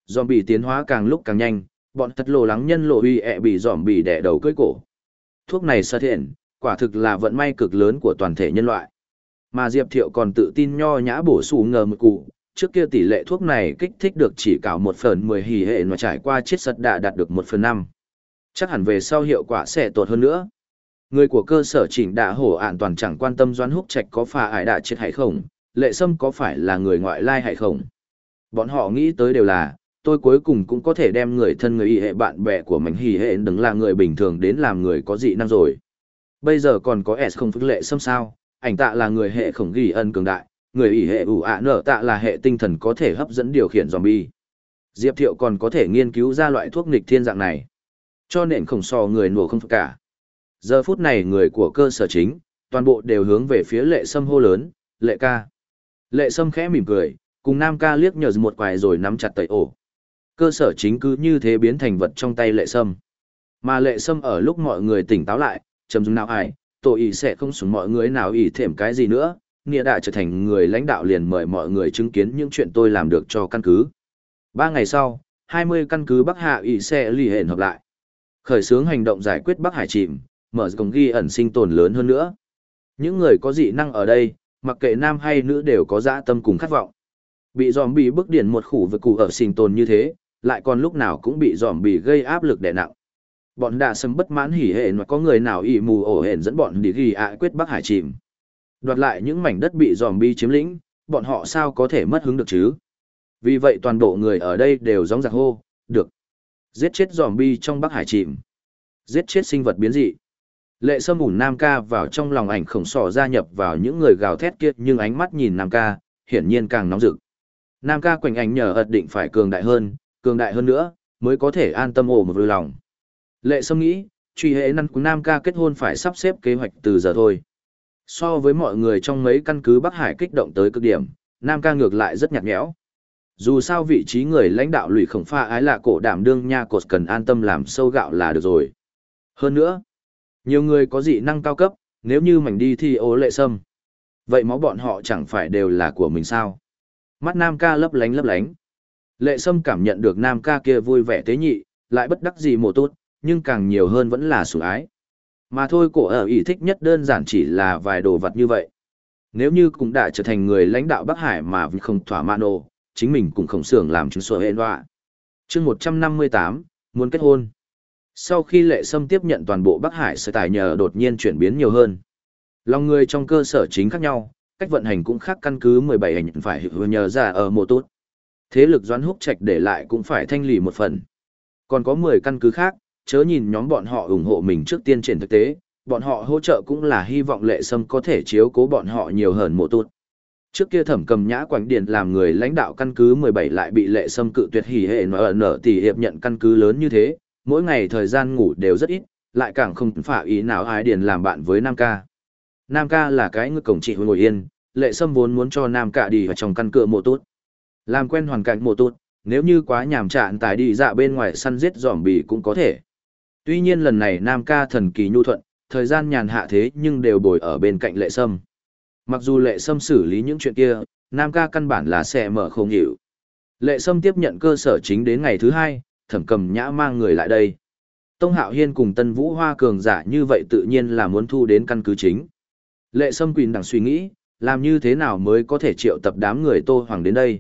Zombie tiến hóa càng lúc càng nhanh, bọn thật lộ lắng nhân lộ uy ẹ bị zombie bị đẻ đầu cưỡi cổ. Thuốc này sở thiện, quả thực là vận may cực lớn của toàn thể nhân loại. Mà Diệp Thiệu còn tự tin nho nhã bổ sung ngờ một cụ, trước kia tỷ lệ thuốc này kích thích được chỉ cả một phần mười hỉ hệ mà trải qua chiết sật đã đạt được một phần năm. Chắc hẳn về sau hiệu quả sẽ tốt hơn nữa. Người của cơ sở chỉnh đạ hổ an toàn chẳng quan tâm doán húc trạch có phà ải đạ chết hay không, lệ sâm có phải là người ngoại lai hay không. Bọn họ nghĩ tới đều là, tôi cuối cùng cũng có thể đem người thân người y hệ bạn bè của mình hỉ hệ đừng là người bình thường đến làm người có dị năng rồi. Bây giờ còn có S không phức lệ xâm sao, ảnh tạ là người hệ khổng ghi ân cường đại, người ỷ hệ ủ ạ nở tạ là hệ tinh thần có thể hấp dẫn điều khiển zombie. Diệp Thiệu còn có thể nghiên cứu ra loại thuốc nghịch thiên dạng này. Cho nên khổng so người nổ không cả. Giờ phút này người của cơ sở chính, toàn bộ đều hướng về phía lệ sâm hô lớn, lệ ca. Lệ sâm khẽ mỉm cười, cùng nam ca liếc nhờ một quài rồi nắm chặt tẩy ổ cơ sở chính cứ như thế biến thành vật trong tay lệ sâm. Mà lệ sâm ở lúc mọi người tỉnh táo lại, trầm dung nào ai, tổ ý sẽ không xuống mọi người nào ý thèm cái gì nữa, nghĩa đã trở thành người lãnh đạo liền mời mọi người chứng kiến những chuyện tôi làm được cho căn cứ. Ba ngày sau, 20 căn cứ Bắc Hạ ý sẽ lì hẹn hợp lại. Khởi xướng hành động giải quyết Bắc Hải chìm, mở rộng ghi ẩn sinh tồn lớn hơn nữa. Những người có dị năng ở đây, mặc kệ nam hay nữ đều có dã tâm cùng khát vọng. Bị dòm bị bức điển một khủ vực cụ ở sinh tồn như thế, lại còn lúc nào cũng bị dòm bị gây áp lực đè nặng. Bọn đã sâm bất mãn hỉ hệ mà có người nào ỉ mù ổ hển dẫn bọn đi ghi ạ quyết Bắc Hải chìm. Đoạt lại những mảnh đất bị dòm bi chiếm lĩnh, bọn họ sao có thể mất hứng được chứ? Vì vậy toàn bộ người ở đây đều gióng giặc hô, được. Giết chết dòm bi trong Bắc Hải chìm. Giết chết sinh vật biến dị. Lệ sâm ủn Nam ca vào trong lòng ảnh khổng sỏ gia nhập vào những người gào thét kia nhưng ánh mắt nhìn Nam ca, hiển nhiên càng nóng rực. Nam ca quanh ảnh nhờ ật định phải cường đại hơn, cường đại hơn nữa, mới có thể an tâm ổ một vui lòng. Lệ Sâm nghĩ, truy hệ năng của Nam ca kết hôn phải sắp xếp kế hoạch từ giờ thôi. So với mọi người trong mấy căn cứ Bắc Hải kích động tới cực điểm, Nam ca ngược lại rất nhạt nhẽo. Dù sao vị trí người lãnh đạo lụy khổng pha ái là cổ đảm đương nha cột cần an tâm làm sâu gạo là được rồi. Hơn nữa, nhiều người có dị năng cao cấp, nếu như mảnh đi thì ố lệ sâm. Vậy máu bọn họ chẳng phải đều là của mình sao? Mắt Nam ca lấp lánh lấp lánh. Lệ Sâm cảm nhận được nam ca kia vui vẻ tế nhị, lại bất đắc gì mổ tốt, nhưng càng nhiều hơn vẫn là sủng ái. Mà thôi cổ ở ý thích nhất đơn giản chỉ là vài đồ vật như vậy. Nếu như cũng đã trở thành người lãnh đạo Bắc Hải mà không thỏa mãn ồ, chính mình cũng không xưởng làm chứng sổ hên họa. chương 158, muốn kết hôn. Sau khi lệ sâm tiếp nhận toàn bộ Bắc Hải sở tài nhờ đột nhiên chuyển biến nhiều hơn. Lòng người trong cơ sở chính khác nhau, cách vận hành cũng khác căn cứ 17 hành phải hữu nhờ ra ở mùa tốt. Thế lực doãn húc trạch để lại cũng phải thanh lì một phần. Còn có 10 căn cứ khác, chớ nhìn nhóm bọn họ ủng hộ mình trước tiên trên thực tế, bọn họ hỗ trợ cũng là hy vọng lệ sâm có thể chiếu cố bọn họ nhiều hơn mộ tụt. Trước kia thẩm cầm nhã quảnh điền làm người lãnh đạo căn cứ 17 lại bị lệ sâm cự tuyệt hỉ hệ nở nở tỷ hiệp nhận căn cứ lớn như thế, mỗi ngày thời gian ngủ đều rất ít, lại càng không phả ý nào ái điền làm bạn với Nam ca. Nam ca là cái người cổng trị ngồi yên, lệ sâm vốn muốn cho Nam ca đi vào trong căn cửa mộ tốt. Làm quen hoàn cảnh mộ tốt, nếu như quá nhàm chán tài đi dạ bên ngoài săn giết giỏm bì cũng có thể. Tuy nhiên lần này Nam ca thần kỳ nhu thuận, thời gian nhàn hạ thế nhưng đều bồi ở bên cạnh lệ sâm. Mặc dù lệ sâm xử lý những chuyện kia, Nam ca căn bản là sẽ mở không hiểu. Lệ sâm tiếp nhận cơ sở chính đến ngày thứ hai, thẩm cầm nhã mang người lại đây. Tông Hạo Hiên cùng Tân Vũ Hoa cường giả như vậy tự nhiên là muốn thu đến căn cứ chính. Lệ Sâm Quỳnh đằng suy nghĩ, làm như thế nào mới có thể triệu tập đám người Tô Hoàng đến đây.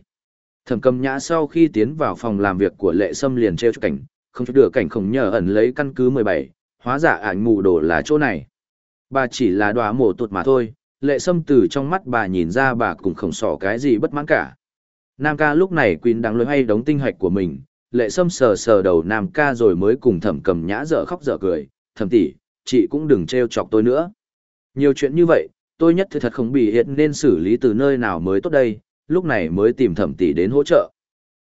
Thẩm cầm nhã sau khi tiến vào phòng làm việc của Lệ Sâm liền treo cảnh, không chút được cảnh khổng nhờ ẩn lấy căn cứ 17, hóa giả ảnh mù đổ là chỗ này. Bà chỉ là đóa mổ tụt mà thôi, Lệ Sâm từ trong mắt bà nhìn ra bà cũng không sỏ cái gì bất mãn cả. Nam ca lúc này Quỳnh đang lôi hay đóng tinh hạch của mình, lệ sâm sờ sờ đầu nam ca rồi mới cùng thẩm cầm nhã dở khóc dở cười thẩm tỷ chị cũng đừng treo chọc tôi nữa nhiều chuyện như vậy tôi nhất thì thật không bị hiện nên xử lý từ nơi nào mới tốt đây lúc này mới tìm thẩm tỷ đến hỗ trợ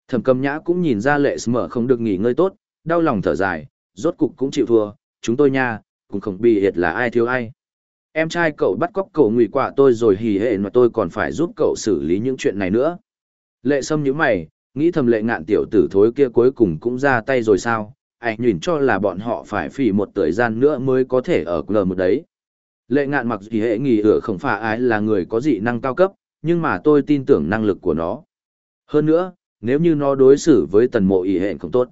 thẩm cầm nhã cũng nhìn ra lệ sâm không được nghỉ ngơi tốt đau lòng thở dài rốt cục cũng chịu thua chúng tôi nha cũng không bị hiệt là ai thiếu ai em trai cậu bắt cóc cậu ngụy quạ tôi rồi hỉ hệ mà tôi còn phải giúp cậu xử lý những chuyện này nữa lệ sâm như mày nghĩ thầm lệ ngạn tiểu tử thối kia cuối cùng cũng ra tay rồi sao, anh nhìn cho là bọn họ phải phỉ một thời gian nữa mới có thể ở lờ một đấy. Lệ ngạn mặc gì hệ nghỉ ở không phải ai là người có dị năng cao cấp, nhưng mà tôi tin tưởng năng lực của nó. Hơn nữa, nếu như nó đối xử với tần mộ ý hệ không tốt,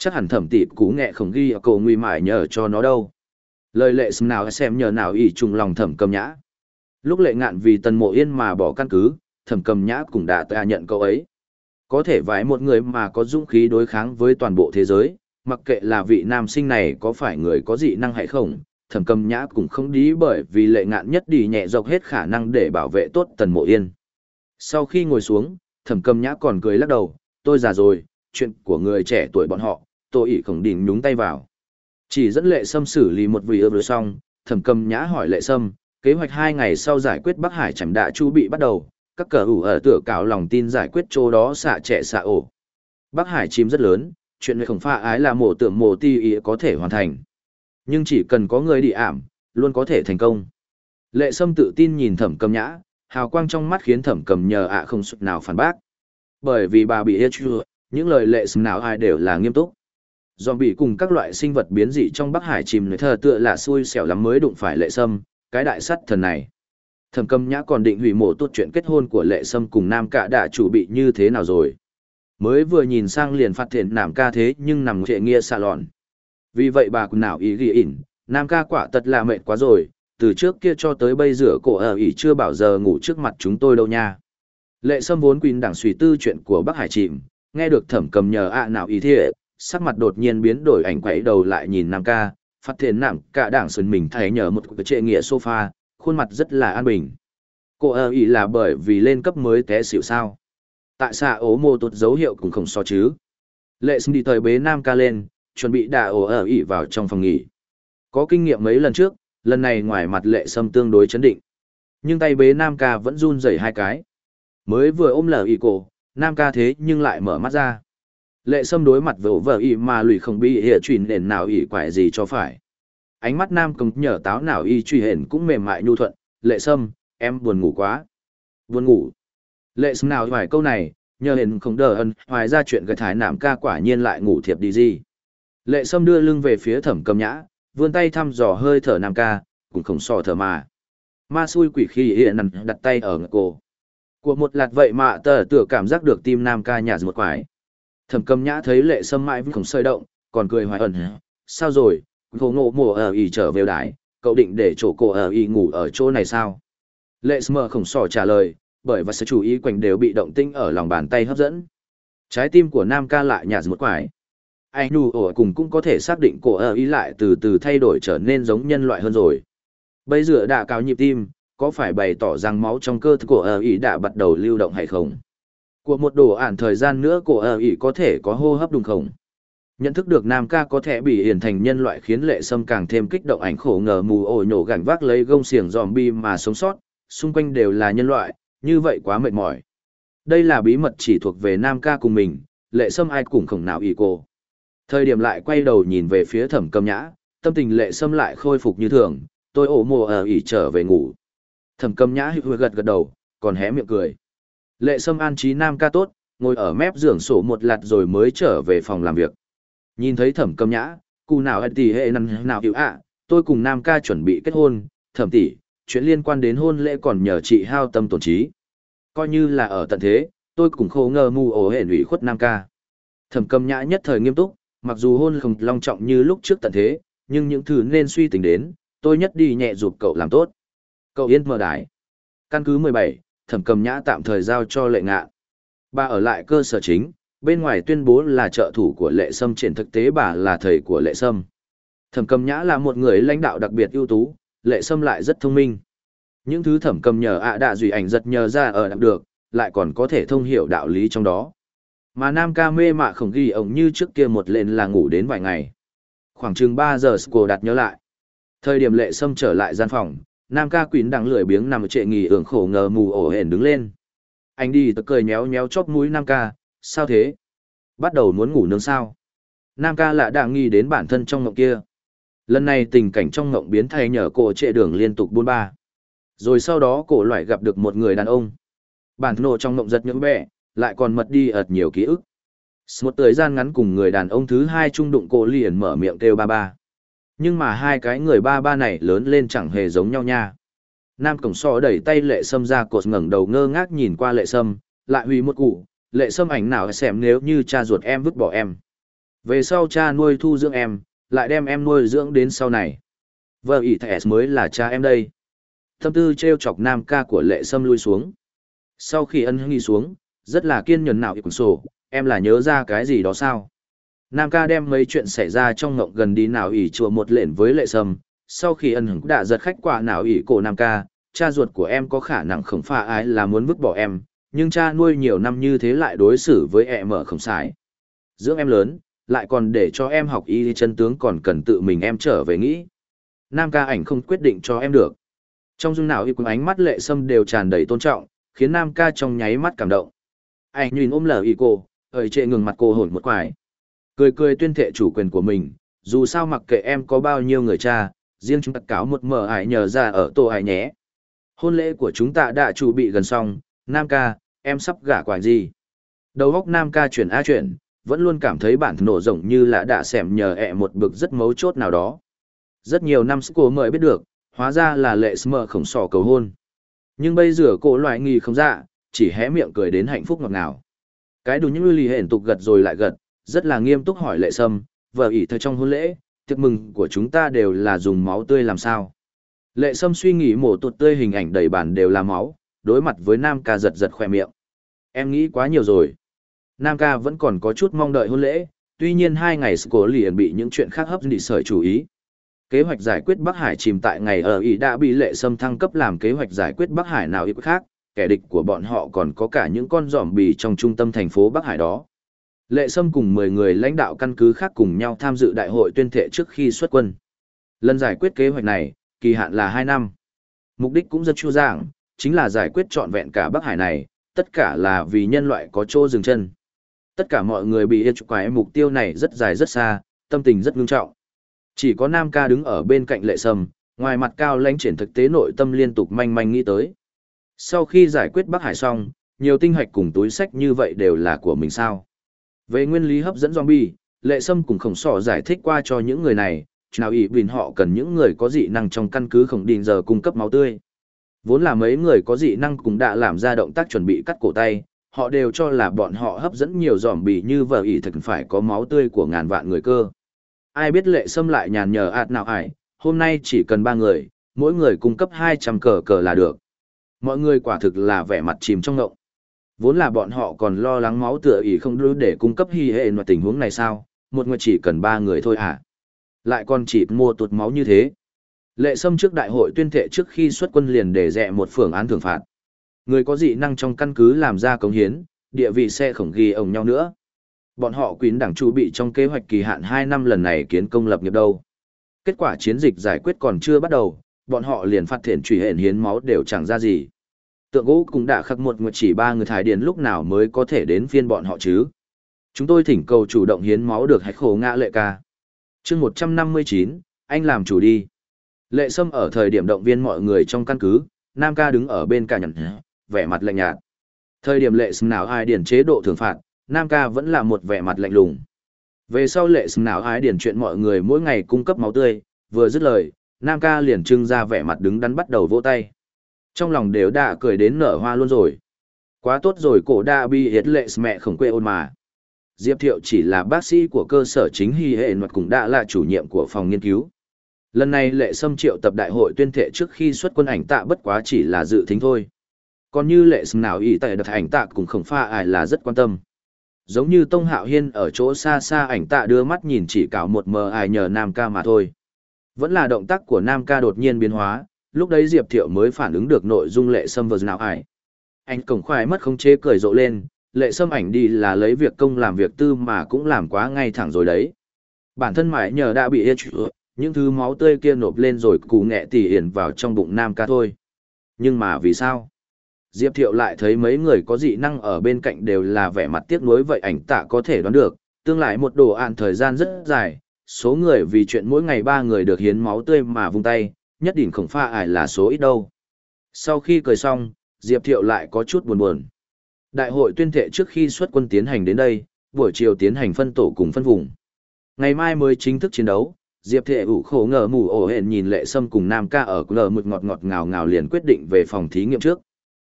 chắc hẳn thẩm tịp cú nghệ không ghi ở cổ nguy mải nhờ cho nó đâu. Lời lệ xem nào xem nhờ nào ý trùng lòng thẩm cầm nhã. Lúc lệ ngạn vì tần mộ yên mà bỏ căn cứ, thẩm cầm nhã cũng đã tạ nhận cậu ấy. Có thể vái một người mà có dũng khí đối kháng với toàn bộ thế giới, mặc kệ là vị nam sinh này có phải người có dị năng hay không, thẩm cầm nhã cũng không đi bởi vì lệ ngạn nhất đi nhẹ dọc hết khả năng để bảo vệ tốt tần mộ yên. Sau khi ngồi xuống, thẩm cầm nhã còn cười lắc đầu, tôi già rồi, chuyện của người trẻ tuổi bọn họ, tôi ỉ khổng đình nhúng tay vào. Chỉ dẫn lệ sâm xử lý một vị ơ xong, thẩm cầm nhã hỏi lệ sâm, kế hoạch hai ngày sau giải quyết Bắc Hải chảm đạ chu bị bắt đầu, các cờ ủ ở tựa cạo lòng tin giải quyết chỗ đó xạ trẻ xạ ổ. Bắc Hải chim rất lớn, chuyện này khổng pha ái là mổ tượng mổ ti ý có thể hoàn thành. Nhưng chỉ cần có người đi ảm, luôn có thể thành công. Lệ Sâm tự tin nhìn thẩm cầm nhã, hào quang trong mắt khiến thẩm cầm nhờ ạ không sụt nào phản bác. Bởi vì bà bị hết chưa, những lời lệ Sâm nào ai đều là nghiêm túc bị cùng các loại sinh vật biến dị trong Bắc Hải chìm nơi thờ tựa là xui xẻo lắm mới đụng phải lệ Sâm, cái đại sắt thần này. Thẩm cầm nhã còn định hủy mổ tốt chuyện kết hôn của lệ sâm cùng nam cạ đã chủ bị như thế nào rồi. Mới vừa nhìn sang liền phát hiện nam ca thế nhưng nằm trệ nghĩa xà lòn. Vì vậy bà cũng nào ý ghi ỉn, nam ca quả thật là mệt quá rồi, từ trước kia cho tới bây giờ cổ ở ỉ chưa bảo giờ ngủ trước mặt chúng tôi đâu nha. Lệ sâm vốn quỳnh đảng suy tư chuyện của Bắc Hải chìm, nghe được thẩm cầm nhờ ạ nào ý thế, sắc mặt đột nhiên biến đổi ảnh quẩy đầu lại nhìn nam ca, phát hiện nặng cả đảng sơn mình thấy nhờ một cái trệ nghĩa sofa, khuôn mặt rất là an bình. Cô ơ ý là bởi vì lên cấp mới té xỉu sao. Tại sao ố mô tốt dấu hiệu cũng không so chứ. Lệ sinh đi thời bế nam ca lên, chuẩn bị đà ổ ở ý vào trong phòng nghỉ. Có kinh nghiệm mấy lần trước, lần này ngoài mặt lệ sâm tương đối chấn định. Nhưng tay bế nam ca vẫn run rẩy hai cái. Mới vừa ôm lờ ý cổ, nam ca thế nhưng lại mở mắt ra. Lệ sâm đối mặt vỗ vợ ỉ mà lùi không bị hệ truy nền nào ỉ quải gì cho phải ánh mắt nam công nhở táo nào y truy hển cũng mềm mại nhu thuận, lệ sâm, em buồn ngủ quá. Buồn ngủ. Lệ sâm nào hoài câu này, nhờ hển không đờ ân, hoài ra chuyện gật thái nảm ca quả nhiên lại ngủ thiệp đi gì. Lệ sâm đưa lưng về phía thẩm cầm nhã, vươn tay thăm dò hơi thở nam ca, cũng không so thở mà. Ma xui quỷ khi hiện nằm đặt tay ở ngực cổ. Của một lạt vậy mà tờ tựa cảm giác được tim nam ca nhà một quải. Thẩm cầm nhã thấy lệ sâm mãi vẫn không sơi động, còn cười hoài ẩn. Sao rồi, hồ ngộ mùa ở ỉ trở về đái, cậu định để chỗ cổ ở ỉ ngủ ở chỗ này sao? Lệ sâm khổng sỏ trả lời, bởi và sự chú ý quanh đều bị động tinh ở lòng bàn tay hấp dẫn. Trái tim của Nam ca lại nhạt một quải. Anh nu ổ cùng cũng có thể xác định cổ ở ỉ lại từ từ thay đổi trở nên giống nhân loại hơn rồi. Bây giờ đã cao nhịp tim, có phải bày tỏ rằng máu trong cơ thể của ở ỉ đã bắt đầu lưu động hay không? Của một đồ ản thời gian nữa cổ ở ý có thể có hô hấp đúng không? Nhận thức được Nam ca có thể bị hiển thành nhân loại khiến lệ sâm càng thêm kích động ảnh khổ ngờ mù ổ nhổ gảnh vác lấy gông xiềng zombie mà sống sót, xung quanh đều là nhân loại, như vậy quá mệt mỏi. Đây là bí mật chỉ thuộc về Nam ca cùng mình, lệ sâm ai cũng không nào ý cô. Thời điểm lại quay đầu nhìn về phía thẩm cầm nhã, tâm tình lệ sâm lại khôi phục như thường, tôi ổ mùa ở ỉ trở về ngủ. Thẩm cầm nhã hữu gật gật đầu, còn hé miệng cười. Lệ sâm an trí Nam ca tốt, ngồi ở mép giường sổ một lạt rồi mới trở về phòng làm việc. Nhìn thấy thẩm cầm nhã, cụ nào tỷ hệ nằm nào hiểu ạ, tôi cùng Nam ca chuẩn bị kết hôn, thẩm tỷ, chuyện liên quan đến hôn lễ còn nhờ chị hao tâm tổn trí. Coi như là ở tận thế, tôi cũng khổ ngờ mù ổ hệ ủy khuất Nam ca. Thẩm cầm nhã nhất thời nghiêm túc, mặc dù hôn không long trọng như lúc trước tận thế, nhưng những thứ nên suy tính đến, tôi nhất đi nhẹ giúp cậu làm tốt. Cậu yên mờ đái. Căn cứ 17, thẩm cầm nhã tạm thời giao cho lệ Ngạn. Bà ở lại cơ sở chính, bên ngoài tuyên bố là trợ thủ của lệ sâm trên thực tế bà là thầy của lệ sâm. Thẩm cầm nhã là một người lãnh đạo đặc biệt ưu tú, lệ sâm lại rất thông minh. Những thứ thẩm cầm nhờ ạ à đạ dùy ảnh giật nhờ ra ở đạt được, lại còn có thể thông hiểu đạo lý trong đó. Mà nam ca mê mạ không ghi ổng như trước kia một lên là ngủ đến vài ngày. Khoảng chừng 3 giờ Sco đặt nhớ lại. Thời điểm lệ sâm trở lại gian phòng, nam ca quýn đang lười biếng nằm trệ nghỉ ưởng khổ ngờ mù ổ hển đứng lên. Anh đi tớ cười nhéo nhéo chóp mũi nam ca, sao thế? Bắt đầu muốn ngủ nướng sao? Nam ca lạ đạng nghi đến bản thân trong ngộng kia. Lần này tình cảnh trong ngộng biến thay nhờ cổ trệ đường liên tục buôn ba. Rồi sau đó cổ loại gặp được một người đàn ông. Bản nộ trong ngộng giật những bẹ, lại còn mật đi ợt nhiều ký ức. Một thời gian ngắn cùng người đàn ông thứ hai trung đụng cổ liền mở miệng kêu ba ba. Nhưng mà hai cái người ba ba này lớn lên chẳng hề giống nhau nha. Nam cổng so đẩy tay lệ sâm ra cột ngẩng đầu ngơ ngác nhìn qua lệ sâm, lại hủy một cụ, lệ sâm ảnh nào xem nếu như cha ruột em vứt bỏ em. Về sau cha nuôi thu dưỡng em, lại đem em nuôi dưỡng đến sau này. Vợ ỷ thẻ mới là cha em đây. Tâm tư treo chọc nam ca của lệ sâm lui xuống. Sau khi ân nghi xuống, rất là kiên nhẫn nào ịp sổ, em là nhớ ra cái gì đó sao? Nam ca đem mấy chuyện xảy ra trong ngộng gần đi nào ỉ chùa một lệnh với lệ sâm, sau khi ân hứng đã giật khách quả nào ỉ cổ Nam ca, cha ruột của em có khả năng khổng pha ái là muốn vứt bỏ em, nhưng cha nuôi nhiều năm như thế lại đối xử với em mở không sai. Dưỡng em lớn, lại còn để cho em học y chân tướng còn cần tự mình em trở về nghĩ. Nam ca ảnh không quyết định cho em được. Trong dung nào y cùng ánh mắt lệ sâm đều tràn đầy tôn trọng, khiến Nam ca trong nháy mắt cảm động. Anh nhìn ôm lờ y cô, ở trệ ngừng mặt cô hồn một quải. Cười cười tuyên thệ chủ quyền của mình, dù sao mặc kệ em có bao nhiêu người cha, riêng chúng ta cáo một mở ải nhờ ra ở tổ ải nhé. Hôn lễ của chúng ta đã chuẩn bị gần xong, Nam ca, em sắp gả quả gì? Đầu góc Nam ca chuyển A chuyển, vẫn luôn cảm thấy bản nổ rộng như là đã xẻm nhờ ẹ một bực rất mấu chốt nào đó. Rất nhiều năm cô mời biết được, hóa ra là lệ smờ khổng sò cầu hôn. Nhưng bây giờ cô loại nghi không dạ, chỉ hé miệng cười đến hạnh phúc ngọt ngào. Cái đủ những lì hển tục gật rồi lại gật, rất là nghiêm túc hỏi lệ sâm, vợ ỷ thời trong hôn lễ, tiệc mừng của chúng ta đều là dùng máu tươi làm sao. Lệ sâm suy nghĩ mổ tụt tươi hình ảnh đầy bản đều là máu, đối mặt với nam ca giật giật khoe miệng. Em nghĩ quá nhiều rồi. Nam ca vẫn còn có chút mong đợi hôn lễ, tuy nhiên hai ngày cổ liền bị những chuyện khác hấp đi sởi chú ý. Kế hoạch giải quyết Bắc Hải chìm tại ngày ở Ý đã bị lệ sâm thăng cấp làm kế hoạch giải quyết Bắc Hải nào ít khác, kẻ địch của bọn họ còn có cả những con giỏm bì trong trung tâm thành phố Bắc Hải đó. Lệ Sâm cùng 10 người lãnh đạo căn cứ khác cùng nhau tham dự đại hội tuyên thệ trước khi xuất quân. Lần giải quyết kế hoạch này, kỳ hạn là 2 năm. Mục đích cũng rất chu dạng, chính là giải quyết trọn vẹn cả Bắc Hải này, tất cả là vì nhân loại có chỗ dừng chân. Tất cả mọi người bị yêu quái mục tiêu này rất dài rất xa, tâm tình rất ngưng trọng. Chỉ có Nam ca đứng ở bên cạnh lệ sâm, ngoài mặt cao lãnh triển thực tế nội tâm liên tục manh manh nghĩ tới. Sau khi giải quyết Bắc Hải xong, nhiều tinh hoạch cùng túi sách như vậy đều là của mình sao. Về nguyên lý hấp dẫn zombie, lệ sâm cùng khổng sỏ giải thích qua cho những người này, nào ý bình họ cần những người có dị năng trong căn cứ khổng đình giờ cung cấp máu tươi. Vốn là mấy người có dị năng cũng đã làm ra động tác chuẩn bị cắt cổ tay, họ đều cho là bọn họ hấp dẫn nhiều giòm bì như vợ ý thật phải có máu tươi của ngàn vạn người cơ. Ai biết lệ sâm lại nhàn nhờ ạt nào ải, hôm nay chỉ cần ba người, mỗi người cung cấp 200 cờ cờ là được. Mọi người quả thực là vẻ mặt chìm trong ngộng. Vốn là bọn họ còn lo lắng máu tựa ý không đủ để cung cấp hy hệ vào tình huống này sao, một người chỉ cần ba người thôi à. Lại còn chỉ mua tụt máu như thế. Lệ Sâm trước đại hội tuyên thệ trước khi xuất quân liền để rẽ một phương án thưởng phạt. Người có dị năng trong căn cứ làm ra cống hiến, địa vị sẽ không ghi ổng nhau nữa. Bọn họ quyến đảng chu bị trong kế hoạch kỳ hạn hai năm lần này kiến công lập nghiệp đâu. Kết quả chiến dịch giải quyết còn chưa bắt đầu, bọn họ liền phát thiện truy hển hiến máu đều chẳng ra gì. Tượng gỗ cũng đã khắc một người chỉ ba người thải điền lúc nào mới có thể đến phiên bọn họ chứ. Chúng tôi thỉnh cầu chủ động hiến máu được hạch khổ ngã lệ ca. chương 159, anh làm chủ đi. Lệ Sâm ở thời điểm động viên mọi người trong căn cứ, Nam ca đứng ở bên cả nhận, vẻ mặt lạnh nhạt. Thời điểm lệ Sâm nào ai điển chế độ thưởng phạt, Nam ca vẫn là một vẻ mặt lạnh lùng. Về sau lệ Sâm nào ai điển chuyện mọi người mỗi ngày cung cấp máu tươi, vừa dứt lời, Nam ca liền trưng ra vẻ mặt đứng đắn bắt đầu vỗ tay. Trong lòng đều đã cười đến nở hoa luôn rồi. Quá tốt rồi cổ đa bi hiết lệ mẹ khổng quê ôn mà. Diệp Thiệu chỉ là bác sĩ của cơ sở chính hy hệ luật cũng đã là chủ nhiệm của phòng nghiên cứu. Lần này lệ xâm triệu tập đại hội tuyên thệ trước khi xuất quân ảnh tạ bất quá chỉ là dự thính thôi. Còn như lệ xâm nào ý tại đặt ảnh tạ cũng không pha ai là rất quan tâm. Giống như Tông Hạo Hiên ở chỗ xa xa ảnh tạ đưa mắt nhìn chỉ cào một mờ ai nhờ Nam ca mà thôi. Vẫn là động tác của Nam ca đột nhiên biến hóa, lúc đấy Diệp Thiệu mới phản ứng được nội dung lệ sâm vừa nào ải. Anh cổng khoai mất không chế cười rộ lên, lệ sâm ảnh đi là lấy việc công làm việc tư mà cũng làm quá ngay thẳng rồi đấy. Bản thân mãi nhờ đã bị hết những thứ máu tươi kia nộp lên rồi cù nghệ tỉ hiển vào trong bụng nam ca thôi. Nhưng mà vì sao? Diệp Thiệu lại thấy mấy người có dị năng ở bên cạnh đều là vẻ mặt tiếc nuối vậy ảnh tạ có thể đoán được, tương lai một đồ án thời gian rất dài, số người vì chuyện mỗi ngày ba người được hiến máu tươi mà vung tay, nhất định khổng pha ải là số ít đâu. Sau khi cười xong, Diệp Thiệu lại có chút buồn buồn. Đại hội tuyên thệ trước khi xuất quân tiến hành đến đây, buổi chiều tiến hành phân tổ cùng phân vùng. Ngày mai mới chính thức chiến đấu, Diệp Thệ ủ khổ ngờ mù ổ hẹn nhìn lệ sâm cùng Nam ca ở lờ mực ngọt ngọt ngào ngào liền quyết định về phòng thí nghiệm trước.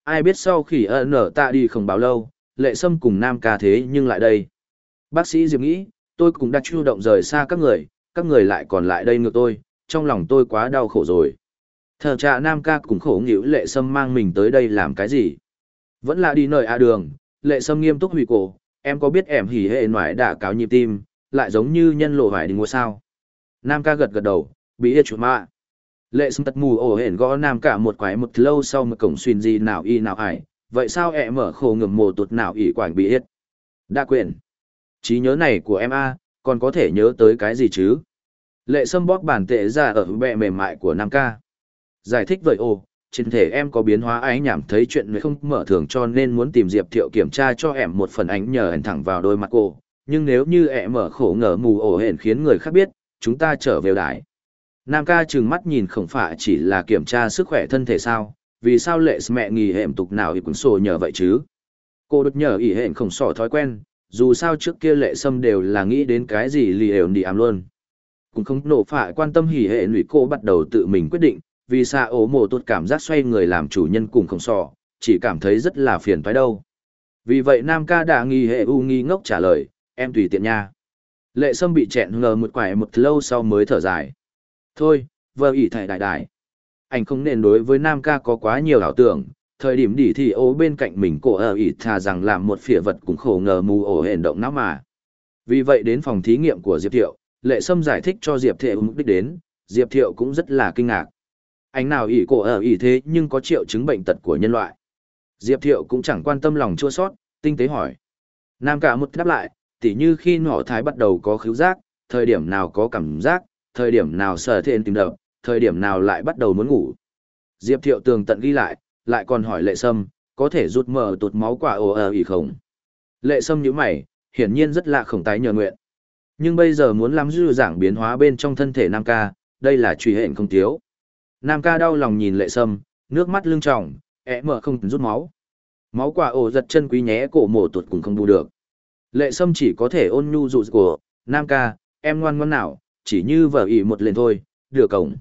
Ai biết sau khi ẩn nở ta đi không bao lâu, lệ sâm cùng Nam ca thế nhưng lại đây. Bác sĩ Diệp nghĩ, tôi cũng đã chủ động rời xa các người, các người lại còn lại đây ngược tôi, trong lòng tôi quá đau khổ rồi. Thờ trạ Nam ca cũng khổ nghĩu lệ sâm mang mình tới đây làm cái gì. Vẫn là đi nơi A đường, lệ sâm nghiêm túc hủy cổ, em có biết em hỉ hệ ngoại đã cáo nhịp tim, lại giống như nhân lộ hoài đi ngôi sao. Nam ca gật gật đầu, bị ít chuột mạ. Lệ sâm tật mù ổ hển gõ Nam cả một quái một lâu sau mà cổng xuyên gì nào y nào ải, vậy sao em mở khổ ngầm mồ tụt nào y quảng bị ít? Đa quyền. trí nhớ này của em A, còn có thể nhớ tới cái gì chứ? Lệ sâm bóp bản tệ ra ở bẹ mềm mại của Nam ca. Giải thích vậy ồ, trên thể em có biến hóa ái nhảm thấy chuyện không mở thường cho nên muốn tìm Diệp Thiệu kiểm tra cho em một phần ánh nhờ hẹn thẳng vào đôi mặt cô. Nhưng nếu như em mở khổ ngờ mù ổ hển khiến người khác biết, chúng ta trở về đài. Nam ca trừng mắt nhìn không phải chỉ là kiểm tra sức khỏe thân thể sao, vì sao lệ mẹ nghỉ hệm tục nào thì cũng sổ nhờ vậy chứ. Cô đột nhờ ý hẹn không sỏ thói quen, dù sao trước kia lệ sâm đều là nghĩ đến cái gì lì ẻo đi ám luôn. Cũng không nổ phạ quan tâm hỉ hệ lụy cô bắt đầu tự mình quyết định, vì xa ố mồ tốt cảm giác xoay người làm chủ nhân cùng không sò chỉ cảm thấy rất là phiền phải đâu. Vì vậy Nam ca đã nghi hệ u nghi ngốc trả lời, em tùy tiện nha. Lệ sâm bị chẹn ngờ một quải một lâu sau mới thở dài. Thôi, vợ ỷ thẻ đại đại. Anh không nên đối với Nam ca có quá nhiều ảo tưởng, thời điểm đỉ thì ố bên cạnh mình cổ ở ỷ thà rằng làm một phỉa vật cũng khổ ngờ mù ổ hển động não mà. Vì vậy đến phòng thí nghiệm của Diệp Thiệu, Lệ Sâm giải thích cho Diệp Thiệu mục đích đến, Diệp Thiệu cũng rất là kinh ngạc. Anh nào ỷ cổ ở ỷ thế nhưng có triệu chứng bệnh tật của nhân loại. Diệp Thiệu cũng chẳng quan tâm lòng chua sót, tinh tế hỏi. Nam cả một đáp lại, tỉ như khi nọ thái bắt đầu có khứu giác, thời điểm nào có cảm giác, thời điểm nào sở thiện tìm đập, thời điểm nào lại bắt đầu muốn ngủ. Diệp Thiệu tường tận ghi lại, lại còn hỏi lệ sâm, có thể rút mở tụt máu quả ồ ở ỉ không. Lệ sâm nhữ mày, hiển nhiên rất lạ khổng tái nhờ nguyện. Nhưng bây giờ muốn làm dư giảng biến hóa bên trong thân thể Nam ca, đây là truy hệnh không thiếu. Nam ca đau lòng nhìn lệ sâm, nước mắt lưng tròng, ẹ mở không rút máu. Máu quả ổ giật chân quý nhé cổ mổ tuột cùng không bù được. Lệ sâm chỉ có thể ôn nhu dụ của, Nam ca, em ngoan ngoan nào, chỉ như vợ ỉ một lần thôi, đưa cổng.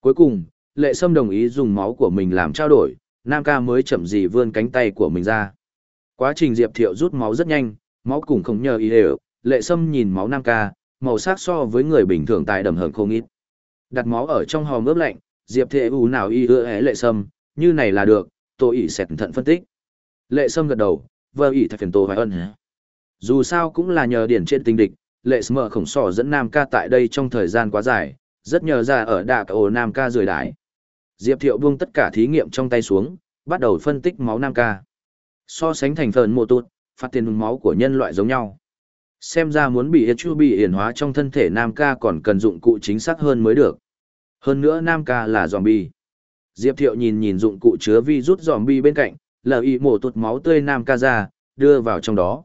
Cuối cùng, lệ sâm đồng ý dùng máu của mình làm trao đổi, Nam ca mới chậm gì vươn cánh tay của mình ra. Quá trình Diệp Thiệu rút máu rất nhanh, máu cùng không nhờ ý đều, lệ sâm nhìn máu Nam ca, màu sắc so với người bình thường tại đầm hởn không ít. Đặt máu ở trong hòm ướp lạnh, Diệp Thệ U nào y ưa é lệ sâm, như này là được, tôi ỉ sẹt thận phân tích. Lệ sâm gật đầu, vợ ỉ thạch phiền tô hoài ân dù sao cũng là nhờ điển trên tình địch, lệ smờ khổng sỏ dẫn Nam ca tại đây trong thời gian quá dài, rất nhờ ra ở đạ ổ Nam ca rời đái. Diệp Thiệu buông tất cả thí nghiệm trong tay xuống, bắt đầu phân tích máu Nam ca. So sánh thành phần mô tụt, phát tiền máu của nhân loại giống nhau. Xem ra muốn bị chu bị hiển hóa trong thân thể Nam ca còn cần dụng cụ chính xác hơn mới được. Hơn nữa Nam ca là zombie. Diệp Thiệu nhìn nhìn dụng cụ chứa vi rút bi bên cạnh, lờ y mổ tụt máu tươi nam ca ra, đưa vào trong đó.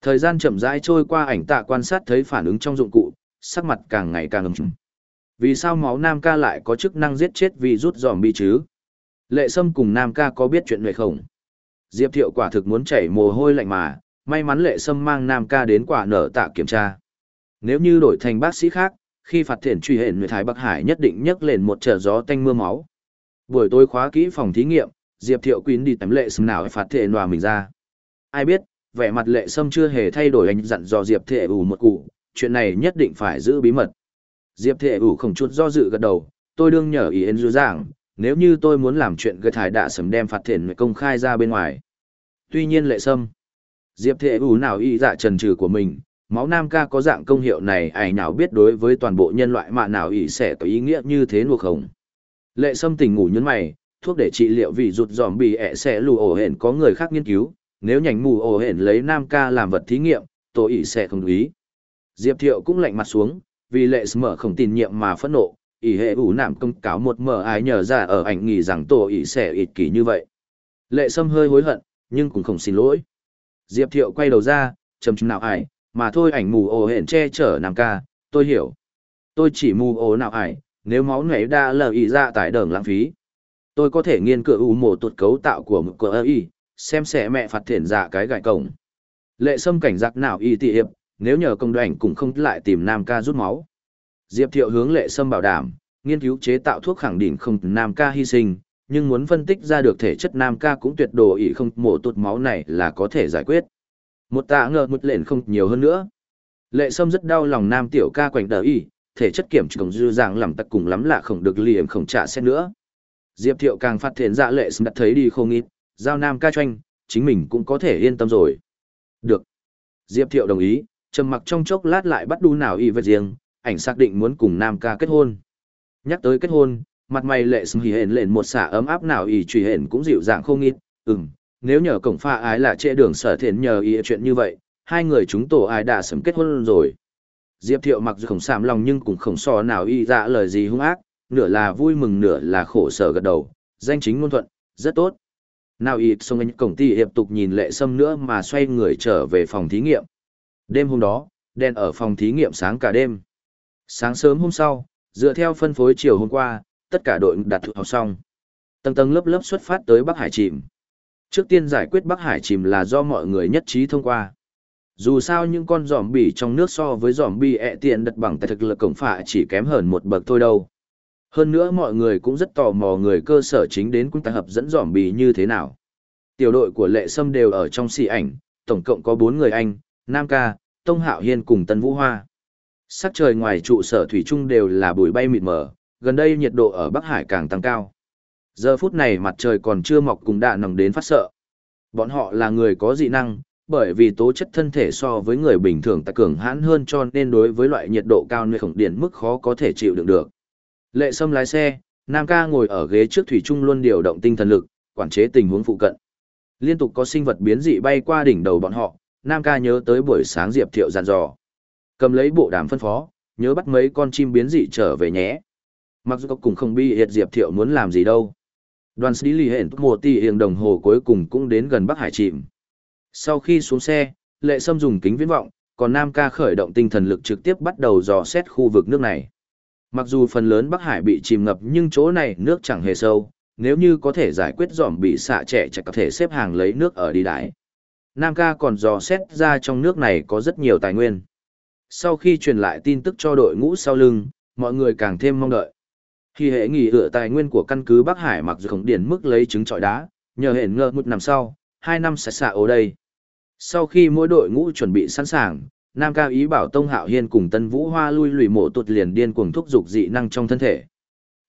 Thời gian chậm rãi trôi qua ảnh tạ quan sát thấy phản ứng trong dụng cụ, sắc mặt càng ngày càng ấm trùng. Vì sao máu nam ca lại có chức năng giết chết vi rút bi chứ? Lệ Sâm cùng nam ca có biết chuyện này không? Diệp Thiệu quả thực muốn chảy mồ hôi lạnh mà, may mắn Lệ Sâm mang nam ca đến quả nở tạ kiểm tra. Nếu như đổi thành bác sĩ khác, khi phạt thiện truy hển người Thái Bắc Hải nhất định nhấc lên một trở gió tanh mưa máu. Buổi tối khóa kỹ phòng thí nghiệm, Diệp Thiệu quýn đi tắm lệ sâm nào phạt thiện nòa mình ra. Ai biết, vẻ mặt lệ sâm chưa hề thay đổi anh dặn dò Diệp thệ ủ một cụ, chuyện này nhất định phải giữ bí mật. Diệp thệ ủ không chút do dự gật đầu, tôi đương nhờ ý ên dư giảng, nếu như tôi muốn làm chuyện gây thải đạ sầm đem phạt thiện công khai ra bên ngoài. Tuy nhiên lệ sâm, Diệp Thệ ủ nào y dạ trần trừ của mình, máu nam ca có dạng công hiệu này ai nào biết đối với toàn bộ nhân loại mà nào y sẽ có ý nghĩa như thế nuộc không. Lệ sâm tỉnh ngủ nhấn mày, thuốc để trị liệu vì rụt giòm bị ẹ sẽ lù ổ hển có người khác nghiên cứu, nếu nhành mù ổ hển lấy nam ca làm vật thí nghiệm, tổ ý sẽ không ý. Diệp thiệu cũng lạnh mặt xuống, vì lệ mở không tin nhiệm mà phẫn nộ, ý hệ ủ nạm công cáo một mở ai nhờ ra ở ảnh nghỉ rằng tổ ý sẽ ít kỷ như vậy. Lệ sâm hơi hối hận, nhưng cũng không xin lỗi. Diệp thiệu quay đầu ra, chầm chầm nào ải, mà thôi ảnh mù ồ hển che chở nam ca, tôi hiểu. Tôi chỉ mù ồ nào ải, nếu máu nhảy đã lờ ý ra dạ tại đờn lãng phí. Tôi có thể nghiên cứu ủ mổ tuột cấu tạo của một cờ y, xem sẽ mẹ phạt thiện giả cái gại cổng. Lệ sâm cảnh giác nào y tị hiệp, nếu nhờ công đoảnh cũng không lại tìm nam ca rút máu. Diệp thiệu hướng lệ sâm bảo đảm, nghiên cứu chế tạo thuốc khẳng định không nam ca hy sinh, nhưng muốn phân tích ra được thể chất nam ca cũng tuyệt đồ ý không mổ tuột máu này là có thể giải quyết. Một tạ ngờ một lệnh không nhiều hơn nữa. Lệ sâm rất đau lòng nam tiểu ca quảnh đờ y, thể chất kiểm trùng dư dạng làm tặc cùng lắm lạ không được liềm không trả xét nữa. Diệp Thiệu càng phát thiện dạ lệ sâm đã thấy đi không ít, giao nam ca choanh, chính mình cũng có thể yên tâm rồi. Được. Diệp Thiệu đồng ý, trầm mặc trong chốc lát lại bắt đu nào y vật riêng, ảnh xác định muốn cùng nam ca kết hôn. Nhắc tới kết hôn, mặt mày lệ sừng hỉ hển lên một xả ấm áp nào y truy hển cũng dịu dàng không ít, ừm, nếu nhờ cổng pha ái là trễ đường sở thiện nhờ y chuyện như vậy, hai người chúng tổ ai đã sớm kết hôn rồi. Diệp Thiệu mặc dù không sàm lòng nhưng cũng không so nào y dạ lời gì hung ác, nửa là vui mừng nửa là khổ sở gật đầu, danh chính ngôn thuận, rất tốt. Nào y xong anh cổng ty hiệp tục nhìn lệ sâm nữa mà xoay người trở về phòng thí nghiệm. Đêm hôm đó, đèn ở phòng thí nghiệm sáng cả đêm. Sáng sớm hôm sau, dựa theo phân phối chiều hôm qua, tất cả đội đặt thuộc học xong. Tầng tầng lớp lớp xuất phát tới Bắc Hải Chìm. Trước tiên giải quyết Bắc Hải Chìm là do mọi người nhất trí thông qua. Dù sao những con giòm bỉ trong nước so với giòm bỉ ẹ tiện đặt bằng tại thực lực cổng phạ chỉ kém hơn một bậc thôi đâu. Hơn nữa mọi người cũng rất tò mò người cơ sở chính đến quân tài hợp dẫn giòm bỉ như thế nào. Tiểu đội của Lệ Sâm đều ở trong xì ảnh, tổng cộng có 4 người Anh, Nam Ca, Tông Hạo Hiên cùng Tân Vũ Hoa. Sắc trời ngoài trụ sở thủy trung đều là bụi bay mịt mờ, gần đây nhiệt độ ở Bắc Hải càng tăng cao. Giờ phút này mặt trời còn chưa mọc cùng đạ nồng đến phát sợ. Bọn họ là người có dị năng, bởi vì tố chất thân thể so với người bình thường ta cường hãn hơn cho nên đối với loại nhiệt độ cao nơi khổng điện mức khó có thể chịu đựng được. Lệ Sâm lái xe, Nam ca ngồi ở ghế trước thủy trung luôn điều động tinh thần lực, quản chế tình huống phụ cận. Liên tục có sinh vật biến dị bay qua đỉnh đầu bọn họ, Nam ca nhớ tới buổi sáng Diệp Thiệu dặn dò. Cầm lấy bộ đàm phân phó, nhớ bắt mấy con chim biến dị trở về nhé. Mặc dù cùng không bi hiệt Diệp Thiệu muốn làm gì đâu. Đoàn sĩ lì hẹn một tỷ hiện đồng hồ cuối cùng cũng đến gần Bắc Hải chìm. Sau khi xuống xe, lệ sâm dùng kính viễn vọng, còn Nam ca khởi động tinh thần lực trực tiếp bắt đầu dò xét khu vực nước này. Mặc dù phần lớn Bắc Hải bị chìm ngập nhưng chỗ này nước chẳng hề sâu, nếu như có thể giải quyết dòm bị xạ trẻ chắc có thể xếp hàng lấy nước ở đi đái. Nam ca còn dò xét ra trong nước này có rất nhiều tài nguyên. Sau khi truyền lại tin tức cho đội ngũ sau lưng, mọi người càng thêm mong đợi. Khi hệ nghỉ ựa tài nguyên của căn cứ Bắc Hải mặc dù không điển mức lấy trứng trọi đá, nhờ hẹn ngờ một năm sau, hai năm sẽ xạ ở đây. Sau khi mỗi đội ngũ chuẩn bị sẵn sàng, Nam Cao ý bảo Tông Hạo Hiên cùng Tân Vũ Hoa lui lùi mộ tuột liền điên cuồng thúc dục dị năng trong thân thể.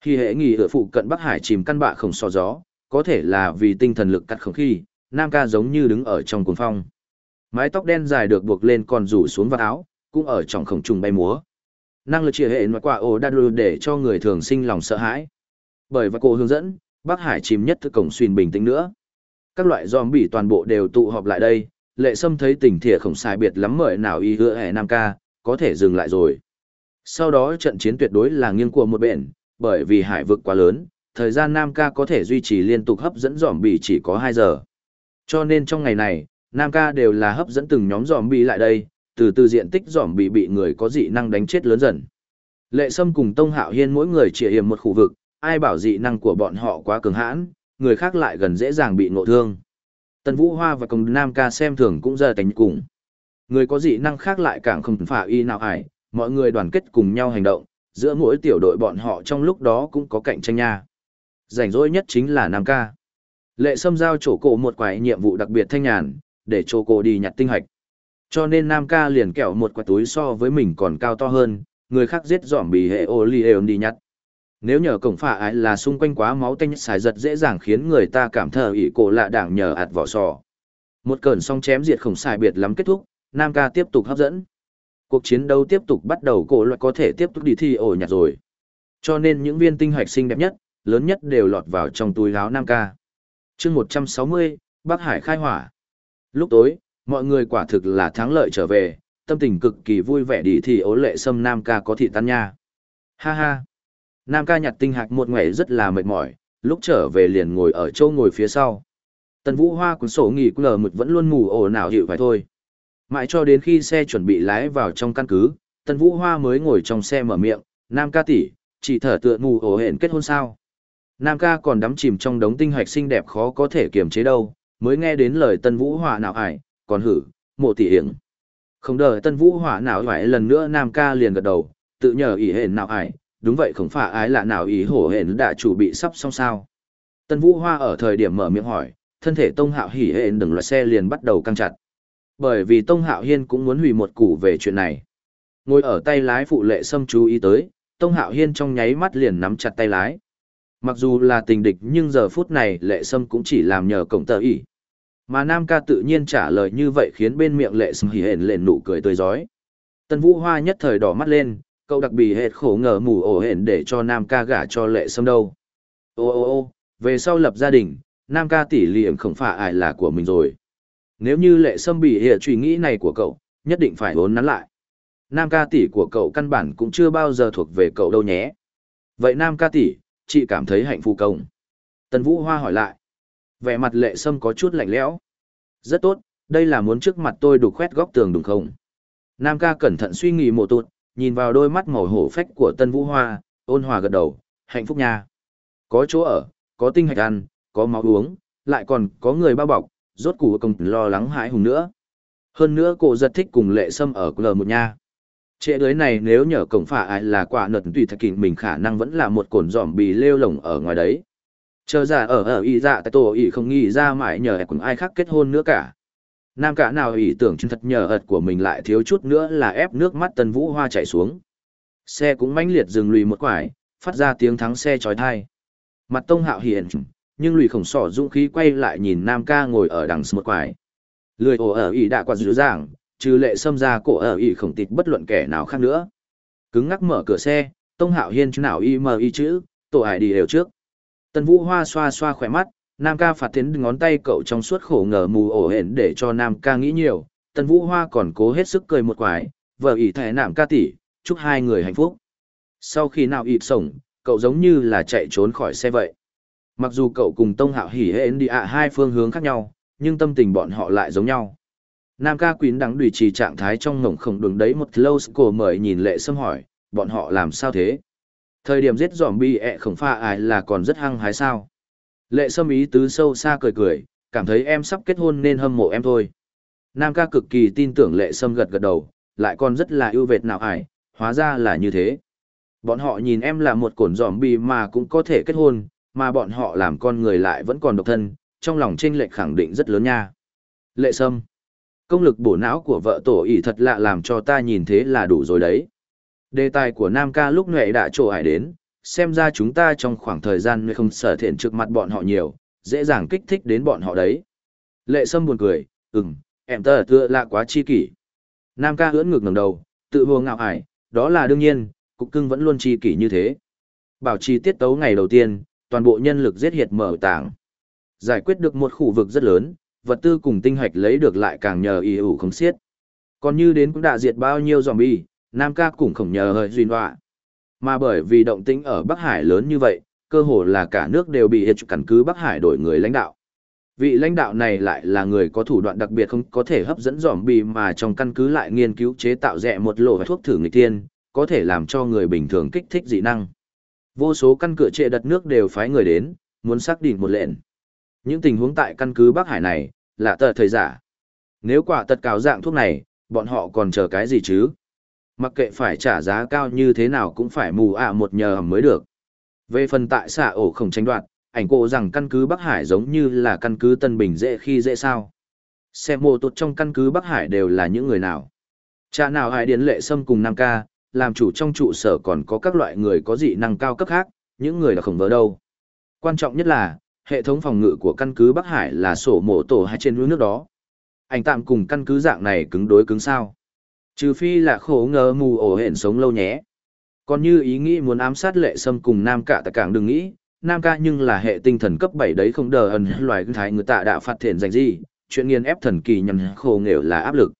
Khi hệ nghỉ ựa phụ cận Bắc Hải chìm căn bạ không so gió, có thể là vì tinh thần lực cắt không khí, Nam Ca giống như đứng ở trong cuồng phong. Mái tóc đen dài được buộc lên còn rủ xuống vào áo, cũng ở trong khổng trùng bay múa. Năng lực chia hệ ngoại quả ổ đa để cho người thường sinh lòng sợ hãi. Bởi và cô hướng dẫn, Bắc Hải chìm nhất thức cổng xuyên bình tĩnh nữa. Các loại zombie toàn bộ đều tụ họp lại đây, lệ sâm thấy tình thỉa không sai biệt lắm mời nào y hứa hẻ nam ca, có thể dừng lại rồi. Sau đó trận chiến tuyệt đối là nghiêng của một bện, bởi vì hải vực quá lớn, thời gian Nam ca có thể duy trì liên tục hấp dẫn giòm bỉ chỉ có 2 giờ. Cho nên trong ngày này, Nam ca đều là hấp dẫn từng nhóm giòm bỉ lại đây, từ từ diện tích dòm bị bị người có dị năng đánh chết lớn dần. Lệ Sâm cùng Tông Hạo Hiên mỗi người chỉ hiểm một khu vực, ai bảo dị năng của bọn họ quá cường hãn, người khác lại gần dễ dàng bị ngộ thương. Tần Vũ Hoa và Công Nam ca xem thường cũng giờ tánh cùng. Người có dị năng khác lại càng không phả y nào ải, mọi người đoàn kết cùng nhau hành động, giữa mỗi tiểu đội bọn họ trong lúc đó cũng có cạnh tranh nha. Rảnh rỗi nhất chính là Nam ca. Lệ Sâm giao chỗ cổ một quái nhiệm vụ đặc biệt thanh nhàn, để chỗ cổ đi nhặt tinh hạch. Cho nên Nam ca liền kẹo một quả túi so với mình còn cao to hơn, người khác giết dòm bì hệ ô li eo đi nhặt. Nếu nhờ cổng phả ái là xung quanh quá máu tanh xài giật dễ dàng khiến người ta cảm thờ ỷ cổ lạ đảng nhờ ạt vỏ sò. Một cơn song chém diệt khổng xài biệt lắm kết thúc, Nam ca tiếp tục hấp dẫn. Cuộc chiến đấu tiếp tục bắt đầu cổ loại có thể tiếp tục đi thi ổ nhặt rồi. Cho nên những viên tinh hạch xinh đẹp nhất, lớn nhất đều lọt vào trong túi áo Nam ca. chương 160, Bắc Hải khai hỏa. Lúc tối, mọi người quả thực là thắng lợi trở về, tâm tình cực kỳ vui vẻ đi thì ố lệ sâm Nam ca có thị tan nha. Ha ha. Nam ca nhặt tinh hạch một ngày rất là mệt mỏi, lúc trở về liền ngồi ở châu ngồi phía sau. Tần Vũ Hoa cuốn sổ nghỉ lờ mực vẫn luôn mù ổ nào hiệu phải thôi. Mãi cho đến khi xe chuẩn bị lái vào trong căn cứ, Tần Vũ Hoa mới ngồi trong xe mở miệng, Nam ca tỷ, chỉ thở tựa mù ổ hẹn kết hôn sao. Nam ca còn đắm chìm trong đống tinh hạch xinh đẹp khó có thể kiềm chế đâu, mới nghe đến lời Tân Vũ Hoa nào ải, còn hử, mộ tỷ hiển. Không đợi Tân Vũ Hoa nào phải lần nữa Nam ca liền gật đầu, tự nhờ ý hển nào ải, đúng vậy không phải ái là nào ý hổ hển đã chủ bị sắp xong sao. Tân Vũ Hoa ở thời điểm mở miệng hỏi, thân thể Tông Hạo hỉ hển đừng loại xe liền bắt đầu căng chặt. Bởi vì Tông Hạo Hiên cũng muốn hủy một củ về chuyện này. Ngồi ở tay lái phụ lệ xâm chú ý tới, Tông Hạo Hiên trong nháy mắt liền nắm chặt tay lái. Mặc dù là tình địch nhưng giờ phút này lệ sâm cũng chỉ làm nhờ cổng tờ ỉ. Mà Nam ca tự nhiên trả lời như vậy khiến bên miệng lệ sâm hỉ hển lên nụ cười tươi giói. Tân Vũ Hoa nhất thời đỏ mắt lên, cậu đặc biệt hệt khổ ngờ mù ổ hển để cho Nam ca gả cho lệ sâm đâu. Ô ô ô, về sau lập gia đình, Nam ca tỷ liệm không phải ai là của mình rồi. Nếu như lệ sâm bị hệ truy nghĩ này của cậu, nhất định phải hốn nắn lại. Nam ca tỷ của cậu căn bản cũng chưa bao giờ thuộc về cậu đâu nhé. Vậy Nam ca tỷ, chị cảm thấy hạnh phúc không? Tần Vũ Hoa hỏi lại. Vẻ mặt lệ sâm có chút lạnh lẽo. Rất tốt, đây là muốn trước mặt tôi đục khoét góc tường đúng không? Nam ca cẩn thận suy nghĩ một tụt, nhìn vào đôi mắt màu hổ phách của Tân Vũ Hoa, ôn hòa gật đầu, hạnh phúc nha. Có chỗ ở, có tinh hạch ăn, có máu uống, lại còn có người bao bọc, rốt củ công lo lắng hãi hùng nữa. Hơn nữa cô rất thích cùng lệ sâm ở lờ một nha. Trễ đới này nếu nhờ cổng phả ai là quả nợt tùy thật kình mình khả năng vẫn là một cồn giỏm bì lêu lồng ở ngoài đấy. Chờ giả ở ở y dạ tại tổ y không nghĩ ra mãi nhờ cùng ai khác kết hôn nữa cả. Nam cả nào ý tưởng chân thật nhờ ợt của mình lại thiếu chút nữa là ép nước mắt tân vũ hoa chảy xuống. Xe cũng mãnh liệt dừng lùi một quải, phát ra tiếng thắng xe trói thai. Mặt tông hạo hiền, nhưng lùi khổng sỏ dũng khí quay lại nhìn Nam ca ngồi ở đằng một quải. Lười ổ ở ý đã qua dữ dàng, trừ lệ xâm ra cổ ở ý khổng tịt bất luận kẻ nào khác nữa. Cứng ngắc mở cửa xe, tông hạo hiên chứ nào y mờ y chữ, tổ ải đi đều trước. Tân vũ hoa xoa xoa khỏe mắt, Nam ca phạt tiến ngón tay cậu trong suốt khổ ngờ mù ổ hển để cho Nam ca nghĩ nhiều, Tân Vũ Hoa còn cố hết sức cười một quái, vợ ỷ thẻ nạm ca tỷ, chúc hai người hạnh phúc. Sau khi nào ịt sổng, cậu giống như là chạy trốn khỏi xe vậy. Mặc dù cậu cùng Tông Hạo hỉ hển đi ạ hai phương hướng khác nhau, nhưng tâm tình bọn họ lại giống nhau. Nam ca quyến đắng đùi trì trạng thái trong ngổng khổng đường đấy một lâu cổ mời nhìn lệ xâm hỏi, bọn họ làm sao thế? Thời điểm giết giỏm bi ẹ khổng pha ai là còn rất hăng hái sao? Lệ sâm ý tứ sâu xa cười cười, cảm thấy em sắp kết hôn nên hâm mộ em thôi. Nam ca cực kỳ tin tưởng lệ sâm gật gật đầu, lại còn rất là ưu việt nào ải, hóa ra là như thế. Bọn họ nhìn em là một cổn giòm bi mà cũng có thể kết hôn, mà bọn họ làm con người lại vẫn còn độc thân, trong lòng tranh lệch khẳng định rất lớn nha. Lệ sâm, công lực bổ não của vợ tổ ỷ thật lạ làm cho ta nhìn thế là đủ rồi đấy. Đề tài của Nam ca lúc nhuệ đã trổ hải đến, xem ra chúng ta trong khoảng thời gian nhuệ không sở thiện trước mặt bọn họ nhiều, dễ dàng kích thích đến bọn họ đấy. Lệ Sâm buồn cười, ừm, em tờ tựa lạ quá chi kỷ. Nam ca ưỡn ngực ngẩng đầu, tự hồ ngạo hải. đó là đương nhiên, cục cưng vẫn luôn chi kỷ như thế. Bảo trì tiết tấu ngày đầu tiên, toàn bộ nhân lực giết hiệt mở tảng. Giải quyết được một khu vực rất lớn, vật tư cùng tinh hoạch lấy được lại càng nhờ y ủ không xiết. Còn như đến cũng đã diệt bao nhiêu zombie, Nam ca cũng không nhờ hơi duyên họa. Mà bởi vì động tĩnh ở Bắc Hải lớn như vậy, cơ hồ là cả nước đều bị hiệp căn cứ Bắc Hải đổi người lãnh đạo. Vị lãnh đạo này lại là người có thủ đoạn đặc biệt không có thể hấp dẫn giỏm bì mà trong căn cứ lại nghiên cứu chế tạo rẻ một lộ thuốc thử người tiên, có thể làm cho người bình thường kích thích dị năng. Vô số căn cửa trệ đất nước đều phái người đến, muốn xác định một lệnh. Những tình huống tại căn cứ Bắc Hải này, là tờ thời giả. Nếu quả tật cáo dạng thuốc này, bọn họ còn chờ cái gì chứ? Mặc kệ phải trả giá cao như thế nào cũng phải mù ạ một nhờ mới được. Về phần tại xạ ổ không tranh đoạt, ảnh cổ rằng căn cứ Bắc Hải giống như là căn cứ Tân Bình dễ khi dễ sao. Xe mô tốt trong căn cứ Bắc Hải đều là những người nào. Cha nào hải điển lệ xâm cùng Nam Ca, làm chủ trong trụ sở còn có các loại người có dị năng cao cấp khác, những người là không vỡ đâu. Quan trọng nhất là, hệ thống phòng ngự của căn cứ Bắc Hải là sổ mổ tổ hay trên núi nước đó. Anh tạm cùng căn cứ dạng này cứng đối cứng sao. Trừ phi là khổ ngờ mù ổ hển sống lâu nhé. Còn như ý nghĩ muốn ám sát lệ sâm cùng Nam Cả tại cảng đừng nghĩ, Nam Ca nhưng là hệ tinh thần cấp bảy đấy không đờ ẩn loài thái người tạ đã phát thiện dành gì, chuyện nghiên ép thần kỳ nhằm khổ nghèo là áp lực.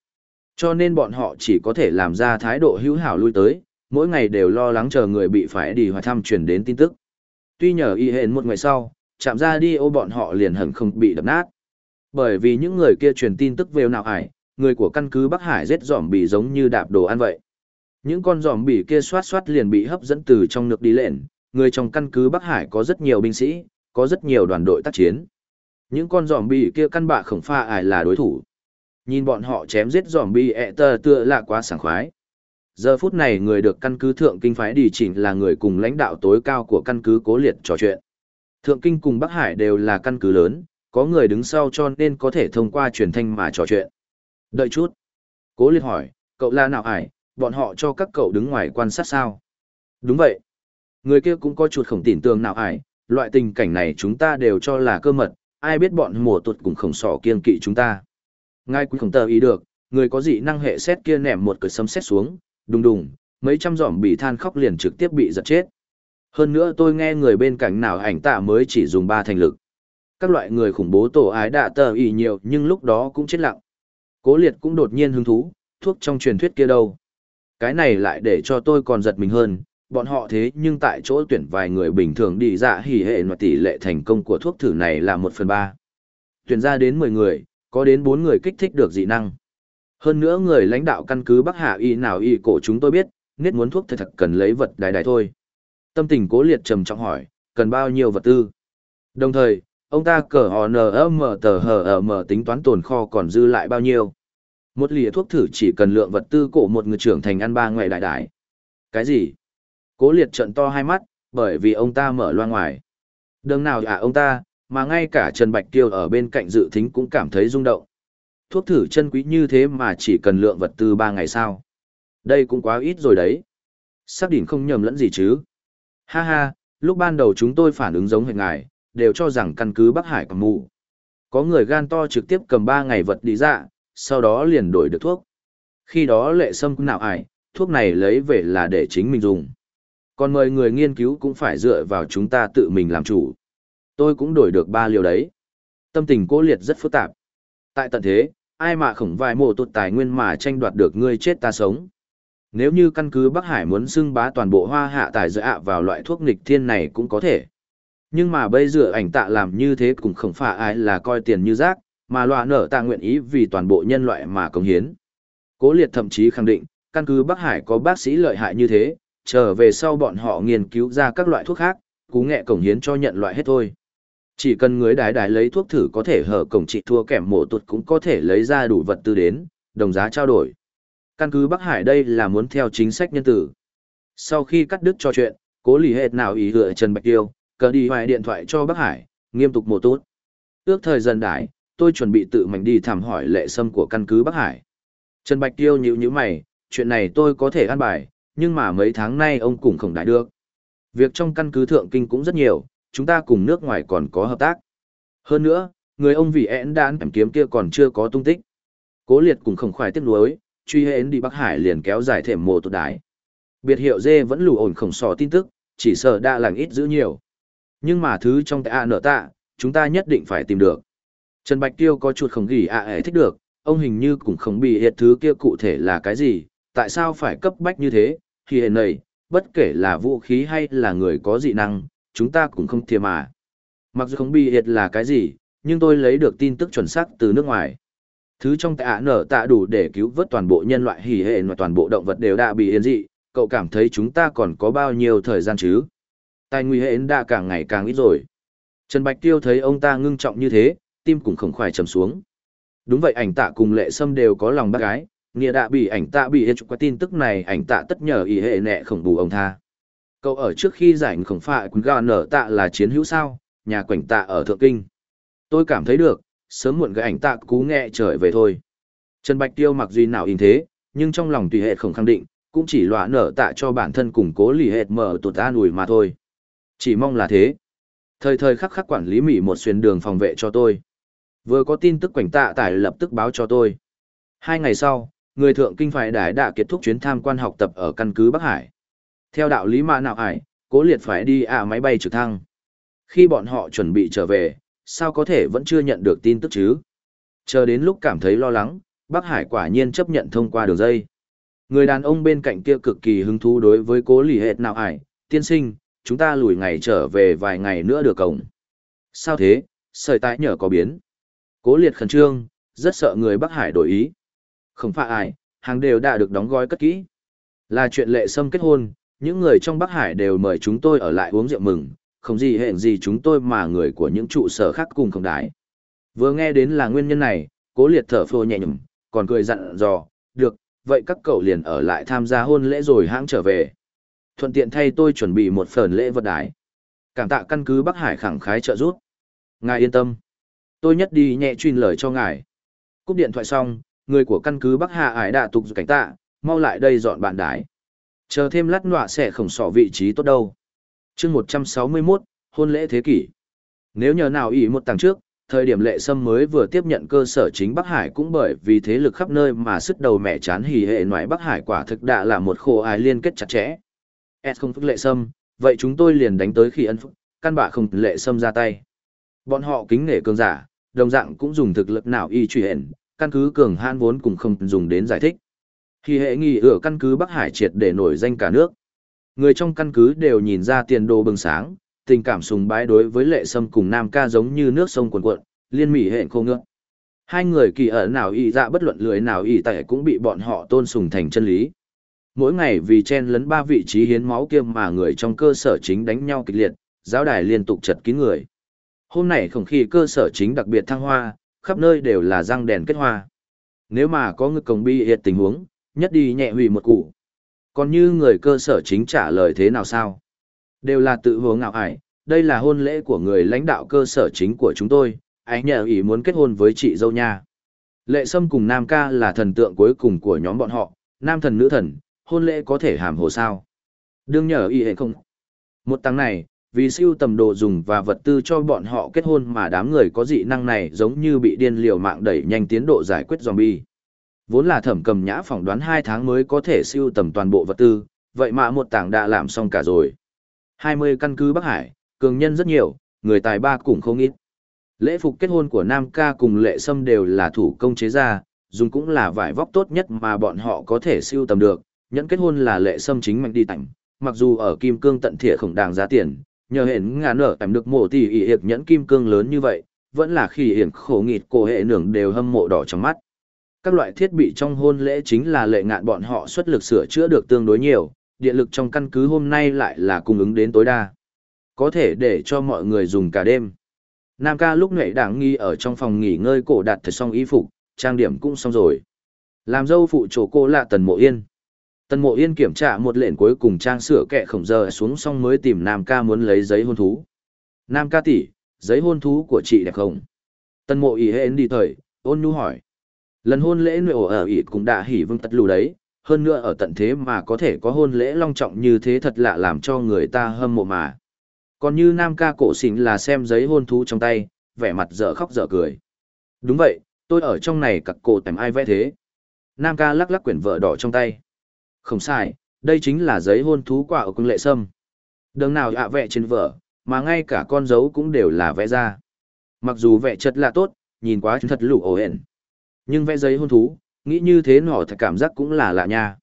Cho nên bọn họ chỉ có thể làm ra thái độ hữu hảo lui tới, mỗi ngày đều lo lắng chờ người bị phải đi hoặc thăm truyền đến tin tức. Tuy nhờ y hẹn một ngày sau, chạm ra đi ô bọn họ liền hẳn không bị đập nát. Bởi vì những người kia truyền tin tức về nào ải, người của căn cứ Bắc Hải giết giỏm bị giống như đạp đồ ăn vậy. Những con giỏm bị kia xoát xoát liền bị hấp dẫn từ trong nước đi lên, người trong căn cứ Bắc Hải có rất nhiều binh sĩ, có rất nhiều đoàn đội tác chiến. Những con giỏm bị kia căn bạ khổng pha ải là đối thủ. Nhìn bọn họ chém giết giỏm bị ẹ tờ tựa là quá sảng khoái. Giờ phút này người được căn cứ thượng kinh phái đi chỉnh là người cùng lãnh đạo tối cao của căn cứ cố liệt trò chuyện. Thượng kinh cùng Bắc Hải đều là căn cứ lớn, có người đứng sau cho nên có thể thông qua truyền thanh mà trò chuyện. Đợi chút. Cố liệt hỏi, cậu là nào ải, bọn họ cho các cậu đứng ngoài quan sát sao? Đúng vậy. Người kia cũng có chuột khổng tỉn tường nào ải, loại tình cảnh này chúng ta đều cho là cơ mật, ai biết bọn mùa tuột cùng khổng sỏ kiên kỵ chúng ta. Ngay quý khổng tờ ý được, người có dị năng hệ xét kia ném một cửa sấm xét xuống, đùng đùng, mấy trăm giỏm bị than khóc liền trực tiếp bị giật chết. Hơn nữa tôi nghe người bên cạnh nào ảnh tạ mới chỉ dùng ba thành lực. Các loại người khủng bố tổ ái đạ tờ ý nhiều nhưng lúc đó cũng chết lặng. Cố liệt cũng đột nhiên hứng thú, thuốc trong truyền thuyết kia đâu. Cái này lại để cho tôi còn giật mình hơn, bọn họ thế nhưng tại chỗ tuyển vài người bình thường đi dạ hỉ hệ mà tỷ lệ thành công của thuốc thử này là một phần ba Tuyển ra đến mười người, có đến bốn người kích thích được dị năng. Hơn nữa người lãnh đạo căn cứ Bắc Hạ y nào y cổ chúng tôi biết, nết muốn thuốc thật thật cần lấy vật đài đài thôi. Tâm tình cố liệt trầm trọng hỏi, cần bao nhiêu vật tư? Đồng thời, ông ta cờ hò nờ mở tờ hờ mở tính toán tồn kho còn dư lại bao nhiêu? Một lìa thuốc thử chỉ cần lượng vật tư cổ một người trưởng thành ăn ba ngoại đại đại. Cái gì? Cố liệt trận to hai mắt, bởi vì ông ta mở loa ngoài. đường nào à ông ta, mà ngay cả Trần Bạch Tiêu ở bên cạnh dự thính cũng cảm thấy rung động. Thuốc thử chân quý như thế mà chỉ cần lượng vật tư ba ngày sao. Đây cũng quá ít rồi đấy. Xác định không nhầm lẫn gì chứ. Ha ha, lúc ban đầu chúng tôi phản ứng giống hệt ngài, đều cho rằng căn cứ Bắc Hải còn mù. Có người gan to trực tiếp cầm ba ngày vật đi ra, dạ, sau đó liền đổi được thuốc. Khi đó lệ sâm nào ải, thuốc này lấy về là để chính mình dùng. Còn mời người nghiên cứu cũng phải dựa vào chúng ta tự mình làm chủ. Tôi cũng đổi được ba liều đấy. Tâm tình cố liệt rất phức tạp. Tại tận thế, ai mà khổng vài mộ tụt tài nguyên mà tranh đoạt được ngươi chết ta sống. Nếu như căn cứ Bắc Hải muốn xưng bá toàn bộ hoa hạ tài dựa vào loại thuốc nghịch thiên này cũng có thể. Nhưng mà bây giờ ảnh tạ làm như thế cũng không phải ai là coi tiền như rác, mà loa nở tạ nguyện ý vì toàn bộ nhân loại mà cống hiến. Cố liệt thậm chí khẳng định, căn cứ Bắc Hải có bác sĩ lợi hại như thế, trở về sau bọn họ nghiên cứu ra các loại thuốc khác, cú nghệ cống hiến cho nhận loại hết thôi. Chỉ cần người đái đái lấy thuốc thử có thể hở cổng trị thua kèm mổ tuột cũng có thể lấy ra đủ vật tư đến, đồng giá trao đổi. Căn cứ Bắc Hải đây là muốn theo chính sách nhân tử. Sau khi cắt đứt trò chuyện, cố lì hệt nào ý hựa Trần Bạch Tiêu, cờ đi hoài điện thoại cho Bắc Hải, nghiêm túc một tốt. Ước thời dần đại, tôi chuẩn bị tự mình đi thăm hỏi lệ sâm của căn cứ Bắc Hải. Trần Bạch Tiêu nhíu nhíu mày, chuyện này tôi có thể ăn bài, nhưng mà mấy tháng nay ông cũng không đại được. Việc trong căn cứ thượng kinh cũng rất nhiều, chúng ta cùng nước ngoài còn có hợp tác. Hơn nữa, người ông vì én đạn ẩm kiếm kia còn chưa có tung tích. Cố liệt cùng không khoái tiếc nuối, truy hến đi Bắc Hải liền kéo dài thềm mồ tụt đái. Biệt hiệu dê vẫn lù ổn khổng sò tin tức, chỉ sợ đã làng ít giữ nhiều. Nhưng mà thứ trong tạ nở tạ, chúng ta nhất định phải tìm được. Trần Bạch Tiêu có chuột không gỉ ạ à thích được, ông hình như cũng không bị hiện thứ kia cụ thể là cái gì, tại sao phải cấp bách như thế, thì hệ này, bất kể là vũ khí hay là người có dị năng, chúng ta cũng không thiềm mà. Mặc dù không bị hiện là cái gì, nhưng tôi lấy được tin tức chuẩn xác từ nước ngoài. Thứ trong tạ nở tạ đủ để cứu vớt toàn bộ nhân loại hỉ hệ và toàn bộ động vật đều đã bị yên dị, cậu cảm thấy chúng ta còn có bao nhiêu thời gian chứ? Tài nguy hệ đã càng ngày càng ít rồi. Trần Bạch Tiêu thấy ông ta ngưng trọng như thế, tim cũng khổng khoải trầm xuống. Đúng vậy ảnh tạ cùng lệ sâm đều có lòng bác gái, nghĩa đã bị ảnh tạ bị hết qua tin tức này ảnh tạ tất nhờ ý hệ nẹ khổng bù ông tha. Cậu ở trước khi giải khổng phạ cũng gà nở tạ là chiến hữu sao, nhà quảnh tạ ở Thượng Kinh. Tôi cảm thấy được, sớm muộn cái ảnh tạ cú nghe trời về thôi. Trần Bạch Tiêu mặc duy nào hình thế, nhưng trong lòng tùy hệ không khẳng định, cũng chỉ loạ nở tạ cho bản thân củng cố lì hệt mở tụt an ủi mà thôi. Chỉ mong là thế. Thời thời khắc khắc quản lý Mỹ một xuyên đường phòng vệ cho tôi. Vừa có tin tức quảnh tạ tải lập tức báo cho tôi. Hai ngày sau, người thượng kinh phải đài đã kết thúc chuyến tham quan học tập ở căn cứ Bắc Hải. Theo đạo lý mã nào hải, cố liệt phải đi à máy bay trực thăng. Khi bọn họ chuẩn bị trở về, sao có thể vẫn chưa nhận được tin tức chứ? Chờ đến lúc cảm thấy lo lắng, Bắc Hải quả nhiên chấp nhận thông qua đường dây. Người đàn ông bên cạnh kia cực kỳ hứng thú đối với cố lì hệt nào hải, tiên sinh, chúng ta lùi ngày trở về vài ngày nữa được cổng. Sao thế, sợi tái nhở có biến. Cố liệt khẩn trương, rất sợ người Bắc Hải đổi ý. Không phải ai, hàng đều đã được đóng gói cất kỹ. Là chuyện lệ sâm kết hôn, những người trong Bắc Hải đều mời chúng tôi ở lại uống rượu mừng, không gì hẹn gì chúng tôi mà người của những trụ sở khác cùng không đái. Vừa nghe đến là nguyên nhân này, cố liệt thở phô nhẹ nhầm, còn cười dặn dò, được, vậy các cậu liền ở lại tham gia hôn lễ rồi hãng trở về. Thuận tiện thay tôi chuẩn bị một phần lễ vật đái. Cảm tạ căn cứ Bắc Hải khẳng khái trợ giúp. Ngài yên tâm. Tôi nhất đi nhẹ truyền lời cho ngài. Cúp điện thoại xong, người của căn cứ Bắc Hạ ải đã tục cảnh tạ, mau lại đây dọn bàn đái. Chờ thêm lát nọa sẽ khổng sọ vị trí tốt đâu. chương 161, hôn lễ thế kỷ. Nếu nhờ nào ý một tầng trước, thời điểm lệ sâm mới vừa tiếp nhận cơ sở chính Bắc Hải cũng bởi vì thế lực khắp nơi mà sức đầu mẹ chán hỉ hệ ngoại Bắc Hải quả thực đã là một khổ ai liên kết chặt chẽ. S không phức lệ sâm, vậy chúng tôi liền đánh tới khi ân phức, căn bạ không lệ sâm ra tay. Bọn họ kính nể cường giả, đồng dạng cũng dùng thực lực nào y truy hển, căn cứ cường han vốn cũng không dùng đến giải thích. Khi hệ nghị ở căn cứ Bắc Hải triệt để nổi danh cả nước. Người trong căn cứ đều nhìn ra tiền đồ bừng sáng, tình cảm sùng bái đối với lệ sâm cùng nam ca giống như nước sông cuồn cuộn, liên mỹ hẹn khô ngựa. Hai người kỳ ở nào y dạ bất luận lưới nào y tại cũng bị bọn họ tôn sùng thành chân lý. Mỗi ngày vì chen lấn ba vị trí hiến máu kia mà người trong cơ sở chính đánh nhau kịch liệt, giáo đài liên tục chật kín người. Hôm nay không khí cơ sở chính đặc biệt thăng hoa, khắp nơi đều là răng đèn kết hoa. Nếu mà có ngực cổng bi hiệt tình huống, nhất đi nhẹ hủy một cụ. Còn như người cơ sở chính trả lời thế nào sao? Đều là tự hướng ngạo ải, đây là hôn lễ của người lãnh đạo cơ sở chính của chúng tôi, anh nhờ ý muốn kết hôn với chị dâu nha. Lệ Sâm cùng Nam Ca là thần tượng cuối cùng của nhóm bọn họ, nam thần nữ thần, hôn lễ có thể hàm hồ sao. Đương nhờ Y hệ không. Một tháng này, vì siêu tầm đồ dùng và vật tư cho bọn họ kết hôn mà đám người có dị năng này giống như bị điên liều mạng đẩy nhanh tiến độ giải quyết zombie. Vốn là thẩm cầm nhã phỏng đoán 2 tháng mới có thể siêu tầm toàn bộ vật tư, vậy mà một tảng đã làm xong cả rồi. 20 căn cứ Bắc Hải, cường nhân rất nhiều, người tài ba cũng không ít. Lễ phục kết hôn của Nam Ca cùng Lệ Sâm đều là thủ công chế ra, dùng cũng là vải vóc tốt nhất mà bọn họ có thể siêu tầm được. Nhẫn kết hôn là Lệ Sâm chính mạnh đi tặng, mặc dù ở kim cương tận thiện khổng đàng giá tiền, nhờ hển ngàn nở tạm được mổ tỷ ỉ hiệp nhẫn kim cương lớn như vậy, vẫn là khi hiển khổ nghịt cổ hệ nưởng đều hâm mộ đỏ trong mắt các loại thiết bị trong hôn lễ chính là lệ ngạn bọn họ xuất lực sửa chữa được tương đối nhiều, điện lực trong căn cứ hôm nay lại là cung ứng đến tối đa. Có thể để cho mọi người dùng cả đêm. Nam ca lúc nãy đảng nghi ở trong phòng nghỉ ngơi cổ đặt thật xong y phục, trang điểm cũng xong rồi. Làm dâu phụ chỗ cô lạ Tần Mộ Yên. Tần Mộ Yên kiểm tra một lệnh cuối cùng trang sửa kẹ khổng giờ xuống xong mới tìm Nam ca muốn lấy giấy hôn thú. Nam ca tỷ, giấy hôn thú của chị đẹp không? Tần Mộ ý hên đi thời, ôn nhu hỏi. Lần hôn lễ nội ở ỉ cũng đã hỉ vương tật lù đấy, hơn nữa ở tận thế mà có thể có hôn lễ long trọng như thế thật lạ làm cho người ta hâm mộ mà. Còn như nam ca cổ xỉn là xem giấy hôn thú trong tay, vẻ mặt dở khóc dở cười. Đúng vậy, tôi ở trong này cặc cổ tèm ai vẽ thế. Nam ca lắc lắc quyển vợ đỏ trong tay. Không sai, đây chính là giấy hôn thú quả ở quân lệ sâm. Đường nào ạ vẽ trên vở, mà ngay cả con dấu cũng đều là vẽ ra. Mặc dù vẽ chất là tốt, nhìn quá thật lụ ổ hển. Nhưng vẽ giấy hôn thú, nghĩ như thế nọ thật cảm giác cũng là lạ nha.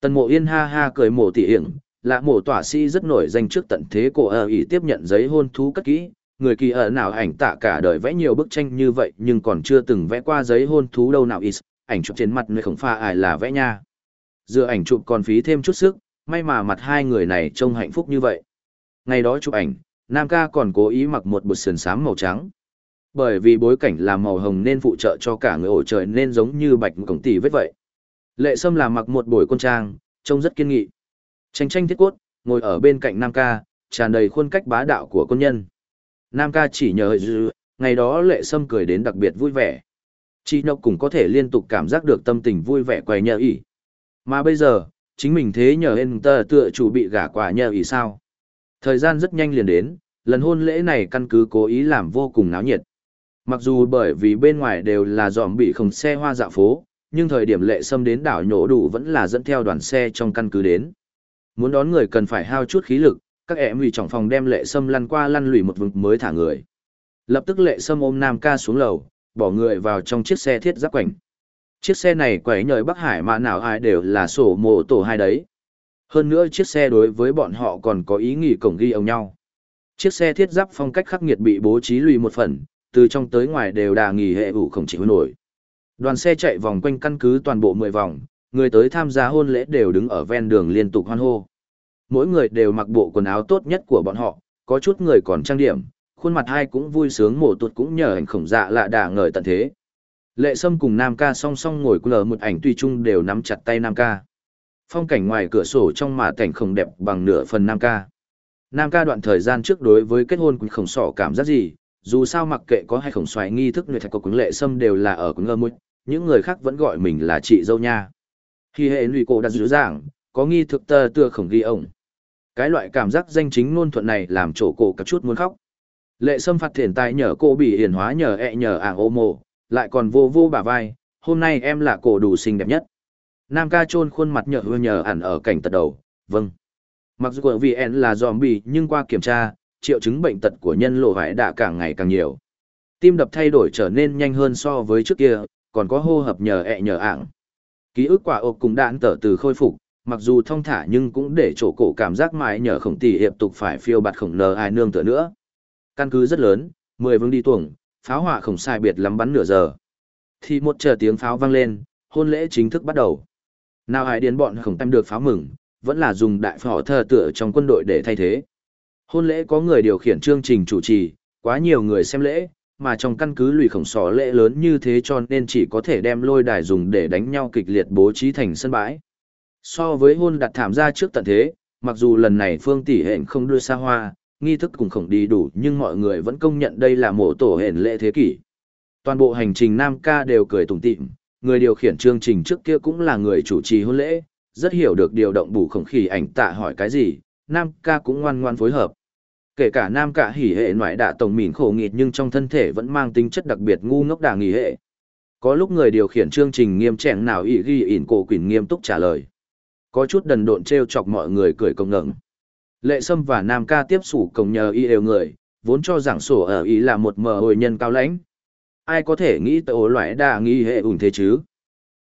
Tần mộ yên ha ha cười mổ tỉ hiển, lạ mổ tỏa si rất nổi danh trước tận thế cổ ở ý tiếp nhận giấy hôn thú cất kỹ, người kỳ ở nào ảnh tạ cả đời vẽ nhiều bức tranh như vậy nhưng còn chưa từng vẽ qua giấy hôn thú đâu nào ít, ảnh chụp trên mặt người không pha ai là vẽ nha. Dựa ảnh chụp còn phí thêm chút sức, may mà mặt hai người này trông hạnh phúc như vậy. Ngày đó chụp ảnh, Nam ca còn cố ý mặc một bộ sườn xám màu trắng. Bởi vì bối cảnh là màu hồng nên phụ trợ cho cả người ổ trời nên giống như bạch cổng tỷ vết vậy. Lệ Sâm là mặc một buổi quân trang, trông rất kiên nghị. Tranh tranh thiết cốt, ngồi ở bên cạnh Nam ca, tràn đầy khuôn cách bá đạo của quân nhân. Nam ca chỉ nhờ dư, ngày đó Lệ Sâm cười đến đặc biệt vui vẻ. Chị Nộc cũng có thể liên tục cảm giác được tâm tình vui vẻ quay nhờ ỉ. Mà bây giờ, chính mình thế nhờ hên tờ tựa chủ bị gả quả nhờ ý sao. Thời gian rất nhanh liền đến, lần hôn lễ này căn cứ cố ý làm vô cùng náo nhiệt. Mặc dù bởi vì bên ngoài đều là dòm bị không xe hoa dạo phố, nhưng thời điểm lệ sâm đến đảo nhổ đủ vẫn là dẫn theo đoàn xe trong căn cứ đến. Muốn đón người cần phải hao chút khí lực, các em vì trọng phòng đem lệ sâm lăn qua lăn lùi một vực mới thả người. Lập tức lệ sâm ôm Nam ca xuống lầu, bỏ người vào trong chiếc xe thiết giáp quảnh. Chiếc xe này quẩy nhời Bắc Hải mà nào ai đều là sổ mộ tổ hai đấy. Hơn nữa chiếc xe đối với bọn họ còn có ý nghĩ cổng ghi ông nhau. Chiếc xe thiết giáp phong cách khắc nghiệt bị bố trí lùi một phần, từ trong tới ngoài đều đà nghỉ hệ ủ không chỉ nổi. Đoàn xe chạy vòng quanh căn cứ toàn bộ 10 vòng, người tới tham gia hôn lễ đều đứng ở ven đường liên tục hoan hô. Mỗi người đều mặc bộ quần áo tốt nhất của bọn họ, có chút người còn trang điểm, khuôn mặt hai cũng vui sướng mổ tuột cũng nhờ ảnh khổng dạ lạ đà ngời tận thế. Lệ Sâm cùng Nam Ca song song ngồi lờ một ảnh tùy chung đều nắm chặt tay Nam Ca. Phong cảnh ngoài cửa sổ trong mà cảnh không đẹp bằng nửa phần Nam Ca. Nam Ca đoạn thời gian trước đối với kết hôn cũng không sỏ cảm giác gì, dù sao mặc kệ có hay không xoáy nghi thức người thạch của cứng lệ Sâm đều là ở cứng ngơ mũi, những người khác vẫn gọi mình là chị dâu nha. Khi hệ lụy cổ đặt dữ dàng, có nghi thực tơ tựa khổng ghi ông. Cái loại cảm giác danh chính ngôn thuận này làm chỗ cổ cả chút muốn khóc. Lệ Sâm phạt thiền tài nhờ cô bị hiển hóa nhờ ẹ nhờ ảng ô mồ, lại còn vô vô bả vai, hôm nay em là cổ đủ xinh đẹp nhất. Nam ca trôn khuôn mặt nhợ hương nhờ ẩn ở cảnh tật đầu, vâng. Mặc dù vì en là zombie nhưng qua kiểm tra, triệu chứng bệnh tật của nhân lộ vải đã càng ngày càng nhiều. Tim đập thay đổi trở nên nhanh hơn so với trước kia, còn có hô hấp nhờ ẹ nhờ ảng. Ký ức quả ộp cũng đạn tở từ khôi phục, mặc dù thông thả nhưng cũng để chỗ cổ cảm giác mãi nhờ khổng tỷ hiệp tục phải phiêu bạt khổng nờ ai nương tựa nữa. Căn cứ rất lớn, 10 vương đi tuồng, pháo hỏa khổng sai biệt lắm bắn nửa giờ. Thì một chờ tiếng pháo vang lên, hôn lễ chính thức bắt đầu. Nào ai điên bọn khổng tâm được pháo mừng, vẫn là dùng đại phỏ thờ tựa trong quân đội để thay thế. Hôn lễ có người điều khiển chương trình chủ trì, quá nhiều người xem lễ, mà trong căn cứ lùi khổng sỏ lễ lớn như thế cho nên chỉ có thể đem lôi đài dùng để đánh nhau kịch liệt bố trí thành sân bãi. So với hôn đặt thảm ra trước tận thế, mặc dù lần này phương tỷ hẹn không đưa xa hoa, nghi thức cùng khổng đi đủ nhưng mọi người vẫn công nhận đây là mộ tổ hển lễ thế kỷ. Toàn bộ hành trình Nam ca đều cười tủm tỉm, người điều khiển chương trình trước kia cũng là người chủ trì hôn lễ, rất hiểu được điều động bù khổng khỉ ảnh tạ hỏi cái gì, Nam ca cũng ngoan ngoan phối hợp. Kể cả Nam ca hỉ hệ ngoại đạ tổng mỉn khổ nghịt nhưng trong thân thể vẫn mang tính chất đặc biệt ngu ngốc đà nghỉ hệ. Có lúc người điều khiển chương trình nghiêm chèn nào ý ghi ỉn cổ quỷ nghiêm túc trả lời. Có chút đần độn treo chọc mọi người cười công ngẩng. Lệ Sâm và Nam ca tiếp xủ cổng nhờ y đều người, vốn cho giảng sổ ở y là một mờ hồi nhân cao lãnh. Ai có thể nghĩ tới ổ loại đa nghi hệ ủng thế chứ?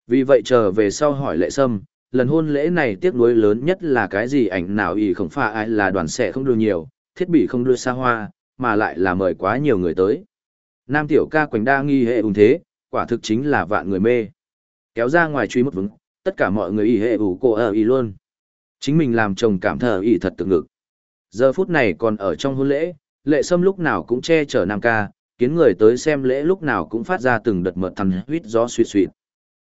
Vì vậy chờ về sau hỏi Lệ Sâm, lần hôn lễ này tiếc nuối lớn nhất là cái gì ảnh nào y không pha ai là đoàn xe không đưa nhiều, thiết bị không đưa xa hoa, mà lại là mời quá nhiều người tới. Nam tiểu ca quỳnh đa nghi hệ ủng thế, quả thực chính là vạn người mê. Kéo ra ngoài truy một vững, tất cả mọi người y hệ ủ cổ ở y luôn. Chính mình làm chồng cảm thờ y thật tự ngực. Giờ phút này còn ở trong hôn lễ, lệ sâm lúc nào cũng che chở nam ca, kiến người tới xem lễ lúc nào cũng phát ra từng đợt mật thằn huyết gió suy suy.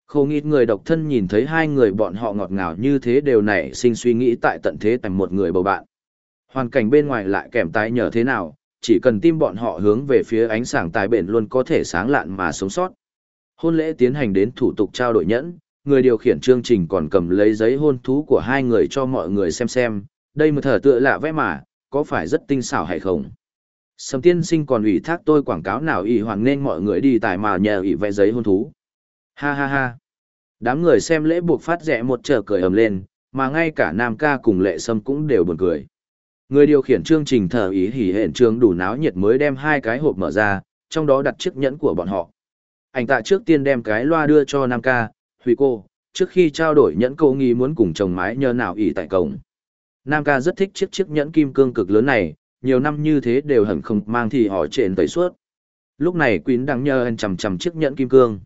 Khổ nghịt người độc thân nhìn thấy hai người bọn họ ngọt ngào như thế đều nảy sinh suy nghĩ tại tận thế tầm một người bầu bạn. Hoàn cảnh bên ngoài lại kèm tái nhờ thế nào, chỉ cần tim bọn họ hướng về phía ánh sáng tài bền luôn có thể sáng lạn mà sống sót. Hôn lễ tiến hành đến thủ tục trao đổi nhẫn, người điều khiển chương trình còn cầm lấy giấy hôn thú của hai người cho mọi người xem xem, đây mà thở tựa lạ vẽ mà, có phải rất tinh xảo hay không? Sầm tiên sinh còn ủy thác tôi quảng cáo nào ủy hoàng nên mọi người đi tài mà nhờ ủy vẽ giấy hôn thú. Ha ha ha. Đám người xem lễ buộc phát rẻ một trở cười ầm lên, mà ngay cả Nam ca cùng lệ sâm cũng đều buồn cười. Người điều khiển chương trình thờ ý hỉ hển trường đủ náo nhiệt mới đem hai cái hộp mở ra, trong đó đặt chiếc nhẫn của bọn họ. Anh tạ trước tiên đem cái loa đưa cho Nam ca, Huy cô, trước khi trao đổi nhẫn cô nghi muốn cùng chồng mái nhờ nào ỉ tại cổng. Nam ca rất thích chiếc chiếc nhẫn kim cương cực lớn này, nhiều năm như thế đều hẳn không mang thì họ trện tẩy suốt. Lúc này Quýn đang nhờ anh chầm chầm chiếc nhẫn kim cương.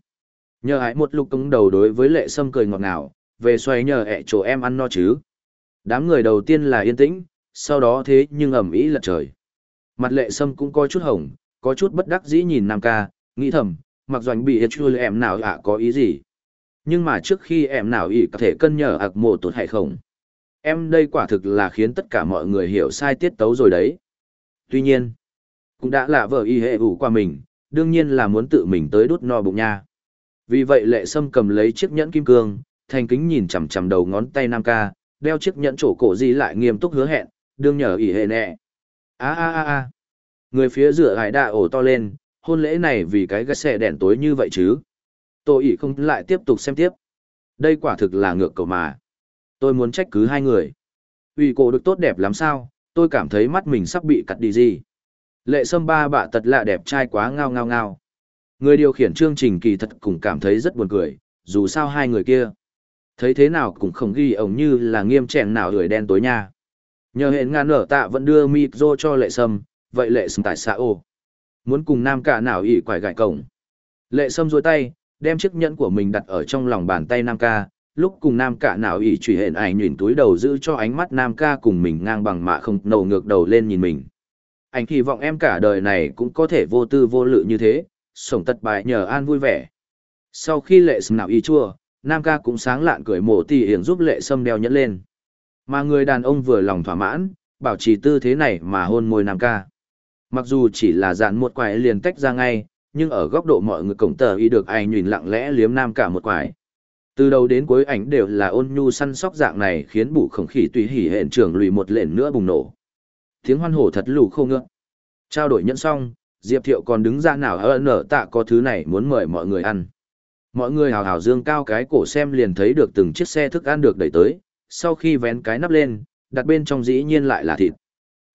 Nhờ hãy một lúc cống đầu đối với lệ sâm cười ngọt ngào, về xoay nhờ ẹ chỗ em ăn no chứ. Đám người đầu tiên là yên tĩnh, sau đó thế nhưng ẩm ý lật trời. Mặt lệ sâm cũng coi chút hồng, có chút bất đắc dĩ nhìn Nam ca, nghĩ thầm, mặc doanh bị chua em nào ạ có ý gì. Nhưng mà trước khi em nào ý có thể cân nhờ ạc mộ tốt hay không. Em đây quả thực là khiến tất cả mọi người hiểu sai tiết tấu rồi đấy. Tuy nhiên, cũng đã là vợ y hệ ủ qua mình, đương nhiên là muốn tự mình tới đút no bụng nha. Vì vậy lệ sâm cầm lấy chiếc nhẫn kim cương, thành kính nhìn chằm chằm đầu ngón tay nam ca, đeo chiếc nhẫn chỗ cổ gì lại nghiêm túc hứa hẹn, đương nhờ y hệ nẹ. a a a a Người phía rửa hải đạ ổ to lên, hôn lễ này vì cái gắt xe đèn tối như vậy chứ. Tôi ỷ không lại tiếp tục xem tiếp. Đây quả thực là ngược cầu mà. Tôi muốn trách cứ hai người. ủy cổ được tốt đẹp lắm sao, tôi cảm thấy mắt mình sắp bị cắt đi gì. Lệ sâm ba bạ tật lạ đẹp trai quá ngao ngao ngao. Người điều khiển chương trình kỳ thật cũng cảm thấy rất buồn cười, dù sao hai người kia. Thấy thế nào cũng không ghi ổng như là nghiêm chèn nào lười đen tối nha. Nhờ hẹn ngàn nở tạ vẫn đưa micro cho lệ sâm, vậy lệ sâm tại xã ô. Muốn cùng nam cả nào ỉ quải gại cổng. Lệ sâm dôi tay, đem chiếc nhẫn của mình đặt ở trong lòng bàn tay nam ca, lúc cùng nam cả nào ỉ trùy hển ảnh nhìn túi đầu giữ cho ánh mắt nam ca cùng mình ngang bằng mạ không nầu ngược đầu lên nhìn mình. Anh kỳ vọng em cả đời này cũng có thể vô tư vô lự như thế, sổng tật bài nhờ an vui vẻ. Sau khi lệ sâm nào y chua, nam ca cũng sáng lạn cười mổ tỉ hiển giúp lệ sâm đeo nhẫn lên. Mà người đàn ông vừa lòng thỏa mãn, bảo trì tư thế này mà hôn môi nam ca. Mặc dù chỉ là dạn một quải liền tách ra ngay, nhưng ở góc độ mọi người cổng tờ y được ai nhìn lặng lẽ liếm nam cả một quải. Từ đầu đến cuối ảnh đều là ôn nhu săn sóc dạng này khiến bụ khổng khỉ tùy hỉ hẹn trưởng lùi một lện nữa bùng nổ. Tiếng hoan hổ thật lù khô ngựa. Trao đổi nhận xong, Diệp Thiệu còn đứng ra nào hơ nở tạ có thứ này muốn mời mọi người ăn. Mọi người hào hào dương cao cái cổ xem liền thấy được từng chiếc xe thức ăn được đẩy tới, sau khi vén cái nắp lên, đặt bên trong dĩ nhiên lại là thịt.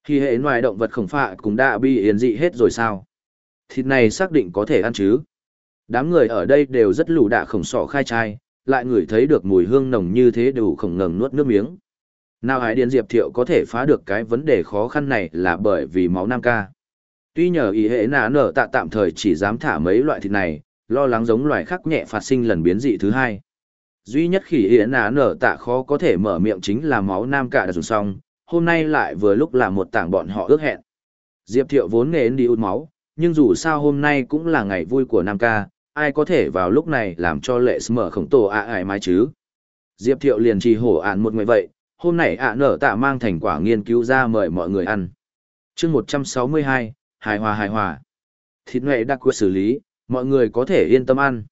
Khi hệ ngoài động vật khổng phạ cũng đã bị yến dị hết rồi sao? Thịt này xác định có thể ăn chứ? Đám người ở đây đều rất lù đạ khổng sỏ khai trai, lại ngửi thấy được mùi hương nồng như thế đều khổng ngẩng nuốt nước miếng. Nào hải điền diệp thiệu có thể phá được cái vấn đề khó khăn này là bởi vì máu nam ca. Tuy nhờ ý hệ nà nở tạ tạm thời chỉ dám thả mấy loại thịt này, lo lắng giống loài khác nhẹ phát sinh lần biến dị thứ hai. Duy nhất khỉ hiển nà nở tạ khó có thể mở miệng chính là máu nam Ca đã dùng xong, hôm nay lại vừa lúc là một tảng bọn họ ước hẹn. Diệp thiệu vốn nghề đi út máu, nhưng dù sao hôm nay cũng là ngày vui của nam ca, ai có thể vào lúc này làm cho lệ mở khổng tổ ạ ải mai chứ. Diệp thiệu liền trì hổ ạn một người vậy, hôm nay ạ nở tạ mang thành quả nghiên cứu ra mời mọi người ăn. chương 162, hài hòa hài hòa. Thịt nghệ đặc quyết xử lý, mọi người có thể yên tâm ăn.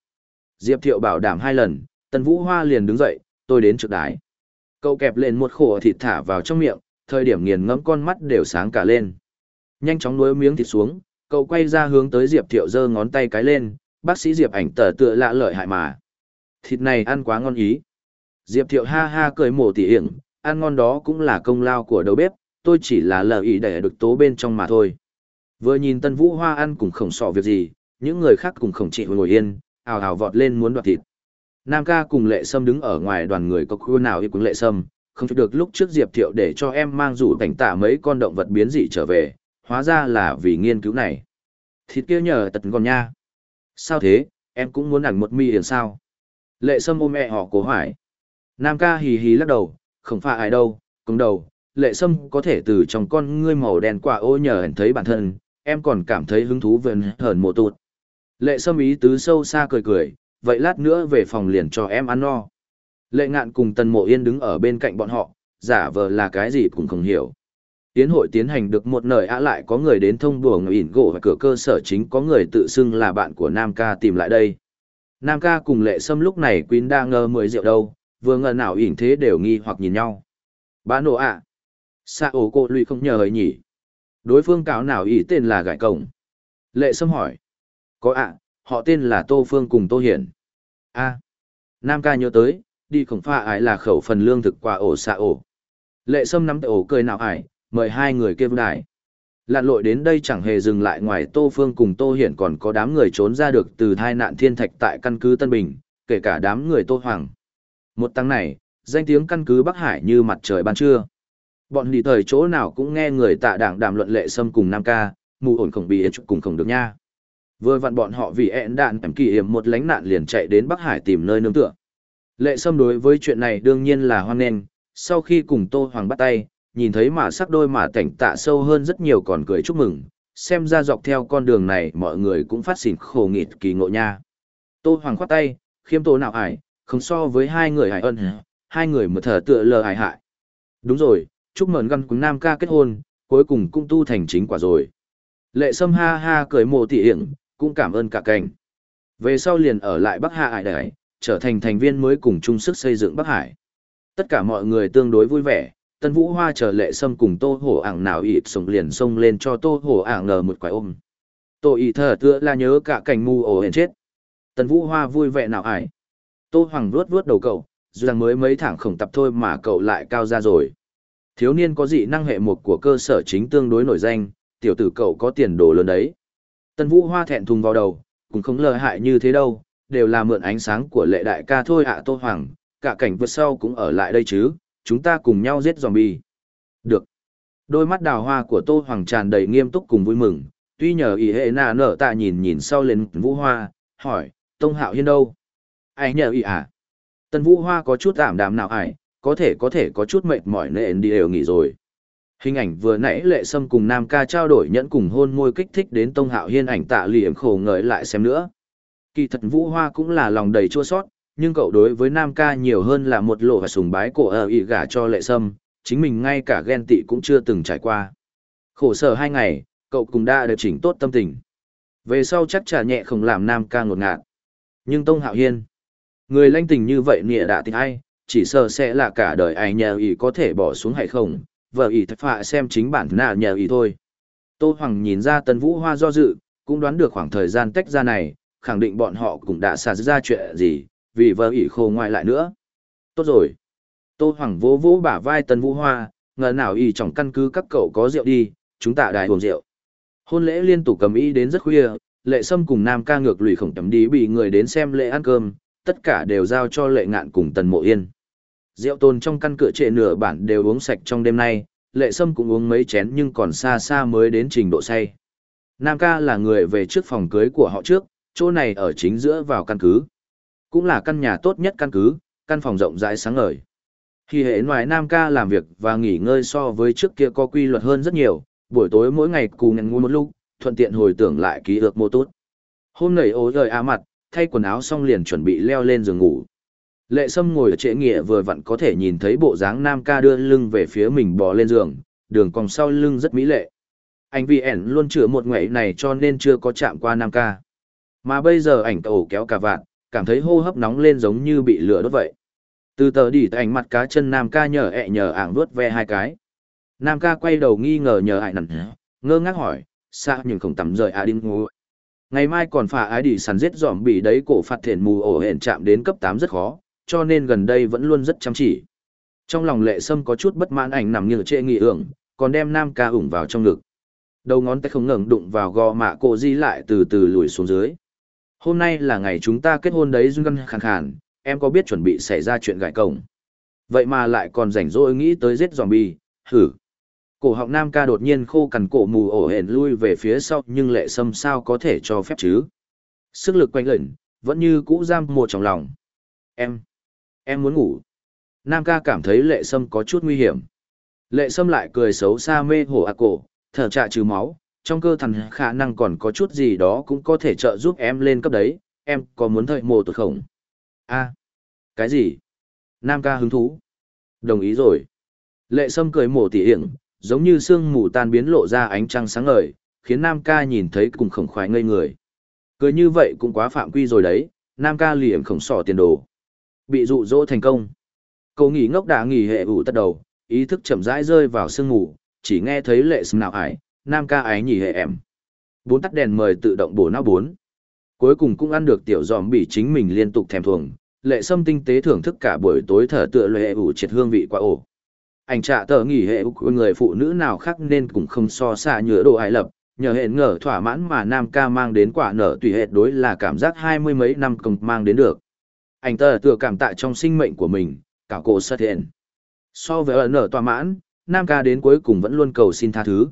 Diệp thiệu bảo đảm hai lần, Tần Vũ Hoa liền đứng dậy, tôi đến trực đái. Cậu kẹp lên một khổ thịt thả vào trong miệng, thời điểm nghiền ngẫm con mắt đều sáng cả lên. Nhanh chóng nuối miếng thịt xuống, cậu quay ra hướng tới Diệp Thiệu giơ ngón tay cái lên, bác sĩ Diệp ảnh tờ tựa lạ lợi hại mà. Thịt này ăn quá ngon ý. Diệp Thiệu ha ha cười mổ tỉ hiểm, ăn ngon đó cũng là công lao của đầu bếp, tôi chỉ là lờ ý để được tố bên trong mà thôi. Vừa nhìn Tân Vũ Hoa ăn cùng khổng sọ việc gì, những người khác cùng khổng trị ngồi yên, ào ào vọt lên muốn đoạt thịt. Nam ca cùng lệ sâm đứng ở ngoài đoàn người có khu nào yêu cùng lệ sâm, không chịu được lúc trước Diệp Thiệu để cho em mang rủ cảnh tả mấy con động vật biến dị trở về, hóa ra là vì nghiên cứu này. Thịt kia nhờ tật còn nha. Sao thế, em cũng muốn ảnh một mi hiền sao? Lệ sâm ôm mẹ họ cố hỏi. Nam ca hì hì lắc đầu, không phải ai đâu, cứng đầu. Lệ sâm có thể từ trong con ngươi màu đen quả ô nhờ hẳn thấy bản thân, em còn cảm thấy hứng thú vần hờn mộ tụt. Lệ sâm ý tứ sâu xa cười cười, vậy lát nữa về phòng liền cho em ăn no. Lệ ngạn cùng tần mộ yên đứng ở bên cạnh bọn họ, giả vờ là cái gì cũng không hiểu. Tiến hội tiến hành được một nơi ạ lại có người đến thông buồng ỉn gỗ và cửa cơ sở chính có người tự xưng là bạn của Nam ca tìm lại đây. Nam ca cùng lệ sâm lúc này Quyến đang ngờ mười rượu đâu, vừa ngờ nào ỉn thế đều nghi hoặc nhìn nhau. Bá nộ ạ. À. Sa ổ cô lụy không nhờ hời nhỉ. Đối phương cáo nào ý tên là gãi cổng. Lệ sâm hỏi. Có ạ, họ tên là Tô Phương cùng Tô Hiển. A. Nam ca nhớ tới, đi khổng pha ải là khẩu phần lương thực qua ổ xa ổ. Lệ sâm nắm tay ổ cười nào ải, mời hai người kia đài. Lạn lội đến đây chẳng hề dừng lại ngoài Tô Phương cùng Tô Hiển còn có đám người trốn ra được từ thai nạn thiên thạch tại căn cứ Tân Bình, kể cả đám người Tô Hoàng. Một tăng này, danh tiếng căn cứ Bắc Hải như mặt trời ban trưa. Bọn đi thời chỗ nào cũng nghe người tạ đảng đàm luận lệ sâm cùng Nam ca, mù ổn khổng bị cùng không được nha. Vừa vặn bọn họ vì ẹn đạn ẩm kỳ hiểm một lánh nạn liền chạy đến Bắc Hải tìm nơi nương tựa. Lệ sâm đối với chuyện này đương nhiên là hoan nghênh, sau khi cùng Tô Hoàng bắt tay, nhìn thấy mà sắc đôi mà cảnh tạ sâu hơn rất nhiều còn cười chúc mừng, xem ra dọc theo con đường này mọi người cũng phát xỉn khổ nghịt kỳ ngộ nha. Tô Hoàng khoát tay, khiêm tố nào ải, không so với hai người hải ân, hai người một thở tựa lờ hải hại. Đúng rồi, chúc mừng găn cùng Nam ca kết hôn, cuối cùng cũng tu thành chính quả rồi. Lệ Sâm ha ha cười mồ tỉ hiển, cũng cảm ơn cả cảnh. Về sau liền ở lại Bắc Hạ Hải Đại, trở thành thành viên mới cùng chung sức xây dựng Bắc Hải. Tất cả mọi người tương đối vui vẻ, Tân Vũ Hoa chờ lệ sâm cùng Tô Hổ ảng nào ịt sống liền xông lên cho Tô Hổ ảng ngờ một quái ôm. Tô ý thở tựa là nhớ cả cảnh mù ổ hển chết. Tân Vũ Hoa vui vẻ nào ải. Tô Hoàng vuốt vuốt đầu cậu, dù rằng mới mấy thẳng khổng tập thôi mà cậu lại cao ra rồi. Thiếu niên có dị năng hệ mục của cơ sở chính tương đối nổi danh, tiểu tử cậu có tiền đồ lớn đấy. Tân Vũ Hoa thẹn thùng vào đầu, cũng không lợi hại như thế đâu, đều là mượn ánh sáng của lệ đại ca thôi ạ Tô Hoàng, cả cảnh vượt sau cũng ở lại đây chứ, chúng ta cùng nhau giết zombie. Được. Đôi mắt đào hoa của Tô Hoàng tràn đầy nghiêm túc cùng vui mừng, tuy nhờ ý hệ nà nở tạ nhìn nhìn sau lên Vũ Hoa, hỏi, Tông Hạo Hiên đâu? Ai nhờ ý à? Tân Vũ Hoa có chút ảm đạm nào ải, có thể có thể có chút mệt mỏi nên đi đều nghỉ rồi. Hình ảnh vừa nãy lệ sâm cùng Nam ca trao đổi nhẫn cùng hôn môi kích thích đến Tông Hạo Hiên ảnh tạ liệm khổ ngợi lại xem nữa. Kỳ thật Vũ Hoa cũng là lòng đầy chua sót, nhưng cậu đối với Nam ca nhiều hơn là một lộ và sùng bái cổ ở ý gả cho lệ sâm, chính mình ngay cả ghen tị cũng chưa từng trải qua. Khổ sở hai ngày, cậu cũng đã được chỉnh tốt tâm tình. Về sau chắc trả nhẹ không làm Nam ca ngột ngạt. Nhưng Tông Hạo Hiên, người lanh tình như vậy nịa đã tình ai, chỉ sợ sẽ là cả đời ai nhờ ý có thể bỏ xuống hay không, vợ ý thật phạ xem chính bản nào nhờ ý thôi. Tô Hoàng nhìn ra Tân Vũ Hoa do dự, cũng đoán được khoảng thời gian tách ra này, khẳng định bọn họ cũng đã xả ra chuyện gì, vì vợ ỷ khổ ngoại lại nữa. Tốt rồi. Tô Hoàng vỗ vỗ bả vai tần Vũ Hoa, ngờ nào ỷ trong căn cứ các cậu có rượu đi, chúng ta đài uống rượu. Hôn lễ liên tục cầm ý đến rất khuya, lệ sâm cùng nam ca ngược lùi khổng tầm đi bị người đến xem lễ ăn cơm, tất cả đều giao cho lệ ngạn cùng tần mộ yên. Rượu tồn trong căn cửa trệ nửa bản đều uống sạch trong đêm nay, lệ sâm cũng uống mấy chén nhưng còn xa xa mới đến trình độ say. Nam ca là người về trước phòng cưới của họ trước, chỗ này ở chính giữa vào căn cứ. Cũng là căn nhà tốt nhất căn cứ, căn phòng rộng rãi sáng ngời. Khi hệ ngoài Nam ca làm việc và nghỉ ngơi so với trước kia có quy luật hơn rất nhiều, buổi tối mỗi ngày cùng ngủ một lúc, thuận tiện hồi tưởng lại ký ức mô tốt. Hôm nảy ố rời á mặt, thay quần áo xong liền chuẩn bị leo lên giường ngủ. Lệ Sâm ngồi ở trễ nghĩa vừa vặn có thể nhìn thấy bộ dáng Nam ca đưa lưng về phía mình bò lên giường, đường cong sau lưng rất mỹ lệ. Anh vì ẻn luôn chữa một ngày này cho nên chưa có chạm qua Nam ca. Mà bây giờ ảnh ổ kéo cả vạn, cảm thấy hô hấp nóng lên giống như bị lửa đốt vậy. Từ tờ đỉ ảnh mặt cá chân Nam ca nhờ ẹ nhờ ảng vuốt ve hai cái. Nam ca quay đầu nghi ngờ nhờ ải nặng, ngơ ngác hỏi, sao nhưng không tắm rời à đinh ngủ. Ngày mai còn phải ái đi săn giết giỏm bị đấy cổ phạt thiện mù ổ hẹn chạm đến cấp 8 rất khó, cho nên gần đây vẫn luôn rất chăm chỉ. Trong lòng lệ sâm có chút bất mãn ảnh nằm như trệ nghị ưởng, còn đem Nam ca ủng vào trong ngực. Đầu ngón tay không ngừng đụng vào gò mạ cổ di lại từ từ lùi xuống dưới. Hôm nay là ngày chúng ta kết hôn đấy Dung khàn khàn, em có biết chuẩn bị xảy ra chuyện gãi cổng. Vậy mà lại còn rảnh rỗi nghĩ tới giết zombie, hử. Cổ họng nam ca đột nhiên khô cằn cổ mù ổ hển lui về phía sau nhưng lệ sâm sao có thể cho phép chứ. Sức lực quanh lẩn, vẫn như cũ giam một trong lòng. Em, em muốn ngủ. Nam ca cảm thấy lệ sâm có chút nguy hiểm. Lệ sâm lại cười xấu xa mê hổ ạc cổ, thở trạ trừ máu, trong cơ thần khả năng còn có chút gì đó cũng có thể trợ giúp em lên cấp đấy, em có muốn thời mồ tuột khổng? a cái gì? Nam ca hứng thú. Đồng ý rồi. Lệ sâm cười mổ tỉ hiểm, giống như sương mù tan biến lộ ra ánh trăng sáng ngời, khiến Nam ca nhìn thấy cùng khổng khoái ngây người. Cười như vậy cũng quá phạm quy rồi đấy, Nam ca liệm khổng sỏ tiền đồ. Bị dụ dỗ thành công. Cậu nghỉ ngốc đã nghỉ hệ ủ tất đầu, ý thức chậm rãi rơi vào sương mù, chỉ nghe thấy lệ sâm nào ải, nam ca ái nhỉ hệ em. Bốn tắt đèn mời tự động bổ não bốn. Cuối cùng cũng ăn được tiểu giòm bị chính mình liên tục thèm thuồng, lệ sâm tinh tế thưởng thức cả buổi tối thở tựa lệ ủ triệt hương vị quá ổ. Anh trạ tờ nghỉ hệ của người phụ nữ nào khác nên cũng không so xa nhựa đồ ai lập, nhờ hệ ngờ thỏa mãn mà nam ca mang đến quả nở tùy hệ đối là cảm giác hai mươi mấy năm công mang đến được. Anh tờ tựa cảm tạ trong sinh mệnh của mình, cả cổ sát hiện. So với ở nở thỏa mãn, nam ca đến cuối cùng vẫn luôn cầu xin tha thứ.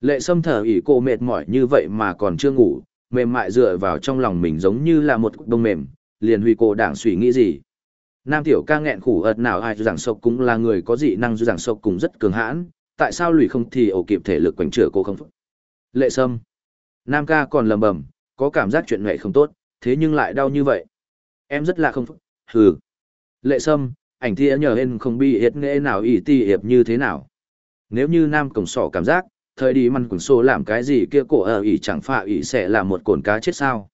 Lệ sâm thở ỉ cô mệt mỏi như vậy mà còn chưa ngủ, mềm mại dựa vào trong lòng mình giống như là một cục đông mềm, liền huy cô đảng suy nghĩ gì. Nam tiểu ca nghẹn khủ ợt nào ai giảng sộc cũng là người có dị năng giảng sộc cũng rất cường hãn, tại sao lùi không thì ổ kịp thể lực quanh chữa cô không phức. Lệ sâm. Nam ca còn lầm bầm, có cảm giác chuyện mẹ không tốt, thế nhưng lại đau như vậy. Em rất là không phức, hừ. Lệ sâm, ảnh thia nhờ hên không bị hiệt nghệ nào ỷ ti hiệp như thế nào. Nếu như nam cổng sỏ cảm giác, thời đi măn cuốn sổ làm cái gì kia cổ ở ỉ chẳng phạ ỉ sẽ là một cồn cá chết sao.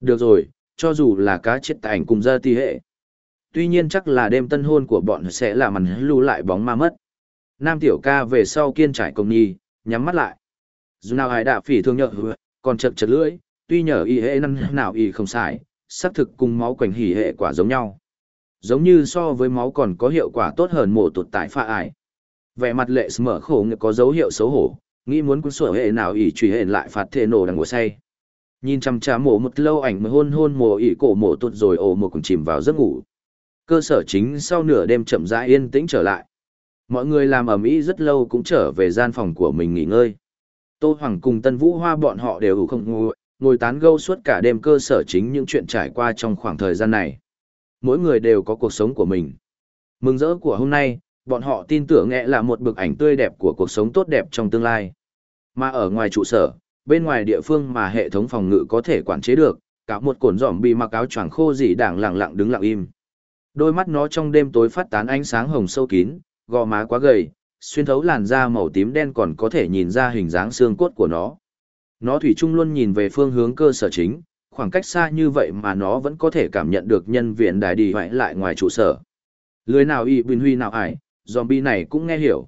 Được rồi, cho dù là cá chết tại ảnh cùng ra ti hệ. Tuy nhiên chắc là đêm tân hôn của bọn sẽ là màn lưu lại bóng ma mất. Nam tiểu ca về sau kiên trải công nhi, nhắm mắt lại. Dù nào ai đã phỉ thương nhợ còn chật chật lưỡi, tuy nhờ y hệ năng nào y không xài, xác thực cùng máu quảnh hỉ hệ quả giống nhau. Giống như so với máu còn có hiệu quả tốt hơn mổ tụt tại pha ải. Vẻ mặt lệ mở khổ có dấu hiệu xấu hổ, nghĩ muốn cuốn sổ hệ nào ỷ truy hệ lại phạt thể nổ đằng ngồi say. Nhìn chăm chá mổ một lâu ảnh mới hôn hôn mồ ỷ cổ mổ tụt rồi ổ một cùng chìm vào giấc ngủ. Cơ sở chính sau nửa đêm chậm rãi yên tĩnh trở lại. Mọi người làm ở mỹ rất lâu cũng trở về gian phòng của mình nghỉ ngơi. Tô Hoàng cùng Tân Vũ Hoa bọn họ đều không ngồi, ngồi tán gẫu suốt cả đêm cơ sở chính những chuyện trải qua trong khoảng thời gian này. Mỗi người đều có cuộc sống của mình. Mừng rỡ của hôm nay, bọn họ tin tưởng nghệ là một bức ảnh tươi đẹp của cuộc sống tốt đẹp trong tương lai. Mà ở ngoài trụ sở, bên ngoài địa phương mà hệ thống phòng ngự có thể quản chế được, cả một cồn giỏm bị mặc áo choàng khô dị đảng lặng lặng đứng lặng im. Đôi mắt nó trong đêm tối phát tán ánh sáng hồng sâu kín, gò má quá gầy, xuyên thấu làn da màu tím đen còn có thể nhìn ra hình dáng xương cốt của nó. Nó thủy chung luôn nhìn về phương hướng cơ sở chính, khoảng cách xa như vậy mà nó vẫn có thể cảm nhận được nhân viện đài đi hoại lại ngoài trụ sở. Lưới nào y bình huy nào ải, zombie này cũng nghe hiểu.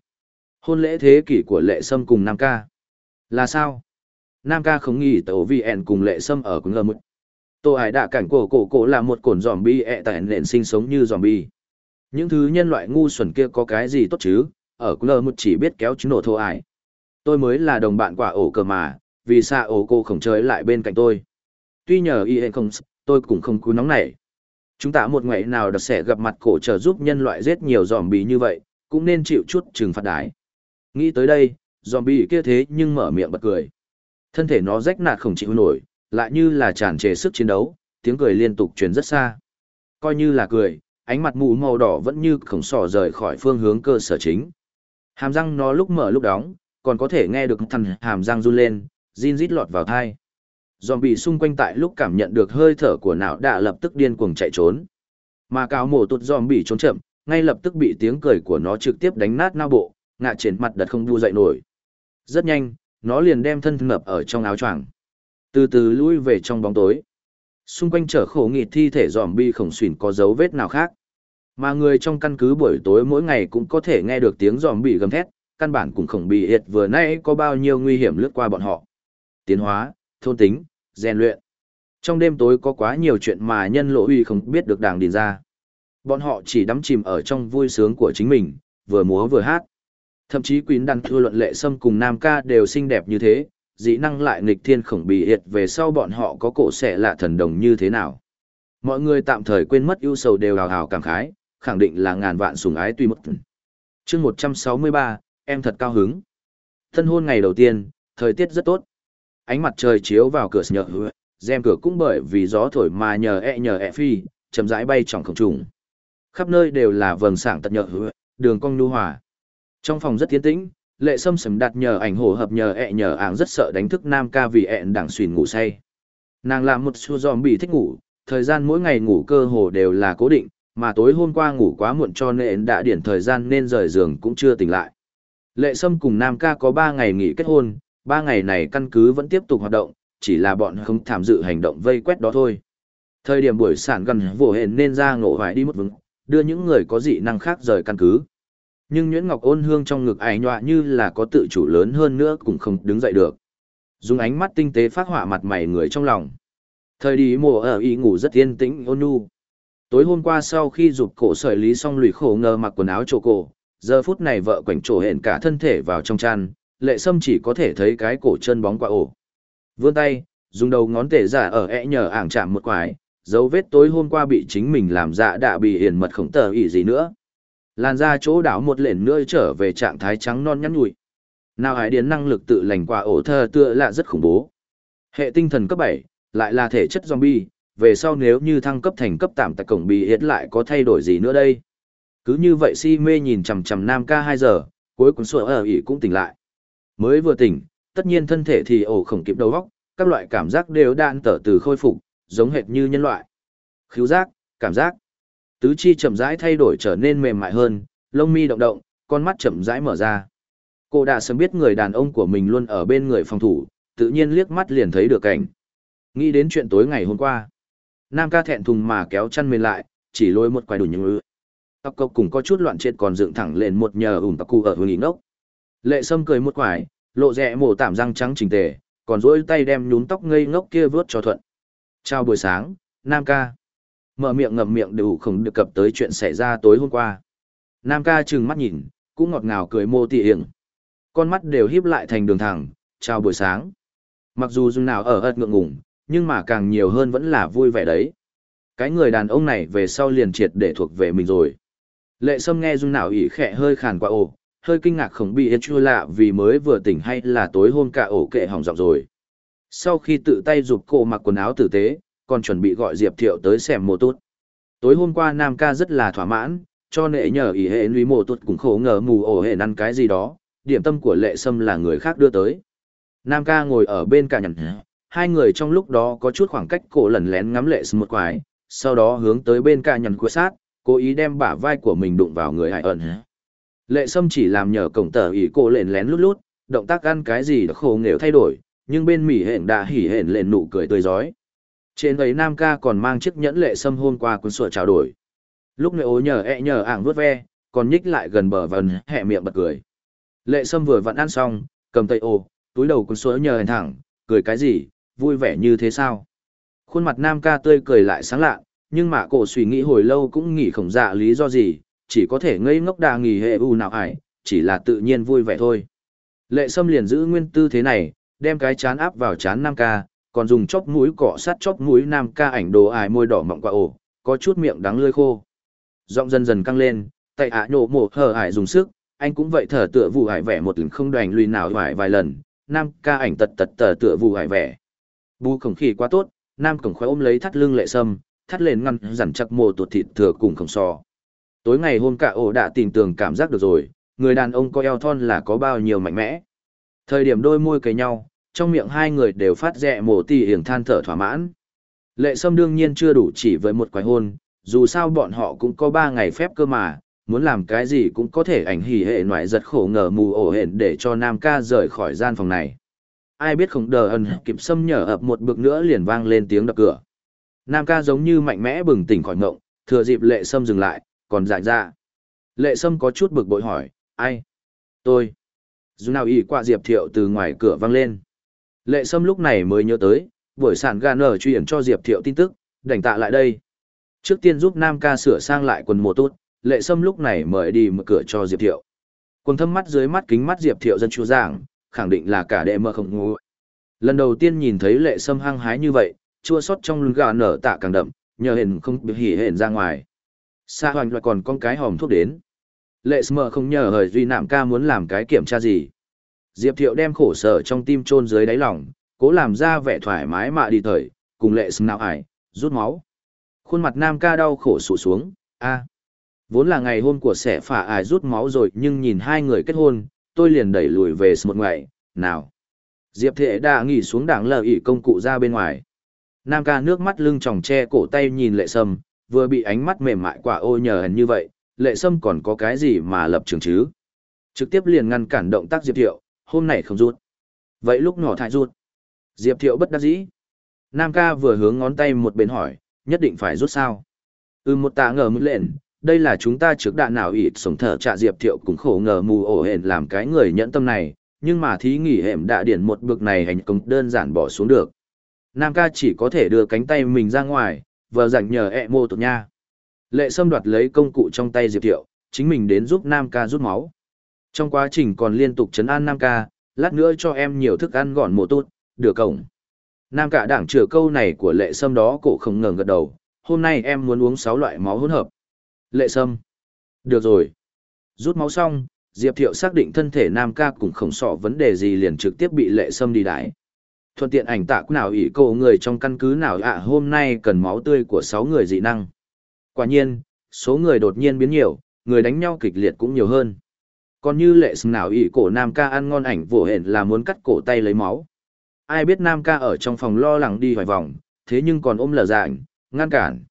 Hôn lễ thế kỷ của lệ sâm cùng Nam ca. Là sao? Nam ca không nghĩ tàu VN cùng lệ sâm ở cùng ngờ mực. Tô Hải đạ cảnh cổ cổ cổ là một cồn bi ẹ tại nền sinh sống như zombie. Những thứ nhân loại ngu xuẩn kia có cái gì tốt chứ, ở cùng ngờ mực chỉ biết kéo chứ nổ thô ải. Tôi mới là đồng bạn quả ổ cờ mà, vì sao ổ cô khổng chơi lại bên cạnh tôi. Tuy nhờ y không, tôi cũng không cú nóng nảy. Chúng ta một ngày nào đặc sẽ gặp mặt cổ trợ giúp nhân loại giết nhiều zombie như vậy, cũng nên chịu chút trừng phạt đái. Nghĩ tới đây, zombie kia thế nhưng mở miệng bật cười. Thân thể nó rách nạt không chịu nổi, lại như là tràn trề sức chiến đấu, tiếng cười liên tục truyền rất xa. Coi như là cười, ánh mặt mù màu đỏ vẫn như khổng sỏ rời khỏi phương hướng cơ sở chính. Hàm răng nó lúc mở lúc đóng, còn có thể nghe được thằng hàm răng run lên, zin rít lọt vào thai. Zombie xung quanh tại lúc cảm nhận được hơi thở của não đã lập tức điên cuồng chạy trốn. Mà cáo mổ tụt zombie trốn chậm, ngay lập tức bị tiếng cười của nó trực tiếp đánh nát não bộ, ngạ trên mặt đất không đu dậy nổi. Rất nhanh, nó liền đem thân ngập ở trong áo choàng. Từ từ lui về trong bóng tối. Xung quanh chở khổ nghịt thi thể zombie khổng xuyển có dấu vết nào khác. Mà người trong căn cứ buổi tối mỗi ngày cũng có thể nghe được tiếng zombie gầm thét, căn bản cũng khổng bị hiệt vừa nay có bao nhiêu nguy hiểm lướt qua bọn họ. Tiến hóa, thôn tính, rèn luyện. Trong đêm tối có quá nhiều chuyện mà nhân lộ uy không biết được đàng điền ra. Bọn họ chỉ đắm chìm ở trong vui sướng của chính mình, vừa múa vừa hát. Thậm chí Quýn đăng thua luận lệ sâm cùng Nam ca đều xinh đẹp như thế, dĩ năng lại nghịch thiên khổng bị hiệt về sau bọn họ có cổ sẽ lạ thần đồng như thế nào. Mọi người tạm thời quên mất ưu sầu đều hào hào cảm khái, khẳng định là ngàn vạn sùng ái tuy mất. chương 163, em thật cao hứng. Thân hôn ngày đầu tiên, thời tiết rất tốt. Ánh mặt trời chiếu vào cửa nhờ hứa, rèm cửa cũng bởi vì gió thổi mà nhờ e nhờ e phi, chậm rãi bay trong không trùng. Khắp nơi đều là vầng sáng tật nhờ hứa, đường cong nhu hòa. Trong phòng rất tiến tĩnh, lệ sâm sầm đặt nhờ ảnh hổ hợp nhờ ẹ nhờ ảng rất sợ đánh thức nam ca vì ẹn đảng xuyên ngủ say. Nàng làm một xua giòm bị thích ngủ, thời gian mỗi ngày ngủ cơ hồ đều là cố định, mà tối hôm qua ngủ quá muộn cho nên đã điển thời gian nên rời giường cũng chưa tỉnh lại. Lệ Sâm cùng Nam ca có 3 ngày nghỉ kết hôn, 3 ngày này căn cứ vẫn tiếp tục hoạt động, chỉ là bọn không tham dự hành động vây quét đó thôi. Thời điểm buổi sản gần vụ hẹn nên ra ngộ hoài đi một vững, đưa những người có dị năng khác rời căn cứ. Nhưng nhuyễn Ngọc ôn hương trong ngực ải nhọa như là có tự chủ lớn hơn nữa cũng không đứng dậy được. Dùng ánh mắt tinh tế phát họa mặt mày người trong lòng. Thời đi mùa ở y ngủ rất yên tĩnh ôn nhu. Tối hôm qua sau khi rụt cổ sợi lý xong lùi khổ ngờ mặc quần áo trổ cổ, giờ phút này vợ quảnh trổ hển cả thân thể vào trong chăn, lệ sâm chỉ có thể thấy cái cổ chân bóng qua ổ. Vươn tay, dùng đầu ngón tể giả ở e nhờ ảng chạm một quái, dấu vết tối hôm qua bị chính mình làm dạ đạ bị hiền mật khổng tờ ỉ gì nữa. Làn da chỗ đảo một lện nữa trở về trạng thái trắng non nhắn nhụi. Nào hải điến năng lực tự lành qua ổ thơ tựa là rất khủng bố. Hệ tinh thần cấp 7, lại là thể chất zombie, về sau nếu như thăng cấp thành cấp tạm tại cổng bị hiện lại có thay đổi gì nữa đây. Cứ như vậy si mê nhìn chằm chằm nam ca 2 giờ, cuối cùng sủa ở ỉ cũng tỉnh lại. Mới vừa tỉnh, tất nhiên thân thể thì ổ khổng kịp đầu óc, các loại cảm giác đều đạn tở từ khôi phục, giống hệt như nhân loại. Khứu giác, cảm giác. Tứ chi chậm rãi thay đổi trở nên mềm mại hơn, lông mi động động, con mắt chậm rãi mở ra. Cô đã sớm biết người đàn ông của mình luôn ở bên người phòng thủ, tự nhiên liếc mắt liền thấy được cảnh. Nghĩ đến chuyện tối ngày hôm qua. Nam ca thẹn thùng mà kéo chăn mềm lại, chỉ lôi một quài đủ những ư. Tóc cốc cùng có chút loạn chết còn dựng thẳng lên một nhờ ủng tóc cụ ở hướng ý ngốc. Lệ sâm cười một quải, lộ rẽ mổ tạm răng trắng chỉnh tề, còn dỗi tay đem nhún tóc ngây ngốc kia vớt cho thuận. Chào buổi sáng, Nam ca. Mở miệng ngậm miệng đều không được cập tới chuyện xảy ra tối hôm qua. Nam ca trừng mắt nhìn, cũng ngọt ngào cười mô tỉ hiểm. Con mắt đều híp lại thành đường thẳng, chào buổi sáng. Mặc dù dung nào ở ớt ngượng ngùng, nhưng mà càng nhiều hơn vẫn là vui vẻ đấy. Cái người đàn ông này về sau liền triệt để thuộc về mình rồi. Lệ sâm nghe dung nào ỉ khẽ hơi khàn qua ổ, hơi kinh ngạc không bị chua lạ vì mới vừa tỉnh hay là tối hôm cả ổ kệ hỏng giọng rồi. Sau khi tự tay giúp cô mặc quần áo tử tế, còn chuẩn bị gọi Diệp Thiệu tới xem mô tốt. Tối hôm qua Nam ca rất là thỏa mãn, cho nệ nhờ ý hệ lũy mô tốt cũng khổ ngờ mù ổ hệ năn cái gì đó, điểm tâm của lệ sâm là người khác đưa tới. Nam ca ngồi ở bên cả nhằn hai người trong lúc đó có chút khoảng cách cổ lần lén ngắm lệ sâm một quái, sau đó hướng tới bên cả nhằn cuối sát, cố ý đem bả vai của mình đụng vào người hải ẩn. Lệ sâm chỉ làm nhờ cổng tờ ý cổ lền lén lút lút, động tác ăn cái gì đã khổ nghèo thay đổi, nhưng bên mỉ hển đã hỉ hển lên nụ cười tươi giói. Trên ấy Nam ca còn mang chiếc nhẫn lệ sâm hôm qua cuốn sủa trao đổi. Lúc nệ ố nhờ ẹ nhờ ảng vuốt ve, còn nhích lại gần bờ vần, hẹ miệng bật cười. Lệ sâm vừa vặn ăn xong, cầm tay ô, túi đầu cuốn sủa nhờ hẹn thẳng, cười cái gì, vui vẻ như thế sao? Khuôn mặt Nam ca tươi cười lại sáng lạ, nhưng mà cổ suy nghĩ hồi lâu cũng nghĩ khổng dạ lý do gì, chỉ có thể ngây ngốc đà nghỉ hệ u nào ải, chỉ là tự nhiên vui vẻ thôi. Lệ sâm liền giữ nguyên tư thế này, đem cái chán áp vào chán Nam ca, còn dùng chóp mũi cọ sát chóp mũi Nam ca ảnh đồ ải môi đỏ mọng qua ổ, có chút miệng đắng lưỡi khô. Giọng dần dần căng lên, tay ạ nhổ mổ hở ải dùng sức, anh cũng vậy thở tựa vụ ải vẻ một lần không đoành lùi nào vài vài lần, Nam ca ảnh tật tật tờ tựa vụ ải vẻ. Bu khổng khí quá tốt, Nam cổng khoái ôm lấy thắt lưng lệ sâm, thắt lên ngăn dằn chặt mồ tuột thịt thừa cùng khổng sò. Tối ngày hôm cả ổ đã tình tường cảm giác được rồi, người đàn ông có eo thon là có bao nhiêu mạnh mẽ. Thời điểm đôi môi cấy nhau, trong miệng hai người đều phát rẹ mổ tỉ hiển than thở thỏa mãn. Lệ sâm đương nhiên chưa đủ chỉ với một quái hôn, dù sao bọn họ cũng có ba ngày phép cơ mà, muốn làm cái gì cũng có thể ảnh hỉ hệ ngoại giật khổ ngờ mù ổ hển để cho nam ca rời khỏi gian phòng này. Ai biết không đờ ẩn kịp xâm nhở ập một bước nữa liền vang lên tiếng đập cửa. Nam ca giống như mạnh mẽ bừng tỉnh khỏi ngộng, thừa dịp lệ sâm dừng lại, còn dại ra. Lệ sâm có chút bực bội hỏi, ai? Tôi. Dù nào y qua Diệp Thiệu từ ngoài cửa vang lên. Lệ sâm lúc này mới nhớ tới, buổi sản gà nở truyền cho Diệp Thiệu tin tức, đành tạ lại đây. Trước tiên giúp Nam ca sửa sang lại quần mùa tốt, lệ sâm lúc này mời đi mở cửa cho Diệp Thiệu. Quần thâm mắt dưới mắt kính mắt Diệp Thiệu dân chú giảng, khẳng định là cả đệ mơ không ngu. Lần đầu tiên nhìn thấy lệ sâm hăng hái như vậy, chua sót trong lưng gà nở tạ càng đậm, nhờ hển không bị hỉ hển ra ngoài. Sa hoành lại còn con cái hòm thuốc đến. Lệ sâm không nhờ hời duy nạm ca muốn làm cái kiểm tra gì. Diệp Thiệu đem khổ sở trong tim chôn dưới đáy lòng, cố làm ra vẻ thoải mái mà đi thời, cùng lệ sâm nào ải, rút máu. Khuôn mặt nam ca đau khổ sụ xuống, a Vốn là ngày hôn của sẻ phả ải rút máu rồi nhưng nhìn hai người kết hôn, tôi liền đẩy lùi về một ngày, nào. Diệp Thệ đã nghỉ xuống đảng lờ ỉ công cụ ra bên ngoài. Nam ca nước mắt lưng tròng che cổ tay nhìn lệ sâm, vừa bị ánh mắt mềm mại quả ô nhờ hẳn như vậy, lệ sâm còn có cái gì mà lập trường chứ. Trực tiếp liền ngăn cản động tác Diệp Thiệu, hôm nay không rút. Vậy lúc nhỏ thải rút. Diệp Thiệu bất đắc dĩ. Nam ca vừa hướng ngón tay một bên hỏi, nhất định phải rút sao? Ừ một tạ ngờ mức lên, đây là chúng ta trước đạn nào ịt sống thở trạ Diệp Thiệu cũng khổ ngờ mù ổ hền làm cái người nhẫn tâm này, nhưng mà thí nghỉ hẻm đạ điển một bực này hành công đơn giản bỏ xuống được. Nam ca chỉ có thể đưa cánh tay mình ra ngoài, vờ dặn nhờ ẹ mô tụt nha. Lệ Sâm đoạt lấy công cụ trong tay Diệp Thiệu, chính mình đến giúp Nam ca rút máu. Trong quá trình còn liên tục chấn an Nam ca, lát nữa cho em nhiều thức ăn gọn mổ tốt, được cổng. Nam cả đảng chữa câu này của lệ sâm đó cổ không ngừng gật đầu, hôm nay em muốn uống 6 loại máu hỗn hợp. Lệ sâm. Được rồi, Rút máu xong, Diệp Thiệu xác định thân thể Nam ca cũng không sọ vấn đề gì liền trực tiếp bị lệ sâm đi đái. Thuận tiện ảnh tạ nào ỷ cổ người trong căn cứ nào ạ hôm nay cần máu tươi của 6 người dị năng. Quả nhiên, số người đột nhiên biến nhiều, người đánh nhau kịch liệt cũng nhiều hơn. Còn như lệ sâm nào ỷ cổ Nam ca ăn ngon ảnh vỗ hển là muốn cắt cổ tay lấy máu. Ai biết Nam ca ở trong phòng lo lắng đi hoài vòng, thế nhưng còn ôm lờ dạng, ngăn cản.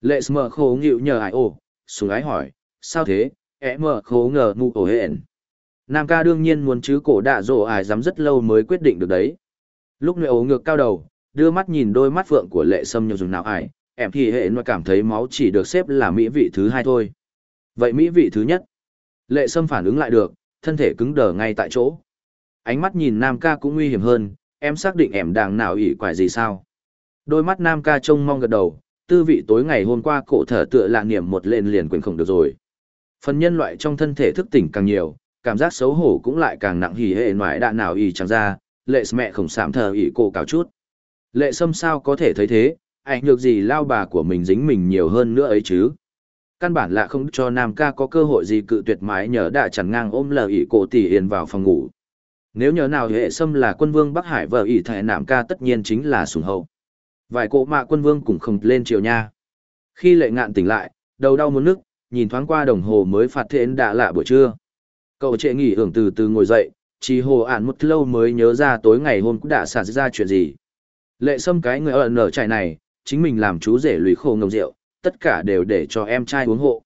Lệ sâm khổ nghịu nhờ ai ồ, xuống ái hỏi, sao thế, ẹ mờ khổ ngờ mụ ổ hển. Nam ca đương nhiên muốn chứ cổ đạ rổ ai dám rất lâu mới quyết định được đấy. Lúc người ấu ngược cao đầu, đưa mắt nhìn đôi mắt phượng của lệ sâm nhiều dùng nào ải, em thì hệ nó cảm thấy máu chỉ được xếp là mỹ vị thứ hai thôi. Vậy mỹ vị thứ nhất. Lệ sâm phản ứng lại được, thân thể cứng đờ ngay tại chỗ. Ánh mắt nhìn Nam ca cũng nguy hiểm hơn, em xác định em đang nào ỉ quải gì sao. Đôi mắt Nam ca trông mong gật đầu, tư vị tối ngày hôm qua cổ thở tựa lạ niệm một lên liền quyền không được rồi. Phần nhân loại trong thân thể thức tỉnh càng nhiều, cảm giác xấu hổ cũng lại càng nặng hỉ hệ ngoại đạn nào ỉ chẳng ra, lệ mẹ khổng sảm thờ ỉ cổ cào chút. Lệ sâm sao có thể thấy thế, ảnh được gì lao bà của mình dính mình nhiều hơn nữa ấy chứ. Căn bản là không cho Nam ca có cơ hội gì cự tuyệt mái nhờ đã chẳng ngang ôm lờ ỉ cổ tỷ hiền vào phòng ngủ. Nếu nhớ nào hệ sâm là quân vương Bắc Hải vợ ỉ Thệ Nam ca tất nhiên chính là sùng hậu. Vài cỗ mạ quân vương cũng không lên chiều nha. Khi lệ ngạn tỉnh lại, đầu đau muốn nức, nhìn thoáng qua đồng hồ mới phạt thện đã lạ buổi trưa. Cậu trệ nghỉ hưởng từ từ ngồi dậy, chỉ hồ ản một lâu mới nhớ ra tối ngày hôm cũng đã xảy ra chuyện gì. Lệ sâm cái người ở nở trại này, chính mình làm chú rể lùi khô ngồng rượu, tất cả đều để cho em trai uống hộ.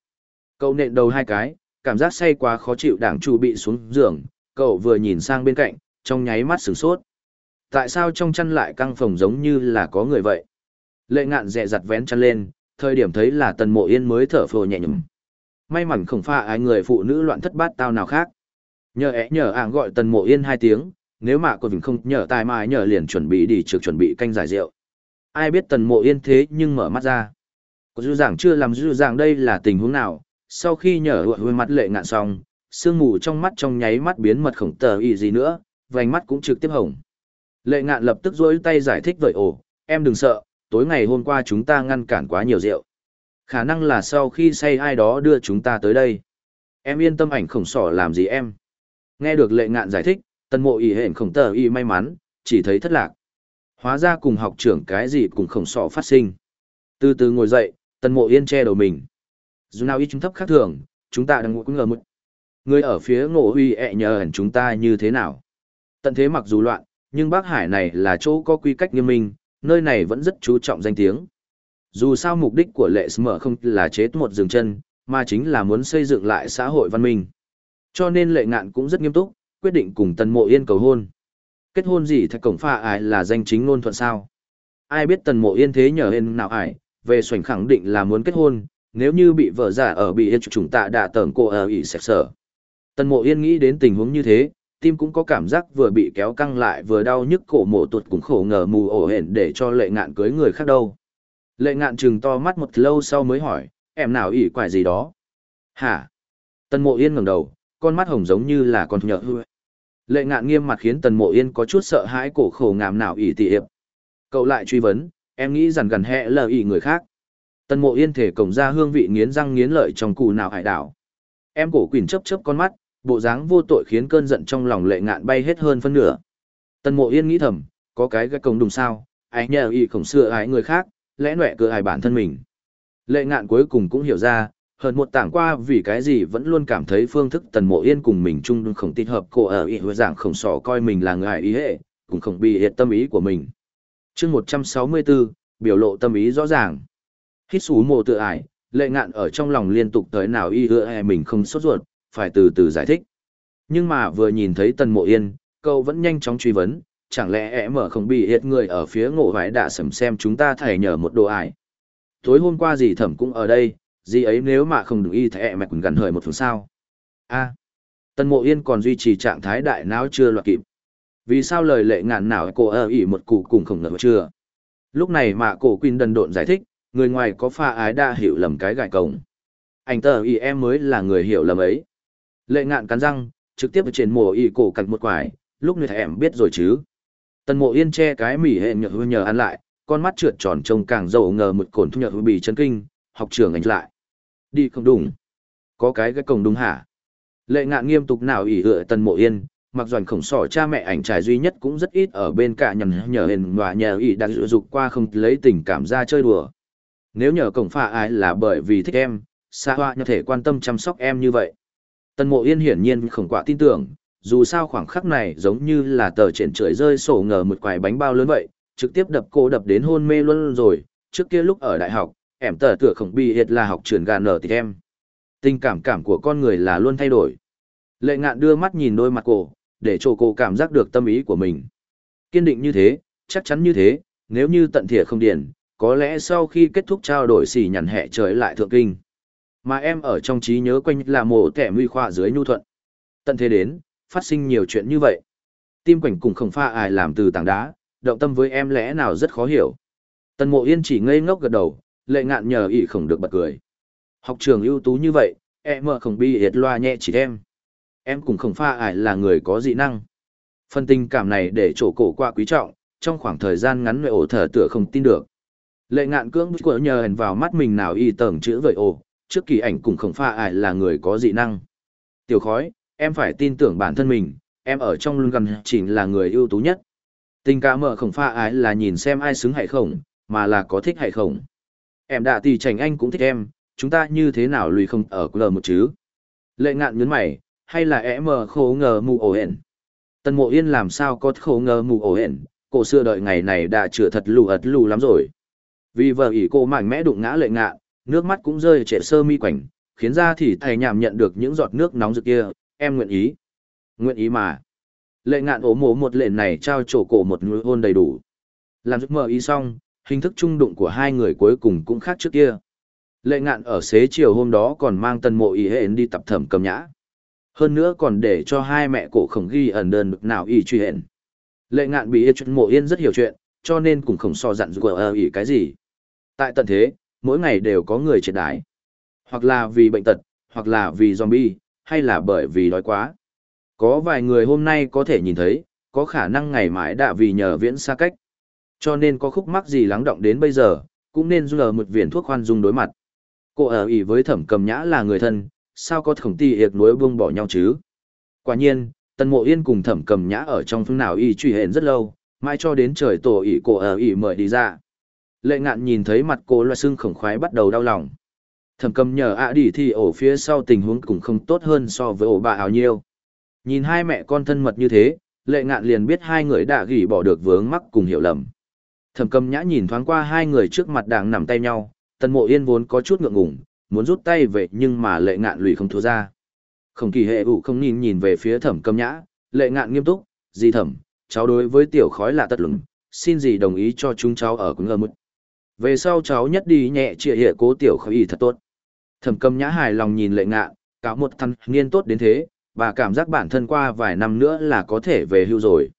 Cậu nện đầu hai cái, cảm giác say quá khó chịu đảng chủ bị xuống giường, cậu vừa nhìn sang bên cạnh, trong nháy mắt sửng sốt. Tại sao trong chăn lại căng phòng giống như là có người vậy? Lệ ngạn dẹ dặt vén chăn lên, thời điểm thấy là tần mộ yên mới thở phồ nhẹ nhõm. May mắn không pha ai người phụ nữ loạn thất bát tao nào khác. Nhờ ẻ nhờ ảng gọi tần mộ yên hai tiếng, nếu mà cô Vĩnh không nhờ tài mai nhờ liền chuẩn bị đi trực chuẩn bị canh giải rượu. Ai biết tần mộ yên thế nhưng mở mắt ra. Cô dư giảng chưa làm dư giảng đây là tình huống nào, sau khi nhờ hụi mặt lệ ngạn xong, sương mù trong mắt trong nháy mắt biến mật khổng tờ ý gì nữa, vành mắt cũng trực tiếp hồng. Lệ ngạn lập tức dối tay giải thích vậy ồ, em đừng sợ, tối ngày hôm qua chúng ta ngăn cản quá nhiều rượu. Khả năng là sau khi say ai đó đưa chúng ta tới đây. Em yên tâm ảnh khổng sỏ làm gì em. Nghe được lệ ngạn giải thích, tần mộ ý hẹn khổng tờ y may mắn, chỉ thấy thất lạc. Hóa ra cùng học trưởng cái gì cũng khổng sọ phát sinh. Từ từ ngồi dậy, tần mộ yên che đầu mình. Dù nào ít chúng thấp khác thường, chúng ta đang ngủ cũng ngờ một. Người ở phía ngộ huy ẹ nhờ hẳn chúng ta như thế nào. Tận thế mặc dù loạn, nhưng Bắc Hải này là chỗ có quy cách nghiêm minh, nơi này vẫn rất chú trọng danh tiếng. Dù sao mục đích của lệ mở không là chế một dừng chân, mà chính là muốn xây dựng lại xã hội văn minh. Cho nên lệ ngạn cũng rất nghiêm túc, quyết định cùng tần mộ yên cầu hôn. Kết hôn gì thật cổng pha ai là danh chính ngôn thuận sao? Ai biết tần mộ yên thế nhờ hên nào ải, về xoành khẳng định là muốn kết hôn, nếu như bị vợ giả ở bị yên chúng ta đã tởm cô ở ỉ sạch sở. Tần mộ yên nghĩ đến tình huống như thế, tim cũng có cảm giác vừa bị kéo căng lại vừa đau nhức cổ mộ tuột cũng khổ ngờ mù ổ hển để cho lệ ngạn cưới người khác đâu. Lệ ngạn trừng to mắt một lâu sau mới hỏi, em nào ỉ quải gì đó? Hả? Tần mộ yên ngẩng đầu, con mắt hồng giống như là con nhợ hư. Lệ ngạn nghiêm mặt khiến tần mộ yên có chút sợ hãi cổ khổ ngàm nào ỉ tị hiệp. Cậu lại truy vấn, em nghĩ rằng gần hẹ lờ ý người khác. Tần mộ yên thể cổng ra hương vị nghiến răng nghiến lợi trong cù nào hải đảo. Em cổ quỳnh chấp chấp con mắt, bộ dáng vô tội khiến cơn giận trong lòng lệ ngạn bay hết hơn phân nửa. Tần mộ yên nghĩ thầm, có cái gác cổng đùng sao, ai nhờ ý khổng xưa ái người khác, lẽ nọe cửa ai bản thân mình. Lệ ngạn cuối cùng cũng hiểu ra, hơn một tảng qua vì cái gì vẫn luôn cảm thấy phương thức tần mộ yên cùng mình chung không tin hợp cổ ở ý dạng khổng sỏ coi mình là người ý hệ, cũng không bị hiện tâm ý của mình chương một trăm sáu mươi bốn biểu lộ tâm ý rõ ràng. Hít xú mồ tự ải, lệ ngạn ở trong lòng liên tục tới nào y hứa e mình không sốt ruột, phải từ từ giải thích. Nhưng mà vừa nhìn thấy tần mộ yên, cậu vẫn nhanh chóng truy vấn, chẳng lẽ e mở không bị hiệt người ở phía ngộ vải đã sầm xem chúng ta thầy nhờ một đồ ải. Tối hôm qua gì thẩm cũng ở đây, gì ấy nếu mà không được y thẻ e mẹ quần gần hời một phần sao. a à, Tân Mộ Yên còn duy trì trạng thái đại não chưa loạt kịp. Vì sao lời lệ ngạn nào cô ở ỉ một cụ cùng không ngờ chưa? Lúc này mà cổ Quyên đần độn giải thích, người ngoài có pha ái đã hiểu lầm cái gài cổng. Anh tờ y em mới là người hiểu lầm ấy. Lệ ngạn cắn răng, trực tiếp trên mồ y cổ cạch một quải, lúc người thèm biết rồi chứ. Tần mộ yên che cái mỉ hệ nhờ nhờ ăn lại, con mắt trượt tròn trông càng dầu ngờ một cồn thu nhờ bị chân kinh, học trường anh lại. Đi không đúng. Có cái cái cổng đúng hả? Lệ ngạn nghiêm túc nào ỉ hựa tần mộ yên, mặc doành khổng sỏ cha mẹ ảnh trải duy nhất cũng rất ít ở bên cả nhằn nhờ hình và nhờ ý đặc dự dục qua không lấy tình cảm ra chơi đùa. Nếu nhờ cổng pha ai là bởi vì thích em, xa hoa như thể quan tâm chăm sóc em như vậy. tân mộ yên hiển nhiên không quả tin tưởng, dù sao khoảng khắc này giống như là tờ triển trời rơi sổ ngờ một quài bánh bao lớn vậy, trực tiếp đập cô đập đến hôn mê luôn rồi, trước kia lúc ở đại học, em tờ tựa khổng bị hiệt là học trường gà nở thì em. Tình cảm cảm của con người là luôn thay đổi. Lệ ngạn đưa mắt nhìn đôi mặt cổ, để cho cô cảm giác được tâm ý của mình. Kiên định như thế, chắc chắn như thế, nếu như tận thỉa không điền, có lẽ sau khi kết thúc trao đổi xỉ nhằn hẹ trời lại thượng kinh. Mà em ở trong trí nhớ quanh là mổ kẻ nguy khoa dưới nhu thuận. Tận thế đến, phát sinh nhiều chuyện như vậy. Tim quảnh cùng không pha ai làm từ tảng đá, động tâm với em lẽ nào rất khó hiểu. Tần mộ yên chỉ ngây ngốc gật đầu, lệ ngạn nhờ ý không được bật cười. Học trường ưu tú như vậy, em mở không bi hiệt loa nhẹ chỉ em. Em cũng không pha ải là người có dị năng. Phần tình cảm này để chỗ cổ qua quý trọng, trong khoảng thời gian ngắn nội ổ thở tựa không tin được. Lệ ngạn cưỡng của nhờ hèn vào mắt mình nào y tưởng chữ vậy ồ, trước kỳ ảnh cũng không pha ải là người có dị năng. Tiểu khói, em phải tin tưởng bản thân mình, em ở trong lưng gần chính là người ưu tú nhất. Tình cảm mở không pha ái là nhìn xem ai xứng hay không, mà là có thích hay không. Em đã tỷ trành anh cũng thích em, chúng ta như thế nào lùi không ở lờ một chứ. Lệ ngạn nhấn mày, hay là em mờ khổ ngờ mù ổ hển. Tần mộ yên làm sao có khổ ngờ mù ổ hển, cổ xưa đợi ngày này đã chửa thật lù ật lù lắm rồi. Vì vợ ỷ cô mạnh mẽ đụng ngã lệ ngạn, nước mắt cũng rơi trệ sơ mi quảnh, khiến ra thì thầy nhảm nhận được những giọt nước nóng rực kia, em nguyện ý. Nguyện ý mà. Lệ ngạn ố mố một lệnh này trao chỗ cổ một nụ hôn đầy đủ. Làm giấc mơ ý xong, hình thức trung đụng của hai người cuối cùng cũng khác trước kia. Lệ ngạn ở xế chiều hôm đó còn mang tần mộ ý hẹn đi tập thẩm cầm nhã. Hơn nữa còn để cho hai mẹ cổ khổng ghi ẩn đơn mực nào ý truy hẹn. Lệ ngạn bị chuyện mộ yên rất hiểu chuyện, cho nên cũng không so dặn của ở ý cái gì. Tại tận thế, mỗi ngày đều có người chết đái. Hoặc là vì bệnh tật, hoặc là vì zombie, hay là bởi vì đói quá. Có vài người hôm nay có thể nhìn thấy, có khả năng ngày mãi đã vì nhờ viễn xa cách. Cho nên có khúc mắc gì lắng động đến bây giờ, cũng nên du một viện thuốc khoan dung đối mặt. Cô ở ỉ với thẩm cầm nhã là người thân, sao có khổng ti hiệt nuối buông bỏ nhau chứ? Quả nhiên, tần mộ yên cùng thẩm cầm nhã ở trong phương nào y truy hẹn rất lâu, mãi cho đến trời tổ ỷ cổ ở ỷ mời đi ra. Lệ ngạn nhìn thấy mặt cô loa xương khổng khoái bắt đầu đau lòng. Thẩm cầm nhờ ạ đi thì ổ phía sau tình huống cũng không tốt hơn so với ổ bà ảo nhiêu. Nhìn hai mẹ con thân mật như thế, lệ ngạn liền biết hai người đã gỉ bỏ được vướng mắc cùng hiểu lầm. Thẩm cầm nhã nhìn thoáng qua hai người trước mặt đang nằm tay nhau, tần mộ yên vốn có chút ngượng ngùng, muốn rút tay về nhưng mà lệ ngạn lùi không thua ra. Không kỳ hệ ủ không nhìn nhìn về phía thẩm cầm nhã, lệ ngạn nghiêm túc, gì thẩm, cháu đối với tiểu khói là tất lửng, xin gì đồng ý cho chúng cháu ở cùng ngơ mức. Về sau cháu nhất đi nhẹ trịa hệ cố tiểu khói ý thật tốt. Thẩm cầm nhã hài lòng nhìn lệ ngạn, cáo một thằng niên tốt đến thế, và cảm giác bản thân qua vài năm nữa là có thể về hưu rồi.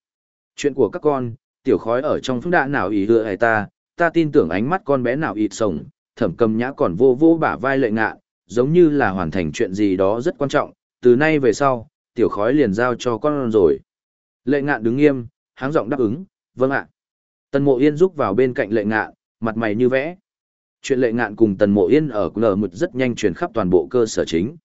Chuyện của các con, tiểu khói ở trong phương đạ nào ý hứa hay ta, ta tin tưởng ánh mắt con bé nào ịt sồng, thẩm cầm nhã còn vô vô bả vai lệ ngạ, giống như là hoàn thành chuyện gì đó rất quan trọng, từ nay về sau, tiểu khói liền giao cho con rồi. Lệ ngạn đứng nghiêm, háng giọng đáp ứng, vâng ạ. Tần mộ yên rúc vào bên cạnh lệ ngạn, mặt mày như vẽ. Chuyện lệ ngạn cùng tần mộ yên ở nở mực rất nhanh truyền khắp toàn bộ cơ sở chính.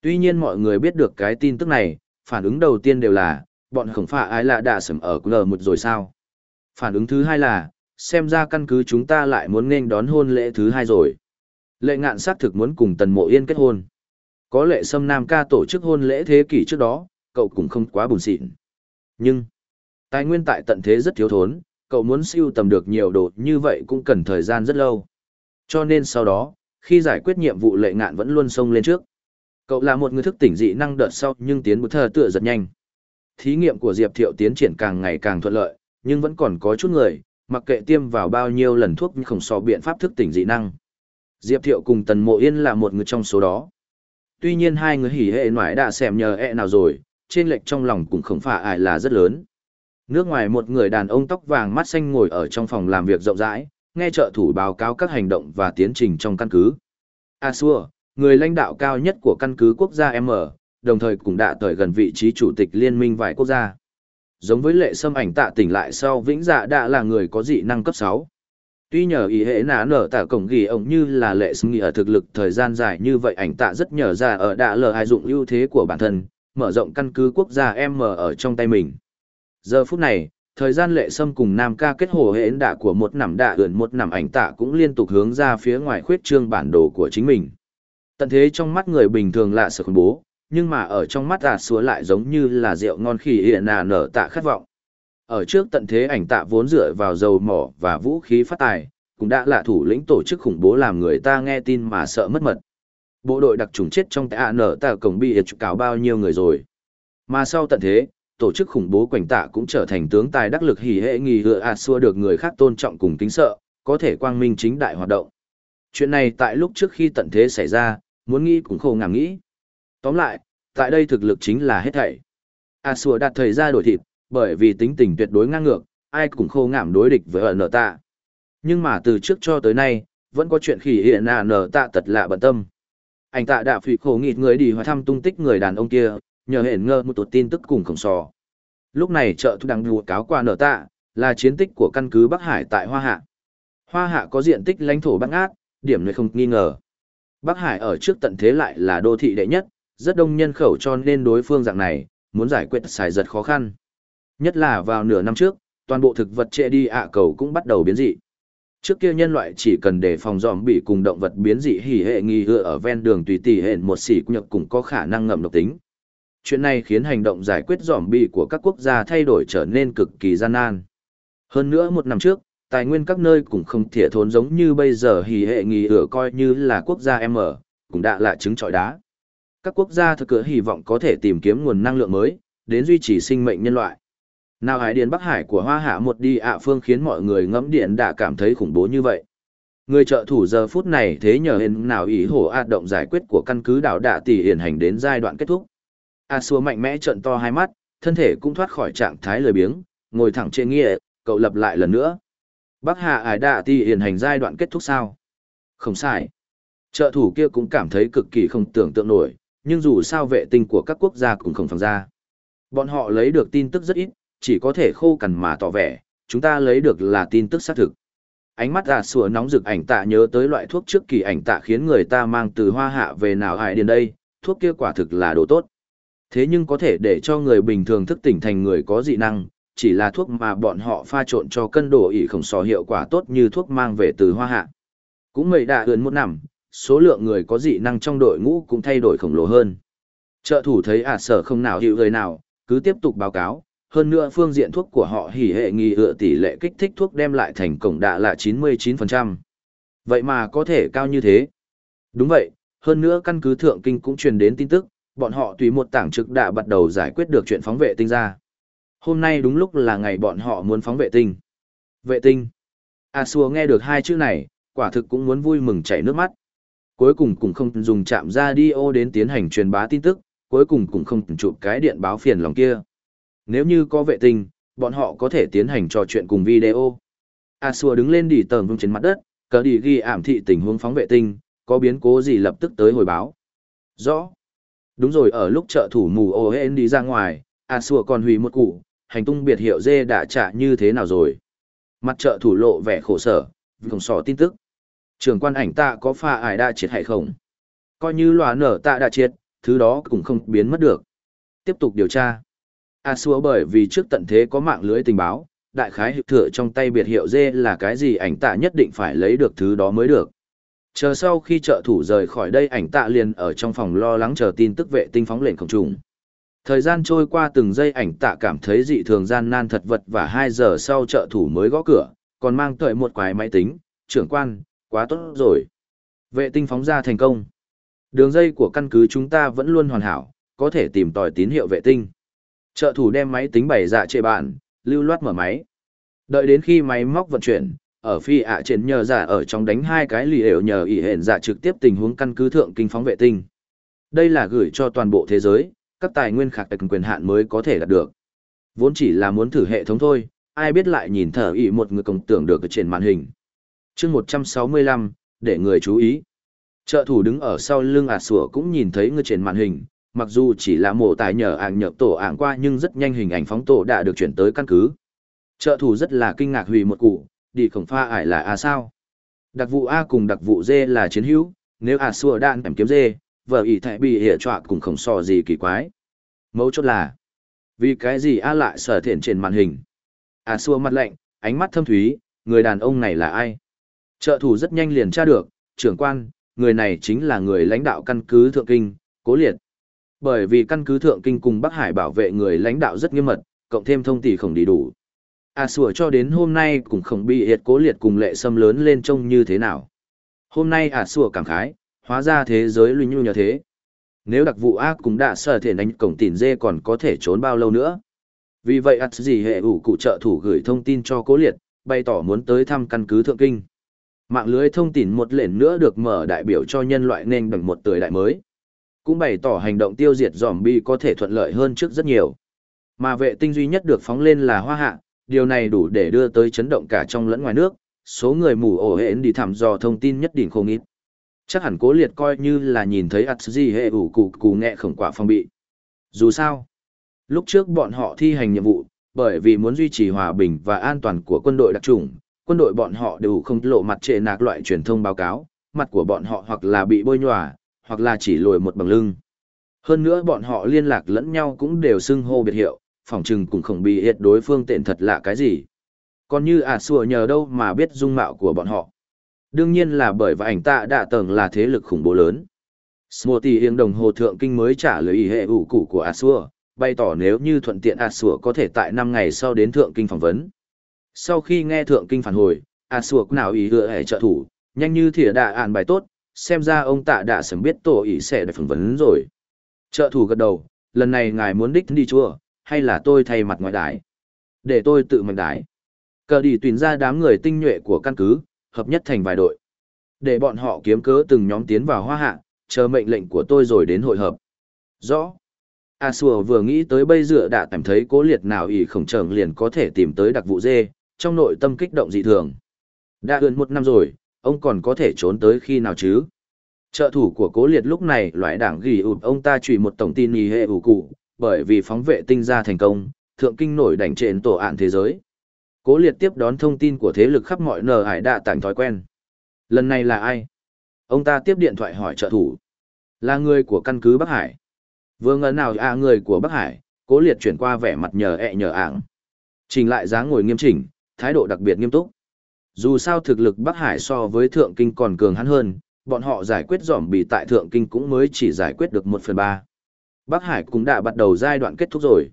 Tuy nhiên mọi người biết được cái tin tức này, phản ứng đầu tiên đều là, bọn khổng phạ ai lạ đã sầm ở lờ mực rồi sao? Phản ứng thứ hai là, xem ra căn cứ chúng ta lại muốn nên đón hôn lễ thứ hai rồi. Lệ ngạn xác thực muốn cùng Tần Mộ Yên kết hôn. Có lệ Sâm Nam ca tổ chức hôn lễ thế kỷ trước đó, cậu cũng không quá buồn xịn. Nhưng, tài nguyên tại tận thế rất thiếu thốn, cậu muốn siêu tầm được nhiều đồ như vậy cũng cần thời gian rất lâu. Cho nên sau đó, khi giải quyết nhiệm vụ lệ ngạn vẫn luôn xông lên trước. Cậu là một người thức tỉnh dị năng đợt sau nhưng tiến một thờ tựa giật nhanh. Thí nghiệm của Diệp Thiệu tiến triển càng ngày càng thuận lợi, nhưng vẫn còn có chút người, mặc kệ tiêm vào bao nhiêu lần thuốc nhưng không so biện pháp thức tỉnh dị năng. Diệp Thiệu cùng Tần Mộ Yên là một người trong số đó. Tuy nhiên hai người hỉ hệ ngoại đã xem nhờ ẹ nào rồi, trên lệch trong lòng cũng không phải ai là rất lớn. Nước ngoài một người đàn ông tóc vàng mắt xanh ngồi ở trong phòng làm việc rộng rãi, nghe trợ thủ báo cáo các hành động và tiến trình trong căn cứ. A xua, người lãnh đạo cao nhất của căn cứ quốc gia M, đồng thời cũng đã tới gần vị trí chủ tịch liên minh vài quốc gia. Giống với lệ sâm ảnh tạ tỉnh lại sau vĩnh dạ đã là người có dị năng cấp 6. Tuy nhờ ý hệ nã nở tạ cổng ghi ông như là lệ sâm nghỉ ở thực lực thời gian dài như vậy ảnh tạ rất nhờ ra ở đã lờ hai dụng ưu thế của bản thân, mở rộng căn cứ quốc gia M ở trong tay mình. Giờ phút này, thời gian lệ sâm cùng nam ca kết hồ hệ đạ của một nằm đạ ưỡn một nằm ảnh tạ cũng liên tục hướng ra phía ngoài khuyết trương bản đồ của chính mình. Tận thế trong mắt người bình thường lạ sự khủng bố, nhưng mà ở trong mắt ả xúa lại giống như là rượu ngon khỉ hiện nà nở tạ khát vọng. Ở trước tận thế ảnh tạ vốn dựa vào dầu mỏ và vũ khí phát tài, cũng đã là thủ lĩnh tổ chức khủng bố làm người ta nghe tin mà sợ mất mật. Bộ đội đặc trùng chết trong tạ nở tạ cổng bị trục cáo bao nhiêu người rồi. Mà sau tận thế, tổ chức khủng bố quảnh tạ cũng trở thành tướng tài đắc lực hỉ hệ nghi hựa ạt xua được người khác tôn trọng cùng kính sợ, có thể quang minh chính đại hoạt động. Chuyện này tại lúc trước khi tận thế xảy ra, muốn nghĩ cũng khổ ngảm nghĩ. Tóm lại, tại đây thực lực chính là hết thảy. À, A xua đặt thời ra đổi thịt, bởi vì tính tình tuyệt đối ngang ngược, ai cũng khô ngảm đối địch với ở nở tạ. Nhưng mà từ trước cho tới nay, vẫn có chuyện khỉ hiện nà nở tạ tật lạ bận tâm. Anh tạ đã phỉ khổ nghịt người đi hỏi thăm tung tích người đàn ông kia, nhờ hển ngơ một tụt tin tức cùng khổng sò. Lúc này trợ thu đăng đùa cáo qua nở tạ, là chiến tích của căn cứ Bắc Hải tại Hoa Hạ. Hoa Hạ có diện tích lãnh thổ băng át, điểm này không nghi ngờ. Bắc Hải ở trước tận thế lại là đô thị đệ nhất, rất đông nhân khẩu cho nên đối phương dạng này, muốn giải quyết xài giật khó khăn. Nhất là vào nửa năm trước, toàn bộ thực vật trệ đi ạ cầu cũng bắt đầu biến dị. Trước kia nhân loại chỉ cần đề phòng dòm bị cùng động vật biến dị hỉ hệ nghi hựa ở ven đường tùy tỉ hẹn một xỉ nhược cũng có khả năng ngậm độc tính. Chuyện này khiến hành động giải quyết dòm bị của các quốc gia thay đổi trở nên cực kỳ gian nan. Hơn nữa một năm trước, tài nguyên các nơi cũng không thể thốn giống như bây giờ hỉ hệ nghi hựa coi như là quốc gia M, cũng đã là trứng trọi đá. Các quốc gia thực cửa hy vọng có thể tìm kiếm nguồn năng lượng mới, đến duy trì sinh mệnh nhân loại. Nào hải điền Bắc Hải của Hoa Hạ một đi ạ phương khiến mọi người ngẫm điện đã cảm thấy khủng bố như vậy. Người trợ thủ giờ phút này thế nhờ hình nào ý hổ ạt động giải quyết của căn cứ đảo đạ tỷ hiển hành đến giai đoạn kết thúc. A xua mạnh mẽ trận to hai mắt, thân thể cũng thoát khỏi trạng thái lười biếng, ngồi thẳng trên nghĩa, cậu lập lại lần nữa. Bắc Hạ ải đạ tỷ hiển hành giai đoạn kết thúc sao? Không sai. Trợ thủ kia cũng cảm thấy cực kỳ không tưởng tượng nổi, nhưng dù sao vệ tinh của các quốc gia cũng không phẳng ra. Bọn họ lấy được tin tức rất ít, chỉ có thể khô cằn mà tỏ vẻ, chúng ta lấy được là tin tức xác thực. Ánh mắt gà sủa nóng rực ảnh tạ nhớ tới loại thuốc trước kỳ ảnh tạ khiến người ta mang từ hoa hạ về nào hại đến đây, thuốc kia quả thực là đồ tốt. Thế nhưng có thể để cho người bình thường thức tỉnh thành người có dị năng, chỉ là thuốc mà bọn họ pha trộn cho cân đồ ỉ không sò hiệu quả tốt như thuốc mang về từ hoa hạ. Cũng mầy đã ươn một năm, số lượng người có dị năng trong đội ngũ cũng thay đổi khổng lồ hơn. Trợ thủ thấy ả sở không nào hiệu người nào, cứ tiếp tục báo cáo, hơn nữa phương diện thuốc của họ hỉ hệ nghi ựa tỷ lệ kích thích thuốc đem lại thành cổng đạ là 99%. Vậy mà có thể cao như thế. Đúng vậy, hơn nữa căn cứ thượng kinh cũng truyền đến tin tức, bọn họ tùy một tảng trực đã bắt đầu giải quyết được chuyện phóng vệ tinh ra. Hôm nay đúng lúc là ngày bọn họ muốn phóng vệ tinh. Vệ tinh. A xua nghe được hai chữ này, quả thực cũng muốn vui mừng chảy nước mắt. Cuối cùng cũng không dùng chạm ra đi ô đến tiến hành truyền bá tin tức, cuối cùng cũng không chụp cái điện báo phiền lòng kia. Nếu như có vệ tinh, bọn họ có thể tiến hành trò chuyện cùng video. A xua đứng lên đỉ tờm vùng trên mặt đất, cờ đi ghi ảm thị tình huống phóng vệ tinh, có biến cố gì lập tức tới hồi báo. Rõ. Đúng rồi ở lúc trợ thủ mù ô đi ra ngoài, A xua còn hủy một củ, hành tung biệt hiệu dê đã trả như thế nào rồi. Mặt trợ thủ lộ vẻ khổ sở, không sỏ tin tức. Trưởng quan ảnh tạ có pha ải đa triệt hay không? Coi như lòa nở tạ đã triệt, thứ đó cũng không biến mất được. Tiếp tục điều tra. A xua bởi vì trước tận thế có mạng lưới tình báo, đại khái hiệu thừa trong tay biệt hiệu dê là cái gì ảnh tạ nhất định phải lấy được thứ đó mới được. Chờ sau khi trợ thủ rời khỏi đây ảnh tạ liền ở trong phòng lo lắng chờ tin tức vệ tinh phóng lệnh không trùng. Thời gian trôi qua từng giây ảnh tạ cảm thấy dị thường gian nan thật vật và 2 giờ sau trợ thủ mới gõ cửa, còn mang tới một quái máy tính, trưởng quan, quá tốt rồi. Vệ tinh phóng ra thành công. Đường dây của căn cứ chúng ta vẫn luôn hoàn hảo, có thể tìm tòi tín hiệu vệ tinh. Trợ thủ đem máy tính bày dạ trệ bản, lưu loát mở máy. Đợi đến khi máy móc vận chuyển, ở phi ạ trên nhờ giả ở trong đánh hai cái lì ẻo nhờ ỉ hển giả trực tiếp tình huống căn cứ thượng kinh phóng vệ tinh. Đây là gửi cho toàn bộ thế giới, các tài nguyên khạc tạch quyền hạn mới có thể đạt được. Vốn chỉ là muốn thử hệ thống thôi, ai biết lại nhìn thở ỉ một người công tưởng được ở trên màn hình chương 165, để người chú ý. Trợ thủ đứng ở sau lưng ả sủa cũng nhìn thấy người trên màn hình, mặc dù chỉ là mổ tài nhờ ảng nhập tổ ảng qua nhưng rất nhanh hình ảnh phóng tổ đã được chuyển tới căn cứ. Trợ thủ rất là kinh ngạc hủy một cụ, đi khổng pha ải là A sao? Đặc vụ A cùng đặc vụ D là chiến hữu, nếu A sủa đạn tìm kiếm D, vợ ý thại bị hệ trọa cùng khổng sò gì kỳ quái. Mấu chốt là, vì cái gì A lại sở thiện trên màn hình? A xua mặt lạnh, ánh mắt thâm thúy, người đàn ông này là ai? Trợ thủ rất nhanh liền tra được, trưởng quan, người này chính là người lãnh đạo căn cứ Thượng Kinh, Cố Liệt. Bởi vì căn cứ Thượng Kinh cùng Bắc Hải bảo vệ người lãnh đạo rất nghiêm mật, cộng thêm thông tỷ không đi đủ. À sủa cho đến hôm nay cũng không bị hiệt cố liệt cùng lệ xâm lớn lên trông như thế nào. Hôm nay à sủa cảm khái, hóa ra thế giới lưu nhu như thế. Nếu đặc vụ ác cũng đã sở thể đánh cổng tỉn dê còn có thể trốn bao lâu nữa. Vì vậy ắt gì hệ ủ cụ trợ thủ gửi thông tin cho cố liệt, bày tỏ muốn tới thăm căn cứ thượng kinh. Mạng lưới thông tin một lần nữa được mở đại biểu cho nhân loại nên bằng một tuổi đại mới. Cũng bày tỏ hành động tiêu diệt zombie có thể thuận lợi hơn trước rất nhiều. Mà vệ tinh duy nhất được phóng lên là hoa hạ, điều này đủ để đưa tới chấn động cả trong lẫn ngoài nước, số người mù ổ hển đi thăm dò thông tin nhất định không ít. Chắc hẳn cố liệt coi như là nhìn thấy ắt gì hệ ủ cụ cụ nghệ khổng quả phong bị. Dù sao, lúc trước bọn họ thi hành nhiệm vụ, bởi vì muốn duy trì hòa bình và an toàn của quân đội đặc trùng, quân đội bọn họ đều không lộ mặt trệ nạc loại truyền thông báo cáo, mặt của bọn họ hoặc là bị bôi nhòa, hoặc là chỉ lồi một bằng lưng. Hơn nữa bọn họ liên lạc lẫn nhau cũng đều xưng hô biệt hiệu, phỏng chừng cũng không bị hiệt đối phương tiện thật là cái gì. Còn như à sùa nhờ đâu mà biết dung mạo của bọn họ. Đương nhiên là bởi và ảnh tạ đạ tầng là thế lực khủng bố lớn. Smoti hiếng đồng hồ thượng kinh mới trả lời ý hệ ủ củ của à ả xua, bày tỏ nếu như thuận tiện à ả xua có thể tại 5 ngày sau đến thượng kinh phỏng vấn. Sau khi nghe thượng kinh phản hồi, a xua nào ý hựa hệ trợ thủ, nhanh như thìa đạ ạn bài tốt, xem ra ông tạ đạ sớm biết tổ ý sẽ được phỏng vấn rồi. Trợ thủ gật đầu, lần này ngài muốn đích đi chùa hay là tôi thay mặt ngoại đại? Để tôi tự mạnh đại Cờ đi tuyển ra đám người tinh nhuệ của căn cứ, hợp nhất thành vài đội. Để bọn họ kiếm cớ từng nhóm tiến vào hoa hạ, chờ mệnh lệnh của tôi rồi đến hội hợp. Rõ. A Sùa vừa nghĩ tới bây giờ đã cảm thấy cố liệt nào ỷ khổng trởng liền có thể tìm tới đặc vụ dê, trong nội tâm kích động dị thường. Đã gần một năm rồi, ông còn có thể trốn tới khi nào chứ? Trợ thủ của cố liệt lúc này loại đảng ghi ụt ông ta trùy một tổng tin nhì hệ ủ cụ, bởi vì phóng vệ tinh ra thành công, thượng kinh nổi đảnh trên tổ ạn thế giới. Cố liệt tiếp đón thông tin của thế lực khắp mọi nờ hải đạ tảnh thói quen. Lần này là ai? Ông ta tiếp điện thoại hỏi trợ thủ. Là người của căn cứ Bắc Hải. Vừa ngờ nào à người của Bắc Hải, cố liệt chuyển qua vẻ mặt nhờ ẹ nhờ ảng. Trình lại dáng ngồi nghiêm chỉnh, thái độ đặc biệt nghiêm túc. Dù sao thực lực Bắc Hải so với Thượng Kinh còn cường hắn hơn, bọn họ giải quyết giỏm bị tại Thượng Kinh cũng mới chỉ giải quyết được một phần ba. Bắc Hải cũng đã bắt đầu giai đoạn kết thúc rồi.